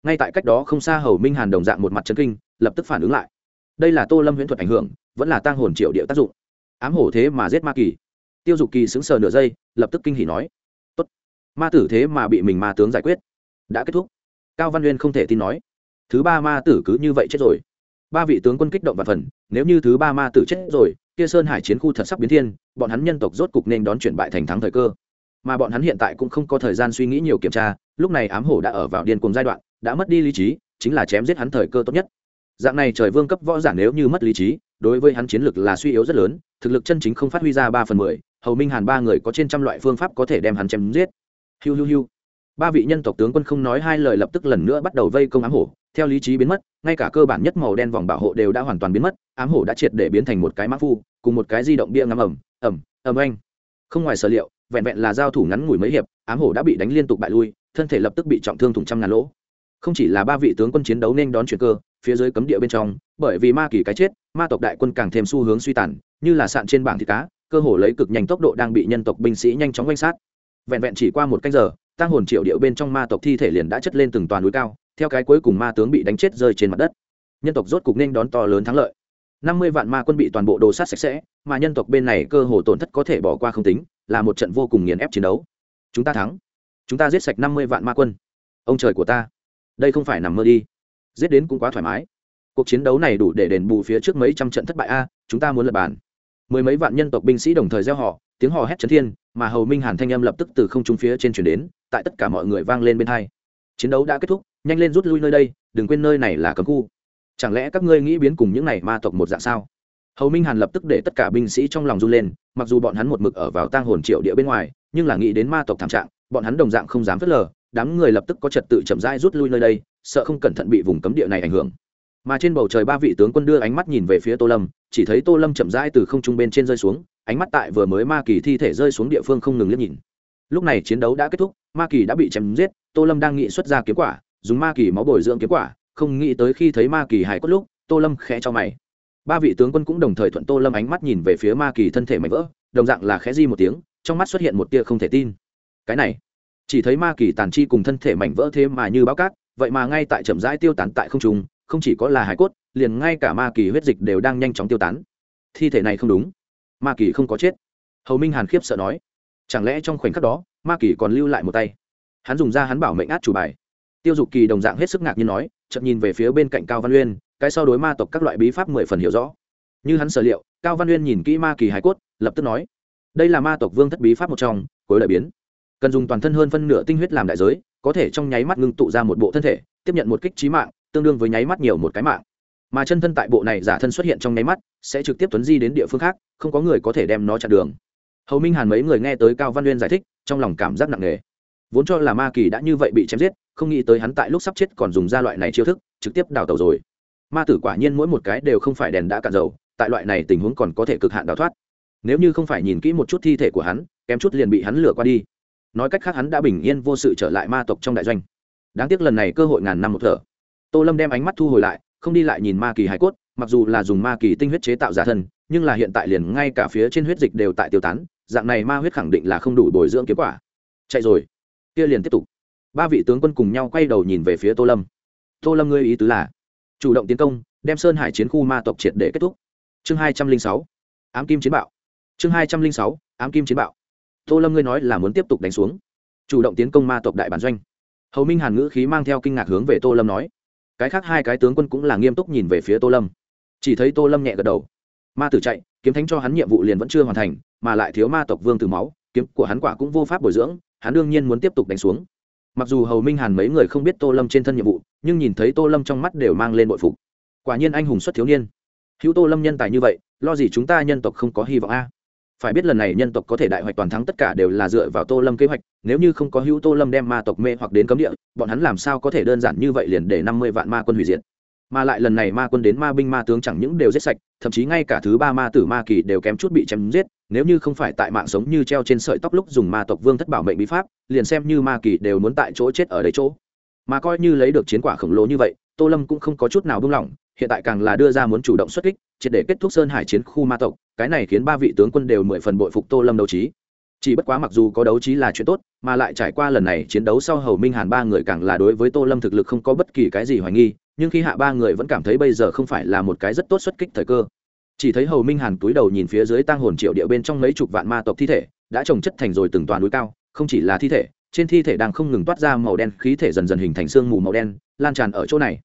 Ngay tại cách đó không xa hầu minh hàn đồng dạng một mặt chân kinh lập tức phản ứng lại. Đây là tô lâm huyễn thuật ảnh hưởng, vẫn là tang hồn triệu địa tác dụng. Ám hổ thế mà giết ma kỳ. Tiêu dục kỳ xứng sờ nửa giây, lập tức kinh hỉ nói, tốt, ma tử thế mà bị mình ma tướng giải quyết. Đã kết thúc. Cao văn uyên không thể tin nói, thứ ba ma tử cứ như vậy chết rồi. Ba vị tướng quân kích động và phần, nếu như thứ ba ma tử chết rồi, kia sơn hải chiến khu thật sắp biến thiên, bọn hắn nhân tộc rốt cục nên đón chuyển bại thành thắng thời cơ. Mà bọn hắn hiện tại cũng không có thời gian suy nghĩ nhiều kiểm tra, lúc này ám hổ đã ở vào điên cùng giai đoạn, đã mất đi lý trí, chính là chém giết hắn thời cơ tốt nhất dạng này trời vương cấp võ giả nếu như mất lý trí, đối với hắn chiến lực là suy yếu rất lớn, thực lực chân chính không phát huy ra ba phần mười, hầu minh hàn ba người có trên trăm loại phương pháp có thể đem hắn chém giết. Hiu hiu hiu. Ba vị nhân tộc tướng quân không nói hai lời lập tức lần nữa bắt đầu vây công ám hổ. Theo lý trí biến mất, ngay cả cơ bản nhất màu đen vòng bảo hộ đều đã hoàn toàn biến mất, ám hổ đã triệt để biến thành một cái mã phu, cùng một cái di động bia ngắm ẩm ẩm ẩm anh không ngoài sở liệu, vẹn vẹn là giao thủ ngắn ngủi mấy hiệp, ám hổ đã bị đánh liên tục bại lui, thân thể lập tức bị trọng thương thủng trăm ngàn lỗ. Không chỉ là ba vị tướng quân chiến đấu nên đón chuyển cơ phía dưới cấm địa bên trong, bởi vì ma kỳ cái chết, ma tộc đại quân càng thêm xu hướng suy tàn, như là sạn trên bảng thịt cá, cơ hồ lấy cực nhanh tốc độ đang bị nhân tộc binh sĩ nhanh chóng quanh sát. Vẹn vẹn chỉ qua một canh giờ tăng hồn triệu điệu bên trong ma tộc thi thể liền đã chất lên từng toàn núi cao, theo cái cuối cùng ma tướng bị đánh chết rơi trên mặt đất. Nhân tộc rốt cục nên đón to lớn thắng lợi. Năm mươi vạn ma quân bị toàn bộ đồ sát sạch sẽ, mà nhân tộc bên này cơ hồ tổn thất có thể bỏ qua không tính, là một trận vô cùng nghiền ép chiến đấu. Chúng ta thắng. Chúng ta giết sạch năm mươi vạn ma quân. Ông trời của ta. Đây không phải nằm mơ đi giết đến cũng quá thoải mái. Cuộc chiến đấu này đủ để đền bù phía trước mấy trăm trận thất bại a, chúng ta muốn lập bàn. Mười mấy vạn nhân tộc binh sĩ đồng thời gieo họ, tiếng hò hét chấn thiên, mà hầu minh hàn thanh âm lập tức từ không trung phía trên chuyển đến, tại tất cả mọi người vang lên bên hai. Chiến đấu đã kết thúc, nhanh lên rút lui nơi đây, đừng quên nơi này là cấm khu. Chẳng lẽ các ngươi nghĩ biến cùng những này ma tộc một dạng sao? Hầu minh hàn lập tức để tất cả binh sĩ trong lòng run lên, mặc dù bọn hắn một mực ở vào tang hồn triệu địa bên ngoài, nhưng là nghĩ đến ma tộc thảm trạng, bọn hắn đồng dạng không dám phớt lờ đám người lập tức có trật tự chậm rãi rút lui nơi đây, sợ không cẩn thận bị vùng cấm địa này ảnh hưởng. Mà trên bầu trời ba vị tướng quân đưa ánh mắt nhìn về phía tô lâm, chỉ thấy tô lâm chậm rãi từ không trung bên trên rơi xuống, ánh mắt tại vừa mới ma kỳ thi thể rơi xuống địa phương không ngừng liếc nhìn. Lúc này chiến đấu đã kết thúc, ma kỳ đã bị chém giết, tô lâm đang nghĩ xuất ra kiếm quả, dùng ma kỳ máu bồi dưỡng kiếm quả, không nghĩ tới khi thấy ma kỳ hài cốt lúc, tô lâm khẽ cho mày. Ba vị tướng quân cũng đồng thời thuận tô lâm ánh mắt nhìn về phía ma kỳ thân thể mạnh vỡ, đồng dạng là khẽ di một tiếng, trong mắt xuất hiện một tia không thể tin. Cái này chỉ thấy ma kỳ tàn chi cùng thân thể mảnh vỡ thế mà như báo cát, vậy mà ngay tại chậm rãi tiêu tán tại không trung, không chỉ có là hải cốt, liền ngay cả ma kỳ huyết dịch đều đang nhanh chóng tiêu tán. Thi thể này không đúng. Ma kỳ không có chết. Hầu minh hàn khiếp sợ nói. Chẳng lẽ trong khoảnh khắc đó, ma kỳ còn lưu lại một tay? Hắn dùng ra hắn bảo mệnh át chủ bài. Tiêu dục kỳ đồng dạng hết sức ngạc nhiên nói chậm nhìn về phía bên cạnh cao văn uyên, cái so đối ma tộc các loại bí pháp mười phần hiểu rõ. Như hắn sở liệu, cao văn uyên nhìn kỹ ma kỳ hải cốt, lập tức nói, đây là ma tộc vương thất bí pháp một trong, cuối lợi biến cần dùng toàn thân hơn phân nửa tinh huyết làm đại giới, có thể trong nháy mắt ngưng tụ ra một bộ thân thể, tiếp nhận một kích trí mạng, tương đương với nháy mắt nhiều một cái mạng. Mà chân thân tại bộ này giả thân xuất hiện trong nháy mắt, sẽ trực tiếp tuấn di đến địa phương khác, không có người có thể đem nó chặn đường. Hầu minh hàn mấy người nghe tới cao văn uyên giải thích, trong lòng cảm giác nặng nề. Vốn cho là ma kỳ đã như vậy bị chém giết, không nghĩ tới hắn tại lúc sắp chết còn dùng ra loại này chiêu thức, trực tiếp đào tẩu rồi. Ma tử quả nhiên mỗi một cái đều không phải đèn đã cạn dầu, tại loại này tình huống còn có thể cực hạn đào thoát. Nếu như không phải nhìn kỹ một chút thi thể của hắn, kém chút liền bị hắn lừa qua đi nói cách khác hắn đã bình yên vô sự trở lại ma tộc trong đại doanh. Đáng tiếc lần này cơ hội ngàn năm một thở. Tô lâm đem ánh mắt thu hồi lại, không đi lại nhìn ma kỳ hải cốt, mặc dù là dùng ma kỳ tinh huyết chế tạo giả thân, nhưng là hiện tại liền ngay cả phía trên huyết dịch đều tại tiêu tán, dạng này ma huyết khẳng định là không đủ bồi dưỡng kết quả. Chạy rồi. Kia liền tiếp tục. Ba vị tướng quân cùng nhau quay đầu nhìn về phía tô lâm. Tô lâm ngươi ý tứ là, chủ động tiến công, đem sơn hải chiến khu ma tộc triệt để kết thúc. Chương hai trăm linh sáu, ám kim chiến bạo. Chương hai trăm linh sáu, ám kim chiến bạo tô lâm ngươi nói là muốn tiếp tục đánh xuống. Chủ động tiến công ma tộc đại bản doanh. Hầu minh hàn ngữ khí mang theo kinh ngạc hướng về tô lâm nói. Cái khác hai cái tướng quân cũng là nghiêm túc nhìn về phía tô lâm. Chỉ thấy tô lâm nhẹ gật đầu. Ma tử chạy, kiếm thánh cho hắn nhiệm vụ liền vẫn chưa hoàn thành, mà lại thiếu ma tộc vương từ máu, kiếm của hắn quả cũng vô pháp bồi dưỡng, hắn đương nhiên muốn tiếp tục đánh xuống. Mặc dù hầu minh hàn mấy người không biết tô lâm trên thân nhiệm vụ, nhưng nhìn thấy tô lâm trong mắt đều mang lên bội phục. Quả nhiên anh hùng xuất thiếu niên. Hữu tô lâm nhân tài như vậy, lo gì chúng ta nhân tộc không có hy vọng a? Phải biết lần này nhân tộc có thể đại hoạch toàn thắng tất cả đều là dựa vào tô lâm kế hoạch, nếu như không có hữu tô lâm đem ma tộc mê hoặc đến cấm địa, bọn hắn làm sao có thể đơn giản như vậy liền để năm mươi vạn ma quân hủy diệt? Mà lại lần này ma quân đến ma binh ma tướng chẳng những đều giết sạch, thậm chí ngay cả thứ ba ma tử ma kỳ đều kém chút bị chém giết, nếu như không phải tại mạng sống như treo trên sợi tóc lúc dùng ma tộc vương thất bảo mệnh bí pháp, liền xem như ma kỳ đều muốn tại chỗ chết ở đấy chỗ mà coi như lấy được chiến quả khổng lồ như vậy, tô lâm cũng không có chút nào buông lỏng, hiện tại càng là đưa ra muốn chủ động xuất kích, triệt để kết thúc sơn hải chiến khu ma tộc, cái này khiến ba vị tướng quân đều mười phần bội phục tô lâm đấu trí. Chỉ bất quá mặc dù có đấu trí là chuyện tốt, mà lại trải qua lần này chiến đấu sau hầu minh hàn ba người càng là đối với tô lâm thực lực không có bất kỳ cái gì hoài nghi, nhưng khi hạ ba người vẫn cảm thấy bây giờ không phải là một cái rất tốt xuất kích thời cơ. Chỉ thấy hầu minh hàn túi đầu nhìn phía dưới tang hồn triệu địa bên trong mấy chục vạn ma tộc thi thể, đã trồng chất thành rồi từng toàn núi cao, không chỉ là thi thể trên thi thể đang không ngừng toát ra màu đen, khí thể dần dần hình thành sương mù màu đen, lan tràn ở chỗ này.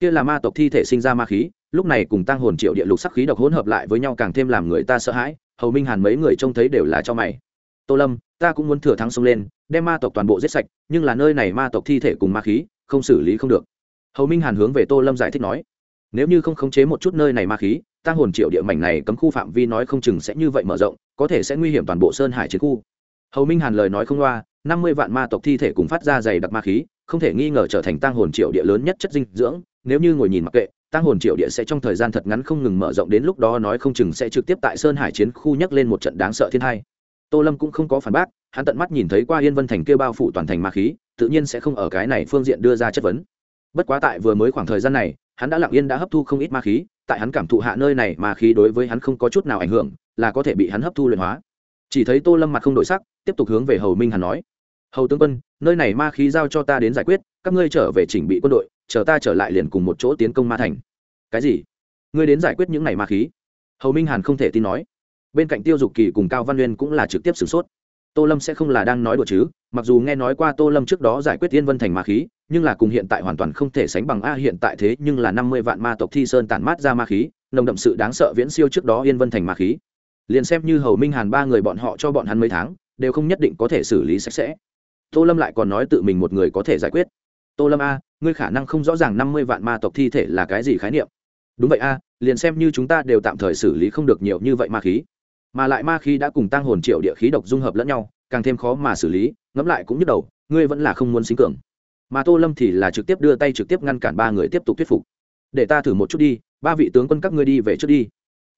Kia là ma tộc thi thể sinh ra ma khí, lúc này cùng tăng hồn triệu địa lục sắc khí độc hỗn hợp lại với nhau càng thêm làm người ta sợ hãi, hầu minh hàn mấy người trông thấy đều là cho mày. Tô lâm, ta cũng muốn thừa thắng xông lên, đem ma tộc toàn bộ giết sạch, nhưng là nơi này ma tộc thi thể cùng ma khí, không xử lý không được. Hầu minh hàn hướng về tô lâm giải thích nói. Nếu như không khống chế một chút nơi này ma khí tăng hồn triệu địa mảnh này cấm khu phạm vi nói không chừng sẽ như vậy mở rộng, có thể sẽ nguy hiểm toàn bộ sơn hải chiến khu. Hầu minh hàn lời nói không loa năm mươi vạn ma tộc thi thể cùng phát ra dày đặc ma khí, không thể nghi ngờ trở thành tăng hồn triệu địa lớn nhất chất dinh dưỡng, nếu như ngồi nhìn mặc kệ tăng hồn triệu địa sẽ trong thời gian thật ngắn không ngừng mở rộng đến lúc đó nói không chừng sẽ trực tiếp tại sơn hải chiến khu nhấc lên một trận đáng sợ thiên hai tô lâm cũng không có phản bác, hắn tận mắt nhìn thấy qua yên vân thành kia bao phủ toàn thành ma khí, tự nhiên sẽ không ở cái này phương diện đưa ra chất vấn. Bất quá tại vừa mới khoảng thời gian này, hắn đã lặng yên đã hấp thu không ít ma khí, tại hắn cảm thụ hạ nơi này ma khí đối với hắn không có chút nào ảnh hưởng, là có thể bị hắn hấp thu luyện hóa. Chỉ thấy tô lâm mặt không đổi sắc, tiếp tục hướng về hầu minh hàn nói hầu tướng quân, nơi này ma khí giao cho ta đến giải quyết, các ngươi trở về chỉnh bị quân đội, chờ ta trở lại liền cùng một chỗ tiến công ma thành. Cái gì? Ngươi đến giải quyết những này ma khí? Hầu minh hàn không thể tin nói. Bên cạnh tiêu dục kỳ cùng cao văn nguyên cũng là trực tiếp sửng sốt. Tô lâm sẽ không là đang nói đùa chứ, mặc dù nghe nói qua tô lâm trước đó giải quyết yên vân thành ma khí, nhưng là cùng hiện tại hoàn toàn không thể sánh bằng a, hiện tại thế nhưng là năm mươi vạn ma tộc thi sơn tản mát ra ma khí, nồng đậm sự đáng sợ viễn siêu trước đó yên vân thành ma khí. Liền xem như hầu minh hàn ba người bọn họ cho bọn hắn mấy tháng, đều không nhất định có thể xử lý sạch sẽ tô lâm lại còn nói tự mình một người có thể giải quyết. Tô lâm a, ngươi khả năng không rõ ràng năm mươi vạn ma tộc thi thể là cái gì khái niệm. Đúng vậy a, liền xem như chúng ta đều tạm thời xử lý không được nhiều như vậy ma khí. Mà lại ma khí đã cùng tăng hồn triệu địa khí độc dung hợp lẫn nhau, càng thêm khó mà xử lý, ngẫm lại cũng nhức đầu, ngươi vẫn là không muốn xính cường. Mà tô lâm thì là trực tiếp đưa tay trực tiếp ngăn cản ba người tiếp tục thuyết phục. Để ta thử một chút đi, ba vị tướng quân các ngươi đi về trước đi.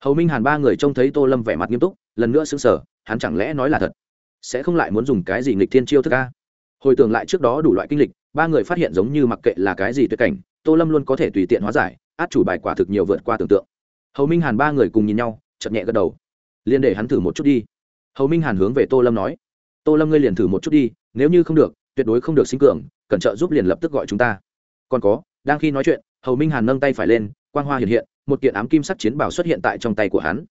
Hầu minh hàn ba người trông thấy tô lâm vẻ mặt nghiêm túc, lần nữa xứng sở hắn chẳng lẽ nói là thật? Sẽ không lại muốn dùng cái gì nghịch thiên chiêu thức ca hồi tưởng lại trước đó đủ loại kinh lịch, ba người phát hiện giống như mặc kệ là cái gì tuyệt cảnh, tô lâm luôn có thể tùy tiện hóa giải, át chủ bài quả thực nhiều vượt qua tưởng tượng. Hầu minh hàn ba người cùng nhìn nhau chậm nhẹ gật đầu. Liền để hắn thử một chút đi. Hầu minh hàn hướng về tô lâm nói. Tô lâm ngươi liền thử một chút đi, nếu như không được, tuyệt đối không được sinh cường, cẩn trợ giúp liền lập tức gọi chúng ta. Còn có, đang khi nói chuyện, hầu minh hàn nâng tay phải lên, quang hoa hiện hiện, một kiện ám kim sắc chiến bảo xuất hiện tại trong tay của hắn.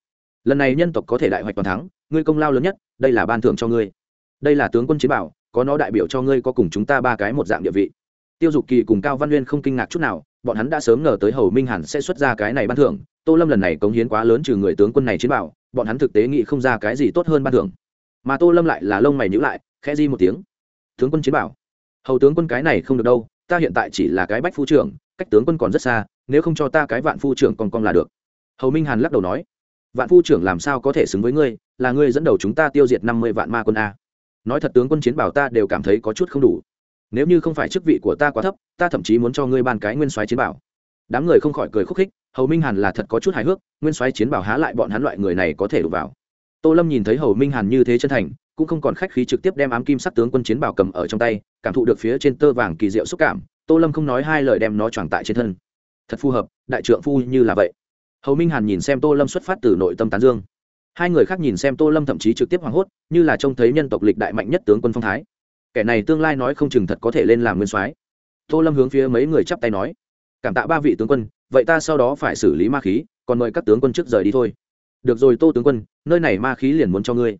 Lần này nhân tộc có thể đại hoạch toàn thắng, ngươi công lao lớn nhất, đây là ban thưởng cho ngươi. Đây là tướng quân chiến bảo có nó đại biểu cho ngươi có cùng chúng ta ba cái một dạng địa vị. Tiêu dục kỳ cùng cao văn nguyên không kinh ngạc chút nào, bọn hắn đã sớm ngờ tới hầu minh hàn sẽ xuất ra cái này ban thưởng, tô lâm lần này cống hiến quá lớn trừ người tướng quân này chiến bảo, bọn hắn thực tế nghĩ không ra cái gì tốt hơn ban thưởng. Mà tô lâm lại là lông mày nhữ lại, khẽ di một tiếng. Tướng quân chiến bảo. Hầu tướng quân cái này không được đâu, ta hiện tại chỉ là cái bách phu trưởng, cách tướng quân còn rất xa, nếu không cho ta cái vạn phu trưởng còn con là được. Hầu minh hàn lắc đầu nói. Vạn phu trưởng làm sao có thể xứng với ngươi, là ngươi dẫn đầu chúng ta tiêu diệt năm mươi vạn ma quân a nói thật tướng quân chiến bảo ta đều cảm thấy có chút không đủ. Nếu như không phải chức vị của ta quá thấp, ta thậm chí muốn cho ngươi ban cái nguyên soái chiến bảo. Đám người không khỏi cười khúc khích, hầu minh hàn là thật có chút hài hước, nguyên soái chiến bảo há lại bọn hắn loại người này có thể đụng vào. Tô lâm nhìn thấy hầu minh hàn như thế chân thành, cũng không còn khách khí trực tiếp đem ám kim sắc tướng quân chiến bảo cầm ở trong tay, cảm thụ được phía trên tơ vàng kỳ diệu xúc cảm, tô lâm không nói hai lời đem nó tròn tại trên thân. Thật phù hợp, đại trượng phu như là vậy. Hầu minh hàn nhìn xem tô lâm xuất phát từ nội tâm tán dương hai người khác nhìn xem tô lâm thậm chí trực tiếp hoảng hốt, như là trông thấy nhân tộc lịch đại mạnh nhất tướng quân phong thái. Kẻ này tương lai nói không chừng thật có thể lên làm nguyên soái. Tô lâm hướng phía mấy người chắp tay nói, cảm tạ ba vị tướng quân, vậy ta sau đó phải xử lý ma khí, còn mời các tướng quân trước rời đi thôi. Được rồi tô tướng quân, nơi này ma khí liền muốn cho ngươi.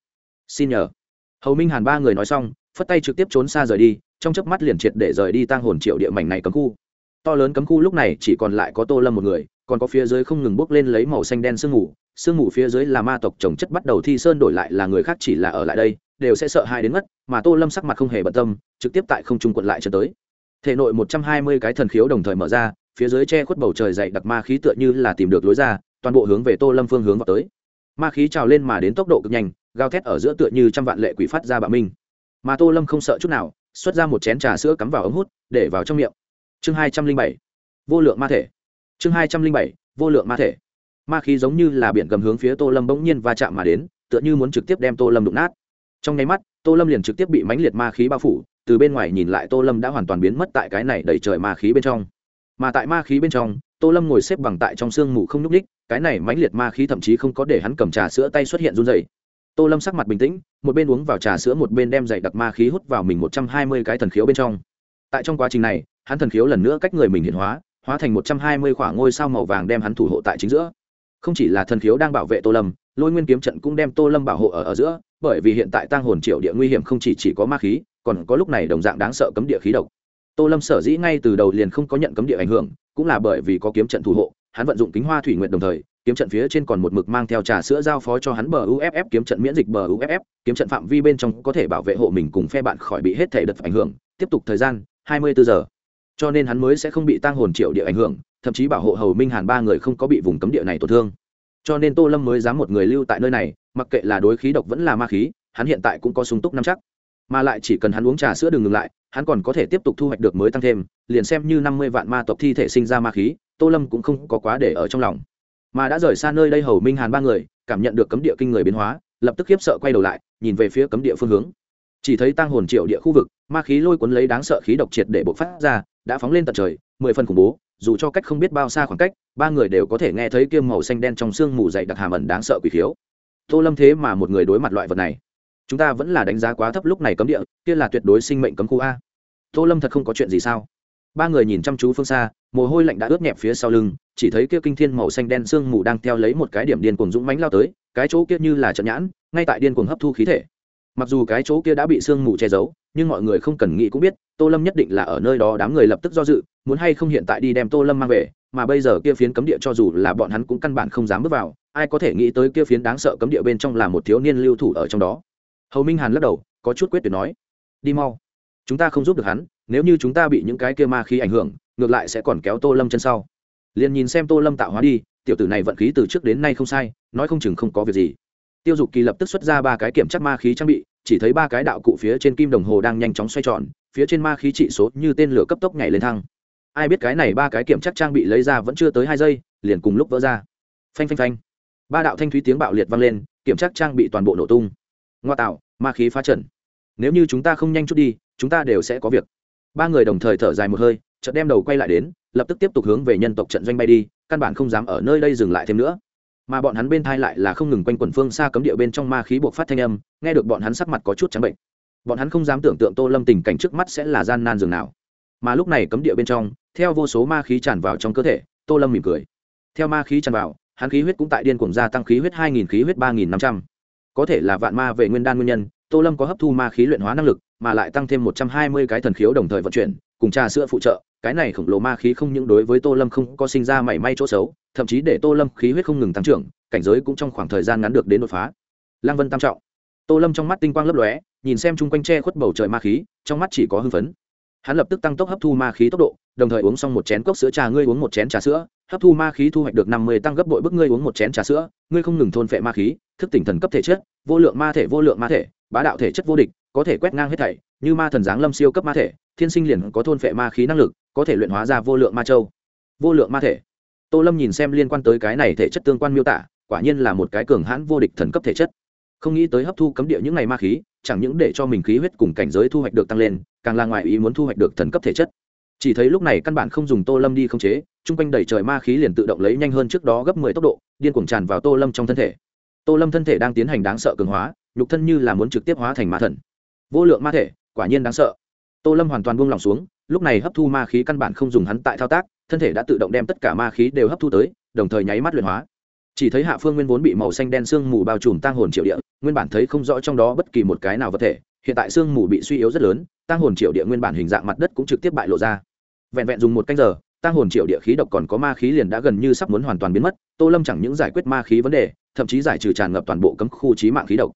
Xin nhờ. Hầu minh hàn ba người nói xong, phất tay trực tiếp trốn xa rời đi, trong chớp mắt liền triệt để rời đi tang hồn triệu địa mảnh này cấm khu. To lớn cấm khu lúc này chỉ còn lại có tô lâm một người còn có phía dưới không ngừng bốc lên lấy màu xanh đen sương mù sương mù phía dưới là ma tộc trồng chất bắt đầu thi sơn đổi lại là người khác chỉ là ở lại đây, đều sẽ sợ hai đến mất mà tô lâm sắc mặt không hề bận tâm, trực tiếp tại không trung quận lại trở tới. Thể nội một trăm hai mươi cái thần khiếu đồng thời mở ra, phía dưới che khuất bầu trời dày đặc ma khí tựa như là tìm được lối ra, toàn bộ hướng về tô lâm phương hướng vào tới. Ma khí trào lên mà đến tốc độ cực nhanh, gào thét ở giữa tựa như trăm vạn lệ quỷ phát ra bạo minh. Mà tô lâm không sợ chút nào, xuất ra một chén trà sữa cắm vào ống hút, để vào trong miệng. Chương hai trăm linh bảy, vô lượng ma thể chương hai trăm linh bảy, vô lượng ma thể. Ma khí giống như là biển gầm hướng phía tô lâm bỗng nhiên va chạm mà đến, tựa như muốn trực tiếp đem tô lâm đụng nát. Trong nháy mắt, tô lâm liền trực tiếp bị mãnh liệt ma khí bao phủ, từ bên ngoài nhìn lại tô lâm đã hoàn toàn biến mất tại cái này đẩy trời ma khí bên trong. Mà tại ma khí bên trong, tô lâm ngồi xếp bằng tại trong sương mù không n ú c ních cái này mãnh liệt ma khí thậm chí không có để hắn cầm trà sữa tay xuất hiện run dày tô lâm sắc mặt bình tĩnh, một bên uống vào trà sữa một bên đem dày đặc ma khí hút vào mình một trăm hai mươi cái thần khiếu bên trong. Tại trong quá trình này, hắn thần khiếu lần nữa cách người mình hiện hóa hóa thành một trăm hai mươi khoảng ngôi sao màu vàng đem hắn thủ hộ tại chính giữa. Không chỉ là thần khiếu đang bảo vệ tô lâm lôi nguyên kiếm trận cũng đem tô lâm bảo hộ ở, ở giữa bởi vì hiện tại tăng hồn triệu địa nguy hiểm không chỉ, chỉ có ma khí còn có lúc này đồng dạng đáng sợ cấm địa khí độc. Tô lâm sở dĩ ngay từ đầu liền không có nhận cấm địa ảnh hưởng cũng là bởi vì có kiếm trận thủ hộ hắn vận dụng kính hoa thủy nguyện đồng thời kiếm trận phía trên còn một mực mang theo trà sữa giao phó cho hắn bờ uff kiếm trận miễn dịch bờ uff kiếm trận phạm vi bên trong có thể bảo vệ hộ mình cùng phe bạn khỏi bị hết thể đợt ảnh hưởng. Tiếp tục thời gian 24 giờ cho nên hắn mới sẽ không bị tăng hồn triệu địa ảnh hưởng, thậm chí bảo hộ hầu minh hàn ba người không có bị vùng cấm địa này tổn thương. Cho nên tô lâm mới dám một người lưu tại nơi này, mặc kệ là đối khí độc vẫn là ma khí, hắn hiện tại cũng có sung túc năm chắc. Mà lại chỉ cần hắn uống trà sữa đừng ngừng lại, hắn còn có thể tiếp tục thu hoạch được mới tăng thêm, liền xem như năm mươi vạn ma tộc thi thể sinh ra ma khí, tô lâm cũng không có quá để ở trong lòng. Mà đã rời xa nơi đây hầu minh hàn ba người, cảm nhận được cấm địa kinh người biến hóa, lập tức khiếp sợ quay đầu lại, nhìn về phía cấm địa phương hướng chỉ thấy tăng hồn triệu địa khu vực, ma khí lôi cuốn lấy đáng sợ khí độc triệt để bộc phát ra, đã phóng lên tận trời, mười phần khủng bố, dù cho cách không biết bao xa khoảng cách, ba người đều có thể nghe thấy kiêm màu xanh đen trong sương mù dày đặc hàm ẩn đáng sợ quỷ khiếu. Tô lâm thế mà một người đối mặt loại vật này. Chúng ta vẫn là đánh giá quá thấp lúc này cấm địa, kia là tuyệt đối sinh mệnh cấm khu a. Tô lâm thật không có chuyện gì sao? Ba người nhìn chăm chú phương xa, mồ hôi lạnh đã ướt nhẹp phía sau lưng, chỉ thấy kia kinh thiên màu xanh đen sương mù đang theo lấy một cái điểm điên cuồng dũng mánh lao tới, cái chỗ kia như là trận nhãn, ngay tại điên cuồng hấp thu khí thể mặc dù cái chỗ kia đã bị sương mù che giấu, nhưng mọi người không cần nghĩ cũng biết, tô lâm nhất định là ở nơi đó đám người lập tức do dự, muốn hay không hiện tại đi đem tô lâm mang về, mà bây giờ kia phiến cấm địa cho dù là bọn hắn cũng căn bản không dám bước vào, ai có thể nghĩ tới kia phiến đáng sợ cấm địa bên trong là một thiếu niên lưu thủ ở trong đó. Hầu minh hàn lắc đầu, có chút quyết tuyệt nói, đi mau, chúng ta không giúp được hắn, nếu như chúng ta bị những cái kia ma khí ảnh hưởng, ngược lại sẽ còn kéo tô lâm chân sau. Liền nhìn xem tô lâm tạo hóa đi, tiểu tử này vận khí từ trước đến nay không sai, nói không chừng không có việc gì tiêu dục kỳ lập tức xuất ra ba cái kiểm chắc ma khí trang bị, chỉ thấy ba cái đạo cụ phía trên kim đồng hồ đang nhanh chóng xoay tròn, phía trên ma khí trị số như tên lửa cấp tốc nhảy lên thăng. Ai biết cái này ba cái kiểm chắc trang bị lấy ra vẫn chưa tới hai giây, liền cùng lúc vỡ ra. Phanh phanh phanh. Ba đạo thanh thúy tiếng bạo liệt vang lên, kiểm chắc trang bị toàn bộ nổ tung. Ngoa tạo, ma khí phá trận. Nếu như chúng ta không nhanh chút đi, chúng ta đều sẽ có việc. Ba người đồng thời thở dài một hơi, chợt đem đầu quay lại đến, lập tức tiếp tục hướng về nhân tộc trận doanh bay đi, căn bản không dám ở nơi đây dừng lại thêm nữa mà bọn hắn bên thai lại là không ngừng quanh quẩn phương xa cấm địa bên trong ma khí buộc phát thanh âm, nghe được bọn hắn sắc mặt có chút trắng bệnh. Bọn hắn không dám tưởng tượng tô lâm tình cảnh trước mắt sẽ là gian nan dường nào. Mà lúc này cấm địa bên trong, theo vô số ma khí tràn vào trong cơ thể, tô lâm mỉm cười. Theo ma khí tràn vào, hắn khí huyết cũng tại điên cuồng gia tăng khí huyết hai nghìn, khí huyết ba nghìn năm trăm. Có thể là vạn ma về nguyên đan nguyên nhân, tô lâm có hấp thu ma khí luyện hóa năng lực, mà lại tăng thêm một trăm hai mươi cái thần khiếu đồng thời vận chuyển, cùng trà sữa phụ trợ. Cái này khổng lồ ma khí không những đối với tô lâm không có sinh ra mảy may chỗ xấu thậm chí để tô lâm khí huyết không ngừng tăng trưởng, cảnh giới cũng trong khoảng thời gian ngắn được đến đột phá. Lăng vân tam trọng. Tô lâm trong mắt tinh quang lấp lóe, nhìn xem chung quanh tre khuất bầu trời ma khí, trong mắt chỉ có hưng phấn. Hắn lập tức tăng tốc hấp thu ma khí tốc độ, đồng thời uống xong một chén cốc sữa trà, ngươi uống một chén trà sữa, hấp thu ma khí thu hoạch được năm mươi tăng gấp bội bức ngươi uống một chén trà sữa, ngươi không ngừng thôn phệ ma khí, thức tỉnh thần cấp thể chất, vô lượng ma thể, vô lượng ma thể, bá đạo thể chất vô địch, có thể quét ngang hết thảy, như ma thần giáng lâm siêu cấp ma thể, thiên sinh liền có thôn phệ ma khí năng lực, có thể luyện hóa ra vô lượng ma châu. Vô lượng ma thể tô lâm nhìn xem liên quan tới cái này thể chất tương quan miêu tả, quả nhiên là một cái cường hãn vô địch thần cấp thể chất. Không nghĩ tới hấp thu cấm địa những ngày ma khí, chẳng những để cho mình khí huyết cùng cảnh giới thu hoạch được tăng lên, càng là ngoài ý muốn thu hoạch được thần cấp thể chất. Chỉ thấy lúc này căn bản không dùng tô lâm đi không chế, chung quanh đẩy trời ma khí liền tự động lấy nhanh hơn trước đó gấp mười tốc độ, điên cuồng tràn vào tô lâm trong thân thể. Tô lâm thân thể đang tiến hành đáng sợ cường hóa, nhục thân như là muốn trực tiếp hóa thành ma thần. Vô lượng ma thể, quả nhiên đáng sợ tô lâm hoàn toàn buông lỏng xuống, lúc này hấp thu ma khí căn bản không dùng hắn tại thao tác, thân thể đã tự động đem tất cả ma khí đều hấp thu tới, đồng thời nháy mắt luyện hóa. Chỉ thấy hạ phương nguyên vốn bị màu xanh đen sương mù bao trùm tang hồn triệu địa, nguyên bản thấy không rõ trong đó bất kỳ một cái nào vật thể, hiện tại sương mù bị suy yếu rất lớn, tang hồn triệu địa nguyên bản hình dạng mặt đất cũng trực tiếp bại lộ ra. Vẹn vẹn dùng một canh giờ, tang hồn triệu địa khí độc còn có ma khí liền đã gần như sắp muốn hoàn toàn biến mất, tô lâm chẳng những giải quyết ma khí vấn đề, thậm chí giải trừ tràn ngập toàn bộ cấm khu trí mạng khí độc.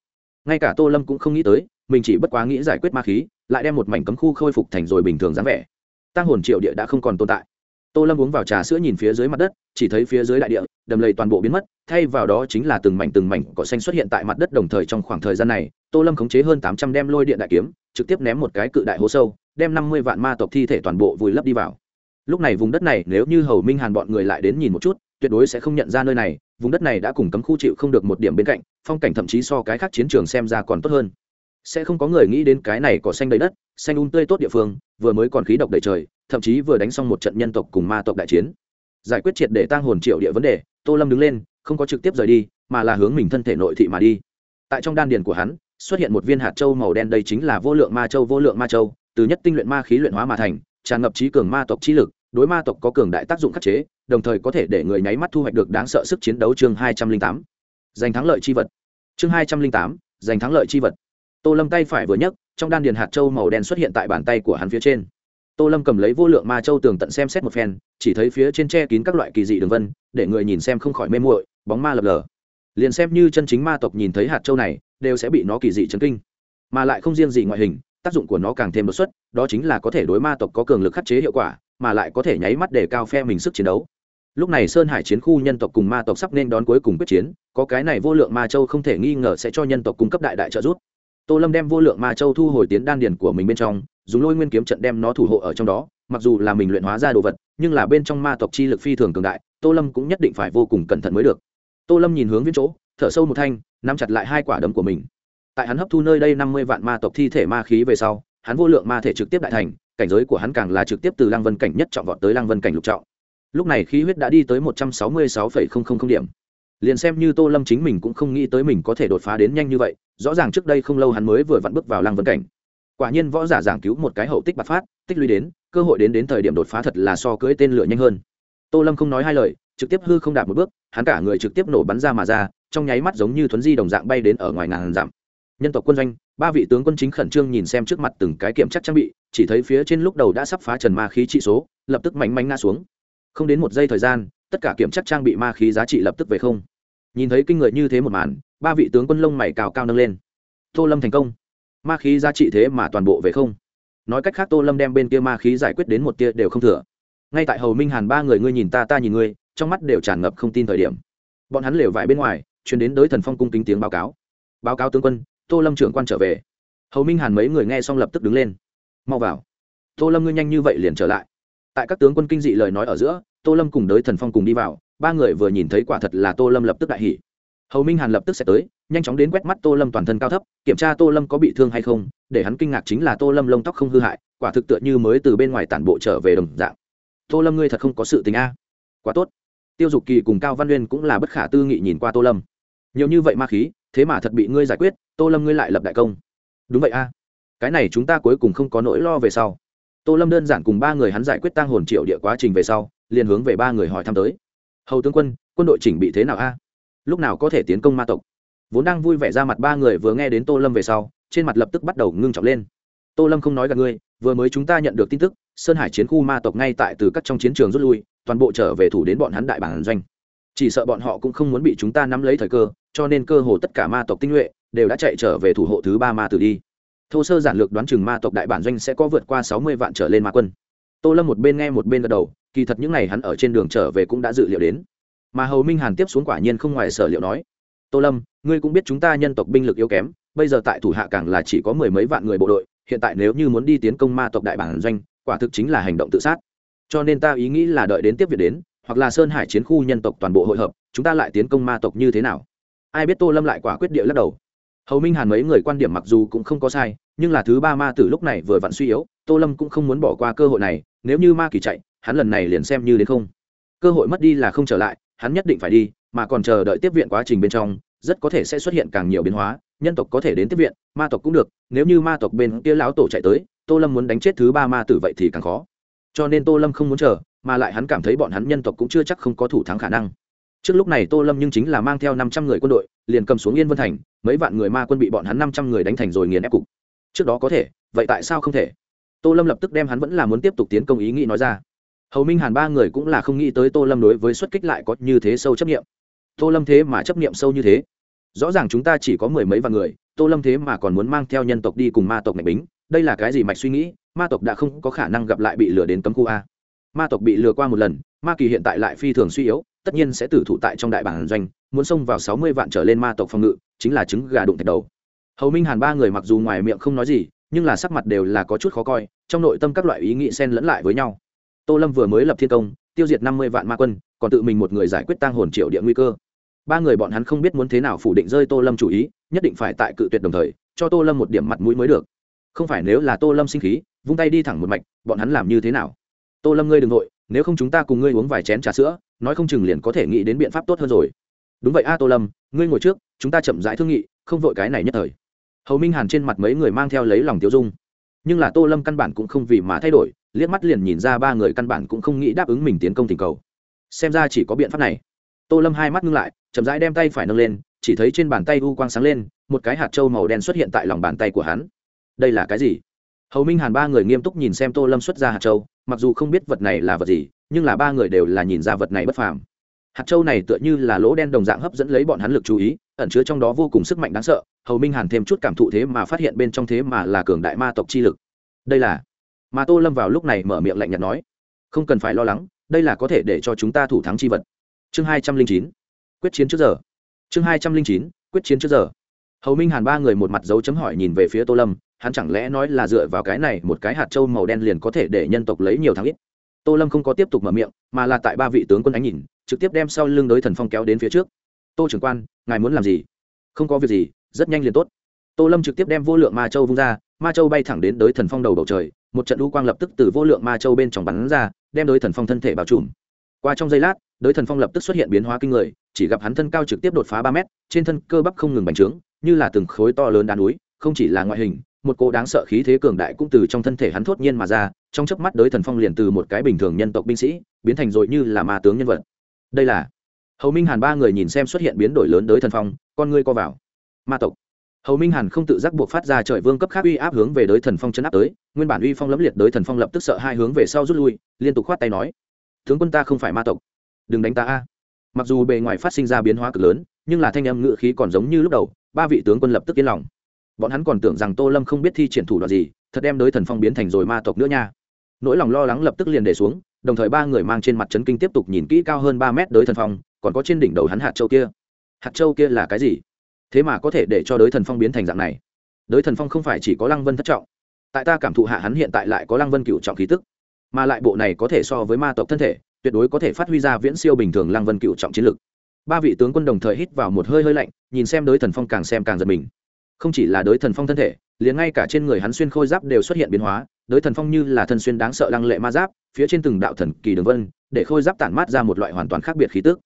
Ngay cả tô lâm cũng không nghĩ tới, mình chỉ bất quá nghĩ giải quyết ma khí lại đem một mảnh cấm khu khôi phục thành rồi bình thường dáng vẻ. Tang hồn triệu địa đã không còn tồn tại. Tô lâm uống vào trà sữa nhìn phía dưới mặt đất, chỉ thấy phía dưới đại địa, đầm lầy toàn bộ biến mất, thay vào đó chính là từng mảnh từng mảnh cỏ xanh xuất hiện tại mặt đất đồng thời trong khoảng thời gian này, tô lâm khống chế hơn tám trăm đem lôi điện đại kiếm, trực tiếp ném một cái cự đại hố sâu, đem năm mươi vạn ma tộc thi thể toàn bộ vùi lấp đi vào. Lúc này vùng đất này, nếu như hầu minh hàn bọn người lại đến nhìn một chút, tuyệt đối sẽ không nhận ra nơi này, vùng đất này đã cùng cấm khu chịu không được một điểm bên cạnh, phong cảnh thậm chí so cái khác chiến trường xem ra còn tốt hơn sẽ không có người nghĩ đến cái này cỏ xanh đầy đất, xanh un tươi tốt địa phương, vừa mới còn khí độc đầy trời, thậm chí vừa đánh xong một trận nhân tộc cùng ma tộc đại chiến. Giải quyết triệt để tang hồn triệu địa vấn đề, tô lâm đứng lên, không có trực tiếp rời đi, mà là hướng mình thân thể nội thị mà đi. Tại trong đan điền của hắn, xuất hiện một viên hạt châu màu đen, đây chính là vô lượng ma châu, vô lượng ma châu, từ nhất tinh luyện ma khí luyện hóa mà thành, tràn ngập trí cường ma tộc trí lực, đối ma tộc có cường đại tác dụng khắc chế, đồng thời có thể để người nháy mắt thu hoạch được đáng sợ sức chiến đấu chương hai trăm linh tám. Giành thắng lợi chi vật. Chương hai trăm linh tám, giành thắng lợi chi vật tô lâm tay phải vừa nhấc, trong đan điền hạt châu màu đen xuất hiện tại bàn tay của hắn phía trên. Tô lâm cầm lấy vô lượng ma châu tường tận xem xét một phen, chỉ thấy phía trên tre kín các loại kỳ dị đường vân, để người nhìn xem không khỏi mê muội, bóng ma lập lờ. Liền xem như chân chính ma tộc nhìn thấy hạt châu này, đều sẽ bị nó kỳ dị chấn kinh. Mà lại không riêng gì ngoại hình, tác dụng của nó càng thêm đột xuất, đó chính là có thể đối ma tộc có cường lực khắc chế hiệu quả, mà lại có thể nháy mắt để cao phe mình sức chiến đấu. Lúc này sơn hải chiến khu nhân tộc cùng ma tộc sắp nên đón cuối cùng quyết chiến, có cái này vô lượng ma châu không thể nghi ngờ sẽ cho nhân tộc cung cấp đại đại trợ giúp tô lâm đem vô lượng ma châu thu hồi tiến đan điền của mình bên trong, dùng lôi nguyên kiếm trận đem nó thủ hộ ở trong đó, mặc dù là mình luyện hóa ra đồ vật, nhưng là bên trong ma tộc chi lực phi thường cường đại, tô lâm cũng nhất định phải vô cùng cẩn thận mới được. Tô lâm nhìn hướng viên chỗ, thở sâu một thanh, nắm chặt lại hai quả đấm của mình. Tại hắn hấp thu nơi đây năm mươi vạn ma tộc thi thể ma khí về sau, hắn vô lượng ma thể trực tiếp đại thành, cảnh giới của hắn càng là trực tiếp từ Lang vân cảnh nhất trọng vọt tới Lang vân cảnh lục trọng. Lúc này khí huyết đã đi tới một trăm sáu mươi sáu điểm. Liền xem như tô lâm chính mình cũng không nghĩ tới mình có thể đột phá đến nhanh như vậy rõ ràng trước đây không lâu hắn mới vừa vặn bước vào lăng vân cảnh. Quả nhiên võ giả giảng cứu một cái hậu tích bạc phát, tích lũy đến, cơ hội đến đến thời điểm đột phá thật là so cưỡi tên lửa nhanh hơn. Tô lâm không nói hai lời, trực tiếp hư không đạt một bước, hắn cả người trực tiếp nổ bắn ra mà ra, trong nháy mắt giống như thuấn di đồng dạng bay đến ở ngoài ngàn dặm. Nhân tộc quân doanh, ba vị tướng quân chính khẩn trương nhìn xem trước mặt từng cái kiểm chắc trang bị, chỉ thấy phía trên lúc đầu đã sắp phá trần ma khí trị số, lập tức mạnh mánh ngã xuống. Không đến một giây thời gian, tất cả kiểm chắc trang bị ma khí giá trị lập tức về không nhìn thấy kinh người như thế một màn, ba vị tướng quân lông mày cao cao nâng lên. Tô lâm thành công. Ma khí giá trị thế mà toàn bộ về không. Nói cách khác tô lâm đem bên kia ma khí giải quyết đến một tia đều không thừa. Ngay tại hầu minh hàn ba người ngươi nhìn ta ta nhìn ngươi, trong mắt đều tràn ngập không tin thời điểm. Bọn hắn lều vải bên ngoài chuyển đến đới thần phong cung kính tiếng báo cáo. Báo cáo tướng quân, tô lâm trưởng quan trở về. Hầu minh hàn mấy người nghe xong lập tức đứng lên. Mau vào. Tô lâm ngươi nhanh như vậy liền trở lại. Tại các tướng quân kinh dị lời nói ở giữa, tô lâm cùng đới thần phong cùng đi vào ba người vừa nhìn thấy quả thật là tô lâm lập tức đại hỉ. Hầu minh hàn lập tức sẽ tới, nhanh chóng đến quét mắt tô lâm toàn thân cao thấp, kiểm tra tô lâm có bị thương hay không, để hắn kinh ngạc chính là tô lâm lông tóc không hư hại, quả thực tựa như mới từ bên ngoài tản bộ trở về đồng dạng. Tô lâm ngươi thật không có sự tình a. Quá tốt. Tiêu dục kỳ cùng cao văn uyên cũng là bất khả tư nghị nhìn qua tô lâm. Nhiều như vậy ma khí, thế mà thật bị ngươi giải quyết, tô lâm ngươi lại lập đại công. Đúng vậy a. Cái này chúng ta cuối cùng không có nỗi lo về sau. Tô lâm đơn giản cùng ba người hắn giải quyết tăng hồn triệu địa quá trình về sau, liền hướng về ba người hỏi thăm tới hầu tướng quân quân đội chỉnh bị thế nào a? Lúc nào có thể tiến công ma tộc? Vốn đang vui vẻ ra mặt ba người vừa nghe đến tô lâm về sau, trên mặt lập tức bắt đầu ngưng trọng lên. Tô lâm không nói gặp ngươi, vừa mới chúng ta nhận được tin tức, sơn hải chiến khu ma tộc ngay tại từ các trong chiến trường rút lui, toàn bộ trở về thủ đến bọn hắn đại bản doanh. Chỉ sợ bọn họ cũng không muốn bị chúng ta nắm lấy thời cơ, cho nên cơ hồ tất cả ma tộc tinh nhuệ đều đã chạy trở về thủ hộ thứ ba ma tử đi. Thô sơ giản lược đoán chừng ma tộc đại bản doanh sẽ có vượt qua sáu mươi vạn trở lên ma quân. Tô lâm một bên nghe một bên gật đầu kỳ thật những ngày hắn ở trên đường trở về cũng đã dự liệu đến. Mà hầu minh hàn tiếp xuống quả nhiên không ngoài sở liệu nói, tô lâm, ngươi cũng biết chúng ta nhân tộc binh lực yếu kém, bây giờ tại thủ hạ càng là chỉ có mười mấy vạn người bộ đội, hiện tại nếu như muốn đi tiến công ma tộc đại bản doanh, quả thực chính là hành động tự sát. Cho nên ta ý nghĩ là đợi đến tiếp việc đến, hoặc là sơn hải chiến khu nhân tộc toàn bộ hội hợp, chúng ta lại tiến công ma tộc như thế nào? Ai biết tô lâm lại quả quyết địa lắc đầu. Hầu minh hàn mấy người quan điểm mặc dù cũng không có sai, nhưng là thứ ba ma tử lúc này vừa vặn suy yếu, tô lâm cũng không muốn bỏ qua cơ hội này, nếu như ma kỳ chạy hắn lần này liền xem như đến không. Cơ hội mất đi là không trở lại, hắn nhất định phải đi, mà còn chờ đợi tiếp viện quá trình bên trong, rất có thể sẽ xuất hiện càng nhiều biến hóa, nhân tộc có thể đến tiếp viện, ma tộc cũng được, nếu như ma tộc bên kia lão tổ chạy tới, tô lâm muốn đánh chết thứ ba ma tử vậy thì càng khó. Cho nên tô lâm không muốn chờ, mà lại hắn cảm thấy bọn hắn nhân tộc cũng chưa chắc không có thủ thắng khả năng. Trước lúc này tô lâm nhưng chính là mang theo năm trăm người quân đội, liền cầm xuống yên vân thành, mấy vạn người ma quân bị bọn hắn năm trăm người đánh thành rồi nghiền ép cục. Trước đó có thể, vậy tại sao không thể? Tô lâm lập tức đem hắn vẫn là muốn tiếp tục tiến công ý nghĩ nói ra hầu minh hàn ba người cũng là không nghĩ tới tô lâm đối với xuất kích lại có như thế sâu chấp nghiệm tô lâm thế mà chấp nghiệm sâu như thế. Rõ ràng chúng ta chỉ có mười mấy vạn người, tô lâm thế mà còn muốn mang theo nhân tộc đi cùng ma tộc ngạch bính. Đây là cái gì mạch suy nghĩ? Ma tộc đã không có khả năng gặp lại bị lừa đến cấm khu a. Ma tộc bị lừa qua một lần, ma kỳ hiện tại lại phi thường suy yếu, tất nhiên sẽ tử thụ tại trong đại bản doanh, muốn xông vào sáu mươi vạn trở lên ma tộc phòng ngự, chính là trứng gà đụng thạch đầu. Hầu minh hàn ba người mặc dù ngoài miệng không nói gì, nhưng là sắc mặt đều là có chút khó coi, trong nội tâm các loại ý nghĩ xen lẫn lại với nhau tô lâm vừa mới lập thiên công, tiêu diệt năm mươi vạn ma quân, còn tự mình một người giải quyết tang hồn triệu địa nguy cơ. Ba người bọn hắn không biết muốn thế nào phủ định rơi tô lâm chủ ý, nhất định phải tại cự tuyệt đồng thời, cho tô lâm một điểm mặt mũi mới được. Không phải nếu là tô lâm sinh khí, vung tay đi thẳng một mạch, bọn hắn làm như thế nào? Tô lâm ngươi đ ừ n g nội nếu không chúng ta cùng ngươi uống vài chén trà sữa, nói không chừng liền có thể nghĩ đến biện pháp tốt hơn rồi. Đúng vậy a tô lâm, ngươi ngồi trước, chúng ta chậm rãi thương nghị, không vội cái này nhất thời. Hầu minh hàn trên mặt mấy người mang theo lấy lòng tiêu dung. Nhưng là tô lâm căn bản cũng không vì mà thay đổi liếc mắt liền nhìn ra ba người căn bản cũng không nghĩ đáp ứng mình tiến công tình cầu. Xem ra chỉ có biện pháp này. Tô lâm hai mắt ngưng lại, chậm rãi đem tay phải nâng lên, chỉ thấy trên bàn tay u quang sáng lên, một cái hạt trâu màu đen xuất hiện tại lòng bàn tay của hắn. Đây là cái gì? Hầu minh hàn ba người nghiêm túc nhìn xem tô lâm xuất ra hạt trâu mặc dù không biết vật này là vật gì, nhưng là ba người đều là nhìn ra vật này bất phàm. Hạt châu này tựa như là lỗ đen đồng dạng hấp dẫn lấy bọn hắn lực chú ý, ẩn chứa trong đó vô cùng sức mạnh đáng sợ, hầu minh hàn thêm chút cảm thụ thế mà phát hiện bên trong thế mà là cường đại ma tộc chi lực. Đây là mà tô lâm vào lúc này mở miệng lạnh nhạt nói, không cần phải lo lắng, đây là có thể để cho chúng ta thủ thắng chi vật. Chương hai trăm linh chín, quyết chiến trước giờ. Chương hai trăm linh chín, quyết chiến trước giờ. Hầu minh hàn ba người một mặt dấu chấm hỏi nhìn về phía tô lâm, hắn chẳng lẽ nói là dựa vào cái này một cái hạt trâu màu đen liền có thể để nhân tộc lấy nhiều thắng ít? Tô lâm không có tiếp tục mở miệng, mà là tại ba vị tướng quân ánh nhìn, trực tiếp đem sau lưng đới thần phong kéo đến phía trước. Tô trưởng quan, ngài muốn làm gì? Không có việc gì, rất nhanh liền tốt. Tô lâm trực tiếp đem vô lượng ma châu vung ra, ma châu bay thẳng đến đới thần phong đầu bầu trời một trận u quang lập tức từ vô lượng ma châu bên trong bắn ra, đem đối thần phong thân thể bao trùm. Qua trong giây lát, đối thần phong lập tức xuất hiện biến hóa kinh người, chỉ gặp hắn thân cao trực tiếp đột phá ba mét, trên thân cơ bắp không ngừng bành trướng, như là từng khối to lớn đá núi, không chỉ là ngoại hình, một cô đáng sợ khí thế cường đại cũng từ trong thân thể hắn thốt nhiên mà ra, trong chớp mắt đới thần phong liền từ một cái bình thường nhân tộc binh sĩ, biến thành rồi như là ma tướng nhân vật. Đây là hầu minh hàn ba người nhìn xem xuất hiện biến đổi lớn đới thần phong, con ngươi co vào. Ma tộc hầu minh hàn không tự giác buộc phát ra trời vương cấp khác uy áp hướng về đới thần phong chân áp tới, nguyên bản uy phong lẫm liệt đới thần phong lập tức sợ hai hướng về sau rút lui, liên tục khoát tay nói, tướng quân ta không phải ma tộc, đừng đánh ta a. Mặc dù bề ngoài phát sinh ra biến hóa cực lớn, nhưng là thanh âm ngự khí còn giống như lúc đầu, ba vị tướng quân lập tức yên lòng. Bọn hắn còn tưởng rằng tô lâm không biết thi triển thủ đoạn gì, thật đem đới thần phong biến thành rồi ma tộc nữa nha. Nỗi lòng lo lắng lập tức liền để xuống, đồng thời ba người mang trên mặt trấn kinh tiếp tục nhìn kỹ cao hơn ba mét đới thần phong, còn có trên đỉnh đầu hắn hạt châu kia. Hạt châu kia là cái gì? Thế mà có thể để cho đới thần phong biến thành dạng này. Đới thần phong không phải chỉ có lăng vân thất trọng, tại ta cảm thụ hạ hắn hiện tại lại có lăng vân cựu trọng khí tức, mà lại bộ này có thể so với ma tộc thân thể, tuyệt đối có thể phát huy ra viễn siêu bình thường lăng vân cựu trọng chiến lực. Ba vị tướng quân đồng thời hít vào một hơi hơi lạnh, nhìn xem đới thần phong càng xem càng giật mình. Không chỉ là đới thần phong thân thể, liền ngay cả trên người hắn xuyên khôi giáp đều xuất hiện biến hóa, đới thần phong như là thân xuyên đáng sợ lăng lệ ma giáp, phía trên từng đạo thần kỳ đường vân, để khôi giáp tản mát ra một loại hoàn toàn khác biệt khí tức.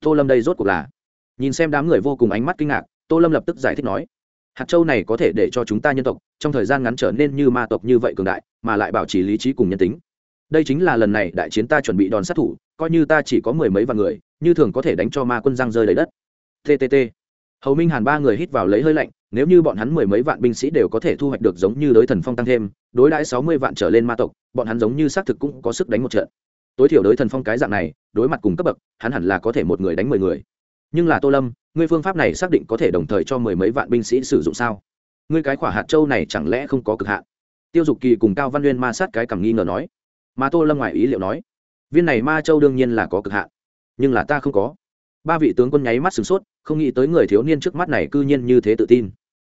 Tô lâm đây rốt cuộc là, nhìn xem đám người vô cùng ánh mắt kinh ngạc tô lâm lập tức giải thích nói, hạt châu này có thể để cho chúng ta nhân tộc trong thời gian ngắn trở nên như ma tộc như vậy cường đại, mà lại bảo trì lý trí cùng nhân tính. Đây chính là lần này đại chiến ta chuẩn bị đòn sát thủ, coi như ta chỉ có mười mấy vạn người, như thường có thể đánh cho ma quân giang rơi lấy đất. Ttt hầu minh hàn ba người hít vào lấy hơi lạnh, nếu như bọn hắn mười mấy vạn binh sĩ đều có thể thu hoạch được giống như đối thần phong tăng thêm, đối đãi sáu mươi vạn trở lên ma tộc, bọn hắn giống như xác thực cũng có sức đánh một trận. Tối thiểu đối thần phong cái dạng này, đối mặt cùng cấp bậc, hắn hẳn là có thể một người đánh mười người. Nhưng là tô lâm ngươi phương pháp này xác định có thể đồng thời cho mười mấy vạn binh sĩ sử dụng sao? Ngươi cái quả hạt châu này chẳng lẽ không có cực hạn? Tiêu dục kỳ cùng cao văn uyên ma sát cái cảm nghi ngờ nói. Mà tô lâm ngoài ý liệu nói, viên này ma châu đương nhiên là có cực hạn, nhưng là ta không có. Ba vị tướng quân nháy mắt sửng sốt, không nghĩ tới người thiếu niên trước mắt này cư nhiên như thế tự tin.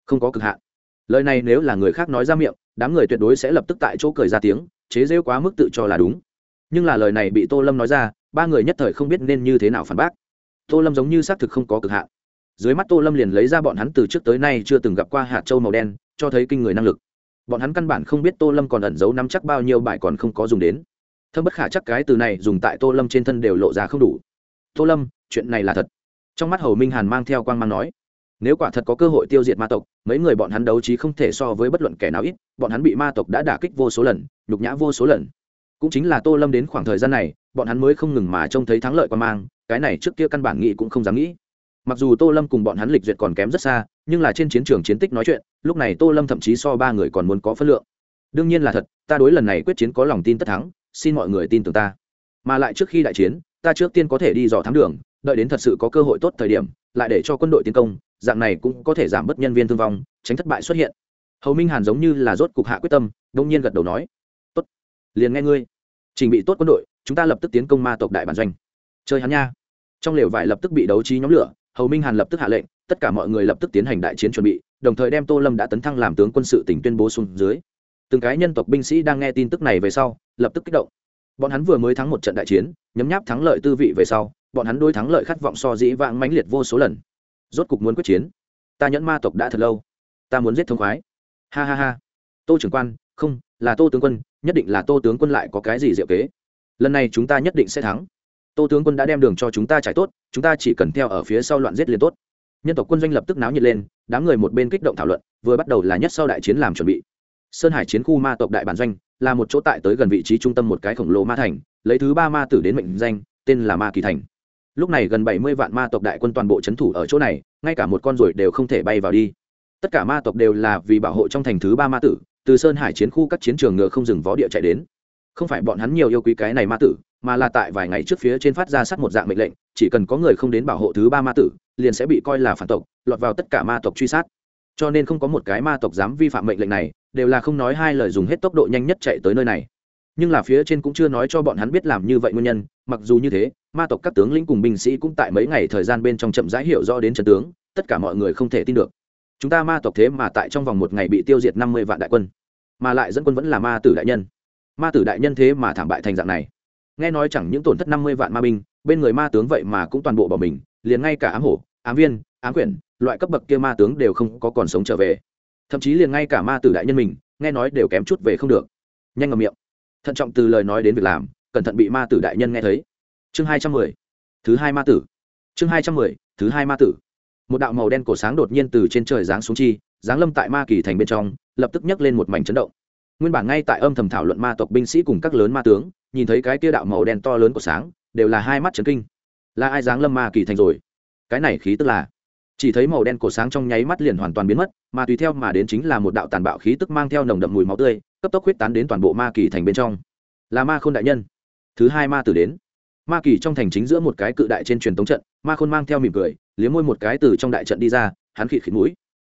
Không có cực hạn. Lời này nếu là người khác nói ra miệng, đám người tuyệt đối sẽ lập tức tại chỗ cười ra tiếng, chế rêu quá mức tự cho là đúng. Nhưng là lời này bị tô lâm nói ra, ba người nhất thời không biết nên như thế nào phản bác tô lâm giống như xác thực không có cực hạn. Dưới mắt tô lâm liền lấy ra bọn hắn từ trước tới nay chưa từng gặp qua hạt châu màu đen, cho thấy kinh người năng lực. Bọn hắn căn bản không biết tô lâm còn ẩn giấu nắm chắc bao nhiêu bài còn không có dùng đến. Thâm bất khả chắc cái từ này dùng tại tô lâm trên thân đều lộ ra không đủ. Tô lâm, chuyện này là thật. Trong mắt hầu minh hàn mang theo quang mang nói, nếu quả thật có cơ hội tiêu diệt ma tộc, mấy người bọn hắn đấu trí không thể so với bất luận kẻ nào ít, bọn hắn bị ma tộc đã đả kích vô số lần, nhục nhã vô số lần. Cũng chính là tô lâm đến khoảng thời gian này, bọn hắn mới không ngừng mà trông thấy thắng lợi quan mang cái này trước kia căn bản nghĩ cũng không dám nghĩ. Mặc dù tô lâm cùng bọn hắn lịch duyệt còn kém rất xa, nhưng là trên chiến trường chiến tích nói chuyện, lúc này tô lâm thậm chí so ba người còn muốn có phân lượng. Đương nhiên là thật, ta đối lần này quyết chiến có lòng tin tất thắng, xin mọi người tin tưởng ta. Mà lại trước khi đại chiến, ta trước tiên có thể đi dò thám đường, đợi đến thật sự có cơ hội tốt thời điểm, lại để cho quân đội tiến công, dạng này cũng có thể giảm bớt nhân viên thương vong, tránh thất bại xuất hiện. Hầu minh hàn giống như là rốt cục hạ quyết tâm đông nhiên gật đầu nói, tốt, liền nghe ngươi. Trình bị tốt quân đội, chúng ta lập tức tiến công ma tộc đại bản doanh. Chơi hắn nha trong lều vải lập tức bị đấu trí nhóm lửa, hầu minh hàn lập tức hạ lệnh, tất cả mọi người lập tức tiến hành đại chiến chuẩn bị, đồng thời đem tô lâm đã tấn thăng làm tướng quân sự tỉnh tuyên bố xuống dưới. Từng cái nhân tộc binh sĩ đang nghe tin tức này về sau, lập tức kích động. Bọn hắn vừa mới thắng một trận đại chiến, nhấm nháp thắng lợi tư vị về sau, bọn hắn đôi thắng lợi khát vọng so dĩ vãng mãnh liệt vô số lần. Rốt cục muốn quyết chiến. Ta nhẫn ma tộc đã thật lâu. Ta muốn giết thông khoái. Ha ha ha. Tô trưởng quan, không, là tô tướng quân, nhất định là tô tướng quân lại có cái gì diệu kế. Lần này chúng ta nhất định sẽ thắng tô tướng quân đã đem đường cho chúng ta trải tốt, chúng ta chỉ cần theo ở phía sau loạn giết liền tốt. Nhân tộc quân doanh lập tức náo nhiệt lên, đám người một bên kích động thảo luận, vừa bắt đầu là nhất sau đại chiến làm chuẩn bị. Sơn hải chiến khu ma tộc đại bản doanh, là một chỗ tại tới gần vị trí trung tâm một cái khổng lồ ma thành, lấy thứ ba ma tử đến mệnh danh, tên là ma kỳ thành. Lúc này gần bảy mươi vạn ma tộc đại quân toàn bộ c h ấ n thủ ở chỗ này, ngay cả một con ruồi đều không thể bay vào đi. Tất cả ma tộc đều là vì bảo hộ trong thành thứ ba ma tử, từ sơn hải chiến khu các chiến trường ngựa không dừng vó địa chạy đến. Không phải bọn hắn nhiều yêu quý cái này ma tử mà là tại vài ngày trước phía trên phát ra sát một dạng mệnh lệnh, chỉ cần có người không đến bảo hộ thứ ba ma tử, liền sẽ bị coi là phản tộc, lọt vào tất cả ma tộc truy sát. Cho nên không có một cái ma tộc dám vi phạm mệnh lệnh này, đều là không nói hai lời dùng hết tốc độ nhanh nhất chạy tới nơi này. Nhưng là phía trên cũng chưa nói cho bọn hắn biết làm như vậy nguyên nhân, mặc dù như thế, ma tộc các tướng lĩnh cùng binh sĩ cũng tại mấy ngày thời gian bên trong chậm rãi hiểu rõ đến trận tướng, tất cả mọi người không thể tin được. Chúng ta ma tộc thế mà tại trong vòng một ngày bị tiêu diệt năm mươi vạn đại quân, mà lại dẫn quân vẫn là ma tử đại nhân. Ma tử đại nhân thế mà thảm bại thành dạng này nghe nói chẳng những tổn thất năm mươi vạn ma binh, bên người ma tướng vậy mà cũng toàn bộ bỏ mình, liền ngay cả ám hổ, ám viên, ám quyển, loại cấp bậc kia ma tướng đều không có còn sống trở về. Thậm chí liền ngay cả ma tử đại nhân mình, nghe nói đều kém chút về không được. Nhanh ngầm miệng. Thận trọng từ lời nói đến việc làm, cẩn thận bị ma tử đại nhân nghe thấy. Chương hai trăm mười. Thứ hai ma tử. Chương hai trăm mười, thứ hai ma tử. Một đạo màu đen cổ sáng đột nhiên từ trên trời giáng xuống chi, giáng lâm tại ma kỳ thành bên trong, lập tức nhấc lên một mảnh chấn động nguyên bản ngay tại âm thầm thảo luận ma tộc binh sĩ cùng các lớn ma tướng, nhìn thấy cái kia đạo màu đen to lớn của sáng, đều là hai mắt chấn kinh. Là ai dáng lâm ma kỳ thành rồi? Cái này khí tức là? Chỉ thấy màu đen cổ sáng trong nháy mắt liền hoàn toàn biến mất, mà tùy theo mà đến chính là một đạo tàn bạo khí tức mang theo nồng đậm mùi máu tươi, cấp tốc huyết tán đến toàn bộ ma kỳ thành bên trong. Là ma khôn đại nhân. Thứ hai ma tử đến. Ma kỳ trong thành chính giữa một cái cự đại trên truyền tống trận, ma khôn mang theo mỉm cười, liếm môi một cái từ trong đại trận đi ra, hắn khịt khịt mũi.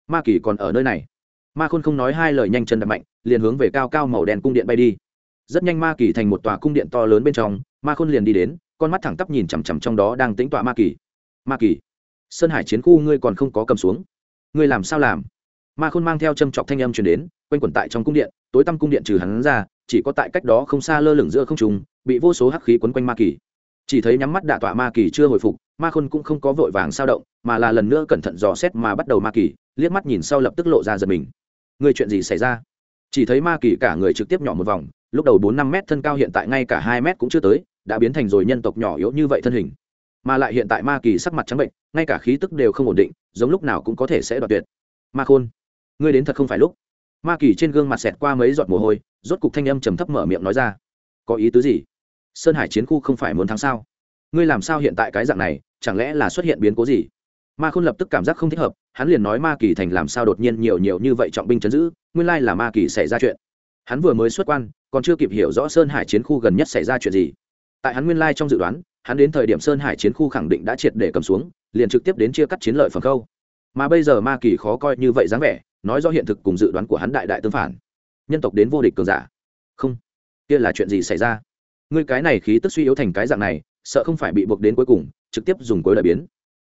Ma kỳ còn ở nơi này ma khôn không nói hai lời nhanh chân đập mạnh, liền hướng về cao cao màu đen cung điện bay đi. Rất nhanh ma kỳ thành một tòa cung điện to lớn bên trong, ma khôn liền đi đến, con mắt thẳng tắp nhìn chằm chằm trong đó đang tính tọa ma kỳ. Ma kỳ, sơn hải chiến khu ngươi còn không có cầm xuống. Ngươi làm sao làm? Ma khôn mang theo châm chọc thanh âm chuyển đến, quanh quẩn tại trong cung điện, tối tăm cung điện trừ hắn ra, chỉ có tại cách đó không xa lơ lửng giữa không trùng bị vô số hắc khí quấn quanh ma kỳ. Chỉ thấy nhắm mắt đạ tọa ma kỳ chưa hồi phục, ma khôn cũng không có vội vàng sao động, mà là lần nữa cẩn thận dò xét mà bắt đầu ma kỳ, liếc mắt nhìn sau lập tức lộ ra giật mình người chuyện gì xảy ra? Chỉ thấy ma kỳ cả người trực tiếp nhỏ một vòng, lúc đầu bốn năm mét thân cao hiện tại ngay cả hai mét cũng chưa tới, đã biến thành rồi nhân tộc nhỏ yếu như vậy thân hình. Mà lại hiện tại ma kỳ sắc mặt trắng bệnh, ngay cả khí tức đều không ổn định, giống lúc nào cũng có thể sẽ đoạt tuyệt. Ma khôn, ngươi đến thật không phải lúc. Ma kỳ trên gương mặt xẹt qua mấy giọt mồ hôi, rốt cục thanh âm trầm thấp mở miệng nói ra. Có ý tứ gì? Sơn hải chiến khu không phải muốn thắng sao? Ngươi làm sao hiện tại cái dạng này, chẳng lẽ là xuất hiện biến cố gì? Ma khôn lập tức cảm giác không thích hợp, hắn liền nói ma kỳ thành làm sao đột nhiên nhiều nhiều như vậy trọng binh chấn giữ, nguyên lai là ma kỳ xảy ra chuyện. Hắn vừa mới xuất quan, còn chưa kịp hiểu rõ sơn hải chiến khu gần nhất xảy ra chuyện gì. Tại hắn nguyên lai trong dự đoán, hắn đến thời điểm sơn hải chiến khu khẳng định đã triệt để cầm xuống, liền trực tiếp đến chia cắt chiến lợi phẩm khâu. Mà bây giờ ma kỳ khó coi như vậy dáng vẻ, nói do hiện thực cùng dự đoán của hắn đại đại tương phản. Nhân tộc đến vô địch cường giả. Không, kia là chuyện gì xảy ra? Ngươi cái này khí tức suy yếu thành cái dạng này, sợ không phải bị buộc đến cuối cùng, trực tiếp dùng cuối đại biến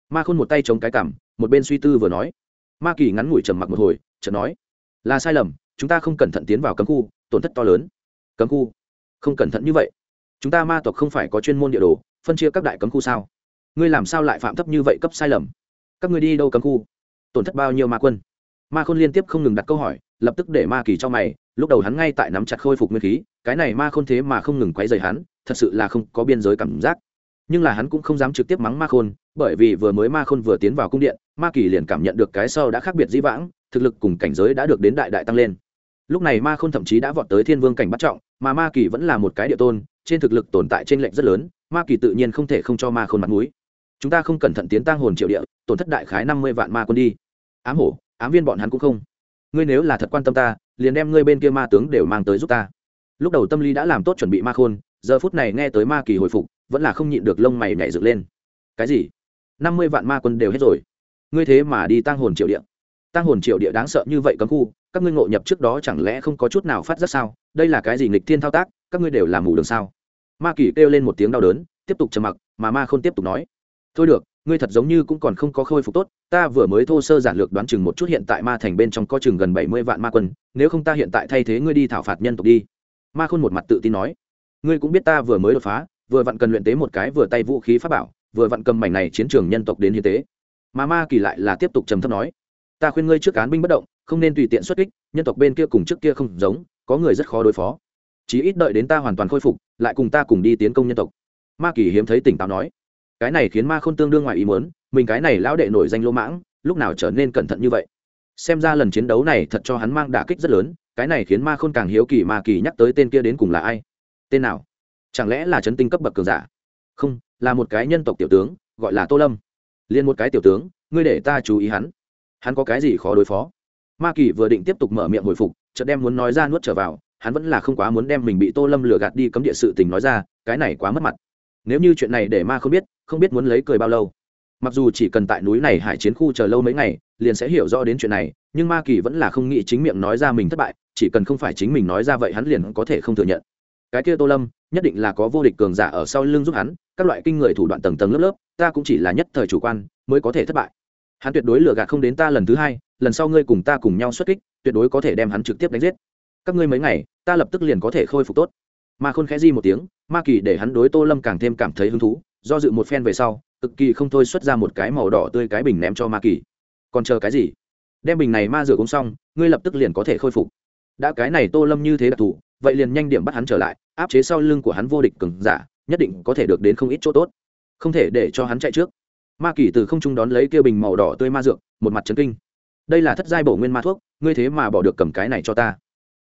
ma khôn một tay chống cái cằm, một bên suy tư vừa nói. Ma kỳ ngắn ngủi trầm mặc một hồi, chợt nói, là sai lầm, chúng ta không cẩn thận tiến vào cấm khu, tổn thất to lớn. Cấm khu? Không cẩn thận như vậy? Chúng ta ma tộc không phải có chuyên môn địa đồ, phân chia các đại cấm khu sao? Ngươi làm sao lại phạm thấp như vậy cấp sai lầm? Các ngươi đi đâu cấm khu? Tổn thất bao nhiêu ma quân? Ma khôn liên tiếp không ngừng đặt câu hỏi, lập tức để ma kỳ cho mày, lúc đầu hắn ngay tại nắm chặt khôi phục nguyên khí, cái này ma khôn thế mà không ngừng quấy rầy hắn, thật sự là không có biên giới cảm giác nhưng là hắn cũng không dám trực tiếp mắng ma khôn, bởi vì vừa mới ma khôn vừa tiến vào cung điện, ma kỳ liền cảm nhận được cái sau đã khác biệt dĩ vãng, thực lực cùng cảnh giới đã được đến đại đại tăng lên. Lúc này ma khôn thậm chí đã vọt tới thiên vương cảnh bắt trọng, mà ma kỳ vẫn là một cái địa tôn, trên thực lực tồn tại trên lệnh rất lớn, ma kỳ tự nhiên không thể không cho ma khôn mặt mũi. Chúng ta không cẩn thận tiến tăng hồn triệu địa, tổn thất đại khái năm mươi vạn ma quân đi. Ám hổ, ám viên bọn hắn cũng không. Ngươi nếu là thật quan tâm ta, liền đem ngươi bên kia ma tướng đều mang tới giúp ta. Lúc đầu tâm lý đã làm tốt chuẩn bị ma khôn, giờ phút này nghe tới ma kỳ hồi phục vẫn là không nhịn được lông mày nhảy dựng lên. Cái gì? Năm mươi vạn ma quân đều hết rồi. Ngươi thế mà đi tăng hồn triệu địa. Tăng hồn triệu địa đáng sợ như vậy cấm khu, các ngươi ngộ nhập trước đó chẳng lẽ không có chút nào phát giác sao? Đây là cái gì nghịch thiên thao tác, các ngươi đều làm mù đường sao? Ma kỳ kêu lên một tiếng đau đớn, tiếp tục trầm mặc, mà ma khôn tiếp tục nói. Thôi được, ngươi thật giống như cũng còn không có khôi phục tốt, ta vừa mới thô sơ giản lược đoán chừng một chút hiện tại ma thành bên trong có chừng gần bảy mươi vạn ma quân, nếu không ta hiện tại thay thế ngươi đi thảo phạt nhân tộc đi. Ma khôn một mặt tự tin nói. Ngươi cũng biết ta vừa mới đột phá vừa vặn cần luyện tế một cái vừa tay vũ khí pháp bảo, vừa vặn cầm mảnh này chiến trường nhân tộc đến hiến tế. Mà ma kỳ lại là tiếp tục trầm thấp nói, ta khuyên ngươi trước cán binh bất động, không nên tùy tiện xuất kích, nhân tộc bên kia cùng trước kia không giống, có người rất khó đối phó. Chí ít đợi đến ta hoàn toàn khôi phục, lại cùng ta cùng đi tiến công nhân tộc. Ma kỳ hiếm thấy tỉnh táo nói, cái này khiến ma k h ô n tương đương ngoài ý muốn, mình cái này lão đệ nổi danh lỗ mãng, lúc nào trở nên cẩn thận như vậy? Xem ra lần chiến đấu này thật cho hắn mang đả kích rất lớn, cái này khiến ma khôn càng hiếu kỳ ma kỳ nhắc tới tên kia đến cùng là ai. Tên nào? Chẳng lẽ là chấn tinh cấp bậc cường giả? Không, là một cái nhân tộc tiểu tướng, gọi là tô lâm. Liền một cái tiểu tướng, ngươi để ta chú ý hắn. Hắn có cái gì khó đối phó? Ma kỳ vừa định tiếp tục mở miệng hồi phục, chợt đem muốn nói ra nuốt trở vào, hắn vẫn là không quá muốn đem mình bị tô lâm lừa gạt đi cấm địa sự tình nói ra, cái này quá mất mặt. Nếu như chuyện này để ma không biết không biết muốn lấy cười bao lâu. Mặc dù chỉ cần tại núi này hải chiến khu chờ lâu mấy ngày, liền sẽ hiểu rõ đến chuyện này, nhưng ma kỳ vẫn là không nghĩ chính miệng nói ra mình thất bại, chỉ cần không phải chính mình nói ra vậy hắn liền có thể không thừa nhận. Cái kia tô lâm nhất định là có vô địch cường giả ở sau lưng giúp hắn, các loại kinh người thủ đoạn tầng tầng lớp lớp, ta cũng chỉ là nhất thời chủ quan, mới có thể thất bại. Hắn tuyệt đối lừa gạt không đến ta lần thứ hai, lần sau ngươi cùng ta cùng nhau xuất kích, tuyệt đối có thể đem hắn trực tiếp đánh giết. Các ngươi mấy ngày, ta lập tức liền có thể khôi phục tốt. Ma khôn khẽ di một tiếng, ma kỳ để hắn đối tô lâm càng thêm cảm thấy hứng thú, do dự một phen về sau, cực kỳ không thôi xuất ra một cái màu đỏ tươi cái bình ném cho ma kỳ. Còn chờ cái gì? Đem bình này ma rửa cũng xong, ngươi lập tức liền có thể khôi phục. Đã cái này tô lâm như thế đặc thù vậy liền nhanh điểm bắt hắn trở lại, áp chế sau lưng của hắn vô địch cứng giả, nhất định có thể được đến không ít chỗ tốt. Không thể để cho hắn chạy trước. Ma kỳ từ không trung đón lấy kia bình màu đỏ tươi ma dược, một mặt trấn kinh. Đây là thất giai bổ nguyên ma thuốc, ngươi thế mà bỏ được cầm cái này cho ta.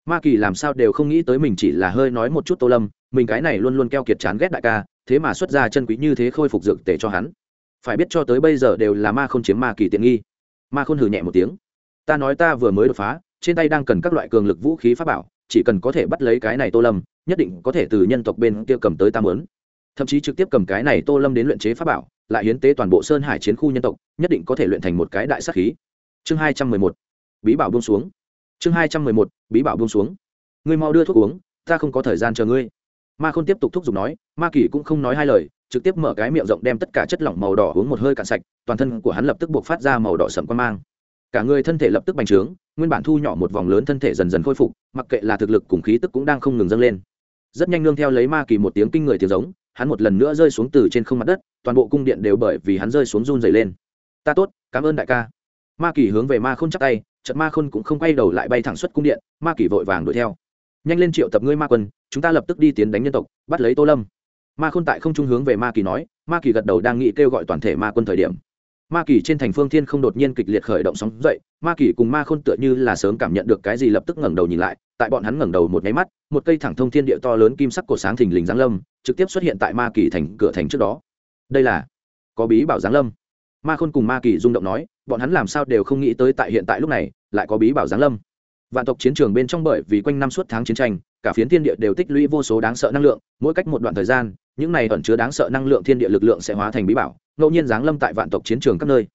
Ma kỳ làm sao đều không nghĩ tới mình chỉ là hơi nói một chút tô lâm, mình cái này luôn luôn keo kiệt chán ghét đại ca, thế mà xuất ra chân quý như thế khôi phục dược tể cho hắn. Phải biết cho tới bây giờ đều là ma không chiếm ma kỳ tiện nghi. Ma khôn hừ nhẹ một tiếng. Ta nói ta vừa mới đột phá, trên tay đang cần các loại cường lực vũ khí pháp bảo chỉ cần có thể bắt lấy cái này tô lâm, nhất định có thể từ nhân tộc bên kia cầm tới tam lớn thậm chí trực tiếp cầm cái này tô lâm đến luyện chế pháp bảo, lại hiến tế toàn bộ sơn hải chiến khu nhân tộc, nhất định có thể luyện thành một cái đại sắc khí. Chương hai trăm mười một, bí bảo buông xuống. Chương hai trăm mười một, bí bảo buông xuống. Ngươi mau đưa thuốc uống, ta không có thời gian chờ ngươi. Ma khôn tiếp tục thúc giục nói, ma kỳ cũng không nói hai lời, trực tiếp mở cái miệng rộng đem tất cả chất lỏng màu đỏ uống một hơi cạn sạch, toàn thân của hắn lập tức buộc phát ra màu đỏ sậm quan mang cả người thân thể lập tức bành trướng, nguyên bản thu nhỏ một vòng lớn thân thể dần dần khôi phục, mặc kệ là thực lực cùng khí tức cũng đang không ngừng dâng lên. Rất nhanh nương theo lấy ma kỳ một tiếng kinh người tiếng giống, hắn một lần nữa rơi xuống từ trên không mặt đất, toàn bộ cung điện đều bởi vì hắn rơi xuống run dày lên. Ta tốt, cảm ơn đại ca. Ma kỳ hướng về ma khôn chắc tay trận ma khôn cũng không quay đầu lại bay thẳng xuất cung điện, ma kỳ vội vàng đuổi theo. Nhanh lên triệu tập ngươi ma quân, chúng ta lập tức đi tiến đánh nhân tộc, bắt lấy tô lâm. Ma khôn tại không trung hướng về ma kỳ nói, ma kỳ gật đầu đang nghĩ kêu gọi toàn thể ma quân thời điểm ma kỳ trên thành phương thiên không đột nhiên kịch liệt khởi động sóng dậy, ma kỳ cùng ma khôn tựa như là sớm cảm nhận được cái gì lập tức ngẩng đầu nhìn lại, tại bọn hắn ngẩng đầu một nháy mắt, một cây thẳng thông thiên địa to lớn kim sắc cổ sáng thình lình giáng lâm, trực tiếp xuất hiện tại ma kỳ thành cửa thành trước đó. Đây là có bí bảo giáng lâm. Ma khôn cùng ma kỳ rung động nói, bọn hắn làm sao đều không nghĩ tới tại hiện tại lúc này, lại có bí bảo giáng lâm. Vạn tộc chiến trường bên trong bởi vì quanh năm suốt tháng chiến tranh, cả phiến thiên địa đều tích lũy vô số đáng sợ năng lượng, mỗi cách một đoạn thời gian những này ẩn chứa đáng sợ năng lượng thiên địa lực lượng sẽ hóa thành bí bảo, ngẫu nhiên giáng lâm tại vạn tộc chiến trường các nơi.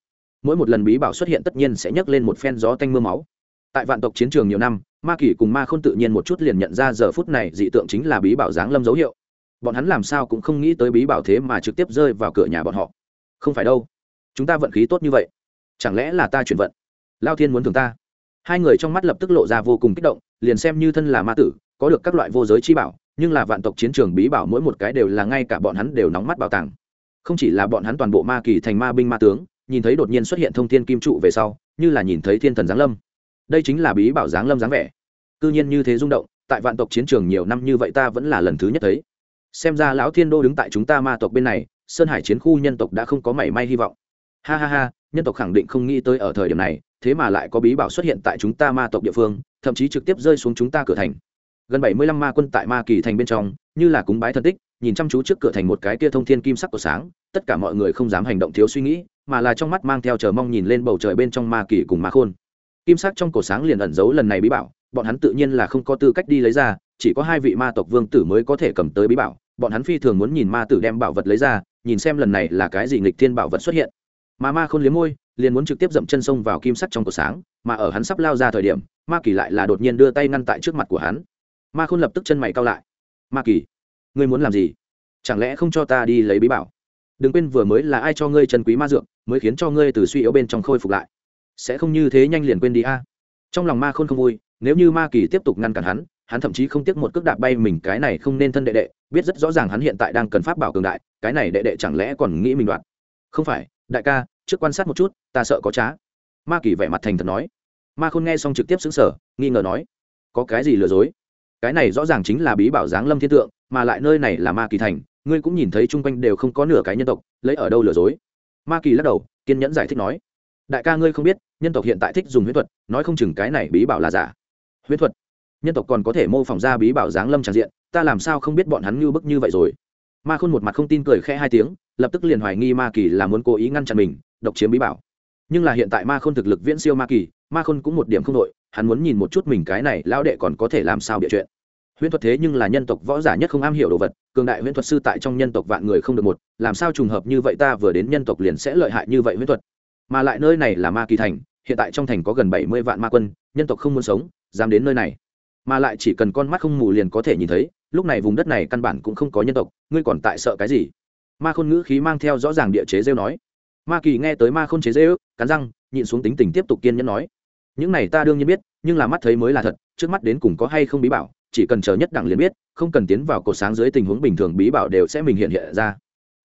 Mỗi một lần bí bảo xuất hiện tất nhiên sẽ nhấc lên một phen gió tanh mưa máu. Tại vạn tộc chiến trường nhiều năm, ma kỷ cùng ma k h ô n tự nhiên một chút liền nhận ra giờ phút này dị tượng chính là bí bảo giáng lâm dấu hiệu. Bọn hắn làm sao cũng không nghĩ tới bí bảo thế mà trực tiếp rơi vào cửa nhà bọn họ. Không phải đâu. Chúng ta vận khí tốt như vậy. Chẳng lẽ là ta chuyển vận? Lao thiên muốn thường ta. Hai người trong mắt lập tức lộ ra vô cùng kích động, liền xem như thân là ma tử, có được các loại vô giới chi bảo nhưng là vạn tộc chiến trường bí bảo mỗi một cái đều là ngay cả bọn hắn đều nóng mắt bảo tàng. Không chỉ là bọn hắn toàn bộ ma kỳ thành ma binh ma tướng, nhìn thấy đột nhiên xuất hiện thông thiên kim trụ về sau, như là nhìn thấy thiên thần giáng lâm. Đây chính là bí bảo giáng lâm dáng vẻ. Cư nhiên như thế rung động, tại vạn tộc chiến trường nhiều năm như vậy ta vẫn là lần thứ nhất thấy. Xem ra lão thiên đô đứng tại chúng ta ma tộc bên này, sơn hải chiến khu nhân tộc đã không có mảy may hy vọng. Ha ha ha, nhân tộc khẳng định không nghĩ tới ở thời điểm này, thế mà lại có bí bảo xuất hiện tại chúng ta ma tộc địa phương, thậm chí trực tiếp rơi xuống chúng ta cửa thành gần bảy mươi lăm ma quân tại ma kỳ thành bên trong, như là cúng bái thân tích, nhìn chăm chú trước cửa thành một cái kia thông thiên kim sắc của sáng, tất cả mọi người không dám hành động thiếu suy nghĩ, mà là trong mắt mang theo chờ mong nhìn lên bầu trời bên trong ma kỳ cùng ma khôn. Kim sắc trong cổ sáng liền ẩn giấu lần này bí bảo, bọn hắn tự nhiên là không có tư cách đi lấy ra, chỉ có hai vị ma tộc vương tử mới có thể cầm tới bí bảo, bọn hắn phi thường muốn nhìn ma tử đem bảo vật lấy ra, nhìn xem lần này là cái gì nghịch thiên bảo vật xuất hiện. Mà ma khôn liếm môi, liền muốn trực tiếp dậm chân sông vào kim sắc trong cổ sáng, mà ở hắn sắp lao ra thời điểm, ma kỳ lại là đột nhiên đưa tay ngăn tại trước mặt của hắn ma khôn lập tức chân mày cao lại. Ma kỳ, ngươi muốn làm gì? Chẳng lẽ không cho ta đi lấy bí bảo? Đừng quên vừa mới là ai cho ngươi chân quý ma dược, mới khiến cho ngươi từ suy yếu bên trong khôi phục lại. Sẽ không như thế nhanh liền quên đi a. Trong lòng ma khôn không vui, nếu như ma kỳ tiếp tục ngăn cản hắn hắn thậm chí không tiếc một cước đạp bay mình, cái này không nên thân đệ đệ, biết rất rõ ràng hắn hiện tại đang cần pháp bảo cường đại, cái này đệ đệ chẳng lẽ còn nghĩ mình đoạt? Không phải, đại ca, trước quan sát một chút, ta sợ có trá. Ma kỳ vẻ mặt thành thật nói. Ma khôn nghe xong trực tiếp xứng sở nghi ngờ nói, có cái gì lừa dối? Cái này rõ ràng chính là bí bảo giáng lâm thiên tượng, mà lại nơi này là ma kỳ thành, ngươi cũng nhìn thấy chung quanh đều không có nửa cái nhân tộc, lấy ở đâu lừa dối? Ma kỳ lắc đầu, kiên nhẫn giải thích nói, đại ca ngươi không biết, nhân tộc hiện tại thích dùng huyết thuật, nói không chừng cái này bí bảo là giả. Huyết thuật? Nhân tộc còn có thể mô phỏng ra bí bảo giáng lâm tràn diện, ta làm sao không biết bọn hắn như bức như vậy rồi? Ma khôn một mặt không tin cười khẽ hai tiếng, lập tức liền hoài nghi ma kỳ là muốn cố ý ngăn chặn mình, độc chiếm bí bảo. Nhưng là hiện tại ma khôn thực lực viễn siêu ma kỳ, ma khôn cũng một điểm không đội, hắn muốn nhìn một chút mình cái này lão đệ còn có thể làm sao địa chuyện huyễn thuật thế nhưng là nhân tộc võ giả nhất không am hiểu đồ vật, cường đại huyễn thuật sư tại trong nhân tộc vạn người không được một, làm sao trùng hợp như vậy ta vừa đến nhân tộc liền sẽ lợi hại như vậy huyễn thuật. Mà lại nơi này là ma kỳ thành, hiện tại trong thành có gần bảy mươi vạn ma quân, nhân tộc không muốn sống, dám đến nơi này. Mà lại chỉ cần con mắt không mù liền có thể nhìn thấy, lúc này vùng đất này căn bản cũng không có nhân tộc, ngươi còn tại sợ cái gì? Ma khôn ngữ khí mang theo rõ ràng địa chế rêu nói. Ma kỳ nghe tới ma khôn chế rêu, cắn răng, nhịn xuống tính tình tiếp tục kiên nhẫn nói. Những này ta đương nhiên biết, nhưng là mắt thấy mới là thật, trước mắt đến cùng có hay không bí bảo chỉ cần chờ nhất đẳng liền biết, không cần tiến vào cột sáng dưới tình huống bình thường bí bảo đều sẽ mình hiện hiện ra.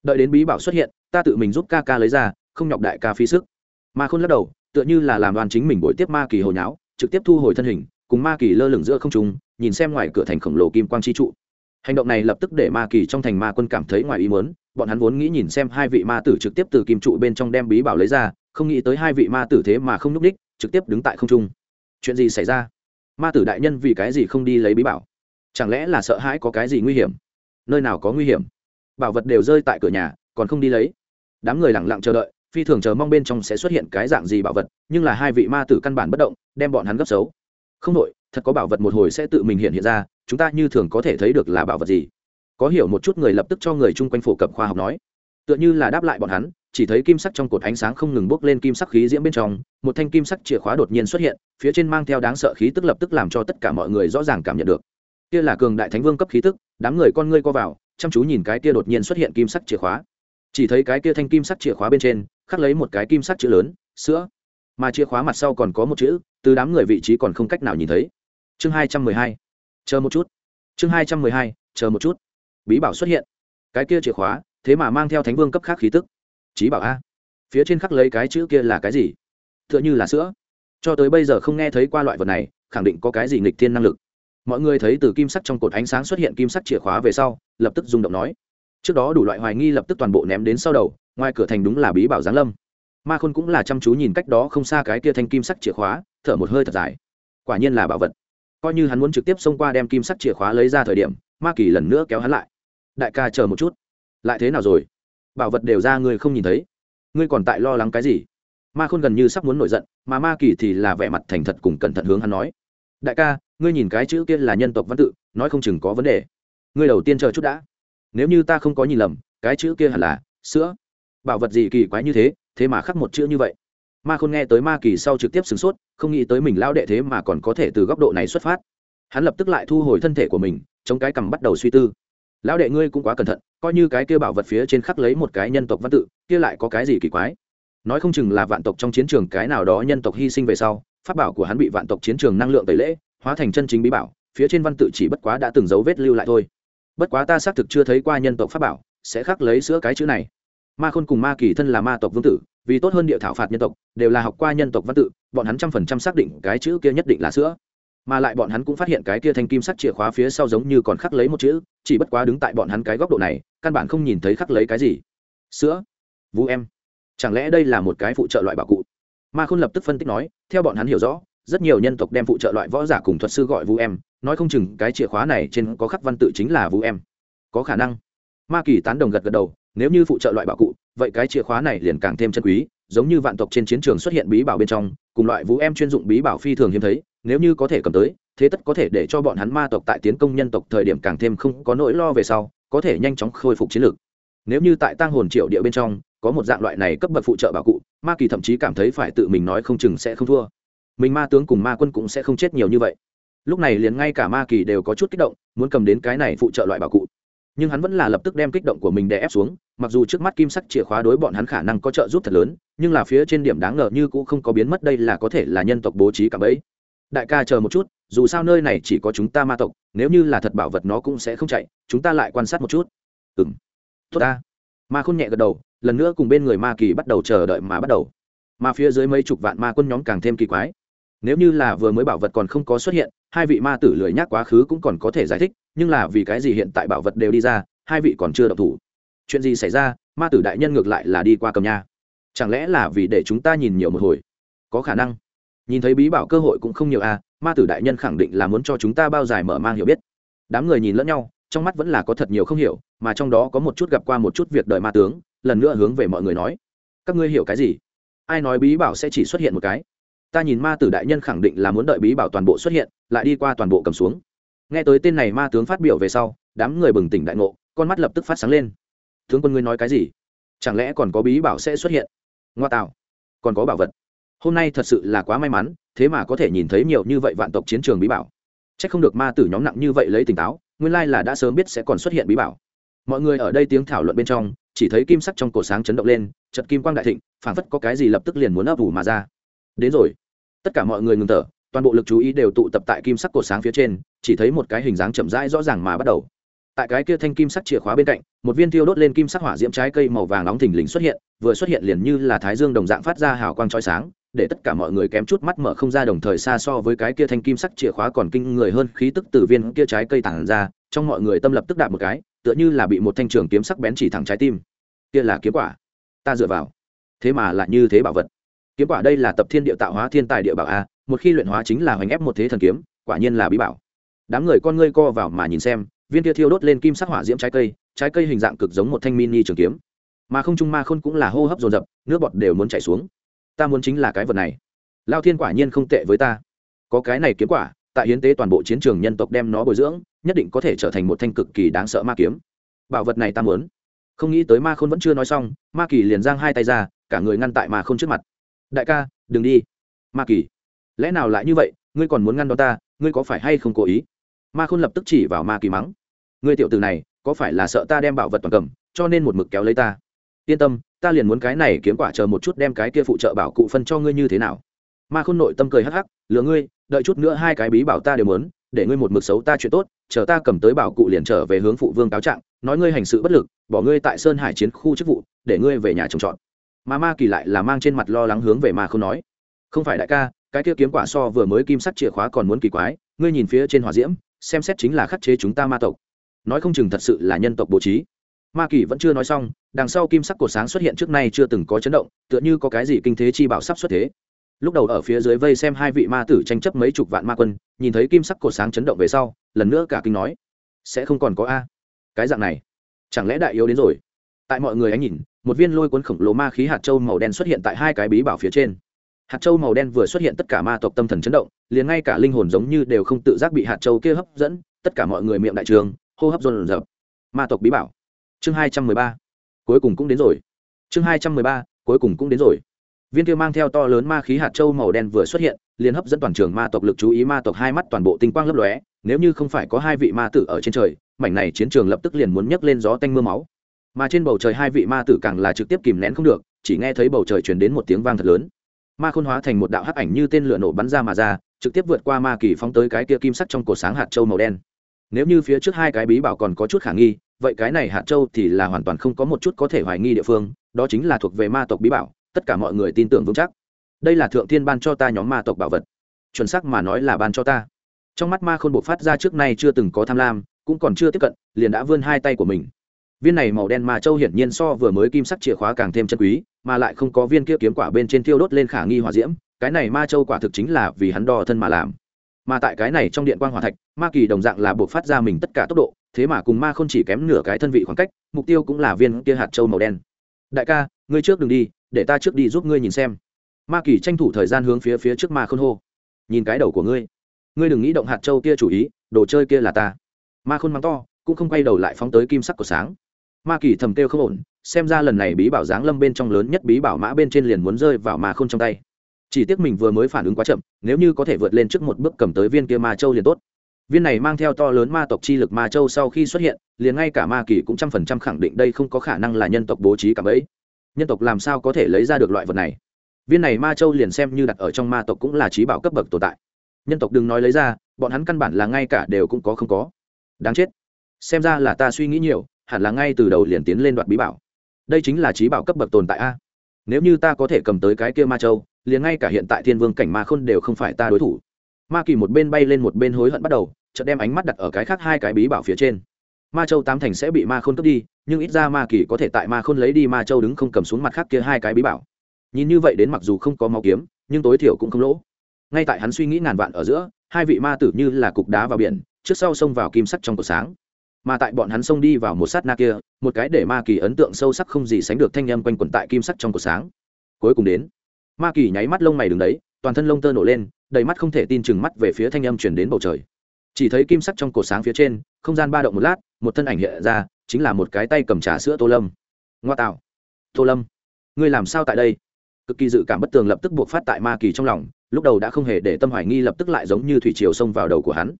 Đợi đến bí bảo xuất hiện, ta tự mình giúp ca ca lấy ra, không nhọc đại ca phí sức. Ma khôn lắc đầu, tựa như là làm đoàn chính mình buổi tiếp ma kỳ hồi nháo, trực tiếp thu hồi thân hình, cùng ma kỳ lơ lửng giữa không trung, nhìn xem ngoài cửa thành khổng lồ kim quang chi trụ. Hành động này lập tức để ma kỳ trong thành ma quân cảm thấy ngoài ý muốn, bọn hắn vốn nghĩ nhìn xem hai vị ma tử trực tiếp từ kim trụ bên trong đem bí bảo lấy ra, không nghĩ tới hai vị ma tử thế mà không nhúc ních trực tiếp đứng tại không trung. Chuyện gì xảy ra? Ma tử đại nhân vì cái gì không đi lấy bí bảo? Chẳng lẽ là sợ hãi có cái gì nguy hiểm? Nơi nào có nguy hiểm? Bảo vật đều rơi tại cửa nhà, còn không đi lấy. Đám người lẳng lặng chờ đợi, phi thường chờ mong bên trong sẽ xuất hiện cái dạng gì bảo vật, nhưng là hai vị ma tử căn bản bất động, đem bọn hắn gấp xấu. Không đội thật có bảo vật một hồi sẽ tự mình hiện hiện ra, chúng ta như thường có thể thấy được là bảo vật gì. Có hiểu một chút người lập tức cho người chung quanh phổ cập khoa học nói tựa như là đáp lại bọn hắn, chỉ thấy kim sắc trong cột ánh sáng không ngừng bốc lên kim sắc khí diễm bên trong, một thanh kim sắc chìa khóa đột nhiên xuất hiện, phía trên mang theo đáng sợ khí tức lập tức làm cho tất cả mọi người rõ ràng cảm nhận được. Kia là cường đại thánh vương cấp khí tức, đám người con ngươi co vào, chăm chú nhìn cái kia đột nhiên xuất hiện kim sắc chìa khóa. Chỉ thấy cái kia thanh kim sắc chìa khóa bên trên, khắc lấy một cái kim sắc chữ lớn, sữa. Mà chìa khóa mặt sau còn có một chữ, từ đám người vị trí còn không cách nào nhìn thấy. Chương hai trăm mười hai. Chờ một chút. Chương hai trăm mười hai, chờ một chút. Bí bảo xuất hiện. Cái kia chìa khóa thế mà mang theo thánh vương cấp khác khí tức. Trí bảo a. Phía trên khắc lấy cái chữ kia là cái gì? T h ư ợ n h ư là sữa. Cho tới bây giờ không nghe thấy qua loại vật này, khẳng định có cái gì nghịch thiên năng lực. Mọi người thấy từ kim sắc trong cột ánh sáng xuất hiện kim sắc chìa khóa về sau, lập tức rung động nói. Trước đó đủ loại hoài nghi lập tức toàn bộ ném đến sau đầu, ngoài cửa thành đúng là bí bảo giáng lâm. Ma khôn cũng là chăm chú nhìn cách đó không xa cái kia thanh kim sắc chìa khóa, thở một hơi thật dài. Quả nhiên là bảo vật. Coi như hắn muốn trực tiếp xông qua đem kim sắc chìa khóa lấy ra thời điểm, ma kỳ lần nữa kéo hắn lại. Đại ca chờ một chút lại thế nào rồi? Bảo vật đều ra ngươi không nhìn thấy. Ngươi còn tại lo lắng cái gì? Ma khôn gần như sắp muốn nổi giận, mà ma kỳ thì là vẻ mặt thành thật cùng cẩn thận hướng hắn nói. Đại ca, ngươi nhìn cái chữ kia là nhân tộc văn tự, nói không chừng có vấn đề. Ngươi đầu tiên chờ chút đã. Nếu như ta không có nhìn lầm, cái chữ kia hẳn là sữa. Bảo vật gì kỳ quái như thế thế mà khắc một chữ như vậy. Ma khôn nghe tới ma kỳ sau trực tiếp sửng sốt, không nghĩ tới mình lao đệ thế mà còn có thể từ góc độ này xuất phát. Hắn lập tức lại thu hồi thân thể của mình, chống cái cằm bắt đầu suy tư lão đệ ngươi cũng quá cẩn thận, coi như cái kia bảo vật phía trên khắc lấy một cái nhân tộc văn tự, kia lại có cái gì kỳ quái? Nói không chừng là vạn tộc trong chiến trường cái nào đó nhân tộc hy sinh về sau, pháp bảo của hắn bị vạn tộc chiến trường năng lượng tẩy lễ, hóa thành chân chính bí bảo, phía trên văn tự chỉ bất quá đã từng dấu vết lưu lại thôi. Bất quá ta xác thực chưa thấy qua nhân tộc pháp bảo, sẽ khắc lấy sữa cái chữ này. Ma khôn cùng ma kỳ thân là ma tộc vương tử, vì tốt hơn địa thảo phạt nhân tộc, đều là học qua nhân tộc văn tự, bọn hắn trăm phần trăm xác định cái chữ kia nhất định là sữa mà lại bọn hắn cũng phát hiện cái kia thanh kim sắt chìa khóa phía sau giống như còn khắc lấy một chữ, chỉ bất quá đứng tại bọn hắn cái góc độ này, căn bản không nhìn thấy khắc lấy cái gì. Sữa. Vũ em. Chẳng lẽ đây là một cái phụ trợ loại bảo cụ? Ma khôn lập tức phân tích nói, theo bọn hắn hiểu rõ, rất nhiều nhân tộc đem phụ trợ loại võ giả cùng thuật sư gọi vũ em, nói không chừng cái chìa khóa này trên có khắc văn tự chính là vũ em. Có khả năng. Ma kỳ tán đồng gật gật đầu, nếu như phụ trợ loại bảo cụ, vậy cái chìa khóa này liền càng thêm chân quý, giống như vạn tộc trên chiến trường xuất hiện bí bảo bên trong, cùng loại vũ em chuyên dụng bí bảo phi thường hiếm thấy nếu như có thể cầm tới, thế tất có thể để cho bọn hắn ma tộc tại tiến công nhân tộc thời điểm càng thêm không có nỗi lo về sau, có thể nhanh chóng khôi phục chiến lược. Nếu như tại tang hồn triệu địa bên trong, có một dạng loại này cấp bậc phụ trợ bảo cụ, ma kỳ thậm chí cảm thấy phải tự mình nói không chừng sẽ không thua. Mình ma tướng cùng ma quân cũng sẽ không chết nhiều như vậy. Lúc này liền ngay cả ma kỳ đều có chút kích động, muốn cầm đến cái này phụ trợ loại bảo cụ. Nhưng hắn vẫn là lập tức đem kích động của mình đè ép xuống, mặc dù trước mắt kim sắc chìa khóa đối bọn hắn khả năng có trợ giúp thật lớn, nhưng là phía trên điểm đáng ngờ như cũng không có biến mất, đây là có thể là nhân tộc bố trí cả ấy đại ca chờ một chút, dù sao nơi này chỉ có chúng ta ma tộc, nếu như là thật bảo vật nó cũng sẽ không chạy, chúng ta lại quan sát một chút. Ừ m tốt ta. Ma khôn nhẹ gật đầu, lần nữa cùng bên người ma kỳ bắt đầu chờ đợi mà bắt đầu. Mà phía dưới mấy chục vạn ma quân nhóm càng thêm kỳ quái. Nếu như là vừa mới bảo vật còn không có xuất hiện, hai vị ma tử lười nhác quá khứ cũng còn có thể giải thích, nhưng là vì cái gì hiện tại bảo vật đều đi ra, hai vị còn chưa độc thủ. Chuyện gì xảy ra, ma tử đại nhân ngược lại là đi qua cầm nha. Chẳng lẽ là vì để chúng ta nhìn nhiều một hồi? Có khả năng nhìn thấy bí bảo cơ hội cũng không nhiều à ma tử đại nhân khẳng định là muốn cho chúng ta bao dài mở mang hiểu biết. Đám người nhìn lẫn nhau, trong mắt vẫn là có thật nhiều không hiểu, mà trong đó có một chút gặp qua một chút việc đợi ma tướng, lần nữa hướng về mọi người nói, các ngươi hiểu cái gì? Ai nói bí bảo sẽ chỉ xuất hiện một cái? Ta nhìn ma tử đại nhân khẳng định là muốn đợi bí bảo toàn bộ xuất hiện, lại đi qua toàn bộ cầm xuống. Nghe tới tên này ma tướng phát biểu về sau, đám người bừng tỉnh đại ngộ, con mắt lập tức phát sáng lên. Tướng quân ngươi nói cái gì? Chẳng lẽ còn có bí bảo sẽ xuất hiện? Ngoa tạo, còn có bảo vật hôm nay thật sự là quá may mắn, thế mà có thể nhìn thấy nhiều như vậy vạn tộc chiến trường bí bảo. C h ắ c không được ma tử nhóm nặng như vậy lấy tỉnh táo, nguyên lai là đã sớm biết sẽ còn xuất hiện bí bảo. Mọi người ở đây tiếng thảo luận bên trong, chỉ thấy kim sắc trong cổ sáng chấn động lên chật kim quang đại thịnh, phảng phất có cái gì lập tức liền muốn ấp ủ mà ra. Đến rồi. Tất cả mọi người ngừng thở, toàn bộ lực chú ý đều tụ tập tại kim sắc cổ sáng phía trên, chỉ thấy một cái hình dáng chậm rãi rõ ràng mà bắt đầu. Tại cái kia thanh kim sắc chìa khóa bên cạnh, một viên thiêu đốt lên kim sắc hỏa diễm trái cây màu vàng nóng thình lình xuất hiện, vừa xuất hiện liền như là thái dương đồng dạng phát ra hào quang trói sáng để tất cả mọi người kém chút mắt mở không ra đồng thời xa so với cái kia thanh kim sắc chìa khóa còn kinh người hơn khí tức từ viên kia trái cây tản ra, trong mọi người tâm lập tức đạp một cái, tựa như là bị một thanh trường kiếm sắc bén chỉ thẳng trái tim. Kia là kiếm quả. Ta dựa vào. Thế mà lại như thế bảo vật. Kiếm quả đây là tập thiên địa tạo hóa thiên tài địa bảo a, một khi luyện hóa chính là hoành ép một thế thần kiếm, quả nhiên là bí bảo. Đám người con ngươi co vào mà nhìn xem, viên kia thiêu đốt lên kim sắc hỏa diễm trái cây trái cây hình dạng cực giống một thanh mini trường kiếm. Mà không trung ma khôn cũng là hô hấp dồn dập, nước bọt đều muốn chảy xuống ta muốn chính là cái vật này. Lao thiên quả nhiên không tệ với ta. Có cái này kiếm quả, tại hiến tế toàn bộ chiến trường nhân tộc đem nó bồi dưỡng, nhất định có thể trở thành một thanh cực kỳ đáng sợ ma kiếm. Bảo vật này ta muốn. Không nghĩ tới ma khôn vẫn chưa nói xong, ma kỳ liền giang hai tay ra, cả người ngăn tại ma khôn trước mặt. Đại ca, đừng đi. Ma kỳ, lẽ nào lại như vậy? Ngươi còn muốn ngăn đón ta, ngươi có phải hay không cố ý? Ma khôn lập tức chỉ vào ma kỳ mắng. Ngươi tiểu từ này, có phải là sợ ta đem bảo vật toàn cầm, cho nên một mực kéo lấy ta? Yên tâm ta liền muốn cái này kiếm quả chờ một chút đem cái kia phụ trợ bảo cụ phân cho ngươi như thế nào. Ma khôn nội tâm cười hắc hắc, lừa ngươi, đợi chút nữa hai cái bí bảo ta đều muốn, để ngươi một mực xấu ta chuyện tốt, chờ ta cầm tới bảo cụ liền trở về hướng phụ vương cáo trạng, nói ngươi hành sự bất lực, bỏ ngươi tại sơn hải chiến khu chức vụ, để ngươi về nhà trồng trọt. Mà ma kỳ lại là mang trên mặt lo lắng hướng về ma không nói, không phải đại ca, cái kia kiếm quả so vừa mới kim sắt chìa khóa còn muốn kỳ quái, ngươi nhìn phía trên hỏa diễm, xem xét chính là khắc chế chúng ta ma tộc. Nói không chừng thật sự là nhân tộc bố trí ma kỳ vẫn chưa nói xong, đằng sau kim sắc cột sáng xuất hiện trước nay chưa từng có chấn động, tựa như có cái gì kinh thế chi bảo sắp xuất thế. Lúc đầu ở phía dưới vây xem hai vị ma tử tranh chấp mấy chục vạn ma quân, nhìn thấy kim sắc cột sáng chấn động về sau, lần nữa cả kinh nói, sẽ không còn có a. Cái dạng này, chẳng lẽ đại yếu đến rồi? Tại mọi người ánh nhìn, một viên lôi cuốn khổng lồ ma khí hạt châu màu đen xuất hiện tại hai cái bí bảo phía trên. Hạt châu màu đen vừa xuất hiện tất cả ma tộc tâm thần chấn động, liền ngay cả linh hồn giống như đều không tự giác bị hạt châu kia hấp dẫn, tất cả mọi người miệng đại trường, hô hấp dồn dập ma tộc bí bảo chương hai trăm mười ba. Cuối cùng cũng đến rồi. Chương hai trăm mười ba, cuối cùng cũng đến rồi. Viên kia mang theo to lớn ma khí hạt châu màu đen vừa xuất hiện, liền hấp dẫn toàn trường ma tộc lực chú ý ma tộc hai mắt toàn bộ tinh quang lấp lóe, nếu như không phải có hai vị ma tử ở trên trời, mảnh này chiến trường lập tức liền muốn nhấc lên gió tanh mưa máu. Mà trên bầu trời hai vị ma tử càng là trực tiếp kìm nén không được, chỉ nghe thấy bầu trời truyền đến một tiếng vang thật lớn. Ma khôn hóa thành một đạo hắc ảnh như tên lửa nổ bắn ra mà ra, trực tiếp vượt qua ma kỳ phóng tới cái kia kim sắc trong cổ sáng hạt châu màu đen. Nếu như phía trước hai cái bí bảo còn có chút khả nghi vậy cái này hạt châu thì là hoàn toàn không có một chút có thể hoài nghi địa phương, đó chính là thuộc về ma tộc bí bảo, tất cả mọi người tin tưởng vững chắc. Đây là thượng thiên ban cho ta nhóm ma tộc bảo vật. Chuẩn xác mà nói là ban cho ta. Trong mắt ma khôn bộ phát ra trước nay chưa từng có tham lam, cũng còn chưa tiếp cận, liền đã vươn hai tay của mình. Viên này màu đen ma châu hiển nhiên so vừa mới kim sắc chìa khóa càng thêm chân quý, mà lại không có viên kia kiếm quả bên trên thiêu đốt lên khả nghi hỏa diễm, cái này ma châu quả thực chính là vì hắn đo thân mà làm. Mà tại cái này trong điện quan g hòa thạch, ma kỳ đồng dạng là buộc phát ra mình tất cả tốc độ thế mà cùng ma không chỉ kém nửa cái thân vị khoảng cách, mục tiêu cũng là viên kia hạt châu màu đen. Đại ca, ngươi trước đừng đi, để ta trước đi giúp ngươi nhìn xem. Ma kỳ tranh thủ thời gian hướng phía phía trước ma khôn hô. Nhìn cái đầu của ngươi. Ngươi đừng nghĩ động hạt châu kia chủ ý, đồ chơi kia là ta. Ma khôn mắng to, cũng không quay đầu lại phóng tới kim sắc của sáng. Ma kỳ thầm kêu không ổn, xem ra lần này bí bảo giáng lâm bên trong lớn nhất bí bảo mã bên trên liền muốn rơi vào ma khôn trong tay. Chỉ tiếc mình vừa mới phản ứng quá chậm, nếu như có thể vượt lên trước một bước cầm tới viên kia ma châu liền tốt viên này mang theo to lớn ma tộc chi lực ma châu sau khi xuất hiện, liền ngay cả ma kỳ cũng trăm phần trăm khẳng định đây không có khả năng là nhân tộc bố trí cả bẫy nhân tộc làm sao có thể lấy ra được loại vật này? Viên này ma châu liền xem như đặt ở trong ma tộc cũng là trí bảo cấp bậc tồn tại. Nhân tộc đừng nói lấy ra, bọn hắn căn bản là ngay cả đều cũng có không có. Đáng chết. Xem ra là ta suy nghĩ nhiều, hẳn là ngay từ đầu liền tiến lên đoạn bí bảo. Đây chính là trí bảo cấp bậc tồn tại a. Nếu như ta có thể cầm tới cái kia ma châu, liền ngay cả hiện tại thiên vương cảnh ma khôn đều không phải ta đối thủ ma kỳ một bên bay lên một bên hối hận bắt đầu, chợt đem ánh mắt đặt ở cái khác hai cái bí bảo phía trên. Ma châu tám thành sẽ bị ma khôn cướp đi, nhưng ít ra ma kỳ có thể tại ma khôn lấy đi ma châu đứng không cầm xuống mặt khác kia hai cái bí bảo. Nhìn như vậy đến mặc dù không có máu kiếm, nhưng tối thiểu cũng không lỗ. Ngay tại hắn suy nghĩ ngàn vạn ở giữa, hai vị ma tử như là cục đá vào biển, trước sau xông vào kim sắt trong cổ sáng. Mà tại bọn hắn xông đi vào một sát na kia, một cái để ma kỳ ấn tượng sâu sắc không gì sánh được thanh â m quanh quẩn tại kim sắt trong cổ sáng. Cuối cùng đến, ma kỳ nháy mắt lông mày đứng đấy, toàn thân lông tơ nổ lên đầy mắt không thể tin chừng mắt về phía thanh âm truyền chuyển đến bầu trời. Chỉ thấy kim sắt trong cổ sáng phía trên, không gian ba động một lát, một thân ảnh hiện ra, chính là một cái tay cầm trà sữa tô lâm. Ngoa tạo. Tô lâm, ngươi làm sao tại đây? Cực kỳ dự cảm bất tường lập tức buộc phát tại ma kỳ trong lòng, lúc đầu đã không hề để tâm hoài nghi lập tức lại giống như thủy triều xông vào đầu của hắn.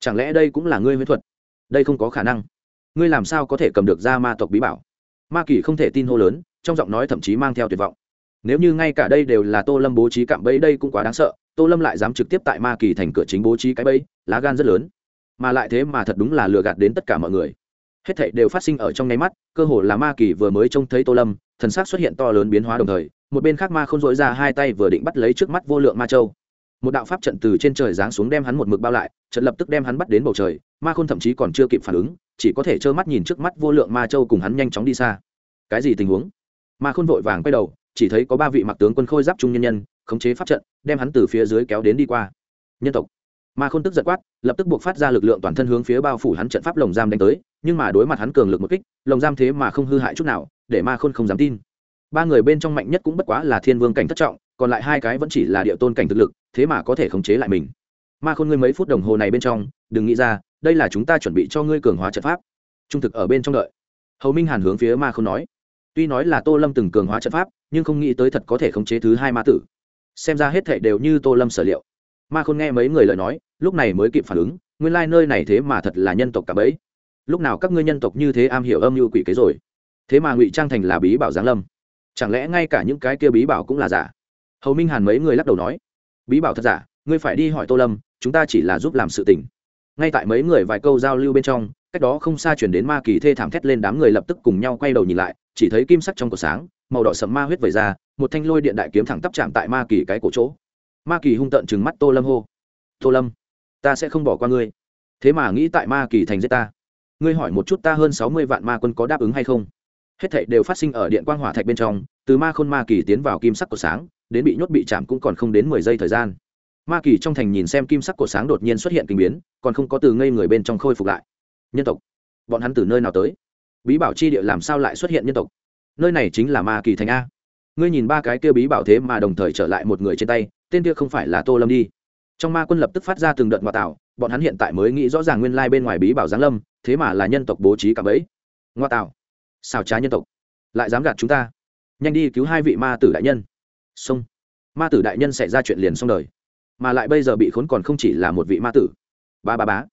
Chẳng lẽ đây cũng là ngươi huyễn thuật? Đây không có khả năng. Ngươi làm sao có thể cầm được ra ma tộc bí bảo? Ma kỳ không thể tin hô lớn, trong giọng nói thậm chí mang theo tuyệt vọng. Nếu như ngay cả đây đều là tô lâm bố trí cạm bẫy đây cũng quá đáng sợ tô lâm lại dám trực tiếp tại ma kỳ thành cửa chính bố trí cái bẫy, lá gan rất lớn. Mà lại thế mà thật đúng là lừa gạt đến tất cả mọi người. Hết thảy đều phát sinh ở trong nháy mắt, cơ hồ là ma kỳ vừa mới trông thấy tô lâm, thần sắc xuất hiện to lớn biến hóa đồng thời, một bên khác ma không dội ra hai tay vừa định bắt lấy trước mắt vô lượng ma châu. Một đạo pháp trận từ trên trời giáng xuống đem hắn một mực bao lại, trận lập tức đem hắn bắt đến bầu trời, ma khôn thậm chí còn chưa kịp phản ứng, chỉ có thể trơ mắt nhìn trước mắt vô lượng ma châu cùng hắn nhanh chóng đi xa. Cái gì tình huống? Ma khôn vội vàng quay đầu, chỉ thấy có ba vị mặc tướng quân khôi giáp trung nhân nhân khống chế pháp trận, đem hắn từ phía dưới kéo đến đi qua. Nhân tộc. Ma khôn tức giật quát, lập tức buộc phát ra lực lượng toàn thân hướng phía bao phủ hắn trận pháp lồng giam đánh tới, nhưng mà đối mặt hắn cường lực một kích, lồng giam thế mà không hư hại chút nào, để ma khôn không dám tin. Ba người bên trong mạnh nhất cũng bất quá là thiên vương cảnh thất trọng, còn lại hai cái vẫn chỉ là địa tôn cảnh thực lực, thế mà có thể khống chế lại mình. Ma khôn ngươi mấy phút đồng hồ này bên trong, đừng nghĩ ra, đây là chúng ta chuẩn bị cho ngươi cường hóa trận pháp. Trung thực ở bên trong đợi. Hầu minh hàn hướng phía ma khôn nói. Tuy nói là tô lâm từng cường hóa trận pháp, nhưng không nghĩ tới thật có thể khống chế thứ hai ma tử xem ra hết thệ đều như tô lâm sở liệu. Ma khôn nghe mấy người lời nói, lúc này mới kịp phản ứng, nguyên lai、like、nơi này thế mà thật là nhân tộc cả bấy. Lúc nào các ngươi nhân tộc như thế am hiểu âm mưu quỷ kế rồi? Thế mà ngụy trang thành là bí bảo giáng lâm. Chẳng lẽ ngay cả những cái kia bí bảo cũng là giả? Hầu minh hàn mấy người lắc đầu nói, bí bảo thật giả, ngươi phải đi hỏi tô lâm, chúng ta chỉ là giúp làm sự tình. Ngay tại mấy người vài câu giao lưu bên trong, cách đó không xa chuyển đến ma kỳ thê thảm thét lên đám người lập tức cùng nhau quay đầu nhìn lại, chỉ thấy kim sắc trong cổ sáng màu đỏ sẫm ma huyết vẩy ra, một thanh lôi điện đại kiếm thẳng tắp chạm tại ma kỳ cái cổ chỗ. Ma kỳ hung tợn trừng mắt tô lâm hô, tô lâm, ta sẽ không bỏ qua ngươi. Thế mà nghĩ tại ma kỳ thành giết ta. Ngươi hỏi một chút ta hơn sáu mươi vạn ma quân có đáp ứng hay không? Hết thảy đều phát sinh ở điện quang hỏa thạch bên trong, từ ma khôn ma kỳ tiến vào kim sắc của sáng, đến bị nhốt bị chạm cũng còn không đến mười giây thời gian. Ma kỳ trong thành nhìn xem kim sắc của sáng đột nhiên xuất hiện kinh biến, còn không có từ ngây người bên trong khôi phục lại. Nhân tộc, bọn hắn từ nơi nào tới? Bí bảo chi địa làm sao lại xuất hiện nhân tộc? Nơi này chính là ma kỳ thành a. Ngươi nhìn ba cái kia bí bảo thế mà đồng thời trở lại một người trên tay, tên kia không phải là tô lâm đi. Trong ma quân lập tức phát ra từng đợt ngoại tạo bọn hắn hiện tại mới nghĩ rõ ràng nguyên lai bên ngoài bí bảo giáng lâm, thế mà là nhân tộc bố trí cả bẫy. Ngoa tạo xào trá nhân tộc. Lại dám gạt chúng ta. Nhanh đi cứu hai vị ma tử đại nhân. Xong. Ma tử đại nhân xảy ra chuyện liền xong đời. Mà lại bây giờ bị khốn còn không chỉ là một vị ma tử. Ba ba bá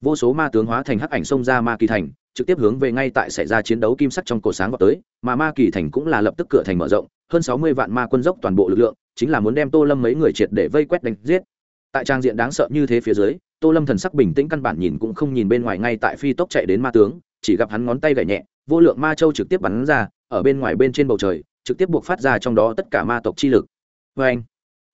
vô số ma tướng hóa thành hắc ảnh xông ra ma kỳ thành trực tiếp hướng về ngay tại xảy ra chiến đấu kim sắc trong cổ sáng vào tới, mà ma kỳ thành cũng là lập tức cửa thành mở rộng, hơn sáu mươi vạn ma quân dốc toàn bộ lực lượng, chính là muốn đem tô lâm mấy người triệt để vây quét đánh giết. Tại trang diện đáng sợ như thế phía dưới, tô lâm thần sắc bình tĩnh căn bản nhìn cũng không nhìn bên ngoài ngay tại phi tốc chạy đến ma tướng, chỉ gặp hắn ngón tay gảy nhẹ, vô lượng ma châu trực tiếp bắn ra, ở bên ngoài bên trên bầu trời, trực tiếp buộc phát ra trong đó tất cả ma tộc chi lực. Và anh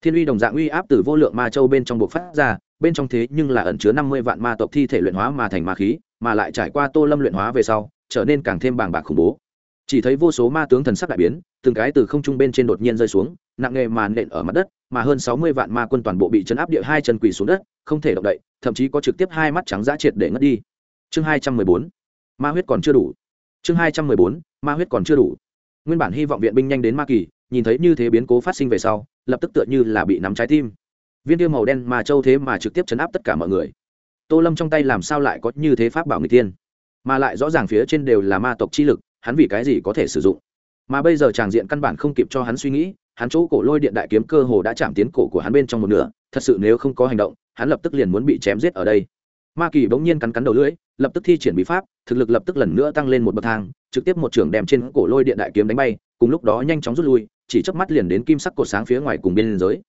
thiên uy đồng dạng uy áp từ vô lượng ma châu bên trong buộc phát ra, bên trong thế nhưng là ẩn chứa năm mươi vạn ma tộc thi thể luyện hóa mà thành ma khí mà lại trải qua tô lâm luyện hóa về sau, trở nên càng thêm bàng bạc khủng bố. Chỉ thấy vô số ma tướng thần sắc đại biến, từng cái từ không trung bên trên đột nhiên rơi xuống, nặng nghề màn nện ở mặt đất, mà hơn sáu mươi vạn ma quân toàn bộ bị chấn áp địa hai chân quỳ xuống đất, không thể động đậy, thậm chí có trực tiếp hai mắt trắng giã triệt để ngất đi. Chương hai trăm mười bốn, ma huyết còn chưa đủ. Chương hai trăm mười bốn, ma huyết còn chưa đủ. Nguyên bản hy vọng viện binh nhanh đến ma kỳ, nhìn thấy như thế biến cố phát sinh về sau, lập tức tựa như là bị nắm trái tim. Viên tiêu màu đen mà châu thế mà trực tiếp chấn áp tất cả mọi người tô lâm trong tay làm sao lại có như thế pháp bảo người tiên mà lại rõ ràng phía trên đều là ma tộc chi lực, hắn vì cái gì có thể sử dụng? Mà bây giờ tràng diện căn bản không kịp cho hắn suy nghĩ, hắn chỗ cổ lôi điện đại kiếm cơ hồ đã chạm tiến cổ của hắn bên trong một nửa, thật sự nếu không có hành động, hắn lập tức liền muốn bị chém giết ở đây. Ma kỳ bỗng nhiên cắn cắn đầu lưỡi, lập tức thi triển bí pháp, thực lực lập tức lần nữa tăng lên một bậc thang, trực tiếp một trưởng đem trên cổ lôi điện đại kiếm đánh bay, cùng lúc đó nhanh chóng rút lui, chỉ chớp mắt liền đến kim sắc cột sáng phía ngoài cùng biên giới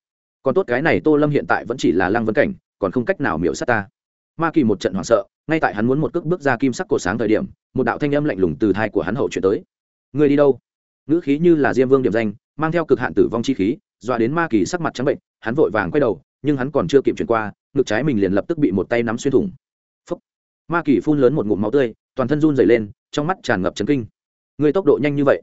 còn tốt cái này tô lâm hiện tại vẫn chỉ là lăng vấn cảnh, còn không cách nào miễu sát ta ma kỳ một trận hoảng sợ, ngay tại hắn muốn một cước bước ra kim sắc cổ sáng thời điểm, một đạo thanh âm lạnh lùng từ thai của hắn hậu chuyển tới. Người đi đâu? Ngữ khí như là diêm vương điểm danh, mang theo cực hạn tử vong chi khí, dọa đến ma kỳ sắc mặt trắng bệnh, hắn vội vàng quay đầu, nhưng hắn còn chưa kịp chuyển qua, ngực trái mình liền lập tức bị một tay nắm xuyên thủng. Phúc. ma kỳ phun lớn một ngụm máu tươi, toàn thân run dày lên, trong mắt tràn ngập chấn kinh. Người tốc độ nhanh như vậy,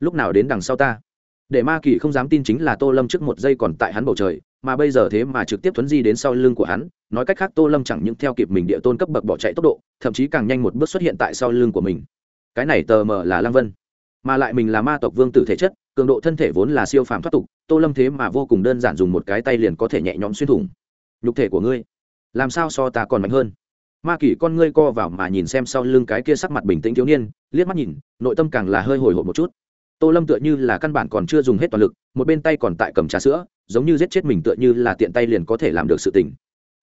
lúc nào đến đằng sau ta? Để ma kỳ không dám tin chính là tô lâm trước một giây còn tại hắn bầu trời mà bây giờ thế mà trực tiếp thuấn di đến sau lưng của hắn, nói cách khác tô lâm chẳng những theo kịp mình địa tôn cấp bậc bỏ chạy tốc độ, thậm chí càng nhanh một bước xuất hiện tại sau lưng của mình. Cái này tờ mờ là lang vân. Mà lại mình là ma tộc vương tử thể chất, cường độ thân thể vốn là siêu phàm thoát tục, tô lâm thế mà vô cùng đơn giản dùng một cái tay liền có thể nhẹ nhõm xuyên thủng. Nhục thể của ngươi, làm sao so ta còn mạnh hơn? Ma kỷ con ngươi co vào mà nhìn xem sau lưng cái kia sắc mặt bình tĩnh thiếu niên, liếc mắt nhìn, nội tâm càng là hơi hồi hộp một chút. Tô lâm tựa như là căn bản còn chưa dùng hết toàn lực, một bên tay còn tại cầm trà sữa giống như giết chết mình tựa như là tiện tay liền có thể làm được sự tình.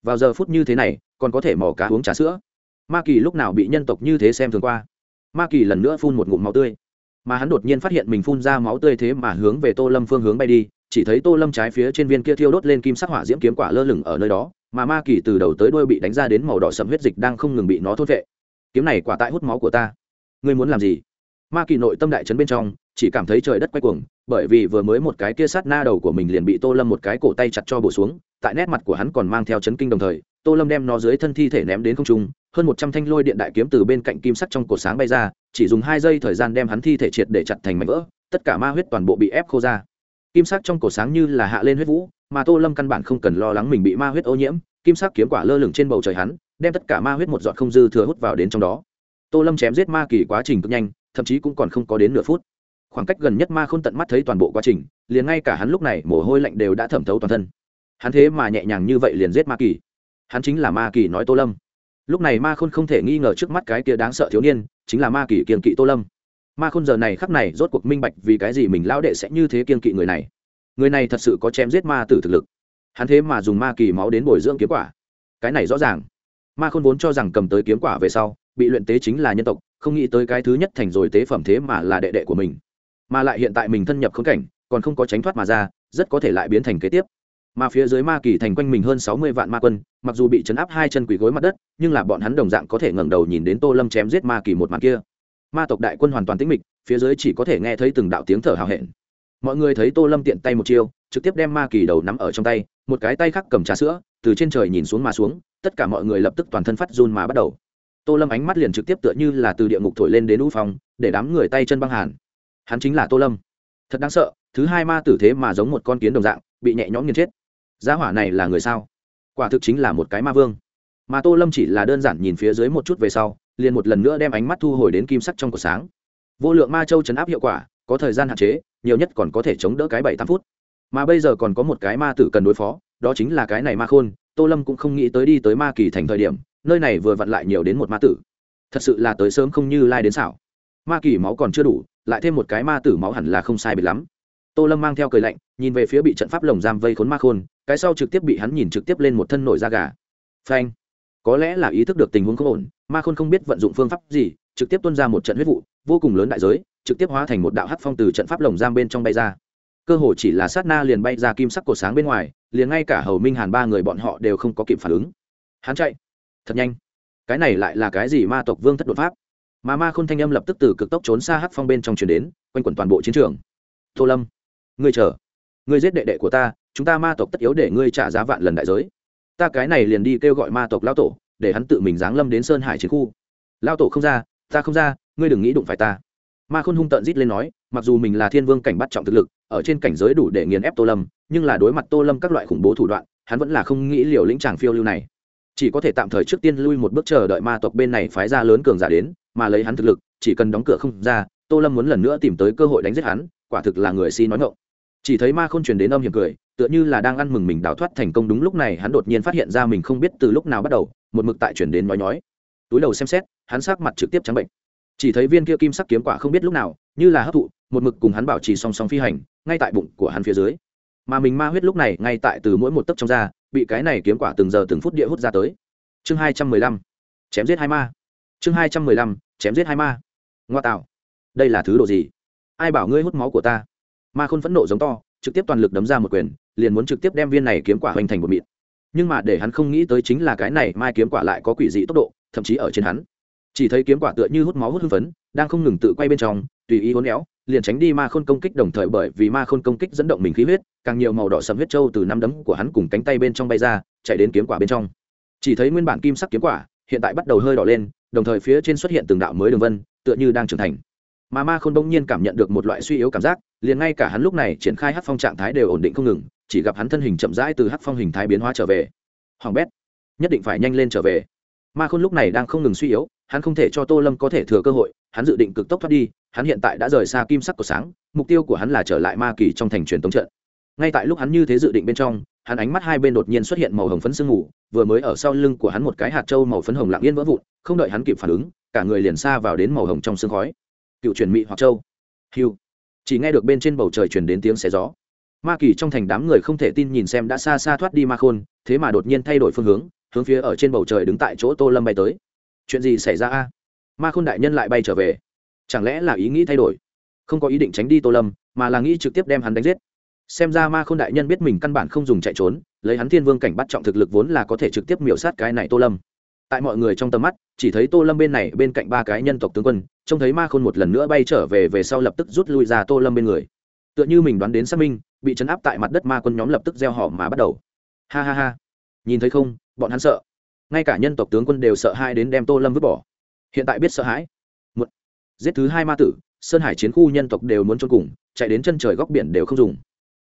Vào giờ phút như thế này, còn có thể mò cá uống trà sữa. Ma kỳ lúc nào bị nhân tộc như thế xem thường qua? Ma kỳ lần nữa phun một ngụm máu tươi. Mà hắn đột nhiên phát hiện mình phun ra máu tươi thế mà hướng về tô lâm phương hướng bay đi, chỉ thấy tô lâm trái phía trên viên kia thiêu đốt lên kim sắc hỏa diễm kiếm quả lơ lửng ở nơi đó, mà ma kỳ từ đầu tới đuôi bị đánh ra đến màu đỏ sầm huyết dịch đang không ngừng bị nó thốt vệ kiếm này quả tại hút máu của ta. Ngươi muốn làm gì? Ma kỳ nội tâm đại trấn bên trong chỉ cảm thấy trời đất quay cuồng, bởi vì vừa mới một cái kia sát na đầu của mình liền bị tô lâm một cái cổ tay chặt cho bổ xuống, tại nét mặt của hắn còn mang theo chấn kinh đồng thời, tô lâm đem nó dưới thân thi thể ném đến không trung, hơn một trăm thanh lôi điện đại kiếm từ bên cạnh kim sắc trong cổ sáng bay ra, chỉ dùng hai giây thời gian đem hắn thi thể triệt để chặt thành mảnh vỡ, tất cả ma huyết toàn bộ bị ép khô ra. Kim sắc trong cổ sáng như là hạ lên huyết vũ, mà tô lâm căn bản không cần lo lắng mình bị ma huyết ô nhiễm, kim sắc kiếm quả lơ lửng trên bầu trời hắn, đem tất cả ma huyết một giọt không dư thừa hút vào đến trong đó. Tô lâm chém giết ma kỳ quá trình cực nhanh, thậm chí cũng còn không có đến nửa phút khoảng cách gần nhất ma khôn tận mắt thấy toàn bộ quá trình, liền ngay cả hắn lúc này mồ hôi lạnh đều đã thẩm thấu toàn thân. Hắn thế mà nhẹ nhàng như vậy liền giết ma kỳ. Hắn chính là ma kỳ nói tô lâm. Lúc này ma khôn không thể nghi ngờ trước mắt cái kia đáng sợ thiếu niên, chính là ma kỳ kiên kỵ tô lâm. Ma khôn giờ này khắc này rốt cuộc minh bạch vì cái gì mình lão đệ sẽ như thế kiên kỵ người này. Người này thật sự có chém giết ma tử thực lực. Hắn thế mà dùng ma kỳ máu đến bồi dưỡng kiếm quả. Cái này rõ ràng. Ma khôn vốn cho rằng cầm tới kiếm quả về sau, bị luyện tế chính là nhân tộc, không nghĩ tới cái thứ nhất thành rồi tế phẩm thế mà là đệ đệ của mình mà lại hiện tại mình thân nhập khốn cảnh, còn không có tránh thoát mà ra, rất có thể lại biến thành kế tiếp. Mà phía dưới ma kỳ thành quanh mình hơn sáu mươi vạn ma quân, mặc dù bị chấn áp hai chân quỳ gối mặt đất, nhưng là bọn hắn đồng dạng có thể ngẩng đầu nhìn đến tô lâm chém giết ma kỳ một màn kia. Ma tộc đại quân hoàn toàn tĩnh mịch, phía dưới chỉ có thể nghe thấy từng đạo tiếng thở hào hẹn. Mọi người thấy tô lâm tiện tay một chiêu, trực tiếp đem ma kỳ đầu nắm ở trong tay, một cái tay khác cầm trà sữa, từ trên trời nhìn xuống mà xuống, tất cả mọi người lập tức toàn thân phát run mà bắt đầu. Tô lâm ánh mắt liền trực tiếp tựa như là từ địa ngục thổi lên đến u phòng để đám người tay chân băng hàn hắn chính là tô lâm. Thật đáng sợ, thứ hai ma tử thế mà giống một con kiến đồng dạng, bị nhẹ nhõm nghiền chết. Giá hỏa này là người sao? Quả thực chính là một cái ma vương. Mà tô lâm chỉ là đơn giản nhìn phía dưới một chút về sau, liền một lần nữa đem ánh mắt thu hồi đến kim sắc trong cổ sáng. Vô lượng ma châu chấn áp hiệu quả, có thời gian hạn chế, nhiều nhất còn có thể chống đỡ cái bảy tám phút. Mà bây giờ còn có một cái ma tử cần đối phó, đó chính là cái này ma khôn, tô lâm cũng không nghĩ tới đi tới ma kỳ thành thời điểm, nơi này vừa vặn lại nhiều đến một ma tử. Thật sự là tới sớm không như lai đến xảo. Ma kỳ máu còn chưa đủ lại thêm một cái ma tử máu hẳn là không sai biệt lắm. Tô lâm mang theo cười lạnh, nhìn về phía bị trận pháp lồng giam vây khốn ma khôn, cái sau trực tiếp bị hắn nhìn trực tiếp lên một thân nổi da gà. Phanh. Có lẽ là ý thức được tình huống không ổn, ma khôn không biết vận dụng phương pháp gì, trực tiếp tuân ra một trận huyết vụ, vô cùng lớn đại giới, trực tiếp hóa thành một đạo hắc phong từ trận pháp lồng giam bên trong bay ra. Cơ hồ chỉ là sát na liền bay ra kim sắc cột sáng bên ngoài, liền ngay cả hầu minh hàn ba người bọn họ đều không có kịp phản ứng. Hắn chạy. Thật nhanh. Cái này lại là cái gì ma tộc vương thất đột pháp? Mà ma khôn thanh âm lập tức từ cực tốc trốn xa hắc phong bên trong chuyển đến, quanh quẩn toàn bộ chiến trường. Tô lâm, ngươi chờ. Ngươi giết đệ đệ của ta, chúng ta ma tộc tất yếu để ngươi trả giá vạn lần đại giới. Ta cái này liền đi kêu gọi ma tộc lao tổ, để hắn tự mình giáng lâm đến sơn hải chiến khu. Lao tổ không ra, ta không ra, ngươi đừng nghĩ đụng phải ta. Ma khôn hung tợn rít lên nói, mặc dù mình là thiên vương cảnh bắt trọng thực lực, ở trên cảnh giới đủ để nghiền ép tô lâm, nhưng là đối mặt tô lâm các loại khủng bố thủ đoạn, hắn vẫn là không nghĩ liều lĩnh tràng phiêu lưu này. Chỉ có thể tạm thời trước tiên lui một bước chờ đợi ma tộc bên này phái ra lớn cường giả đến mà lấy hắn thực lực, chỉ cần đóng cửa không ra, tô lâm muốn lần nữa tìm tới cơ hội đánh giết hắn, quả thực là người si nói ngộng chỉ thấy ma khôn truyền đến âm hiểm cười, tựa như là đang ăn mừng mình đào thoát thành công đúng lúc này, hắn đột nhiên phát hiện ra mình không biết từ lúc nào bắt đầu, một mực tại chuyển đến nói nhói. Túi đầu xem xét, hắn sắc mặt trực tiếp trắng bệnh. Chỉ thấy viên kia kim sắc kiếm quả không biết lúc nào, như là hấp thụ, một mực cùng hắn bảo trì song song phi hành, ngay tại bụng của hắn phía dưới. Mà mình ma huyết lúc này, ngay tại từ mỗi một tấc trong da, bị cái này kiếm quả từng giờ từng phút địa hút ra tới. Chương hai trăm mười lăm. Chém giết hai ma chương hai trăm mười lăm, chém giết hai ma. Ngoa tạo. Đây là thứ đồ gì? Ai bảo ngươi hút máu của ta? Ma khôn phẫn nộ giống to, trực tiếp toàn lực đấm ra một quyền, liền muốn trực tiếp đem viên này kiếm quả hoành thành một mịn. Nhưng mà để hắn không nghĩ tới chính là cái này, mai kiếm quả lại có quỷ dị tốc độ, thậm chí ở trên hắn. Chỉ thấy kiếm quả tựa như hút máu hút hưng phấn, đang không ngừng tự quay bên trong, tùy ý hôn éo, liền tránh đi ma khôn công kích đồng thời bởi vì ma khôn công kích dẫn động mình khí huyết, càng nhiều màu đỏ sầm huyết trâu từ năm đấm của hắn cùng cánh tay bên trong bay ra, chạy đến kiếm quả bên trong. Chỉ thấy nguyên bản kim sắc kiếm quả hiện tại bắt đầu hơi đỏ lên, đồng thời phía trên xuất hiện từng đạo mới đường vân, tựa như đang trưởng thành. Mà ma khôn bỗng nhiên cảm nhận được một loại suy yếu cảm giác, liền ngay cả hắn lúc này triển khai hát phong trạng thái đều ổn định không ngừng, chỉ gặp hắn thân hình chậm rãi từ hát phong hình thái biến hóa trở về. Hoàng bét, nhất định phải nhanh lên trở về. Ma khôn lúc này đang không ngừng suy yếu, hắn không thể cho tô lâm có thể thừa cơ hội, hắn dự định cực tốc thoát đi, hắn hiện tại đã rời xa kim sắc của sáng, mục tiêu của hắn là trở lại ma kỳ trong thành truyền tống trận. Ngay tại lúc hắn như thế dự định bên trong hắn ánh mắt hai bên đột nhiên xuất hiện màu hồng phấn sương mù, vừa mới ở sau lưng của hắn một cái hạt trâu màu phấn hồng lặng yên vỡ vụn, không đợi hắn kịp phản ứng, cả người liền xa vào đến màu hồng trong sương khói. Cựu truyền mị hoặc châu. Hiu chỉ nghe được bên trên bầu trời truyền đến tiếng xé gió. Ma kỳ trong thành đám người không thể tin nhìn xem đã xa xa thoát đi ma khôn, thế mà đột nhiên thay đổi phương hướng hướng phía ở trên bầu trời đứng tại chỗ tô lâm bay tới. Chuyện gì xảy ra a? Ma khôn đại nhân lại bay trở về. Chẳng lẽ là ý nghĩ thay đổi? Không có ý định tránh đi tô lâm, mà là nghĩ trực tiếp đem hắn đánh giết xem ra ma khôn đại nhân biết mình căn bản không dùng chạy trốn, lấy hắn thiên vương cảnh bắt trọng thực lực vốn là có thể trực tiếp miểu sát cái này tô lâm. Tại mọi người trong tầm mắt, chỉ thấy tô lâm bên này bên cạnh ba cái nhân tộc tướng quân, trông thấy ma khôn một lần nữa bay trở về về sau lập tức rút lui ra tô lâm bên người. Tựa như mình đoán đến xác minh, bị chấn áp tại mặt đất ma quân nhóm lập tức gieo họ mà bắt đầu. Ha ha ha. Nhìn thấy không, bọn hắn sợ. Ngay cả nhân tộc tướng quân đều sợ hai đến đem tô lâm vứt bỏ. Hiện tại biết sợ hãi. Một giết thứ hai ma tử, sơn hải chiến khu nhân tộc đều muốn trốn cùng, chạy đến chân trời góc biển đều không dùng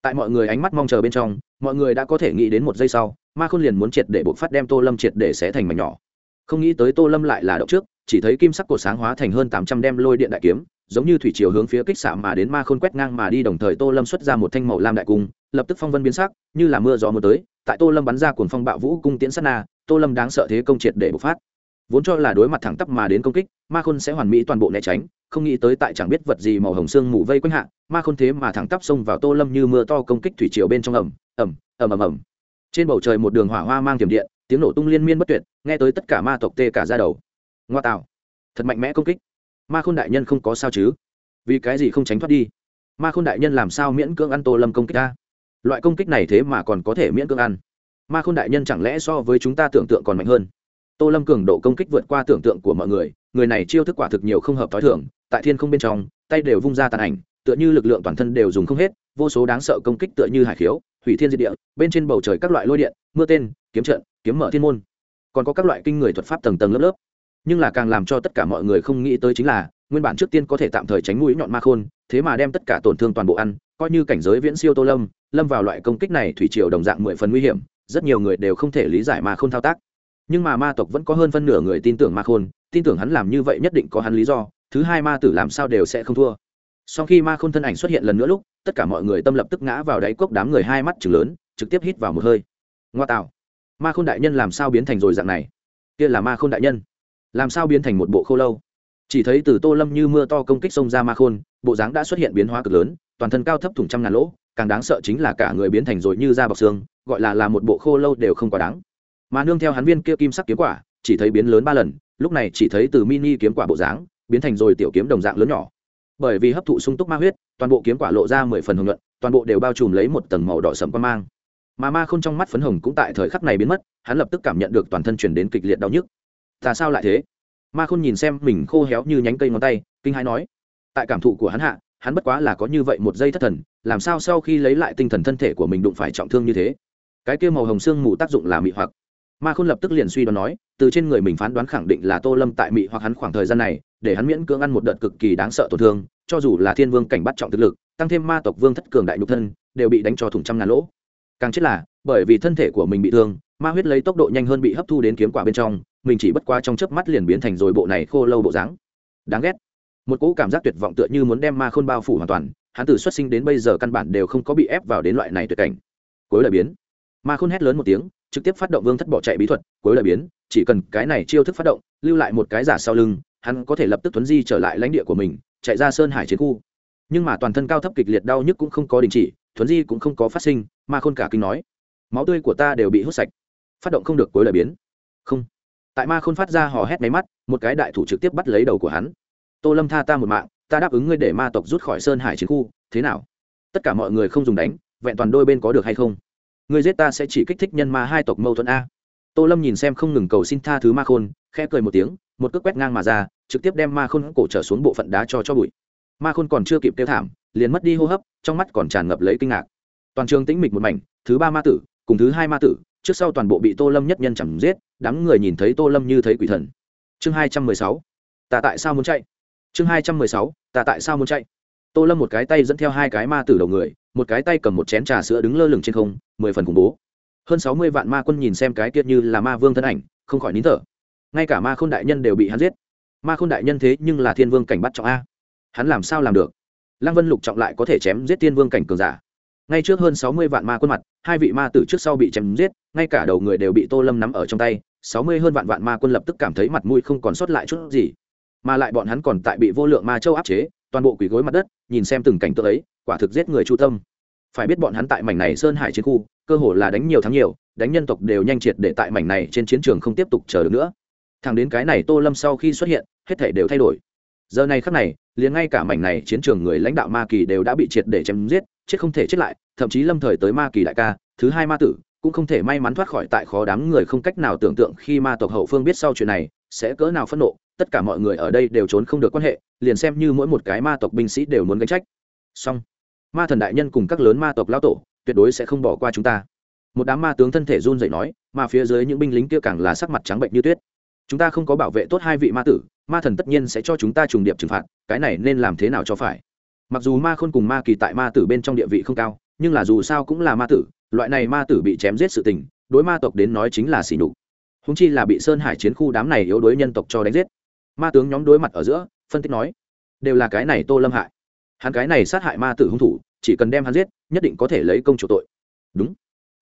tại mọi người ánh mắt mong chờ bên trong, mọi người đã có thể nghĩ đến một giây sau, ma khôn liền muốn triệt để buộc phát đem tô lâm triệt để xé thành mảnh nhỏ. Không nghĩ tới tô lâm lại là động trước, chỉ thấy kim sắc cổ sáng hóa thành hơn tám trăm đem lôi điện đại kiếm, giống như thủy chiều hướng phía kích xạ mà đến ma khôn quét ngang mà đi, đồng thời tô lâm xuất ra một thanh màu lam đại cung, lập tức phong vân biến sắc, như là mưa gió mưa tới, tại tô lâm bắn ra cuồng phong bạo vũ cung tiễn sát na, tô lâm đáng sợ thế công triệt để bộc phát vốn cho là đối mặt thẳng tắp mà đến công kích, ma khôn sẽ hoàn mỹ toàn bộ né tránh, không nghĩ tới tại chẳng biết vật gì màu hồng xương mù vây quanh hạ, ma khôn thế mà thẳng tắp xông vào tô lâm như mưa to công kích thủy triều bên trong ẩm ẩm ẩm ẩm ẩm. Trên bầu trời một đường hỏa hoa mang tiềm điện, tiếng nổ tung liên miên bất tuyệt, nghe tới tất cả ma tộc tê cả ra đầu. Ngoa tạo. Thật mạnh mẽ công kích. Ma khôn đại nhân không có sao chứ? Vì cái gì không tránh thoát đi? Ma khôn đại nhân làm sao miễn cưỡng ăn tô lâm công kích ta? Loại công kích này thế mà còn có thể miễn cưỡng ăn. Ma khôn đại nhân chẳng lẽ so với chúng ta tưởng tượng còn mạnh hơn? Tô lâm cường độ công kích vượt qua tưởng tượng của mọi người người này chiêu thức quả thực nhiều không hợp t h o i thưởng tại thiên không bên trong, tay đều vung ra tàn ảnh, tựa như lực lượng toàn thân đều dùng không hết, vô số đáng sợ công kích tựa như hải khiếu, hủy thiên diệt địa, bên trên bầu trời các loại lôi điện, mưa tên, kiếm trận, kiếm mở thiên môn. Còn có các loại kinh người thuật pháp tầng tầng lớp lớp. Nhưng là càng làm cho tất cả mọi người không nghĩ tới chính là, nguyên bản trước tiên có thể tạm thời tránh mũi nhọn ma khôn, thế mà đem tất cả tổn thương toàn bộ ăn, coi như cảnh giới viễn siêu tô lâm lâm vào loại công kích này thủy triều đồng dạng mười phần nguy hiểm, rất nhiều người đều không thể lý giải ma khôn thao tác nhưng mà ma tộc vẫn có hơn phân nửa người tin tưởng ma khôn, tin tưởng hắn làm như vậy nhất định có hắn lý do, thứ hai ma tử làm sao đều sẽ không thua. Sau khi ma khôn thân ảnh xuất hiện lần nữa lúc, tất cả mọi người tâm lập tức ngã vào đáy cốc đám người hai mắt chừng lớn, trực tiếp hít vào một hơi. Ngoa tạo. Ma khôn đại nhân làm sao biến thành rồi dạng này? Kia là ma khôn đại nhân. Làm sao biến thành một bộ khô lâu? Chỉ thấy từ tô lâm như mưa to công kích xông ra ma khôn, bộ dáng đã xuất hiện biến hóa cực lớn, toàn thân cao thấp thủng trăm ngàn lỗ, càng đáng sợ chính là cả người biến thành rồi như da bọc xương, gọi là là một bộ khô lâu đều không quá đáng mà nương theo hắn viên kia kim sắc kiếm quả, chỉ thấy biến lớn ba lần, lúc này chỉ thấy từ mini kiếm quả bộ dáng, biến thành rồi tiểu kiếm đồng dạng lớn nhỏ. Bởi vì hấp thụ sung túc ma huyết, toàn bộ kiếm quả lộ ra mười phần hồng nhuận, toàn bộ đều bao trùm lấy một tầng màu đỏ sẫm quan mang. Mà ma không trong mắt phấn hồng cũng tại thời khắc này biến mất, hắn lập tức cảm nhận được toàn thân chuyển đến kịch liệt đau nhức. Ta sao lại thế? Ma khôn nhìn xem mình khô héo như nhánh cây ngón tay, kinh hãi nói. Tại cảm thụ của hắn hạ, hắn bất quá là có như vậy một giây thất thần, làm sao sau khi lấy lại tinh thần thân thể của mình đụng phải trọng thương như thế? Cái kia màu hồng xương mù tác dụng là mị hoặc ma khôn lập tức liền suy đoán nói, từ trên người mình phán đoán khẳng định là tô lâm tại Mỹ hoặc hắn khoảng thời gian này, để hắn miễn cưỡng ăn một đợt cực kỳ đáng sợ tổn thương, cho dù là thiên vương cảnh bắt trọng thực lực, tăng thêm ma tộc vương thất cường đại nhục thân, đều bị đánh cho thủng trăm ngàn lỗ. Càng chết là, bởi vì thân thể của mình bị thương, ma huyết lấy tốc độ nhanh hơn bị hấp thu đến kiếm quả bên trong, mình chỉ bất qua trong chớp mắt liền biến thành rồi bộ này khô lâu bộ dáng. Đáng ghét. Một cỗ cảm giác tuyệt vọng tựa như muốn đem ma khôn bao phủ hoàn toàn, hắn từ xuất sinh đến bây giờ căn bản đều không có bị ép vào đến loại này tuyệt cảnh. Cuối lời biến, ma khôn hét lớn một tiếng trực tiếp phát động vương thất bỏ chạy bí thuật, cuối lời biến, chỉ cần cái này chiêu thức phát động, lưu lại một cái giả sau lưng, hắn có thể lập tức tuấn di trở lại lãnh địa của mình, chạy ra sơn hải chiến khu. Nhưng mà toàn thân cao thấp kịch liệt đau nhức cũng không có đình chỉ, thuấn di cũng không có phát sinh, mà khôn cả kinh nói, máu tươi của ta đều bị hút sạch, phát động không được cuối lời biến. Không. Tại ma khôn phát ra hò hét máy mắt, một cái đại thủ trực tiếp bắt lấy đầu của hắn. Tô lâm tha ta một mạng, ta đáp ứng ngươi để ma tộc rút khỏi sơn hải chiến khu, thế nào? Tất cả mọi người không dùng đánh, vẹn toàn đôi bên có được hay không? Ngươi giết ta sẽ chỉ kích thích nhân ma hai tộc mâu thuẫn a. Tô lâm nhìn xem không ngừng cầu xin tha thứ ma khôn, khẽ cười một tiếng, một cước quét ngang mà ra, trực tiếp đem ma khôn cổ trở xuống bộ phận đá cho cho bụi. Ma khôn còn chưa kịp kêu thảm, liền mất đi hô hấp, trong mắt còn tràn ngập lấy kinh ngạc. Toàn trường tĩnh mịch một mảnh, thứ ba ma tử, cùng thứ hai ma tử, trước sau toàn bộ bị tô lâm nhất nhân chẳng giết, đám người nhìn thấy tô lâm như thấy quỷ thần. Chương hai trăm mười sáu, ta tại sao muốn chạy? Chương hai trăm mười sáu, ta tại sao muốn chạy? Tô lâm một cái tay dẫn theo hai cái ma tử đầu người, một cái tay cầm một chén trà sữa đứng lơ lửng trên không, mười phần khủng bố. Hơn sáu mươi vạn ma quân nhìn xem cái kia như là ma vương thân ảnh, không khỏi nín thở. Ngay cả ma k h ô n đại nhân đều bị hắn giết. Ma k h ô n đại nhân thế nhưng là thiên vương cảnh bắt trọng a. Hắn làm sao làm được? Lăng vân lục trọng lại có thể chém giết thiên vương cảnh cường giả. Ngay trước hơn sáu mươi vạn ma quân mặt, hai vị ma tử trước sau bị chém giết, ngay cả đầu người đều bị tô lâm nắm ở trong tay, sáu mươi hơn vạn vạn ma quân lập tức cảm thấy mặt mũi không còn sót lại chút gì. Mà lại bọn hắn còn tại bị vô lượng ma châu áp chế toàn bộ quỷ gối mặt đất, nhìn xem từng cảnh tượng ấy, quả thực giết người chu tâm. Phải biết bọn hắn tại mảnh này sơn hải chiến khu, cơ hồ là đánh nhiều thắng nhiều, đánh nhân tộc đều nhanh triệt để tại mảnh này trên chiến trường không tiếp tục chờ được nữa. Thằng đến cái này tô lâm sau khi xuất hiện, hết thể đều thay đổi. Giờ này khắc này, liền ngay cả mảnh này chiến trường người lãnh đạo ma kỳ đều đã bị triệt để chém giết, chết không thể chết lại, thậm chí lâm thời tới ma kỳ đại ca, thứ hai ma tử, cũng không thể may mắn thoát khỏi tại khó đám người không cách nào tưởng tượng khi ma tộc hậu phương biết sau chuyện này, sẽ cỡ nào phẫn nộ tất cả mọi người ở đây đều trốn không được quan hệ, liền xem như mỗi một cái ma tộc binh sĩ đều muốn gánh trách. Song ma thần đại nhân cùng các lớn ma tộc lao tổ tuyệt đối sẽ không bỏ qua chúng ta. Một đám ma tướng thân thể run dậy nói, mà phía dưới những binh lính kia càng là sắc mặt trắng bệnh như tuyết. Chúng ta không có bảo vệ tốt hai vị ma tử, ma thần tất nhiên sẽ cho chúng ta trùng điệp trừng phạt, cái này nên làm thế nào cho phải? Mặc dù ma khôn cùng ma kỳ tại ma tử bên trong địa vị không cao, nhưng là dù sao cũng là ma tử, loại này ma tử bị chém giết sự tình, đối ma tộc đến nói chính là xỉ nhục. Húng chi là bị sơn hải chiến khu đám này yếu đối nhân tộc cho đánh giết ma tướng nhóm đối mặt ở giữa, phân tích nói, đều là cái này tô lâm hại. Hắn cái này sát hại ma tử hung thủ, chỉ cần đem hắn giết, nhất định có thể lấy công chủ tội. Đúng.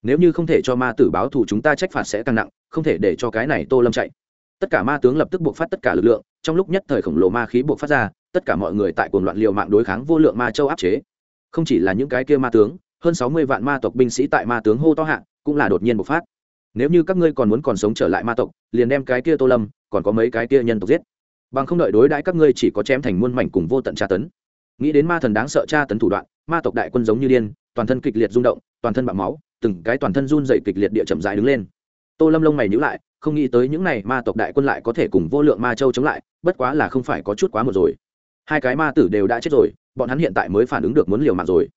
Nếu như không thể cho ma tử báo thù, chúng ta trách phạt sẽ càng nặng, không thể để cho cái này tô lâm chạy. Tất cả ma tướng lập tức buộc phát tất cả lực lượng, trong lúc nhất thời khổng lồ ma khí buộc phát ra, tất cả mọi người tại cuồng loạn liều mạng đối kháng vô lượng ma châu áp chế. Không chỉ là những cái kia ma tướng, hơn sáu mươi vạn ma tộc binh sĩ tại ma tướng hô to hạng cũng là đột nhiên bộc phát. Nếu như các ngươi còn muốn còn sống trở lại ma tộc, liền đem cái kia tô lâm, còn có mấy cái kia nhân tộc giết bằng không đợi đối đãi các ngươi chỉ có chém thành muôn mảnh cùng vô tận tra tấn. Nghĩ đến ma thần đáng sợ tra tấn thủ đoạn, ma tộc đại quân giống như điên, toàn thân kịch liệt rung động, toàn thân bạo máu, từng cái toàn thân run dậy kịch liệt địa chậm dài đứng lên. Tô lâm lông mày nhữ lại, không nghĩ tới những này ma tộc đại quân lại có thể cùng vô lượng ma châu chống lại, bất quá là không phải có chút quá một rồi. Hai cái ma tử đều đã chết rồi, bọn hắn hiện tại mới phản ứng được muốn liều mạng rồi.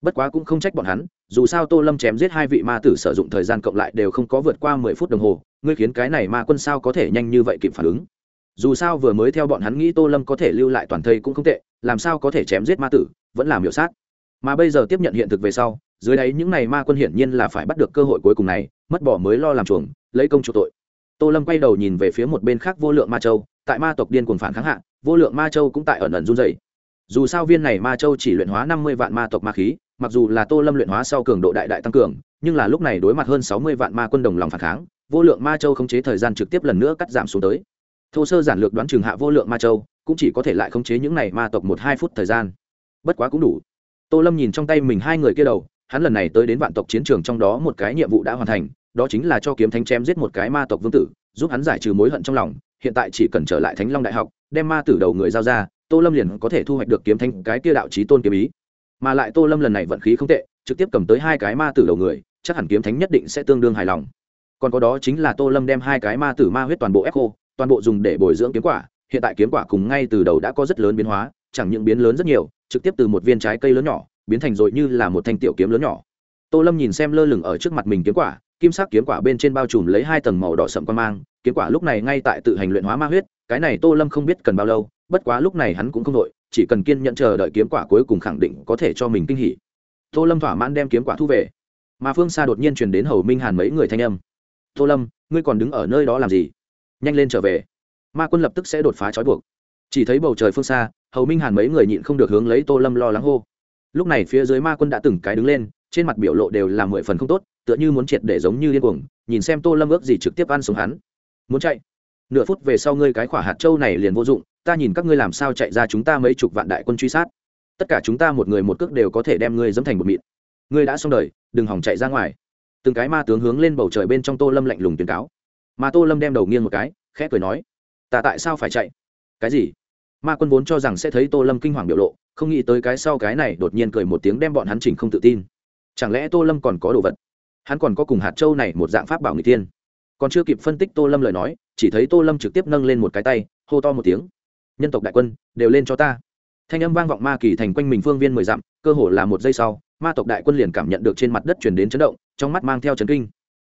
Bất quá cũng không trách bọn hắn, dù sao tô lâm chém giết hai vị ma tử sử dụng thời gian cộng lại đều không có vượt qua mười phút đồng hồ, ngươi khiến cái này ma quân sao có thể nhanh như vậy kịp phản ứng? Dù sao vừa mới theo bọn hắn nghĩ tô lâm có thể lưu lại toàn thây cũng không tệ, làm sao có thể chém giết ma tử, vẫn làm hiệu sát. Mà bây giờ tiếp nhận hiện thực về sau, dưới đáy những này ma quân hiển nhiên là phải bắt được cơ hội cuối cùng này, mất bỏ mới lo làm chuồng, lấy công chủ tội. Tô lâm quay đầu nhìn về phía một bên khác vô lượng ma châu, tại ma tộc điên cuồng phản kháng hạ, vô lượng ma châu cũng tại ẩn ẩn run dày dù sao viên này ma châu chỉ luyện hóa năm mươi vạn ma tộc ma khí, mặc dù là tô lâm luyện hóa sau cường độ đại đại tăng cường, nhưng là lúc này đối mặt hơn sáu mươi vạn ma quân đồng lòng phản kháng, vô lượng ma châu khống chế thời gian trực tiếp lần nữa cắt giảm xuống tới thô sơ giản lược đoán trường hạ vô lượng ma châu, cũng chỉ có thể lại khống chế những này ma tộc một hai phút thời gian. Bất quá cũng đủ. Tô lâm nhìn trong tay mình hai người kia đầu, hắn lần này tới đến vạn tộc chiến trường trong đó một cái nhiệm vụ đã hoàn thành, đó chính là cho kiếm thánh chém giết một cái ma tộc vương tử, giúp hắn giải trừ mối hận trong lòng, hiện tại chỉ cần trở lại thánh long đại học, đem ma tử đầu người giao ra, tô lâm liền có thể thu hoạch được kiếm thánh cái kia đạo trí tôn kiếm ý. Mà lại tô lâm lần này vận khí không tệ, trực tiếp cầm tới hai cái ma tử đầu người, chắc hẳn kiếm thánh nhất định sẽ tương đương hài lòng. Còn có đó chính là tô lâm đem hai cái ma tử ma huyết toàn bộ ép khô toàn bộ dùng để bồi dưỡng kiếm quả, hiện tại kiếm quả cùng ngay từ đầu đã có rất lớn biến hóa, chẳng những biến lớn rất nhiều, trực tiếp từ một viên trái cây lớn nhỏ, biến thành rồi như là một thanh tiểu kiếm lớn nhỏ. Tô lâm nhìn xem lơ lửng ở trước mặt mình kiếm quả, kim sắc kiếm quả bên trên bao trùm lấy hai tầng màu đỏ sậm quan mang, kiếm quả lúc này ngay tại tự hành luyện hóa ma huyết, cái này tô lâm không biết cần bao lâu, bất quá lúc này hắn cũng không đội chỉ cần kiên nhận chờ đợi kiếm quả cuối cùng khẳng định có thể cho mình kinh hỉ. Tô lâm thỏa mãn đem kiếm quả thu về. Mà phương xa đột nhiên truyền đến hầu minh hàn mấy người thanh âm. Tô lâm, ngươi còn đứng ở nơi đó làm gì? Nhanh lên trở về. Ma quân lập tức sẽ đột phá trói buộc. Chỉ thấy bầu trời phương xa, hầu minh hàn mấy người nhịn không được hướng lấy tô lâm lo lắng hô. Lúc này phía dưới ma quân đã từng cái đứng lên, trên mặt biểu lộ đều là mười phần không tốt, tựa như muốn triệt để giống như điên cuồng, nhìn xem tô lâm ước gì trực tiếp ăn sống hắn. Muốn chạy. Nửa phút về sau ngươi cái khỏa hạt châu này liền vô dụng, ta nhìn các ngươi làm sao chạy ra chúng ta mấy chục vạn đại quân truy sát. Tất cả chúng ta một người một cước đều có thể đem ngươi dẫm thành một mịn. Ngươi đã xong đời, đừng hỏng chạy ra ngoài. Từng cái ma tướng hướng lên bầu trời bên trong tô lâm lạnh lùng tuyên cáo mà tô lâm đem đầu nghiêng một cái, khẽ cười nói, ta tại sao phải chạy? Cái gì? Ma quân vốn cho rằng sẽ thấy tô lâm kinh hoàng biểu lộ, không nghĩ tới cái sau cái này đột nhiên cười một tiếng đem bọn hắn chỉnh không tự tin. Chẳng lẽ tô lâm còn có đồ vật? Hắn còn có cùng hạt châu này một dạng pháp bảo người tiên còn chưa kịp phân tích tô lâm lời nói, chỉ thấy tô lâm trực tiếp nâng lên một cái tay, hô to một tiếng, nhân tộc đại quân, đều lên cho ta. Thanh âm vang vọng ma kỳ thành quanh mình phương viên mười dặm, cơ hồ là một giây sau, ma tộc đại quân liền cảm nhận được trên mặt đất chuyển đến chấn động, trong mắt mang theo chấn kinh.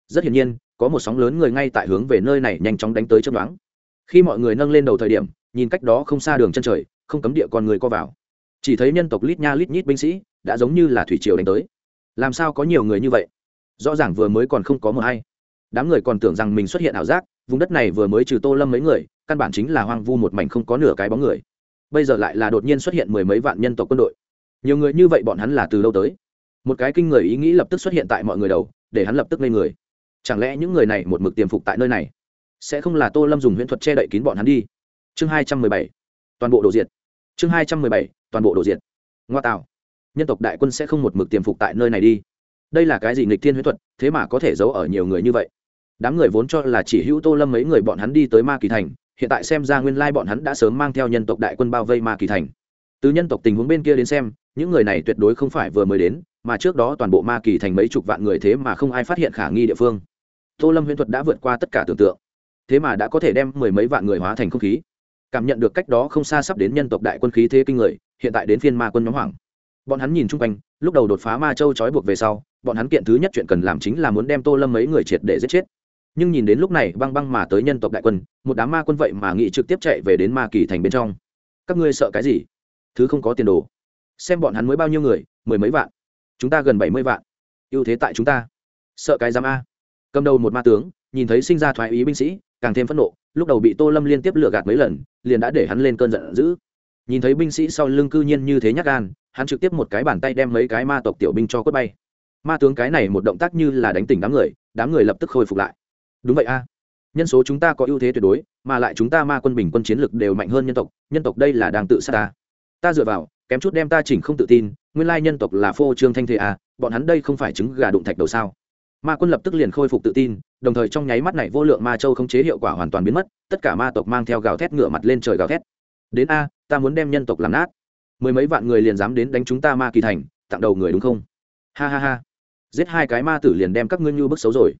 Rất hiển nhiên có một sóng lớn người ngay tại hướng về nơi này nhanh chóng đánh tới chấp đoán khi mọi người nâng lên đầu thời điểm, nhìn cách đó không xa đường chân trời, không cấm địa con người co vào. Chỉ thấy nhân tộc lít nha lít nhít binh sĩ, đã giống như là thủy triều đánh tới. Làm sao có nhiều người như vậy? Rõ ràng vừa mới còn không có một hay. Đám người còn tưởng rằng mình xuất hiện ảo giác, vùng đất này vừa mới trừ tô lâm mấy người, căn bản chính là hoang vu một mảnh không có nửa cái bóng người. Bây giờ lại là đột nhiên xuất hiện mười mấy vạn nhân tộc quân đội. Nhiều người như vậy bọn hắn là từ đâu tới? Một cái kinh người ý nghĩ lập tức xuất hiện tại mọi người đầu, để hắn lập tức lên người chẳng lẽ những người này một mực tiềm phục tại nơi này? Sẽ không là tô lâm dùng huyễn thuật che đậy kín bọn hắn đi? Chương hai trăm mười bảy, toàn bộ đồ diệt. Chương hai trăm mười bảy, toàn bộ đồ diệt. Ngoa tạo. Nhân tộc đại quân sẽ không một mực tiềm phục tại nơi này đi. Đây là cái gì nghịch thiên huyễn thuật, thế mà có thể giấu ở nhiều người như vậy? Đám người vốn cho là chỉ hữu tô lâm mấy người bọn hắn đi tới ma kỳ thành, hiện tại xem ra nguyên lai bọn hắn đã sớm mang theo nhân tộc đại quân bao vây ma kỳ thành. Từ nhân tộc tình huống bên kia đến xem, những người này tuyệt đối không phải vừa mới đến, mà trước đó toàn bộ ma kỳ thành mấy chục vạn người thế mà không ai phát hiện khả nghi địa phương tô lâm huyễn thuật đã vượt qua tất cả tưởng tượng. Thế mà đã có thể đem mười mấy vạn người hóa thành không khí. Cảm nhận được cách đó không xa sắp đến nhân tộc đại quân khí thế kinh người, hiện tại đến phiên ma quân nhóm hoảng. Bọn hắn nhìn chung quanh, lúc đầu đột phá ma châu trói buộc về sau, bọn hắn kiện thứ nhất chuyện cần làm chính là muốn đem tô lâm mấy người triệt để giết chết. Nhưng nhìn đến lúc này băng băng mà tới nhân tộc đại quân, một đám ma quân vậy mà nghĩ trực tiếp chạy về đến ma kỳ thành bên trong. Các ngươi sợ cái gì? Thứ không có tiền đồ. Xem bọn hắn mới bao nhiêu người, mười mấy vạn. Chúng ta gần bảy mươi vạn. Ưu thế tại chúng ta. Sợ cái giám a? Cầm đầu một ma tướng, nhìn thấy sinh ra thoái ý binh sĩ, càng thêm phẫn nộ, lúc đầu bị tô lâm liên tiếp lừa gạt mấy lần, liền đã để hắn lên cơn giận dữ. Nhìn thấy binh sĩ sau lưng cư nhiên như thế nhắc gan, hắn trực tiếp một cái bàn tay đem mấy cái ma tộc tiểu binh cho quất bay. Ma tướng cái này một động tác như là đánh tỉnh đám người đám người lập tức khôi phục lại. Đúng vậy a. Nhân số chúng ta có ưu thế tuyệt đối, mà lại chúng ta ma quân bình quân chiến lực đều mạnh hơn nhân tộc nhân tộc đây là đang tự sát ta. Ta dựa vào, kém chút đem ta chỉnh không tự tin, nguyên lai nhân tộc là phô trương thanh thế à bọn hắn đây không phải trứng gà đụng thạch đầu sao? Ma quân lập tức liền khôi phục tự tin, đồng thời trong nháy mắt này vô lượng ma châu không chế hiệu quả hoàn toàn biến mất, tất cả ma tộc mang theo gào thét ngửa mặt lên trời gào thét. Đến a, ta muốn đem nhân tộc làm nát. Mười mấy vạn người liền dám đến đánh chúng ta ma kỳ thành, tặng đầu người đúng không? Ha ha ha. Giết hai cái ma tử liền đem các ngươi như bức xấu rồi.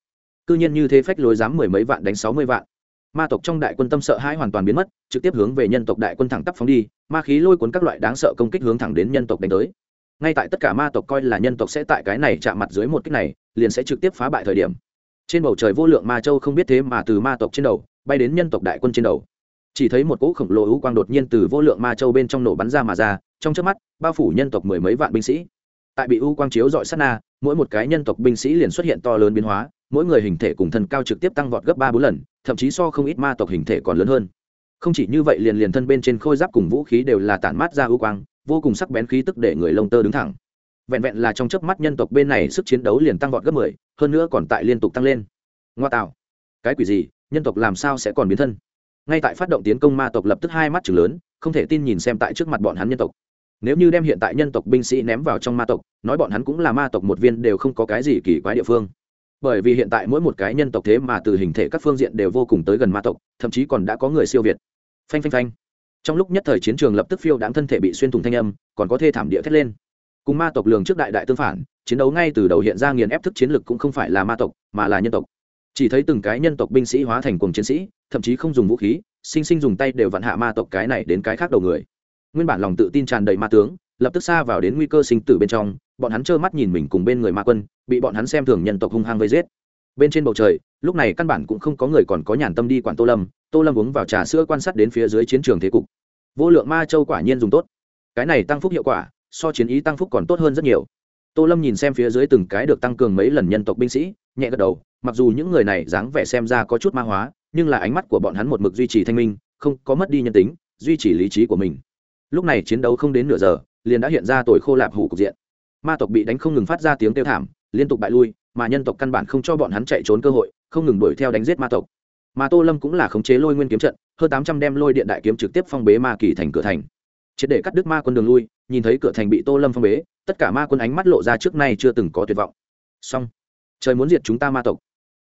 Cư nhiên như thế phách lối dám mười mấy vạn đánh sáu mươi vạn. Ma tộc trong đại quân tâm sợ hãi hoàn toàn biến mất, trực tiếp hướng về nhân tộc đại quân thẳng tắp phóng đi, ma khí lôi cuốn các loại đáng sợ công kích hướng thẳng đến nhân tộc đánh tới. Ngay tại tất cả ma tộc coi là nhân tộc sẽ tại cái này chạm mặt dưới một kích này liền sẽ trực tiếp phá bại thời điểm. Trên bầu trời vô lượng ma châu không biết thế mà từ ma tộc trên đầu, bay đến nhân tộc đại quân trên đầu. Chỉ thấy một cỗ khổng lồ ưu quang đột nhiên từ vô lượng ma châu bên trong nổ bắn ra mà ra, trong trước mắt, bao phủ nhân tộc mười mấy vạn binh sĩ. Tại bị ưu quang chiếu dọi sát na, mỗi một cái nhân tộc binh sĩ liền xuất hiện to lớn biến hóa, mỗi người hình thể cùng thân cao trực tiếp tăng vọt gấp ba bốn lần, thậm chí so không ít ma tộc hình thể còn lớn hơn. Không chỉ như vậy liền liền thân bên trên khôi giáp cùng vũ khí đều là tản mát ra ưu quang, vô cùng sắc bén khí tức để người lông tơ đứng thẳng vẹn vẹn là trong chớp mắt nhân tộc bên này sức chiến đấu liền tăng vọt gấp mười, hơn nữa còn tại liên tục tăng lên. Ngoa tạo. Cái quỷ gì? Nhân tộc làm sao sẽ còn biến thân? Ngay tại phát động tiến công ma tộc lập tức hai mắt chừng lớn, không thể tin nhìn xem tại trước mặt bọn hắn nhân tộc. Nếu như đem hiện tại nhân tộc binh sĩ ném vào trong ma tộc, nói bọn hắn cũng là ma tộc một viên đều không có cái gì kỳ quái địa phương. Bởi vì hiện tại mỗi một cái nhân tộc thế mà từ hình thể các phương diện đều vô cùng tới gần ma tộc, thậm chí còn đã có người siêu việt. Phanh phanh phanh. Trong lúc nhất thời chiến trường lập tức phiêu đáng thân thể bị xuyên thủng thanh âm, còn có thê thảm địa thét lên cùng ma tộc lường trước đại đại tương phản, chiến đấu ngay từ đầu hiện ra nghiền ép thức chiến lực cũng không phải là ma tộc, mà là nhân tộc. Chỉ thấy từng cái nhân tộc binh sĩ hóa thành cùng chiến sĩ, thậm chí không dùng vũ khí, sinh sinh dùng tay đều vặn hạ ma tộc cái này đến cái khác đầu người. Nguyên bản lòng tự tin tràn đầy ma tướng, lập tức xa vào đến nguy cơ sinh tử bên trong, bọn hắn trơ mắt nhìn mình cùng bên người ma quân, bị bọn hắn xem thường nhân tộc hung hăng vây giết. Bên trên bầu trời, lúc này căn bản cũng không có người còn có nhàn tâm đi quản tô lâm tô lâm uống vào trà sữa quan sát đến phía dưới chiến trường thế cục. Vô lượng ma châu quả nhiên dùng tốt. Cái này tăng phúc hiệu quả so chiến ý tăng phúc còn tốt hơn rất nhiều. Tô lâm nhìn xem phía dưới từng cái được tăng cường mấy lần nhân tộc binh sĩ, nhẹ gật đầu, mặc dù những người này dáng vẻ xem ra có chút ma hóa, nhưng là ánh mắt của bọn hắn một mực duy trì thanh minh, không có mất đi nhân tính, duy trì lý trí của mình. Lúc này chiến đấu không đến nửa giờ, liền đã hiện ra tội khô lạp hủ cục diện. Ma tộc bị đánh không ngừng phát ra tiếng kêu thảm, liên tục bại lui, mà nhân tộc căn bản không cho bọn hắn chạy trốn cơ hội, không ngừng đuổi theo đánh giết ma tộc. Mà tô lâm cũng là khống chế lôi nguyên kiếm trận, hơn tám trăm đem lôi điện đại kiếm trực tiếp phong bế ma kỳ thành cửa thành. Triệt để cắt đứt ma quân đường lui nhìn thấy cửa thành bị tô lâm phong bế, tất cả ma quân ánh mắt lộ ra trước nay chưa từng có tuyệt vọng. Song trời muốn diệt chúng ta ma tộc.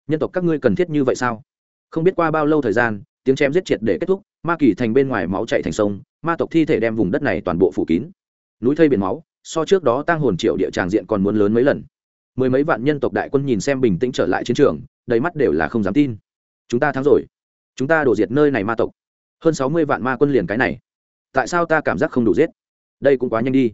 Nhân tộc các ngươi cần thiết như vậy sao? Không biết qua bao lâu thời gian, tiếng chém giết triệt để kết thúc, ma kỳ thành bên ngoài máu chạy thành sông, ma tộc thi thể đem vùng đất này toàn bộ phủ kín. Núi thây biển máu, so trước đó tăng hồn triệu địa tràng diện còn muốn lớn mấy lần. Mười mấy vạn nhân tộc đại quân nhìn xem bình tĩnh trở lại chiến trường, đầy mắt đều là không dám tin. Chúng ta thắng rồi. Chúng ta đổ diệt nơi này ma tộc. Hơn sáu mươi vạn ma quân liền cái này. Tại sao ta cảm giác không đủ giết? Đây cũng quá nhanh đi.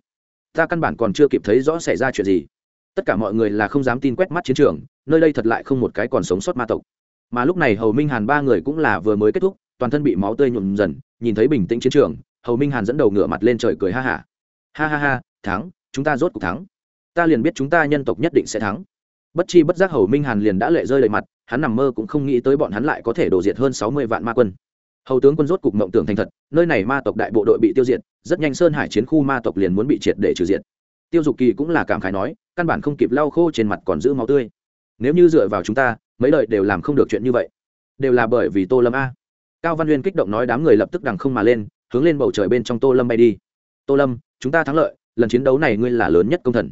Ta căn bản còn chưa kịp thấy rõ xảy ra chuyện gì. Tất cả mọi người là không dám tin quét mắt chiến trường, nơi đây thật lại không một cái còn sống sót ma tộc. Mà lúc này hầu minh hàn ba người cũng là vừa mới kết thúc, toàn thân bị máu tươi nhuộm dần, nhìn thấy bình tĩnh chiến trường, hầu minh hàn dẫn đầu ngửa mặt lên trời cười ha hả. Ha. ha ha ha thắng, chúng ta rốt cuộc thắng. Ta liền biết chúng ta nhân tộc nhất định sẽ thắng. Bất chi bất giác hầu minh hàn liền đã lệ rơi đầy mặt, hắn nằm mơ cũng không nghĩ tới bọn hắn lại có thể đổ diệt hơn sáu mươi vạn ma quân. Hầu tướng quân rốt cục mộng tưởng thành thật, nơi này ma tộc đại bộ đội bị tiêu diệt rất nhanh sơn hải chiến khu ma tộc liền muốn bị triệt để trừ diệt. Tiêu dục kỳ cũng là cảm khái nói, căn bản không kịp lau khô trên mặt còn giữ máu tươi. Nếu như dựa vào chúng ta, mấy đời đều làm không được chuyện như vậy. Đều là bởi vì tô lâm a. Cao văn uyên kích động nói đám người lập tức đằng không mà lên, hướng lên bầu trời bên trong tô lâm bay đi. Tô lâm, chúng ta thắng lợi, lần chiến đấu này ngươi là lớn nhất công thần.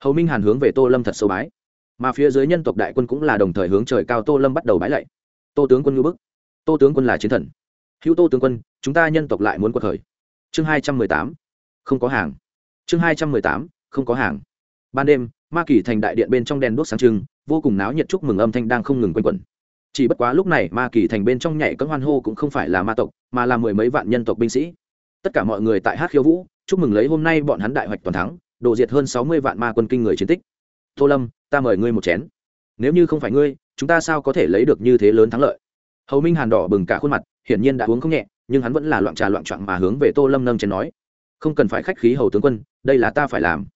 Hầu minh hàn hướng về tô lâm thật sâu bái. Mà phía dưới nhân tộc đại quân cũng là đồng thời hướng trời cao tô lâm bắt đầu bái lạy. Tô tướng quân ngư bức. Tô tướng quân là chiến thần. Hữu tô tướng quân, chúng ta nhân tộc lại muốn quật khởi chương hai trăm mười tám, không có hàng. Chương hai trăm mười tám, không có hàng. Ban đêm, ma kỳ thành đại điện bên trong đèn đuốc sáng trưng, vô cùng náo nhiệt chúc mừng âm thanh đang không ngừng quanh quẩn. Chỉ bất quá lúc này, ma kỳ thành bên trong nhảy các hoan hô cũng không phải là ma tộc, mà là mười mấy vạn nhân tộc binh sĩ. Tất cả mọi người tại hát khiêu vũ, chúc mừng lấy hôm nay bọn hắn đại hoạch toàn thắng đổ diệt hơn sáu mươi vạn ma quân kinh người chiến tích. Tô lâm, ta mời ngươi một chén. Nếu như không phải ngươi, chúng ta sao có thể lấy được như thế lớn thắng lợi? Hầu minh hàn đỏ bừng cả khuôn mặt, hiển nhiên đã uống không nhẹ nhưng hắn vẫn là loạn trà loạn trạng mà hướng về tô lâm nâng chén nói, không cần phải khách khí hầu tướng quân, đây là ta phải làm,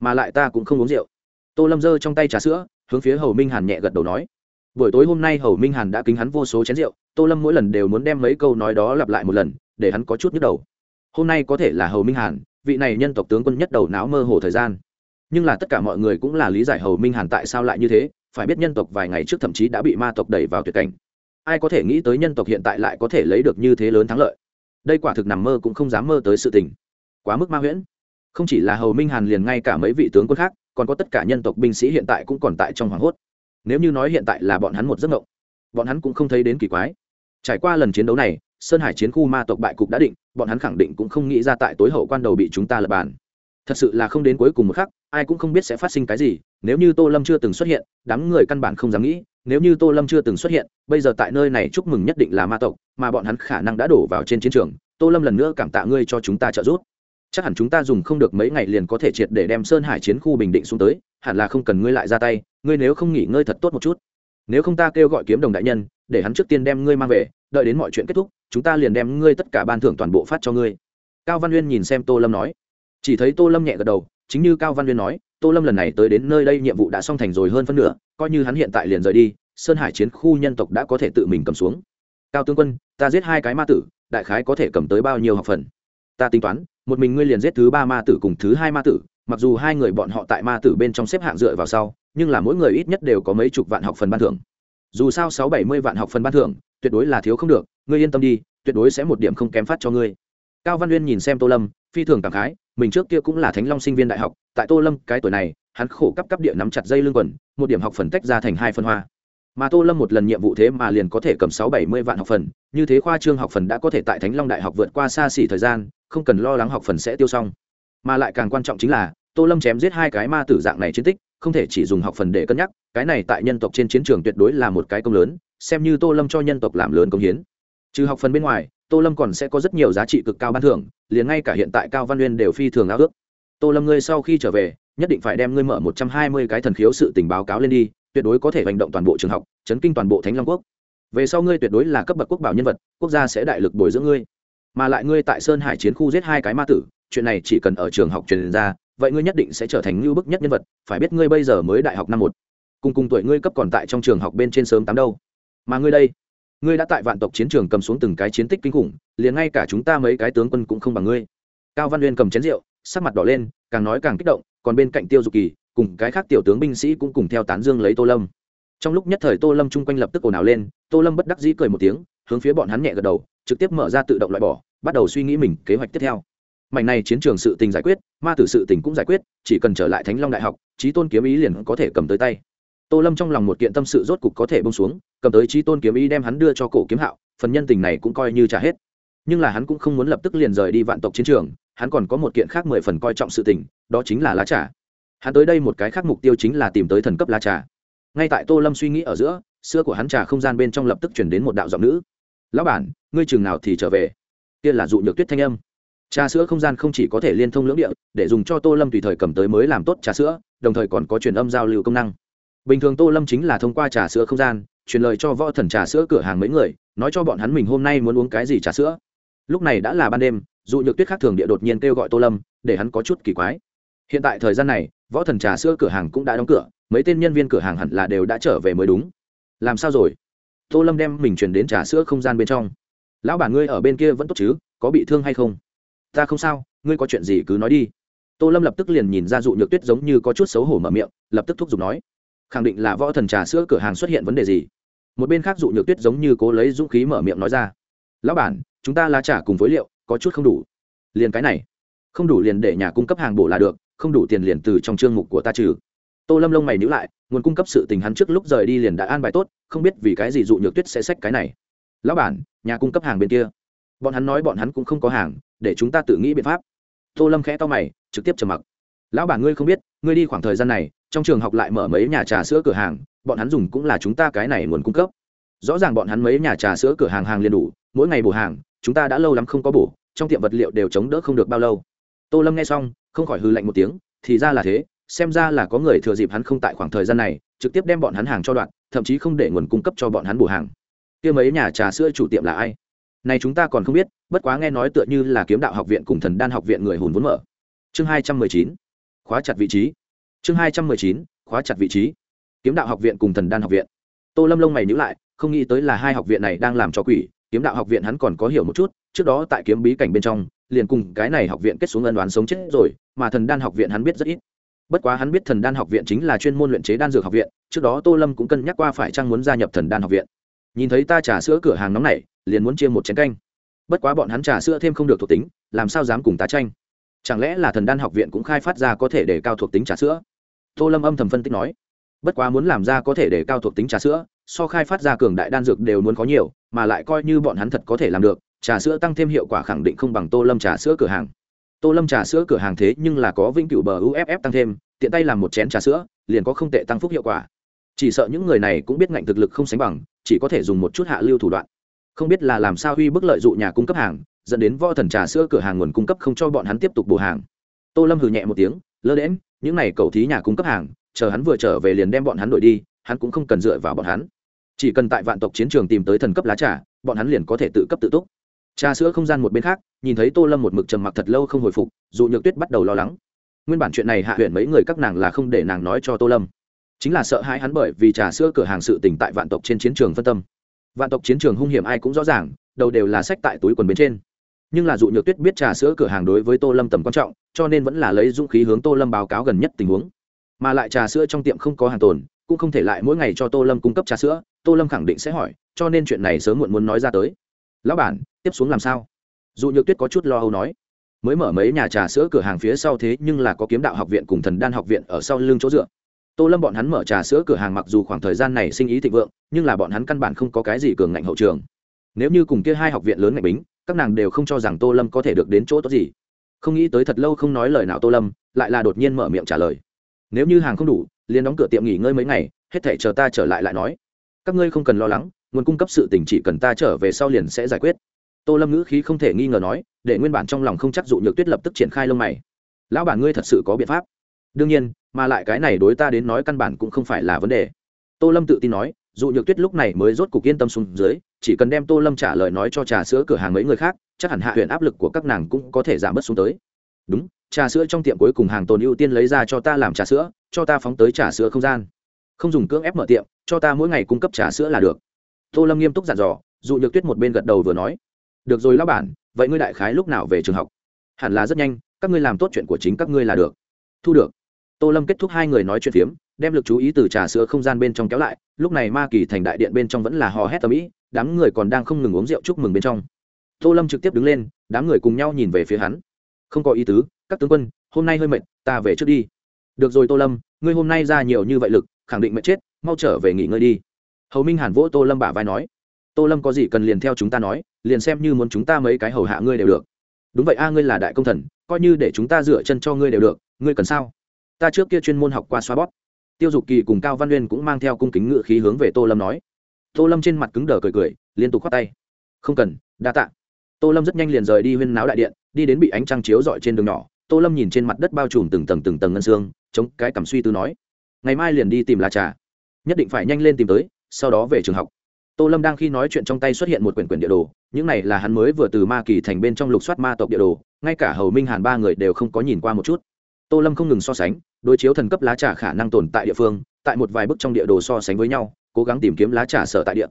mà lại ta cũng không uống rượu. Tô lâm giơ trong tay trà sữa, hướng phía hầu minh hàn nhẹ gật đầu nói, buổi tối hôm nay hầu minh hàn đã kính hắn vô số chén rượu, tô lâm mỗi lần đều muốn đem mấy câu nói đó lặp lại một lần, để hắn có chút nhức đầu. Hôm nay có thể là hầu minh hàn, vị này nhân tộc tướng quân nhất đầu não mơ hồ thời gian. Nhưng là tất cả mọi người cũng là lý giải hầu minh hàn tại sao lại như thế, phải biết nhân tộc vài ngày trước thậm chí đã bị ma tộc đẩy vào tuyệt cảnh ai có thể nghĩ tới nhân tộc hiện tại lại có thể lấy được như thế lớn thắng lợi? Đây quả thực nằm mơ cũng không dám mơ tới sự tình. Quá mức ma huyễn. Không chỉ là hầu minh hàn liền ngay cả mấy vị tướng quân khác, còn có tất cả nhân tộc binh sĩ hiện tại cũng còn tại trong hoảng hốt. Nếu như nói hiện tại là bọn hắn một giấc ngộng bọn hắn cũng không thấy đến kỳ quái. Trải qua lần chiến đấu này, sơn hải chiến khu ma tộc bại cục đã định, bọn hắn khẳng định cũng không nghĩ ra tại tối hậu quan đầu bị chúng ta lập bàn. Thật sự là không đến cuối cùng một khắc, ai cũng không biết sẽ phát sinh cái gì nếu như tô lâm chưa từng xuất hiện, đám người căn bản không dám nghĩ, nếu như tô lâm chưa từng xuất hiện, bây giờ tại nơi này chúc mừng nhất định là ma tộc, mà bọn hắn khả năng đã đổ vào trên chiến trường, tô lâm lần nữa cảm tạ ngươi cho chúng ta trợ giúp. Chắc hẳn chúng ta dùng không được mấy ngày liền có thể triệt để đem sơn hải chiến khu bình định xuống tới, hẳn là không cần ngươi lại ra tay, ngươi nếu không nghỉ ngơi thật tốt một chút. Nếu không ta kêu gọi kiếm đồng đại nhân, để hắn trước tiên đem ngươi mang về, đợi đến mọi chuyện kết thúc, chúng ta liền đem ngươi tất cả ban thưởng toàn bộ phát cho ngươi. Cao văn uyên nhìn xem tô lâm nói. Chỉ thấy tô lâm nhẹ gật đầu, chính như cao văn uyên nói tô lâm lần này tới đến nơi đây nhiệm vụ đã xong thành rồi hơn phân nửa, coi như hắn hiện tại liền rời đi, sơn hải chiến khu nhân tộc đã có thể tự mình cầm xuống. Cao tướng quân, ta giết hai cái ma tử, đại khái có thể cầm tới bao nhiêu học phần? Ta tính toán, một mình ngươi liền giết thứ ba ma tử cùng thứ hai ma tử, mặc dù hai người bọn họ tại ma tử bên trong xếp hạng dựa vào sau, nhưng là mỗi người ít nhất đều có mấy chục vạn học phần ban thưởng. Dù sao sáu bảy mươi vạn học phần ban thưởng, tuyệt đối là thiếu không được, ngươi yên tâm đi, tuyệt đối sẽ một điểm không kém phát cho ngươi. Cao văn uyên nhìn xem tô lâm, phi thường cảm khái mình trước kia cũng là thánh long sinh viên đại học, tại tô lâm, cái tuổi này, hắn khổ cấp cấp địa nắm chặt dây lưng quần, một điểm học phần tách ra thành hai phân hoa. Mà tô lâm một lần nhiệm vụ thế mà liền có thể cầm sáu bảy mươi vạn học phần, như thế khoa trương học phần đã có thể tại thánh long đại học vượt qua xa xỉ thời gian, không cần lo lắng học phần sẽ tiêu xong. Mà lại càng quan trọng chính là, tô lâm chém giết hai cái ma tử dạng này chiến tích, không thể chỉ dùng học phần để cân nhắc, cái này tại nhân tộc trên chiến trường tuyệt đối là một cái công lớn, xem như tô lâm cho nhân tộc làm lớn công hiến. Trừ học phần bên ngoài tô lâm còn sẽ có rất nhiều giá trị cực cao ban thưởng, liền ngay cả hiện tại cao văn nguyên đều phi thường ao ước. Tô lâm ngươi sau khi trở về, nhất định phải đem ngươi mở một trăm hai mươi cái thần khiếu sự tình báo cáo lên đi, tuyệt đối có thể hành động toàn bộ trường học, chấn kinh toàn bộ thánh long quốc. Về sau ngươi tuyệt đối là cấp bậc quốc bảo nhân vật, quốc gia sẽ đại lực bồi dưỡng ngươi. Mà lại ngươi tại sơn hải chiến khu giết hai cái ma tử, chuyện này chỉ cần ở trường học truyền ra, vậy ngươi nhất định sẽ trở thành ngưu bức nhất nhân vật, phải biết ngươi bây giờ mới đại học năm một. Cùng cùng tuổi ngươi cấp còn tại trong trường học bên trên sớm tám đâu. Mà ngươi đây ngươi đã tại vạn tộc chiến trường cầm xuống từng cái chiến tích kinh khủng, liền ngay cả chúng ta mấy cái tướng quân cũng không bằng ngươi. Cao văn uyên cầm chén rượu, sắc mặt đỏ lên, càng nói càng kích động, còn bên cạnh tiêu dục kỳ, cùng cái khác tiểu tướng binh sĩ cũng cùng theo tán dương lấy tô lâm. Trong lúc nhất thời tô lâm chung quanh lập tức ồn ào lên, tô lâm bất đắc dĩ cười một tiếng, hướng phía bọn hắn nhẹ gật đầu, trực tiếp mở ra tự động loại bỏ, bắt đầu suy nghĩ mình kế hoạch tiếp theo. Mảnh này chiến trường sự tình giải quyết, ma tử sự tình cũng giải quyết, chỉ cần trở lại thánh long đại học trí tôn kiếm ý liền có thể cầm tới tay tô lâm trong lòng một kiện tâm sự rốt cục có thể bông xuống, cầm tới trí tôn kiếm ý đem hắn đưa cho cổ kiếm hạo, phần nhân tình này cũng coi như trả hết. Nhưng là hắn cũng không muốn lập tức liền rời đi vạn tộc chiến trường, hắn còn có một kiện khác mười phần coi trọng sự tình, đó chính là lá trà. Hắn tới đây một cái khác mục tiêu chính là tìm tới thần cấp lá trà. Ngay tại tô lâm suy nghĩ ở giữa sữa của hắn trà không gian bên trong lập tức chuyển đến một đạo giọng nữ. Lão bản, ngươi chừng nào thì trở về? Kia là dụ nhược tuyết thanh âm. Trà sữa không gian không chỉ có thể liên thông lưỡng địa, để dùng cho tô lâm tùy thời cầm tới mới làm tốt trà sữa, đồng thời còn có truyền âm giao lưu công năng bình thường tô lâm chính là thông qua trà sữa không gian, truyền lời cho võ thần trà sữa cửa hàng mấy người, nói cho bọn hắn mình hôm nay muốn uống cái gì trà sữa. Lúc này đã là ban đêm dụ nhược tuyết khác thường địa đột nhiên kêu gọi tô lâm, để hắn có chút kỳ quái. Hiện tại thời gian này, võ thần trà sữa cửa hàng cũng đã đóng cửa, mấy tên nhân viên cửa hàng hẳn là đều đã trở về mới đúng. Làm sao rồi? Tô lâm đem mình chuyển đến trà sữa không gian bên trong. Lão bản ngươi ở bên kia vẫn tốt chứ, có bị thương hay không? Ta không sao, ngươi có chuyện gì cứ nói đi. Tô lâm lập tức liền nhìn ra dụ nhược tuyết giống như có chút xấu hổ mở miệng, lập tức thúc giục nói khẳng định là võ thần trà sữa cửa hàng xuất hiện vấn đề gì. Một bên khác dụ nhược tuyết giống như cố lấy dũng khí mở miệng nói ra. Lão bản, chúng ta lá trả cùng với liệu, có chút không đủ. Liền cái này. Không đủ liền để nhà cung cấp hàng bổ là được, không đủ tiền liền từ trong chương mục của ta trừ. Tô lâm lông mày nhữ lại, nguồn cung cấp sự tình hắn trước lúc rời đi liền đã an bài tốt, không biết vì cái gì dụ nhược tuyết sẽ xách cái này. Lão bản, nhà cung cấp hàng bên kia. Bọn hắn nói bọn hắn cũng không có hàng, để chúng ta tự nghĩ biện pháp. Tô lâm khẽ to mày, trực tiếp trầm mặc lão bản ngươi không biết, ngươi đi khoảng thời gian này, trong trường học lại mở mấy nhà trà sữa cửa hàng, bọn hắn dùng cũng là chúng ta cái này nguồn cung cấp. Rõ ràng bọn hắn mấy nhà trà sữa cửa hàng hàng liền đủ, mỗi ngày bổ hàng, chúng ta đã lâu lắm không có bổ, trong tiệm vật liệu đều chống đỡ không được bao lâu. Tô lâm nghe xong, không khỏi hư lạnh một tiếng, thì ra là thế, xem ra là có người thừa dịp hắn không tại khoảng thời gian này, trực tiếp đem bọn hắn hàng cho đoạn, thậm chí không để nguồn cung cấp cho bọn hắn bổ hàng. Kia mấy nhà trà sữa chủ tiệm là ai? Này chúng ta còn không biết, bất quá nghe nói tựa như là kiếm đạo học viện cùng thần đan học viện người hùn vốn mở. Chương hai trăm mười chín khóa chặt vị trí. Chương hai trăm mười chín, khóa chặt vị trí. Kiếm đạo học viện cùng thần đan học viện. Tô lâm lông mày nhữ lại, không nghĩ tới là hai học viện này đang làm cho quỷ, kiếm đạo học viện hắn còn có hiểu một chút, trước đó tại kiếm bí cảnh bên trong, liền cùng cái này học viện kết xuống ân đoán sống chết rồi, mà thần đan học viện hắn biết rất ít. Bất quá hắn biết thần đan học viện chính là chuyên môn luyện chế đan dược học viện, trước đó tô lâm cũng cân nhắc qua phải chăng muốn gia nhập thần đan học viện. Nhìn thấy ta trà sữa cửa hàng nóng này, liền muốn chia một chén canh. Bất quá bọn hắn trà sữa thêm không được thuộc tính, làm sao dám cùng tá tranh? Chẳng lẽ là thần đan học viện cũng khai phát ra có thể để cao thuộc tính trà sữa? Tô lâm âm thầm phân tích nói. Bất quá muốn làm ra có thể để cao thuộc tính trà sữa, so khai phát ra cường đại đan dược đều muốn có nhiều, mà lại coi như bọn hắn thật có thể làm được, trà sữa tăng thêm hiệu quả khẳng định không bằng tô lâm trà sữa cửa hàng. Tô lâm trà sữa cửa hàng thế nhưng là có vĩnh cửu bờ uff tăng thêm, tiện tay làm một chén trà sữa, liền có không tệ tăng phúc hiệu quả. Chỉ sợ những người này cũng biết ngạnh thực lực không sánh bằng, chỉ có thể dùng một chút hạ lưu thủ đoạn. Không biết là làm sao huy bức lợi dụ nhà cung cấp hàng dẫn đến võ thần trà sữa cửa hàng nguồn cung cấp không cho bọn hắn tiếp tục bổ hàng. Tô lâm hừ nhẹ một tiếng, lơ đễm những này cầu thí nhà cung cấp hàng, chờ hắn vừa trở về liền đem bọn hắn đổi đi, hắn cũng không cần dựa vào bọn hắn. Chỉ cần tại vạn tộc chiến trường tìm tới thần cấp lá trà, bọn hắn liền có thể tự cấp tự túc. Trà sữa không gian một bên khác, nhìn thấy tô lâm một mực trầm mặc thật lâu không hồi phục, dù nhược tuyết bắt đầu lo lắng. Nguyên bản chuyện này hạ huyện mấy người các nàng là không để nàng nói cho tô lâm. Chính là sợ hãi hắn bởi vì trà sữa cửa hàng sự tỉnh tại vạn tộc trên chiến trường phân tâm. Vạn tộc chiến trường hung hiểm ai cũng rõ ràng, đầu đều là sách tại túi quần bên trên nhưng là dụ nhược tuyết biết trà sữa cửa hàng đối với tô lâm tầm quan trọng, cho nên vẫn là lấy dũng khí hướng tô lâm báo cáo gần nhất tình huống. Mà lại trà sữa trong tiệm không có hàng tồn, cũng không thể lại mỗi ngày cho tô lâm cung cấp trà sữa, tô lâm khẳng định sẽ hỏi, cho nên chuyện này sớm muộn muốn nói ra tới. Lão bản, tiếp xuống làm sao? Dụ nhược tuyết có chút lo âu nói. Mới mở mấy nhà trà sữa cửa hàng phía sau thế, nhưng là có kiếm đạo học viện cùng thần đan học viện ở sau lưng chỗ dựa. Tô lâm bọn hắn mở trà sữa cửa hàng mặc dù khoảng thời gian này sinh ý thịnh vượng, nhưng là bọn hắn căn bản không có cái gì cường ngạnh hậu trường nếu như cùng kia hai học viện lớn ngạch bính, các nàng đều không cho rằng tô lâm có thể được đến chỗ tốt gì. Không nghĩ tới thật lâu không nói lời nào tô lâm, lại là đột nhiên mở miệng trả lời. Nếu như hàng không đủ, liền đóng cửa tiệm nghỉ ngơi mấy ngày, hết thể chờ ta trở lại lại nói. Các ngươi không cần lo lắng, nguồn cung cấp sự tình chỉ cần ta trở về sau liền sẽ giải quyết. Tô lâm ngữ khí không thể nghi ngờ nói, để nguyên bản trong lòng không chắc dụ nhược tuyết lập tức triển khai lông mày. Lão bản ngươi thật sự có biện pháp. Đương nhiên, mà lại cái này đối ta đến nói căn bản cũng không phải là vấn đề. Tô lâm tự tin nói dụ nhược tuyết lúc này mới rốt cục yên tâm xuống dưới, chỉ cần đem tô lâm trả lời nói cho trà sữa cửa hàng mấy người khác, chắc hẳn hạ huyện áp lực của các nàng cũng có thể giảm bớt xuống tới. Đúng, trà sữa trong tiệm cuối cùng hàng tồn ưu tiên lấy ra cho ta làm trà sữa, cho ta phóng tới trà sữa không gian. Không dùng cưỡng ép mở tiệm, cho ta mỗi ngày cung cấp trà sữa là được. Tô lâm nghiêm túc dặn dò, dụ nhược tuyết một bên gật đầu vừa nói. Được rồi lão bản, vậy ngươi đại khái lúc nào về trường học? Hẳn là rất nhanh, các ngươi làm tốt chuyện của chính các ngươi là được. Thu được. Tô lâm kết thúc hai người nói chuyện phiếm đem lực chú ý từ trà sữa không gian bên trong kéo lại, lúc này ma kỳ thành đại điện bên trong vẫn là hò hét tầm ĩ, đám người còn đang không ngừng uống rượu chúc mừng bên trong. Tô lâm trực tiếp đứng lên, đám người cùng nhau nhìn về phía hắn. Không có ý tứ, các tướng quân, hôm nay hơi mệt, ta về trước đi. Được rồi tô lâm, ngươi hôm nay ra nhiều như vậy lực, khẳng định mệt chết, mau trở về nghỉ ngơi đi. Hầu minh hàn vỗ tô lâm bả vai nói. Tô lâm có gì cần liền theo chúng ta nói, liền xem như muốn chúng ta mấy cái hầu hạ ngươi đều được. Đúng vậy a, ngươi là đại công thần, coi như để chúng ta dựa chân cho ngươi đều được, ngươi cần sao? Ta trước kia chuyên môn học qua xoa bóp tiêu dục kỳ cùng cao văn uyên cũng mang theo cung kính ngự khí hướng về tô lâm nói. Tô lâm trên mặt cứng đờ cười cười, liên tục khoác tay. Không cần, đa tạ. Tô lâm rất nhanh liền rời đi huyên náo đại điện, đi đến bị ánh trăng chiếu dọi trên đường nhỏ. Tô lâm nhìn trên mặt đất bao trùm từng tầng từng tầng ngân xương, chống cái cảm suy tư nói, ngày mai liền đi tìm lá trà. Nhất định phải nhanh lên tìm tới, sau đó về trường học. Tô lâm đang khi nói chuyện trong tay xuất hiện một quyển quyển địa đồ, những này là hắn mới vừa từ ma kỳ thành bên trong lục soát ma tộc địa đồ, ngay cả hầu minh hàn ba người đều không có nhìn qua một chút. Tô lâm không ngừng so sánh đối chiếu thần cấp lá trà khả năng tồn tại địa phương, tại một vài bức trong địa đồ so sánh với nhau, cố gắng tìm kiếm lá trà sở tại địa.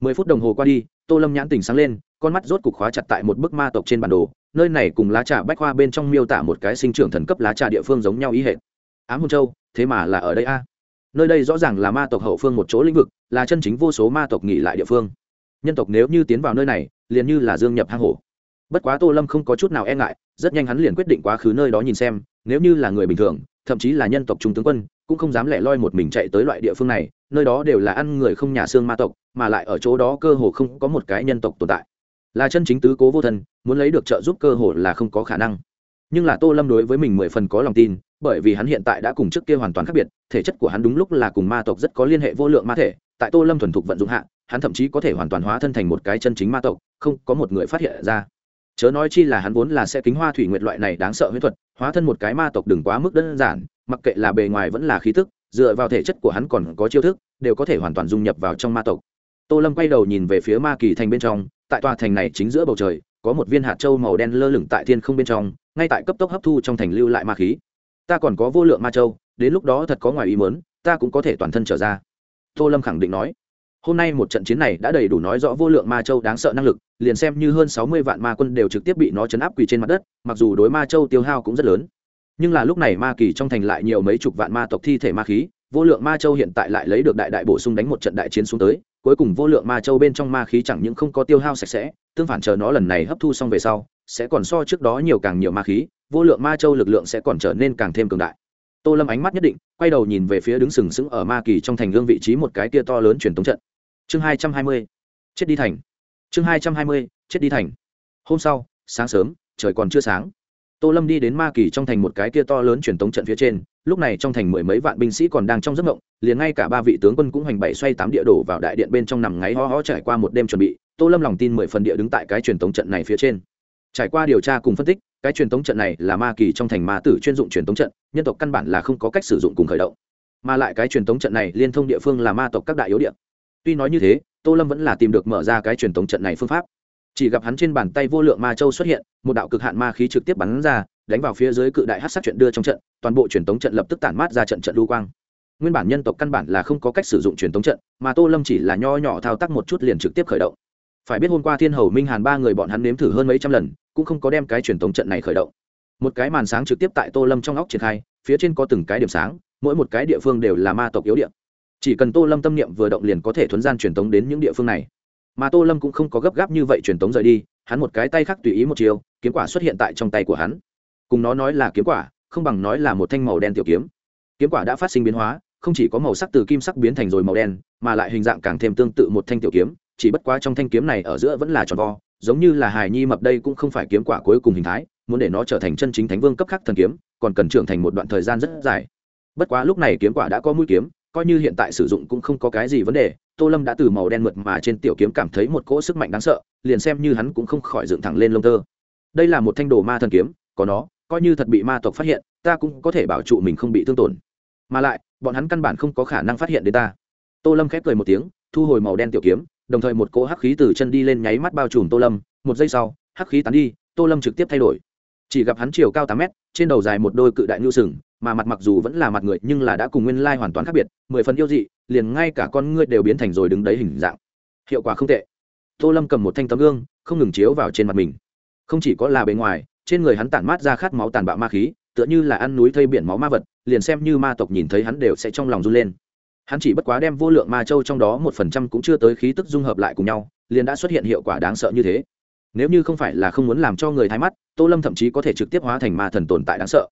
Mười phút đồng hồ qua đi, tô lâm nhãn tỉnh sáng lên, con mắt rốt cục khóa chặt tại một bức ma tộc trên bản đồ, nơi này cùng lá trà bách khoa bên trong miêu tả một cái sinh trưởng thần cấp lá trà địa phương giống nhau ý hệ ám hôn châu, thế mà là ở đây a? Nơi đây rõ ràng là ma tộc hậu phương một chỗ lĩnh vực, là chân chính vô số ma tộc nghỉ lại địa phương. Nhân tộc nếu như tiến vào nơi này, liền như là dương nhập hang hổ. Bất quá tô lâm không có chút nào e ngại, rất nhanh hắn liền quyết định quá khứ nơi đó nhìn xem, nếu như là người bình thường thậm chí là nhân tộc trung tướng quân, cũng không dám lẻ loi một mình chạy tới loại địa phương này, nơi đó đều là ăn người không nhà xương ma tộc, mà lại ở chỗ đó cơ hồ không có một cái nhân tộc tồn tại. Là chân chính tứ cố vô thân, muốn lấy được trợ giúp cơ hồ là không có khả năng. Nhưng là tô lâm đối với mình mười phần có lòng tin, bởi vì hắn hiện tại đã cùng trước kia hoàn toàn khác biệt, thể chất của hắn đúng lúc là cùng ma tộc rất có liên hệ vô lượng ma thể, tại tô lâm thuần thục vận dụng hạ, hắn thậm chí có thể hoàn toàn hóa thân thành một cái chân chính ma tộc, không có một người phát hiện ra chớ nói chi là hắn vốn là sẽ kính hoa thủy nguyệt loại này đáng sợ huyết thuật, hóa thân một cái ma tộc đừng quá mức đơn giản, mặc kệ là bề ngoài vẫn là khí tức, dựa vào thể chất của hắn còn có chiêu thức, đều có thể hoàn toàn dung nhập vào trong ma tộc. Tô lâm quay đầu nhìn về phía ma kỳ thành bên trong, tại tòa thành này chính giữa bầu trời, có một viên hạt châu màu đen lơ lửng tại thiên không bên trong, ngay tại cấp tốc hấp thu trong thành lưu lại ma khí. Ta còn có vô lượng ma châu, đến lúc đó thật có ngoài ý mớn ta cũng có thể toàn thân trở ra. Tô lâm khẳng định nói hôm nay một trận chiến này đã đầy đủ nói rõ vô lượng ma châu đáng sợ năng lực, liền xem như hơn sáu mươi vạn ma quân đều trực tiếp bị nó chấn áp quỳ trên mặt đất, mặc dù đối ma châu tiêu hao cũng rất lớn. Nhưng là lúc này ma kỳ trong thành lại nhiều mấy chục vạn ma tộc thi thể ma khí, vô lượng ma châu hiện tại lại lấy được đại đại bổ sung đánh một trận đại chiến xuống tới, cuối cùng vô lượng ma châu bên trong ma khí chẳng những không có tiêu hao sạch sẽ, tương phản chờ nó lần này hấp thu xong về sau, sẽ còn so trước đó nhiều càng nhiều ma khí, vô lượng ma châu lực lượng sẽ còn trở nên càng thêm cường đại. Tô lâm ánh mắt nhất định, quay đầu nhìn về phía đứng sừng sững ở ma kỳ trong thành gương vị trí một cái kia to lớn truyền tống trận chương hai trăm hai mươi, chết đi thành. Chương hai trăm hai mươi, chết đi thành. Hôm sau, sáng sớm, trời còn chưa sáng. Tô lâm đi đến ma kỳ trong thành một cái kia to lớn truyền tống trận phía trên, lúc này trong thành mười mấy vạn binh sĩ còn đang trong giấc mộng, liền ngay cả ba vị tướng quân cũng hoành bảy xoay tám địa đổ vào đại điện bên trong nằm ngáy ho ho trải qua một đêm chuẩn bị, tô lâm lòng tin mười phần địa đứng tại cái truyền tống trận này phía trên. Trải qua điều tra cùng phân tích, cái truyền tống trận này là ma kỳ trong thành ma tử chuyên dụng truyền tống trận, nhân tộc căn bản là không có cách sử dụng cùng khởi động. Mà lại cái truyền tống trận này liên thông địa phương là ma tộc các đại yếu điện tuy nói như thế, tô lâm vẫn là tìm được mở ra cái truyền thống trận này phương pháp. Chỉ gặp hắn trên bàn tay vô lượng ma châu xuất hiện, một đạo cực hạn ma khí trực tiếp bắn ra, đánh vào phía dưới cự đại hát sát chuyện đưa trong trận, toàn bộ truyền thống trận lập tức tản mát ra trận trận lưu quang. Nguyên bản nhân tộc căn bản là không có cách sử dụng truyền thống trận, mà tô lâm chỉ là nho nhỏ thao tác một chút liền trực tiếp khởi động. Phải biết hôm qua thiên hầu minh hàn ba người bọn hắn nếm thử hơn mấy trăm lần, cũng không có đem cái truyền thống trận này khởi động. Một cái màn sáng trực tiếp tại tô lâm trong óc triển khai, phía trên có từng cái điểm sáng, mỗi một cái địa phương đều là ma tộc yếu điện chỉ cần tô lâm tâm niệm vừa động liền có thể thuấn gian truyền tống đến những địa phương này. Mà tô lâm cũng không có gấp gáp như vậy truyền tống rời đi, hắn một cái tay khác tùy ý một chiều kiếm quả xuất hiện tại trong tay của hắn. Cùng nó nói là kiếm quả, không bằng nói là một thanh màu đen tiểu kiếm. Kiếm quả đã phát sinh biến hóa, không chỉ có màu sắc từ kim sắc biến thành rồi màu đen, mà lại hình dạng càng thêm tương tự một thanh tiểu kiếm, chỉ bất quá trong thanh kiếm này ở giữa vẫn là tròn vo, giống như là hài nhi mập đây cũng không phải kiếm quả cuối cùng hình thái, muốn để nó trở thành chân chính thánh vương cấp khắc thần kiếm, còn cần trưởng thành một đoạn thời gian rất dài. Bất quá lúc này kiếm quả đã có mũi kiếm coi như hiện tại sử dụng cũng không có cái gì vấn đề, tô lâm đã từ màu đen mượt mà trên tiểu kiếm cảm thấy một cỗ sức mạnh đáng sợ, liền xem như hắn cũng không khỏi dựng thẳng lên lông tơ. Đây là một thanh đồ ma thần kiếm, có nó, coi như thật bị ma tộc phát hiện, ta cũng có thể bảo trụ mình không bị thương tổn. Mà lại, bọn hắn căn bản không có khả năng phát hiện đến ta. Tô lâm khép cười một tiếng, thu hồi màu đen tiểu kiếm, đồng thời một cỗ hắc khí từ chân đi lên nháy mắt bao trùm tô lâm. Một giây sau, hắc khí tán đi, tô lâm trực tiếp thay đổi. Chỉ gặp hắn chiều cao tám mét, trên đầu dài một đôi cự đại ngưu sừng mà mặt mặc dù vẫn là mặt người, nhưng là đã cùng nguyên lai hoàn toàn khác biệt, mười phần yêu dị, liền ngay cả con ngươi đều biến thành rồi đứng đấy hình dạng. Hiệu quả không tệ. Tô lâm cầm một thanh tấm gương, không ngừng chiếu vào trên mặt mình. Không chỉ có là bề ngoài, trên người hắn tản mát ra khát máu tàn bạo ma khí, tựa như là ăn núi thây biển máu ma vật, liền xem như ma tộc nhìn thấy hắn đều sẽ trong lòng run lên. Hắn chỉ bất quá đem vô lượng ma châu trong đó một phần trăm cũng chưa tới khí tức dung hợp lại cùng nhau, liền đã xuất hiện hiệu quả đáng sợ như thế. Nếu như không phải là không muốn làm cho người thái mắt, tô lâm thậm chí có thể trực tiếp hóa thành ma thần tồn tại đáng sợ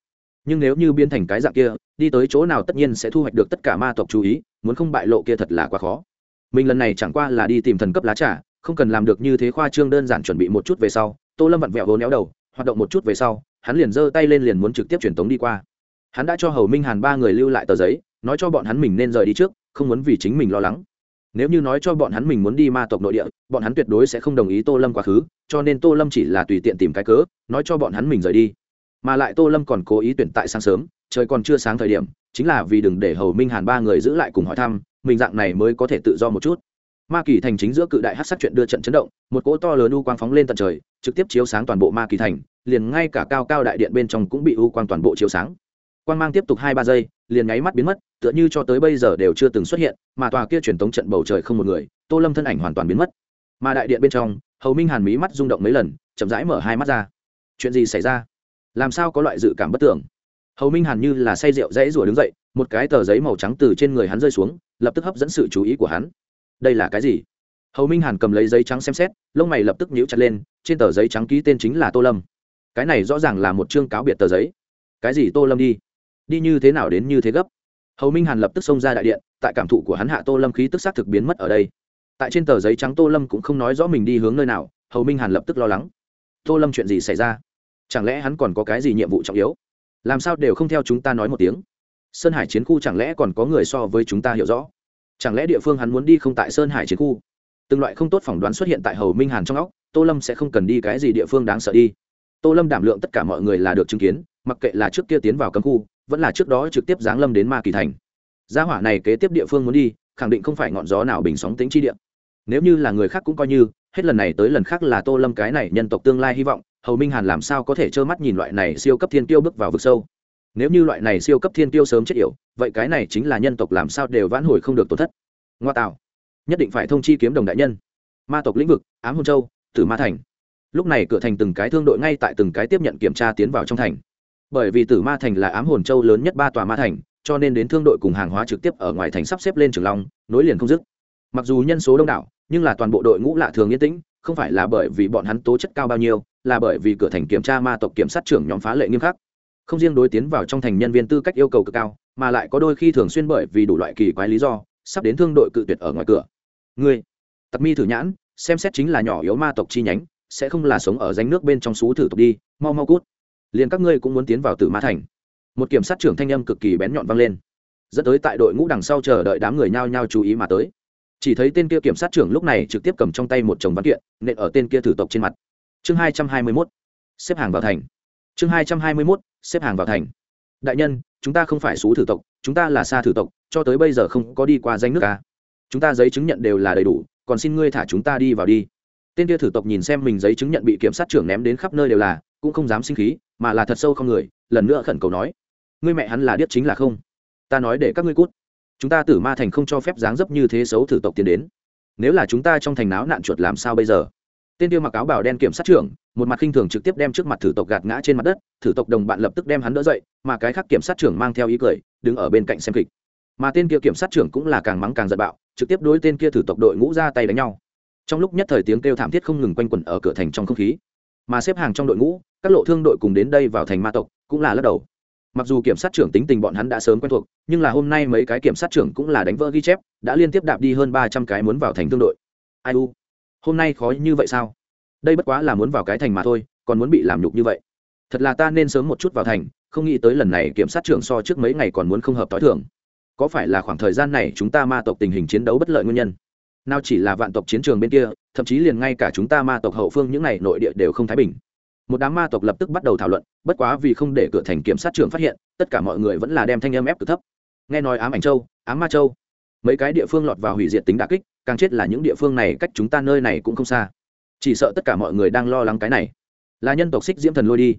nhưng nếu như biến thành cái dạng kia, đi tới chỗ nào tất nhiên sẽ thu hoạch được tất cả ma tộc chú ý, muốn không bại lộ kia thật là quá khó. Mình lần này chẳng qua là đi tìm thần cấp lá trà, không cần làm được như thế khoa trương đơn giản chuẩn bị một chút về sau, tô lâm vặn vẹo vốn éo đầu, hoạt động một chút về sau, hắn liền giơ tay lên liền muốn trực tiếp truyền tống đi qua. Hắn đã cho hầu minh hàn ba người lưu lại tờ giấy, nói cho bọn hắn mình nên rời đi trước, không muốn vì chính mình lo lắng. Nếu như nói cho bọn hắn mình muốn đi ma tộc nội địa, bọn hắn tuyệt đối sẽ không đồng ý tô lâm quá khứ, cho nên tô lâm chỉ là tùy tiện tìm cái cớ, nói cho bọn hắn mình rời đi mà lại tô lâm còn cố ý tuyển tại sáng sớm, trời còn chưa sáng thời điểm, chính là vì đừng để hầu minh hàn ba người giữ lại cùng hỏi thăm, mình dạng này mới có thể tự do một chút. Ma kỳ thành chính giữa cự đại hát sát chuyện đưa trận chấn động, một cỗ to lớn u quang phóng lên tận trời, trực tiếp chiếu sáng toàn bộ ma kỳ thành, liền ngay cả cao cao đại điện bên trong cũng bị u quang toàn bộ chiếu sáng. Quang mang tiếp tục hai ba giây, liền nháy mắt biến mất, tựa như cho tới bây giờ đều chưa từng xuất hiện, mà tòa kia truyền tống trận bầu trời không một người, tô lâm thân ảnh hoàn toàn biến mất. Mà đại điện bên trong, hầu minh hàn mí mắt rung động mấy lần, chậm rãi mở hai mắt ra. Chuyện gì xảy ra? Làm sao có loại dự cảm bất tưởng? Hầu minh hàn như là say rượu dãy rủa đứng dậy, một cái tờ giấy màu trắng từ trên người hắn rơi xuống, lập tức hấp dẫn sự chú ý của hắn. Đây là cái gì? Hầu minh hàn cầm lấy giấy trắng xem xét, lông mày lập tức nhíu chặt lên, trên tờ giấy trắng ký tên chính là tô lâm. Cái này rõ ràng là một chương cáo biệt tờ giấy. Cái gì tô lâm đi? Đi như thế nào đến như thế gấp? Hầu minh hàn lập tức xông ra đại điện, tại cảm thụ của hắn hạ tô lâm khí tức xác thực biến mất ở đây. Tại trên tờ giấy trắng tô lâm cũng không nói rõ mình đi hướng nơi nào, hầu minh hàn lập tức lo lắng. Tô lâm chuyện gì xảy ra? Chẳng lẽ hắn còn có cái gì nhiệm vụ trọng yếu? Làm sao đều không theo chúng ta nói một tiếng? Sơn hải chiến khu chẳng lẽ còn có người so với chúng ta hiểu rõ? Chẳng lẽ địa phương hắn muốn đi không tại sơn hải chiến khu? Từng loại không tốt phỏng đoán xuất hiện tại hầu minh hàn trong óc, tô lâm sẽ không cần đi cái gì địa phương đáng sợ đi. Tô lâm đảm lượng tất cả mọi người là được chứng kiến, mặc kệ là trước kia tiến vào cấm khu, vẫn là trước đó trực tiếp giáng lâm đến ma kỳ thành. Gia hỏa này kế tiếp địa phương muốn đi, khẳng định không phải ngọn gió nào bình sóng tính chi địa. Nếu như là người khác cũng coi như, hết lần này tới lần khác là tô lâm cái này nhân tộc tương lai hy vọng hầu minh hàn làm sao có thể trơ mắt nhìn loại này siêu cấp thiên tiêu bước vào vực sâu? Nếu như loại này siêu cấp thiên tiêu sớm chết yểu, vậy cái này chính là nhân tộc làm sao đều vãn hồi không được tổn thất. Ngoa tạo. Nhất định phải thông chi kiếm đồng đại nhân. Ma tộc lĩnh vực, ám hôn châu, tử ma thành. Lúc này cửa thành từng cái thương đội ngay tại từng cái tiếp nhận kiểm tra tiến vào trong thành. Bởi vì tử ma thành là ám hồn châu lớn nhất ba tòa ma thành, cho nên đến thương đội cùng hàng hóa trực tiếp ở ngoài thành sắp xếp lên trường long, nối liền không dứt. Mặc dù nhân số đông đảo, nhưng là toàn bộ đội ngũ lạ thường yên tĩnh, không phải là bởi vì bọn hắn tố chất cao bao nhiêu là bởi vì cửa thành kiểm tra ma tộc kiểm sát trưởng nhóm phá lệ nghiêm khắc. Không riêng đối tiến vào trong thành nhân viên tư cách yêu cầu cực cao, mà lại có đôi khi thường xuyên bởi vì đủ loại kỳ quái lý do, sắp đến thương đội cự tuyệt ở ngoài cửa. Ngươi, tặc mi thử nhãn, xem xét chính là nhỏ yếu ma tộc chi nhánh, sẽ không là sống ở danh nước bên trong xú thử tộc đi, mau mau cút. Liền các ngươi cũng muốn tiến vào tử ma thành. Một kiểm sát trưởng thanh âm cực kỳ bén nhọn vang lên. Dẫn tới tại đội ngũ đằng sau chờ đợi đám người nhao nhao chú ý mà tới. Chỉ thấy tên kia kiểm sát trưởng lúc này trực tiếp cầm trong tay một chồng văn kiện, nện ở tên kia thử tộc trên mặt chương hai trăm hai mươi mốt, xếp hàng vào thành. Chương hai trăm hai mươi mốt, xếp hàng vào thành. Đại nhân, chúng ta không phải xú thử tộc, chúng ta là xa thử tộc, cho tới bây giờ không có đi qua danh nước ta chúng ta giấy chứng nhận đều là đầy đủ, còn xin ngươi thả chúng ta đi vào đi. Tên kia thử tộc nhìn xem mình giấy chứng nhận bị kiểm sát trưởng ném đến khắp nơi đều là, cũng không dám sinh khí, mà là thật sâu không người, lần nữa khẩn cầu nói. Ngươi mẹ hắn là điếc chính là không? Ta nói để các ngươi cút. Chúng ta tử ma thành không cho phép dáng dấp như thế xấu thử tộc tiến đến. Nếu là chúng ta trong thành náo nạn chuột làm sao bây giờ? Tên tiêu mặc áo bảo đen kiểm sát trưởng, một mặt khinh thường trực tiếp đem trước mặt thử tộc gạt ngã trên mặt đất, thử tộc đồng bạn lập tức đem hắn đỡ dậy, mà cái khác kiểm sát trưởng mang theo ý cười, đứng ở bên cạnh xem kịch. Mà tên kia kiểm sát trưởng cũng là càng mắng càng giận bạo, trực tiếp đối tên kia thử tộc đội ngũ ra tay đánh nhau. Trong lúc nhất thời tiếng kêu thảm thiết không ngừng quanh quẩn ở cửa thành trong không khí. Mà xếp hàng trong đội ngũ, các lộ thương đội cùng đến đây vào thành ma tộc, cũng là lắc đầu. Mặc dù kiểm sát trưởng tính tình bọn hắn đã sớm quen thuộc, nhưng là hôm nay mấy cái kiểm sát trưởng cũng là đánh vỡ ghi chép, đã liên tiếp đạp đi hơn ba trăm cái muốn vào thành thương đội. Ai u? Hôm nay khó như vậy sao? Đây bất quá là muốn vào cái thành mà thôi, còn muốn bị làm nhục như vậy. Thật là ta nên sớm một chút vào thành, không nghĩ tới lần này kiểm sát trưởng so trước mấy ngày còn muốn không hợp t h i thường. Có phải là khoảng thời gian này chúng ta ma tộc tình hình chiến đấu bất lợi nguyên nhân? Nào chỉ là vạn tộc chiến trường bên kia, thậm chí liền ngay cả chúng ta ma tộc hậu phương những n à y nội địa đều không thái bình. Một đám ma tộc lập tức bắt đầu thảo luận, bất quá vì không để cửa thành kiểm sát trưởng phát hiện, tất cả mọi người vẫn là đem thanh âm ép cực thấp. Nghe nói ám ảnh châu, ám ma châu mấy cái địa phương lọt vào hủy diệt tính đà kích, càng chết là những địa phương này cách chúng ta nơi này cũng không xa. Chỉ sợ tất cả mọi người đang lo lắng cái này. Là nhân tộc xích diễm thần lôi đi.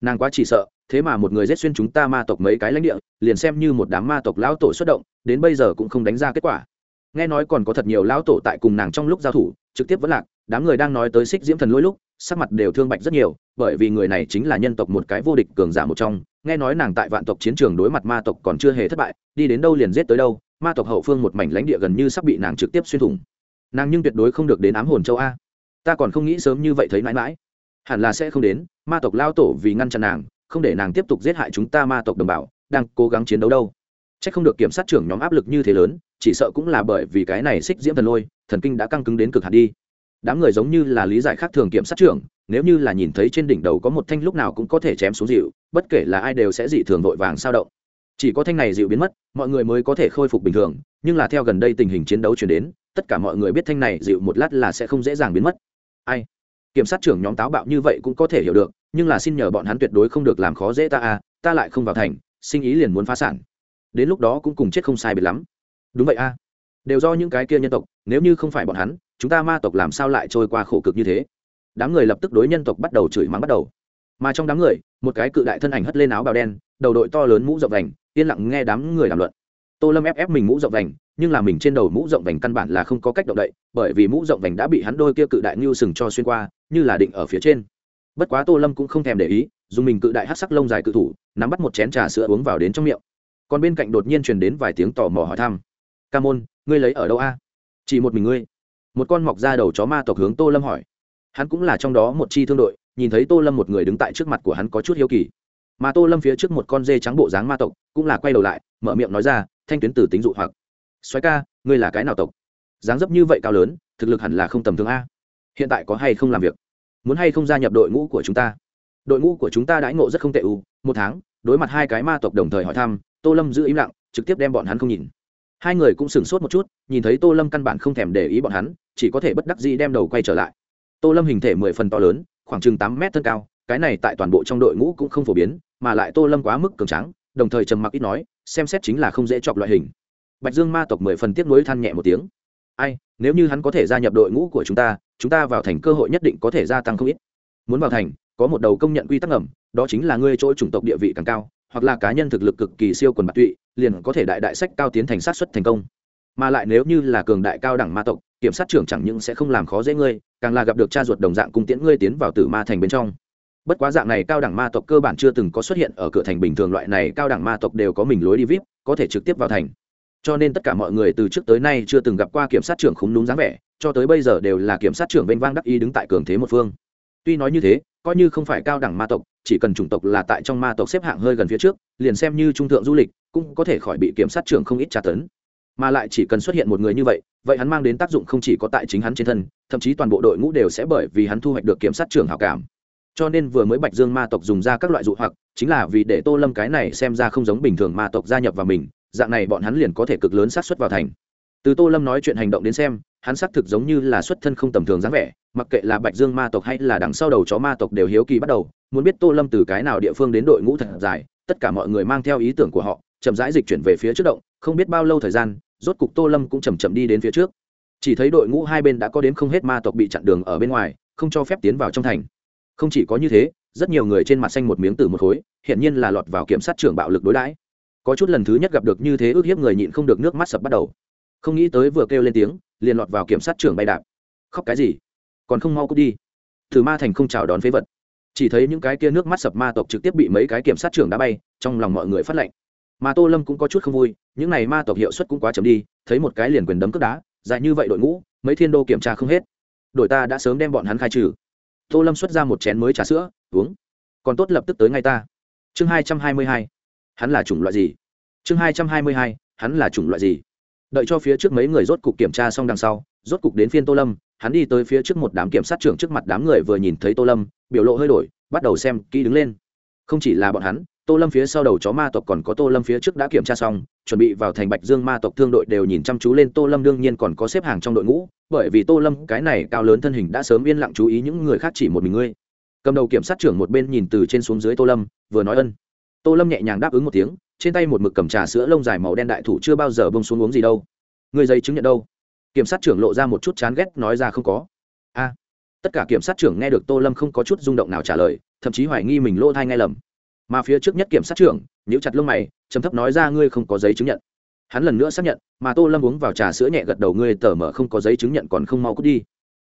Nàng quá chỉ sợ, thế mà một người giết xuyên chúng ta ma tộc mấy cái lãnh địa, liền xem như một đám ma tộc lão tổ xuất động, đến bây giờ cũng không đánh ra kết quả. Nghe nói còn có thật nhiều lão tổ tại cùng nàng trong lúc giao thủ, trực tiếp vẫn lạc, đám người đang nói tới xích diễm thần lôi lúc, sắc mặt đều thương bạch rất nhiều, bởi vì người này chính là nhân tộc một cái vô địch cường giả một trong. Nghe nói nàng tại vạn tộc chiến trường đối mặt ma tộc còn chưa hề thất bại, đi đến đâu liền giết tới đâu ma tộc hậu phương một mảnh lãnh địa gần như sắp bị nàng trực tiếp xuyên thủng. Nàng nhưng tuyệt đối không được đến ám hồn châu a. Ta còn không nghĩ sớm như vậy thấy mãi mãi. Hẳn là sẽ không đến, ma tộc lao tổ vì ngăn chặn nàng, không để nàng tiếp tục giết hại chúng ta ma tộc đồng bào, đang cố gắng chiến đấu đâu. C h ắ c không được kiểm sát trưởng nhóm áp lực như thế lớn, chỉ sợ cũng là bởi vì cái này xích diễm thần lôi, thần kinh đã căng cứng đến cực hạt đi. Đám người giống như là lý giải khác thường kiểm sát trưởng, nếu như là nhìn thấy trên đỉnh đầu có một thanh lúc nào cũng có thể chém xuống dịu, bất kể là ai đều sẽ dị thường vội vàng sao động chỉ có thanh này dịu biến mất, mọi người mới có thể khôi phục bình thường, nhưng là theo gần đây tình hình chiến đấu chuyển đến, tất cả mọi người biết thanh này dịu một lát là sẽ không dễ dàng biến mất. Ai? Kiểm sát trưởng nhóm táo bạo như vậy cũng có thể hiểu được, nhưng là xin nhờ bọn hắn tuyệt đối không được làm khó dễ ta à ta lại không vào thành, sinh ý liền muốn phá sản. Đến lúc đó cũng cùng chết không sai biệt lắm. Đúng vậy a. À. đều do những cái kia nhân tộc, nếu như không phải bọn hắn, chúng ta ma tộc làm sao lại trôi qua khổ cực như thế? Đám người lập tức đối nhân tộc bắt đầu chửi mắng bắt đầu. Mà trong đám người, một cái cự đại thân ảnh hất lên áo bào đen, đầu đội to lớn mũ rộng vành yên lặng nghe đám người làm luận. Tô lâm ép ép mình mũ rộng vành, nhưng là mình trên đầu mũ rộng vành căn bản là không có cách động đậy, bởi vì mũ rộng vành đã bị hắn đôi kia cự đại ngưu sừng cho xuyên qua, như là định ở phía trên. Bất quá tô lâm cũng không thèm để ý, dùng mình cự đại hát sắc lông dài cự thủ, nắm bắt một chén trà sữa uống vào đến trong miệng. Còn bên cạnh đột nhiên truyền đến vài tiếng tò mò hỏi thăm. Ca môn, ngươi lấy ở đâu a? Chỉ một mình ngươi. Một con mọc ra đầu chó ma tộc hướng tô lâm hỏi. Hắn cũng là trong đó một chi thương đội, nhìn thấy tô lâm một người đứng tại trước mặt của hắn có chút hiếu kỳ mà tô lâm phía trước một con dê trắng bộ dáng ma tộc cũng là quay đầu lại, mở miệng nói ra, thanh tuyến từ tính dụ hoặc. Xoáy ca, ngươi là cái nào tộc? Dáng dấp như vậy cao lớn, thực lực hẳn là không tầm thường a. Hiện tại có hay không làm việc? Muốn hay không gia nhập đội ngũ của chúng ta? Đội ngũ của chúng ta đãi ngộ rất không tệ u, một tháng, đối mặt hai cái ma tộc đồng thời hỏi thăm, tô lâm giữ im lặng, trực tiếp đem bọn hắn không nhìn. Hai người cũng sửng sốt một chút, nhìn thấy tô lâm căn bản không thèm để ý bọn hắn, chỉ có thể bất đắc dĩ đem đầu quay trở lại. Tô lâm hình thể mười phần to lớn, khoảng chừng tám mét thân cao, cái này tại toàn bộ trong đội ngũ cũng không phổ biến mà lại tô lâm quá mức cường trắng đồng thời trầm mặc ít nói, xem xét chính là không dễ chọc loại hình. Bạch dương ma tộc mười phần tiếc nuối than nhẹ một tiếng. Ai, nếu như hắn có thể gia nhập đội ngũ của chúng ta chúng ta vào thành cơ hội nhất định có thể gia tăng không ít. Muốn vào thành, có một đầu công nhận quy tắc ẩm đó chính là ngươi chỗ chủng tộc địa vị càng cao, hoặc là cá nhân thực lực cực kỳ siêu quần bạc tụy, liền có thể đại đại sách cao tiến thành sát xuất thành công. Mà lại nếu như là cường đại cao đẳng ma tộc, kiểm sát trưởng chẳng những sẽ không làm khó dễ ngươi, càng là gặp được cha ruột đồng dạng cung tiễn ngươi tiến vào tử ma thành bên trong bất quá dạng này cao đẳng ma tộc cơ bản chưa từng có xuất hiện ở cửa thành bình thường, loại này cao đẳng ma tộc đều có mình lối đi vip, có thể trực tiếp vào thành. Cho nên tất cả mọi người từ trước tới nay chưa từng gặp qua kiểm sát trưởng khúng đúng dáng vẻ, cho tới bây giờ đều là kiểm sát trưởng vênh vang đắc y đứng tại cường thế một phương. Tuy nói như thế, coi như không phải cao đẳng ma tộc, chỉ cần chủng tộc là tại trong ma tộc xếp hạng hơi gần phía trước, liền xem như trung thượng du lịch, cũng có thể khỏi bị kiểm sát trưởng không ít tra tấn. Mà lại chỉ cần xuất hiện một người như vậy vậy hắn mang đến tác dụng không chỉ có tại chính hắn trên thân, thậm chí toàn bộ đội ngũ đều sẽ bởi vì hắn thu hoạch được kiểm sát trưởng hảo cảm cho nên vừa mới bạch dương ma tộc dùng ra các loại dụ hoặc, chính là vì để tô lâm cái này xem ra không giống bình thường ma tộc gia nhập vào mình, dạng này bọn hắn liền có thể cực lớn sát xuất vào thành. Từ tô lâm nói chuyện hành động đến xem, hắn xác thực giống như là xuất thân không tầm thường dáng vẻ, mặc kệ là bạch dương ma tộc hay là đằng sau đầu chó ma tộc đều hiếu kỳ bắt đầu, muốn biết tô lâm từ cái nào địa phương đến đội ngũ thật dài, tất cả mọi người mang theo ý tưởng của họ, chậm rãi dịch chuyển về phía trước động, không biết bao lâu thời gian, rốt cục tô lâm cũng chầm chậm đi đến phía trước. Chỉ thấy đội ngũ hai bên đã có đến không hết ma tộc bị chặn đường ở bên ngoài, không cho phép tiến vào trong thành không chỉ có như thế, rất nhiều người trên mặt xanh một miếng từ một khối hiện nhiên là lọt vào kiểm sát trưởng bạo lực đối đãi. Có chút lần thứ nhất gặp được như thế ước hiếp người nhịn không được nước mắt sập bắt đầu. Không nghĩ tới vừa kêu lên tiếng, liền lọt vào kiểm sát trưởng bay đạp. Khóc cái gì? Còn không mau cút đi. Thử ma thành không chào đón phế vật. Chỉ thấy những cái kia nước mắt sập ma tộc trực tiếp bị mấy cái kiểm sát trưởng đá bay, trong lòng mọi người phát lệnh. Mà tô lâm cũng có chút không vui, những này ma tộc hiệu suất cũng quá chậm đi, thấy một cái liền quyền đấm cướp đá, dài như vậy đội ngũ, mấy thiên đô kiểm tra không hết. Đội ta đã sớm đem bọn hắn khai trừ tô lâm xuất ra một chén mới trà sữa, uống. Còn tốt lập tức tới ngay ta. Chương hai trăm hai mươi hai. Hắn là chủng loại gì? Chương hai trăm hai mươi hai. Hắn là chủng loại gì? Đợi cho phía trước mấy người rốt cục kiểm tra xong đằng sau, rốt cục đến phiên tô lâm, hắn đi tới phía trước một đám kiểm sát trưởng trước mặt đám người vừa nhìn thấy tô lâm, biểu lộ hơi đổi, bắt đầu xem kỹ đứng lên. Không chỉ là bọn hắn tô lâm phía sau đầu chó ma tộc còn có tô lâm phía trước đã kiểm tra xong, chuẩn bị vào thành bạch dương ma tộc thương đội đều nhìn chăm chú lên tô lâm, đương nhiên còn có xếp hàng trong đội ngũ, bởi vì tô lâm cái này cao lớn thân hình đã sớm yên lặng chú ý những người khác chỉ một mình ngươi. Cầm đầu kiểm sát trưởng một bên nhìn từ trên xuống dưới tô lâm, vừa nói ân. Tô lâm nhẹ nhàng đáp ứng một tiếng, trên tay một mực cầm trà sữa lông dài màu đen đại thủ chưa bao giờ bông xuống uống gì đâu. Người giấy chứng nhận đâu? Kiểm sát trưởng lộ ra một chút chán ghét, nói ra không có. A. Tất cả kiểm sát trưởng nghe được tô lâm không có chút rung động nào trả lời, thậm chí hoài nghi mình lỗ thai nghe lầm mà phía trước nhất kiểm sát trưởng, nhíu chặt lông mày, trầm thấp nói ra, ngươi không có giấy chứng nhận. Hắn lần nữa xác nhận, mà tô lâm uống vào trà sữa nhẹ gật đầu, ngươi tờ mở không có giấy chứng nhận còn không mau cút đi.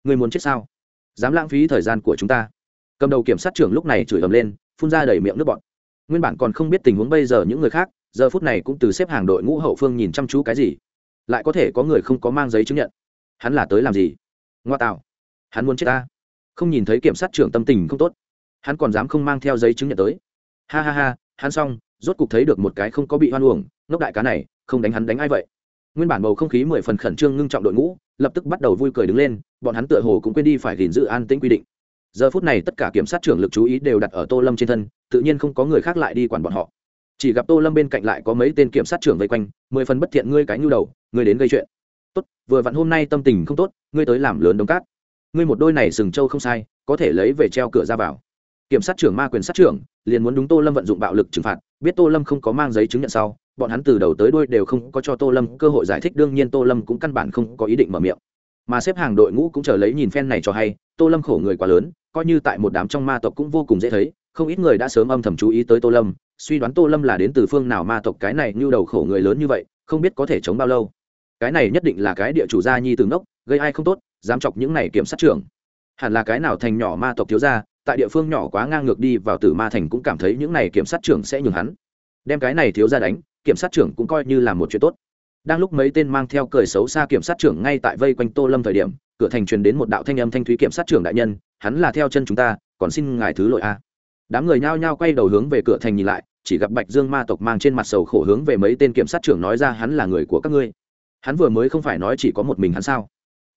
Ngươi muốn chết sao? Dám lãng phí thời gian của chúng ta. Cầm đầu kiểm sát trưởng lúc này chửi ầm lên, phun ra đầy miệng nước bọt. Nguyên bản còn không biết tình huống bây giờ những người khác, giờ phút này cũng từ xếp hàng đội ngũ hậu phương nhìn chăm chú cái gì, lại có thể có người không có mang giấy chứng nhận. Hắn là tới làm gì? Ngoa tạo. Hắn muốn chết ta. Không nhìn thấy kiểm sát trưởng tâm tình không tốt. Hắn còn dám không mang theo giấy chứng nhận tới ha ha ha, hắn xong, rốt cục thấy được một cái không có bị hoan uổng, ngốc đại cá này, không đánh hắn đánh ai vậy? Nguyên bản bầu không khí mười phần khẩn trương ngưng trọng đội ngũ, lập tức bắt đầu vui cười đứng lên, bọn hắn tựa hồ cũng quên đi phải gìn giữ an tĩnh quy định. Giờ phút này tất cả kiểm sát trưởng lực chú ý đều đặt ở tô lâm trên thân, tự nhiên không có người khác lại đi quản bọn họ. Chỉ gặp tô lâm bên cạnh lại có mấy tên kiểm sát trưởng vây quanh, mười phần bất thiện ngươi cái nhu đầu, ngươi đến gây chuyện. Tốt, vừa vặn hôm nay tâm tình không tốt, ngươi tới làm lớn đống cát. Ngươi một đôi này sừng trâu không sai, có thể lấy về treo cửa ra vào kiểm sát trưởng ma quyền sát trưởng liền muốn đúng tô lâm vận dụng bạo lực trừng phạt. Biết tô lâm không có mang giấy chứng nhận sau, bọn hắn từ đầu tới đuôi đều không có cho tô lâm cơ hội giải thích, đương nhiên tô lâm cũng căn bản không có ý định mở miệng. Mà xếp hàng đội ngũ cũng chờ lấy nhìn phen này cho hay, tô lâm khổ người quá lớn, coi như tại một đám trong ma tộc cũng vô cùng dễ thấy, không ít người đã sớm âm thầm chú ý tới tô lâm, suy đoán tô lâm là đến từ phương nào ma tộc, cái này như đầu khổ người lớn như vậy, không biết có thể chống bao lâu. Cái này nhất định là cái địa chủ gia nhi từ ngốc, gây ai không tốt, dám chọc những này kiểm sát trưởng. Hẳn là cái nào thành nhỏ ma tộc thiếu gia tại địa phương nhỏ quá ngang ngược đi vào tử ma thành cũng cảm thấy những này kiểm sát trưởng sẽ nhường hắn. Đem cái này thiếu ra đánh, kiểm sát trưởng cũng coi như là một chuyện tốt. Đang lúc mấy tên mang theo cười xấu xa kiểm sát trưởng ngay tại vây quanh tô lâm thời điểm, cửa thành truyền đến một đạo thanh âm thanh thúy kiểm sát trưởng đại nhân, hắn là theo chân chúng ta, còn xin ngài thứ lỗi a. Đám người nhao nhao quay đầu hướng về cửa thành nhìn lại, chỉ gặp bạch dương ma tộc mang trên mặt sầu khổ hướng về mấy tên kiểm sát trưởng nói ra hắn là người của các ngươi. Hắn vừa mới không phải nói chỉ có một mình hắn sao?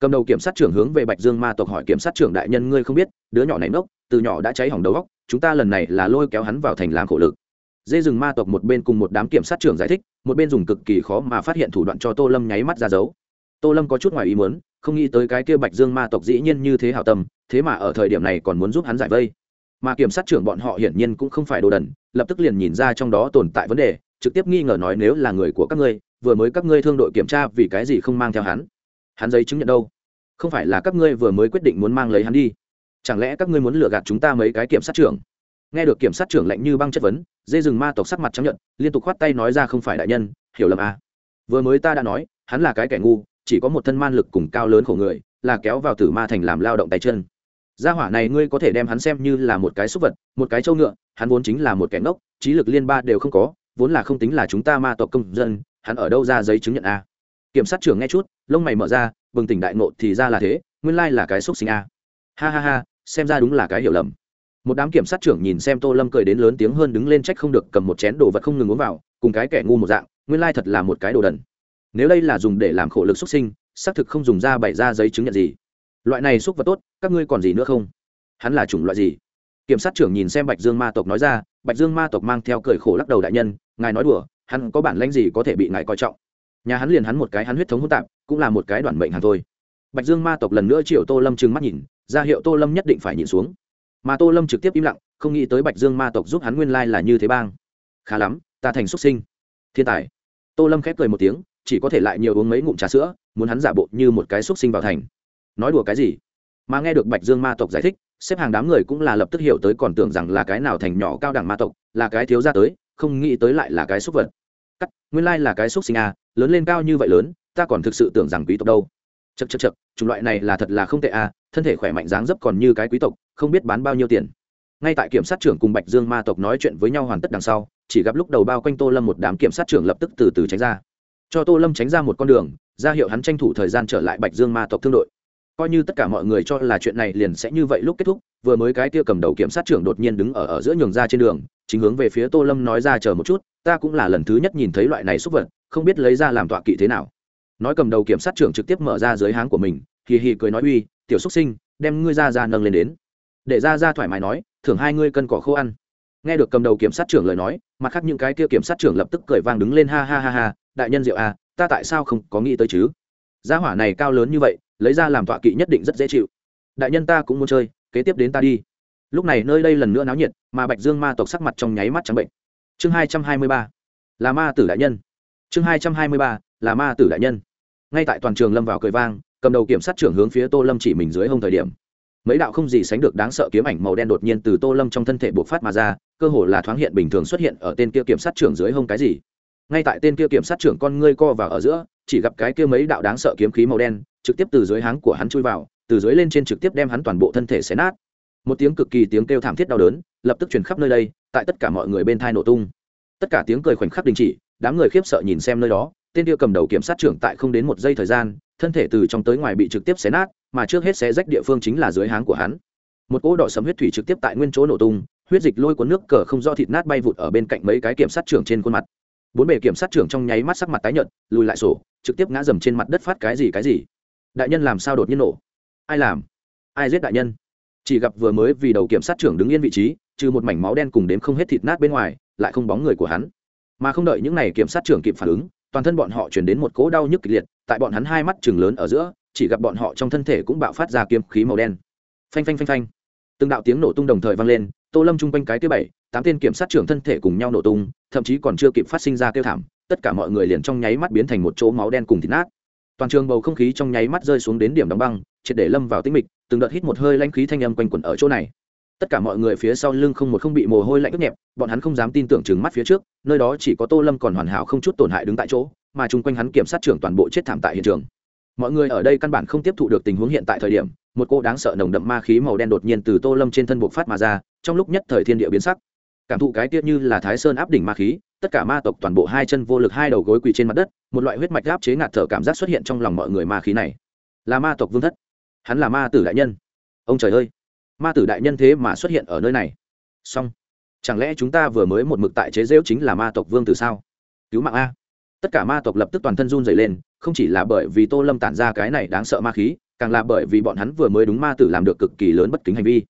Cầm đầu kiểm sát trưởng hướng về bạch dương ma tộc hỏi kiểm sát trưởng đại nhân, ngươi không biết, đứa nhỏ này nốc từ nhỏ đã cháy hỏng đầu góc chúng ta lần này là lôi kéo hắn vào thành làm khổ lực. Dê rừng ma tộc một bên cùng một đám kiểm sát trưởng giải thích, một bên dùng cực kỳ khó mà phát hiện thủ đoạn cho tô lâm nháy mắt ra dấu. Tô lâm có chút ngoài ý muốn, không nghĩ tới cái kia bạch dương ma tộc dĩ nhiên như thế hảo tâm, thế mà ở thời điểm này còn muốn giúp hắn giải vây. Mà kiểm sát trưởng bọn họ hiển nhiên cũng không phải đồ đần, lập tức liền nhìn ra trong đó tồn tại vấn đề, trực tiếp nghi ngờ nói, nếu là người của các ngươi, vừa mới các ngươi thương đội kiểm tra vì cái gì không mang theo hắn? Hắn giấy chứng nhận đâu không phải là các ngươi vừa mới quyết định muốn mang lấy hắn đi chẳng lẽ các ngươi muốn lừa gạt chúng ta mấy cái kiểm sát trưởng nghe được kiểm sát trưởng lạnh như băng chất vấn, dê rừng ma tộc sắc mặt chấp nhận liên tục khoát tay nói ra không phải đại nhân, hiểu lầm à. vừa mới ta đã nói, hắn là cái kẻ ngu, chỉ có một thân man lực cùng cao lớn khổ người, là kéo vào tử ma thành làm lao động tay chân gia hỏa này ngươi có thể đem hắn xem như là một cái súc vật, một cái trâu ngựa, hắn vốn chính là một kẻ ngốc, trí lực liên ba đều không có, vốn là không tính là chúng ta ma tộc công dân, hắn ở đâu ra giấy chứng nhận a à? kiểm sát trưởng nghe chút lông mày mở ra, bừng tỉnh đại ngộ thì ra là thế, nguyên lai là cái xúc sinh a. À. ha ha ha, xem ra đúng là cái hiểu lầm. Một đám kiểm sát trưởng nhìn xem tô lâm cười đến lớn tiếng hơn đứng lên trách không được cầm một chén đồ vật không ngừng uống vào, cùng cái kẻ ngu một dạng, nguyên lai thật là một cái đồ đần. Nếu đây là dùng để làm khổ lực xúc sinh, xác thực không dùng ra bày ra giấy chứng nhận gì. Loại này xúc vật tốt, các ngươi còn gì nữa không? Hắn là chủng loại gì? Kiểm sát trưởng nhìn xem bạch dương ma tộc nói ra, bạch dương ma tộc mang theo cười khổ lắc đầu đại nhân, ngài nói đùa, hắn có bản lãnh gì có thể bị ngài coi trọng? Nhà hắn liền hắn một cái hắn huyết thống hỗn tạp, cũng là một cái đoàn mệnh hàng thôi. Bạch dương ma tộc lần nữa triệu tô lâm trừng mắt nhìn, ra hiệu tô lâm nhất định phải nhìn xuống. Mà tô lâm trực tiếp im lặng, không nghĩ tới bạch dương ma tộc giúp hắn nguyên lai là như thế bang. Khá lắm, ta thành xuất sinh. Thiên tài. Tô lâm khép cười một tiếng, chỉ có thể lại nhiều uống mấy ngụm trà sữa, muốn hắn giả bộ như một cái xuất sinh vào thành. Nói đùa cái gì? Mà nghe được bạch dương ma tộc giải thích, xếp hàng đám người cũng là lập tức hiểu tới còn tưởng rằng là cái nào thành nhỏ cao đẳng ma tộc, là cái thiếu ra tới, không nghĩ tới lại là cái xúc vật cắt, nguyên lai là cái xúc sinh à lớn lên cao như vậy lớn, ta còn thực sự tưởng rằng quý tộc đâu. Chật chật chật chủng loại này là thật là không tệ à thân thể khỏe mạnh dáng dấp còn như cái quý tộc, không biết bán bao nhiêu tiền. Ngay tại kiểm sát trưởng cùng bạch dương ma tộc nói chuyện với nhau hoàn tất đằng sau, chỉ gặp lúc đầu bao quanh tô lâm một đám kiểm sát trưởng lập tức từ từ tránh ra. Cho tô lâm tránh ra một con đường, ra hiệu hắn tranh thủ thời gian trở lại bạch dương ma tộc thương đội. Coi như tất cả mọi người cho là chuyện này liền sẽ như vậy lúc kết thúc, vừa mới cái kia cầm đầu kiểm sát trưởng đột nhiên đứng ở ở giữa nhường ra trên đường chính hướng về phía tô lâm nói ra chờ một chút ta cũng là lần thứ nhất nhìn thấy loại này xúc vật không biết lấy ra làm tọa kỵ thế nào. Nói cầm đầu kiểm sát trưởng trực tiếp mở ra dưới háng của mình hì hì cười nói uy tiểu xúc sinh đem ngươi ra ra nâng lên đến. Để ra ra thoải mái nói thưởng hai ngươi cân cỏ khô ăn. Nghe được cầm đầu kiểm sát trưởng lời nói mặt khác những cái kia kiểm sát trưởng lập tức cười vang đứng lên ha ha ha ha đại nhân diệu à, ta tại sao không có nghĩ tới chứ? Gia hỏa này cao lớn như vậy lấy ra làm tọa kỵ nhất định rất dễ chịu. Đại nhân ta cũng muốn chơi kế tiếp đến ta đi lúc này nơi đây lần nữa náo nhiệt, mà bạch dương ma tộc sắc mặt trong nháy mắt trắng bệnh. Chương hai trăm hai mươi ba, là ma tử đại nhân. Chương hai trăm hai mươi ba, là ma tử đại nhân. Ngay tại toàn trường lâm vào cười vang, cầm đầu kiểm sát trưởng hướng phía tô lâm chỉ mình dưới hông thời điểm. Mấy đạo không gì sánh được đáng sợ kiếm ảnh màu đen đột nhiên từ tô lâm trong thân thể bộc phát mà ra, cơ hồ là thoáng hiện bình thường xuất hiện ở tên kia kiểm sát trưởng dưới hông cái gì. Ngay tại tên kia kiểm sát trưởng con ngươi co vào ở giữa, chỉ gặp cái kia mấy đạo đáng sợ kiếm khí màu đen, trực tiếp từ dưới háng của hắn chui vào, từ dưới lên trên trực tiếp đem hắn toàn bộ thân thể xé nát một tiếng cực kỳ tiếng kêu thảm thiết đau đớn lập tức truyền khắp nơi đây, tại tất cả mọi người bên thai nổ tung. Tất cả tiếng cười khoảnh khắc đình chỉ, đám người khiếp sợ nhìn xem nơi đó, tên kia cầm đầu kiểm sát trưởng tại không đến một giây thời gian, thân thể từ trong tới ngoài bị trực tiếp xé nát, mà trước hết xé rách địa phương chính là dưới háng của hắn. Một cỗ đỏ sấm huyết thủy trực tiếp tại nguyên chỗ nổ tung, huyết dịch lôi cuốn nước cờ không do thịt nát bay vụt ở bên cạnh mấy cái kiểm sát trưởng trên khuôn mặt. Bốn bề kiểm sát trưởng trong nháy mắt sắc mặt tái nhợt, lùi lại sổ, trực tiếp ngã dầm trên mặt đất phát cái gì cái gì. Đại nhân làm sao đột nhiên nổ? Ai làm? Ai giết đại nhân? Chỉ gặp vừa mới vì đầu kiểm sát trưởng đứng yên vị trí, trừ một mảnh máu đen cùng đếm không hết thịt nát bên ngoài, lại không bóng người của hắn. Mà không đợi những n à y kiểm sát trưởng kịp phản ứng, toàn thân bọn họ chuyển đến một cỗ đau nhức kịch liệt, tại bọn hắn hai mắt chừng lớn ở giữa, chỉ gặp bọn họ trong thân thể cũng bạo phát ra kiếm khí màu đen. Phanh phanh phanh phanh. Từng đạo tiếng nổ tung đồng thời vang lên, tô lâm chung quanh cái thứ bảy, tám tên kiểm sát trưởng thân thể cùng nhau nổ tung, thậm chí còn chưa kịp phát sinh ra kêu thảm, tất cả mọi người liền trong nháy mắt biến thành một chỗ máu đen cùng thịt nát. Toàn trường bầu không khí trong nháy mắt rơi xuống đến điểm đóng băng, triệt để lâm vào tĩnh mịch từng đợt hít một hơi lãnh khí thanh âm quanh quẩn ở chỗ này. Tất cả mọi người phía sau lưng không một không bị mồ hôi lạnh ướt nhẹp, bọn hắn không dám tin tưởng chừng mắt phía trước, nơi đó chỉ có tô lâm còn hoàn hảo không chút tổn hại đứng tại chỗ, mà chung quanh hắn kiểm sát trưởng toàn bộ chết thảm tại hiện trường. Mọi người ở đây căn bản không tiếp thụ được tình huống hiện tại thời điểm, một cô đáng sợ nồng đậm ma khí màu đen đột nhiên từ tô lâm trên thân buộc phát mà ra, trong lúc nhất thời thiên địa biến sắc. Cảm thụ cái tiết như là thái sơn áp đỉnh ma khí, tất cả ma tộc toàn bộ hai chân vô lực hai đầu gối quỳ trên mặt đất, một loại huyết mạch áp chế ngạt thở cảm giác xuất hiện trong lòng mọi người ma khí này. Là ma tộc vương thất hắn là ma tử đại nhân. Ông trời ơi, ma tử đại nhân thế mà xuất hiện ở nơi này. Xong. Chẳng lẽ chúng ta vừa mới một mực tại chế rễu chính là ma tộc vương từ sao? Cứu mạng a. Tất cả ma tộc lập tức toàn thân run dày lên, không chỉ là bởi vì tô lâm tản ra cái này đáng sợ ma khí, càng là bởi vì bọn hắn vừa mới đúng ma tử làm được cực kỳ lớn bất kính hành vi.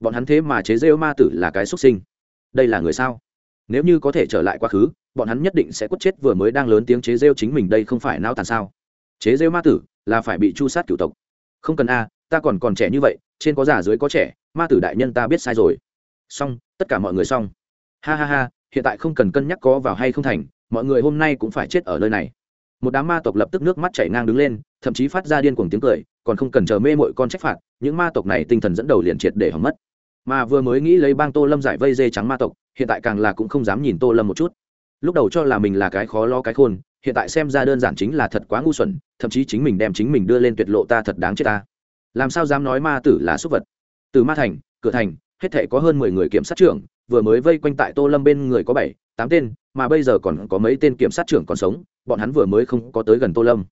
Bọn hắn thế mà chế rêu ma tử là cái xuất sinh. Đây là người sao? Nếu như có thể trở lại quá khứ, bọn hắn nhất định sẽ quất chết vừa mới đang lớn tiếng chế rêu chính mình đây không phải nao tàn sao? Chế rêu ma tử là phải bị chu sát cửu tộc không cần a, ta còn còn trẻ như vậy, trên có già dưới có trẻ, ma tử đại nhân ta biết sai rồi. Xong, tất cả mọi người xong. Ha ha ha, hiện tại không cần cân nhắc có vào hay không thành, mọi người hôm nay cũng phải chết ở nơi này. Một đám ma tộc lập tức nước mắt chảy ngang đứng lên, thậm chí phát ra điên cuồng tiếng cười, còn không cần chờ mê mội con trách phạt, những ma tộc này tinh thần dẫn đầu liền triệt để hỏng mất. Mà vừa mới nghĩ lấy bang tô lâm giải vây dê trắng ma tộc, hiện tại càng là cũng không dám nhìn tô lâm một chút. Lúc đầu cho là mình là cái khó lo cái khôn hiện tại xem ra đơn giản chính là thật quá ngu xuẩn, thậm chí chính mình đem chính mình đưa lên tuyệt lộ ta thật đáng chết ta. Làm sao dám nói ma tử là súc vật? Từ ma thành, cửa thành, hết thể có hơn mười người kiểm sát trưởng, vừa mới vây quanh tại tô lâm bên người có bảy, tám tên, mà bây giờ còn có mấy tên kiểm sát trưởng còn sống, bọn hắn vừa mới không có tới gần tô lâm.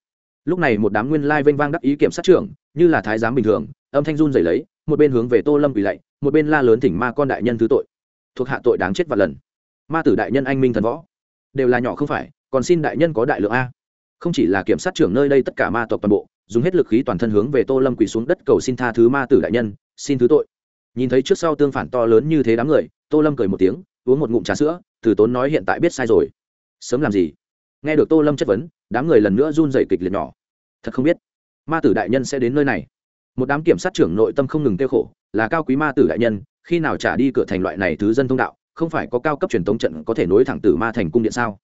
Lúc này một đám nguyên lai vênh vang đắc ý kiểm sát trưởng, như là thái giám bình thường, âm thanh run dày lấy, một bên hướng về tô lâm bị lạy, một bên la lớn thỉnh ma con đại nhân thứ tội. Thuộc hạ tội đáng chết và lần. Ma tử đại nhân anh minh thần võ. Đều là nhỏ không phải còn xin đại nhân có đại lượng a. Không chỉ là kiểm sát trưởng nơi đây tất cả ma tộc toàn bộ, dùng hết lực khí toàn thân hướng về tô lâm quỳ xuống đất cầu xin tha thứ ma tử đại nhân, xin thứ tội. Nhìn thấy trước sau tương phản to lớn như thế đám người, tô lâm cười một tiếng, uống một ngụm trà sữa, từ tốn nói hiện tại biết sai rồi. Sớm làm gì? Nghe được tô lâm chất vấn, đám người lần nữa run dày kịch liệt nhỏ. Thật không biết, ma tử đại nhân sẽ đến nơi này. Một đám kiểm sát trưởng nội tâm không ngừng tiêu khổ, là cao quý ma tử đại nhân, khi nào trả đi cửa thành loại này thứ dân thông đạo, không phải có cao cấp truyền thống trận có thể nối thẳng từ ma thành cung điện sao?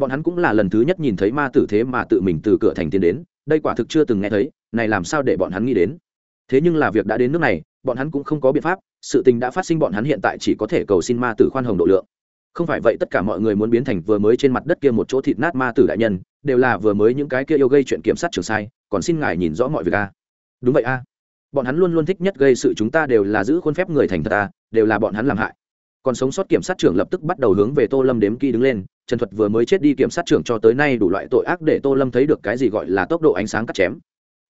Bọn hắn cũng là lần thứ nhất nhìn thấy ma tử thế mà tự mình từ cửa thành tiến đến, đây quả thực chưa từng nghe thấy, này làm sao để bọn hắn nghĩ đến? Thế nhưng là việc đã đến nước này, bọn hắn cũng không có biện pháp, sự tình đã phát sinh bọn hắn hiện tại chỉ có thể cầu xin ma tử khoan hồng độ lượng. Không phải vậy tất cả mọi người muốn biến thành vừa mới trên mặt đất kia một chỗ thịt nát ma tử đại nhân, đều là vừa mới những cái kia yêu gây chuyện kiểm sát trường sai, còn xin ngài nhìn rõ mọi việc a. Đúng vậy a. Bọn hắn luôn luôn thích nhất gây sự chúng ta đều là giữ khuôn phép người thành thật a, đều là bọn hắn làm hại. Còn sống sót kiểm sát trưởng lập tức bắt đầu hướng về tô lâm đếm kỹ đứng lên trần thuật vừa mới chết đi kiểm sát trưởng cho tới nay đủ loại tội ác để tô lâm thấy được cái gì gọi là tốc độ ánh sáng cắt chém.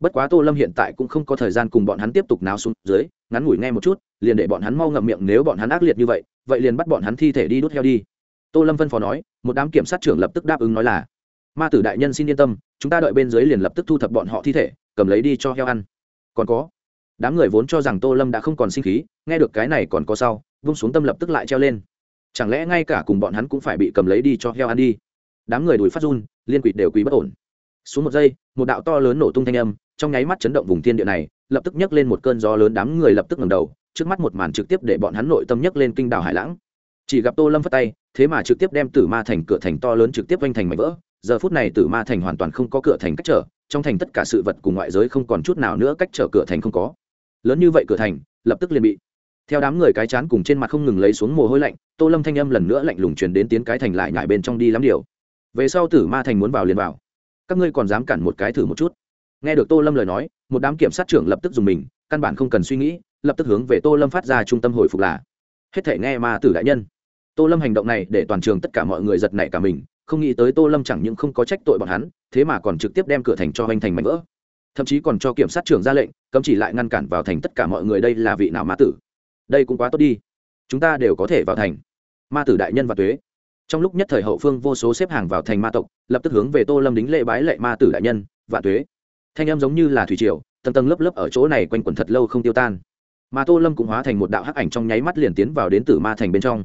Bất quá tô lâm hiện tại cũng không có thời gian cùng bọn hắn tiếp tục náo xuống dưới, ngắn ngủi nghe một chút, liền để bọn hắn mau ngậm miệng nếu bọn hắn ác liệt như vậy vậy liền bắt bọn hắn thi thể đi đốt heo đi. Tô lâm phân phó nói, một đám kiểm sát trưởng lập tức đáp ứng nói là, ma tử đại nhân xin yên tâm, chúng ta đợi bên dưới liền lập tức thu thập bọn họ thi thể, cầm lấy đi cho heo ăn. Còn có, đám người vốn cho rằng tô lâm đã không còn sinh khí, nghe được cái này còn có sau vung xuống tâm lập tức lại treo lên chẳng lẽ ngay cả cùng bọn hắn cũng phải bị cầm lấy đi cho heo ăn đi? Đám người đùi phát run, liên quỷ đều quý bất ổn. Xuống một giây, một đạo to lớn nổ tung thanh âm, trong nháy mắt chấn động vùng thiên địa này, lập tức nhấc lên một cơn gió lớn đám người lập tức ngầm đầu, trước mắt một màn trực tiếp để bọn hắn nội tâm nhấc lên kinh đảo hải lãng. Chỉ gặp tô lâm phất tay, thế mà trực tiếp đem tử ma thành cửa thành to lớn trực tiếp quanh thành mảnh vỡ. Giờ phút này tử ma thành hoàn toàn không có cửa thành cách trở, trong thành tất cả sự vật cùng ngoại giới không còn chút nào nữa cách trở cửa thành không có. Lớn như vậy cửa thành, lập tức liền bị theo đám người cái chán cùng trên mặt không ngừng lấy xuống mồ hôi lạnh, tô lâm thanh âm lần nữa lạnh lùng truyền đến tiến cái thành lại nhải bên trong đi lắm điều. Về sau tử ma thành muốn vào liền vào. Các ngươi còn dám cản một cái thử một chút. Nghe được tô lâm lời nói, một đám kiểm sát trưởng lập tức dùng mình, căn bản không cần suy nghĩ, lập tức hướng về tô lâm phát ra trung tâm hồi phục là. Hết thể nghe ma tử đại nhân. Tô lâm hành động này để toàn trường tất cả mọi người giật nảy cả mình, không nghĩ tới tô lâm chẳng những không có trách tội bọn hắn, thế mà còn trực tiếp đem cửa thành cho hoành thành mảnh vỡ. Thậm chí còn cho kiểm sát trưởng ra lệnh, cấm chỉ lại ngăn cản vào thành tất cả mọi người đây là vị nào ma tử đây cũng quá tốt đi. Chúng ta đều có thể vào thành. Ma tử đại nhân và tuế. Trong lúc nhất thời hậu phương vô số xếp hàng vào thành ma tộc, lập tức hướng về tô lâm đính lễ bái lệ ma tử đại nhân và tuế. Thanh em giống như là thủy triều, tầng tầng lớp lớp ở chỗ này quanh quẩn thật lâu không tiêu tan. Mà tô lâm cũng hóa thành một đạo hắc ảnh trong nháy mắt liền tiến vào đến tử ma thành bên trong.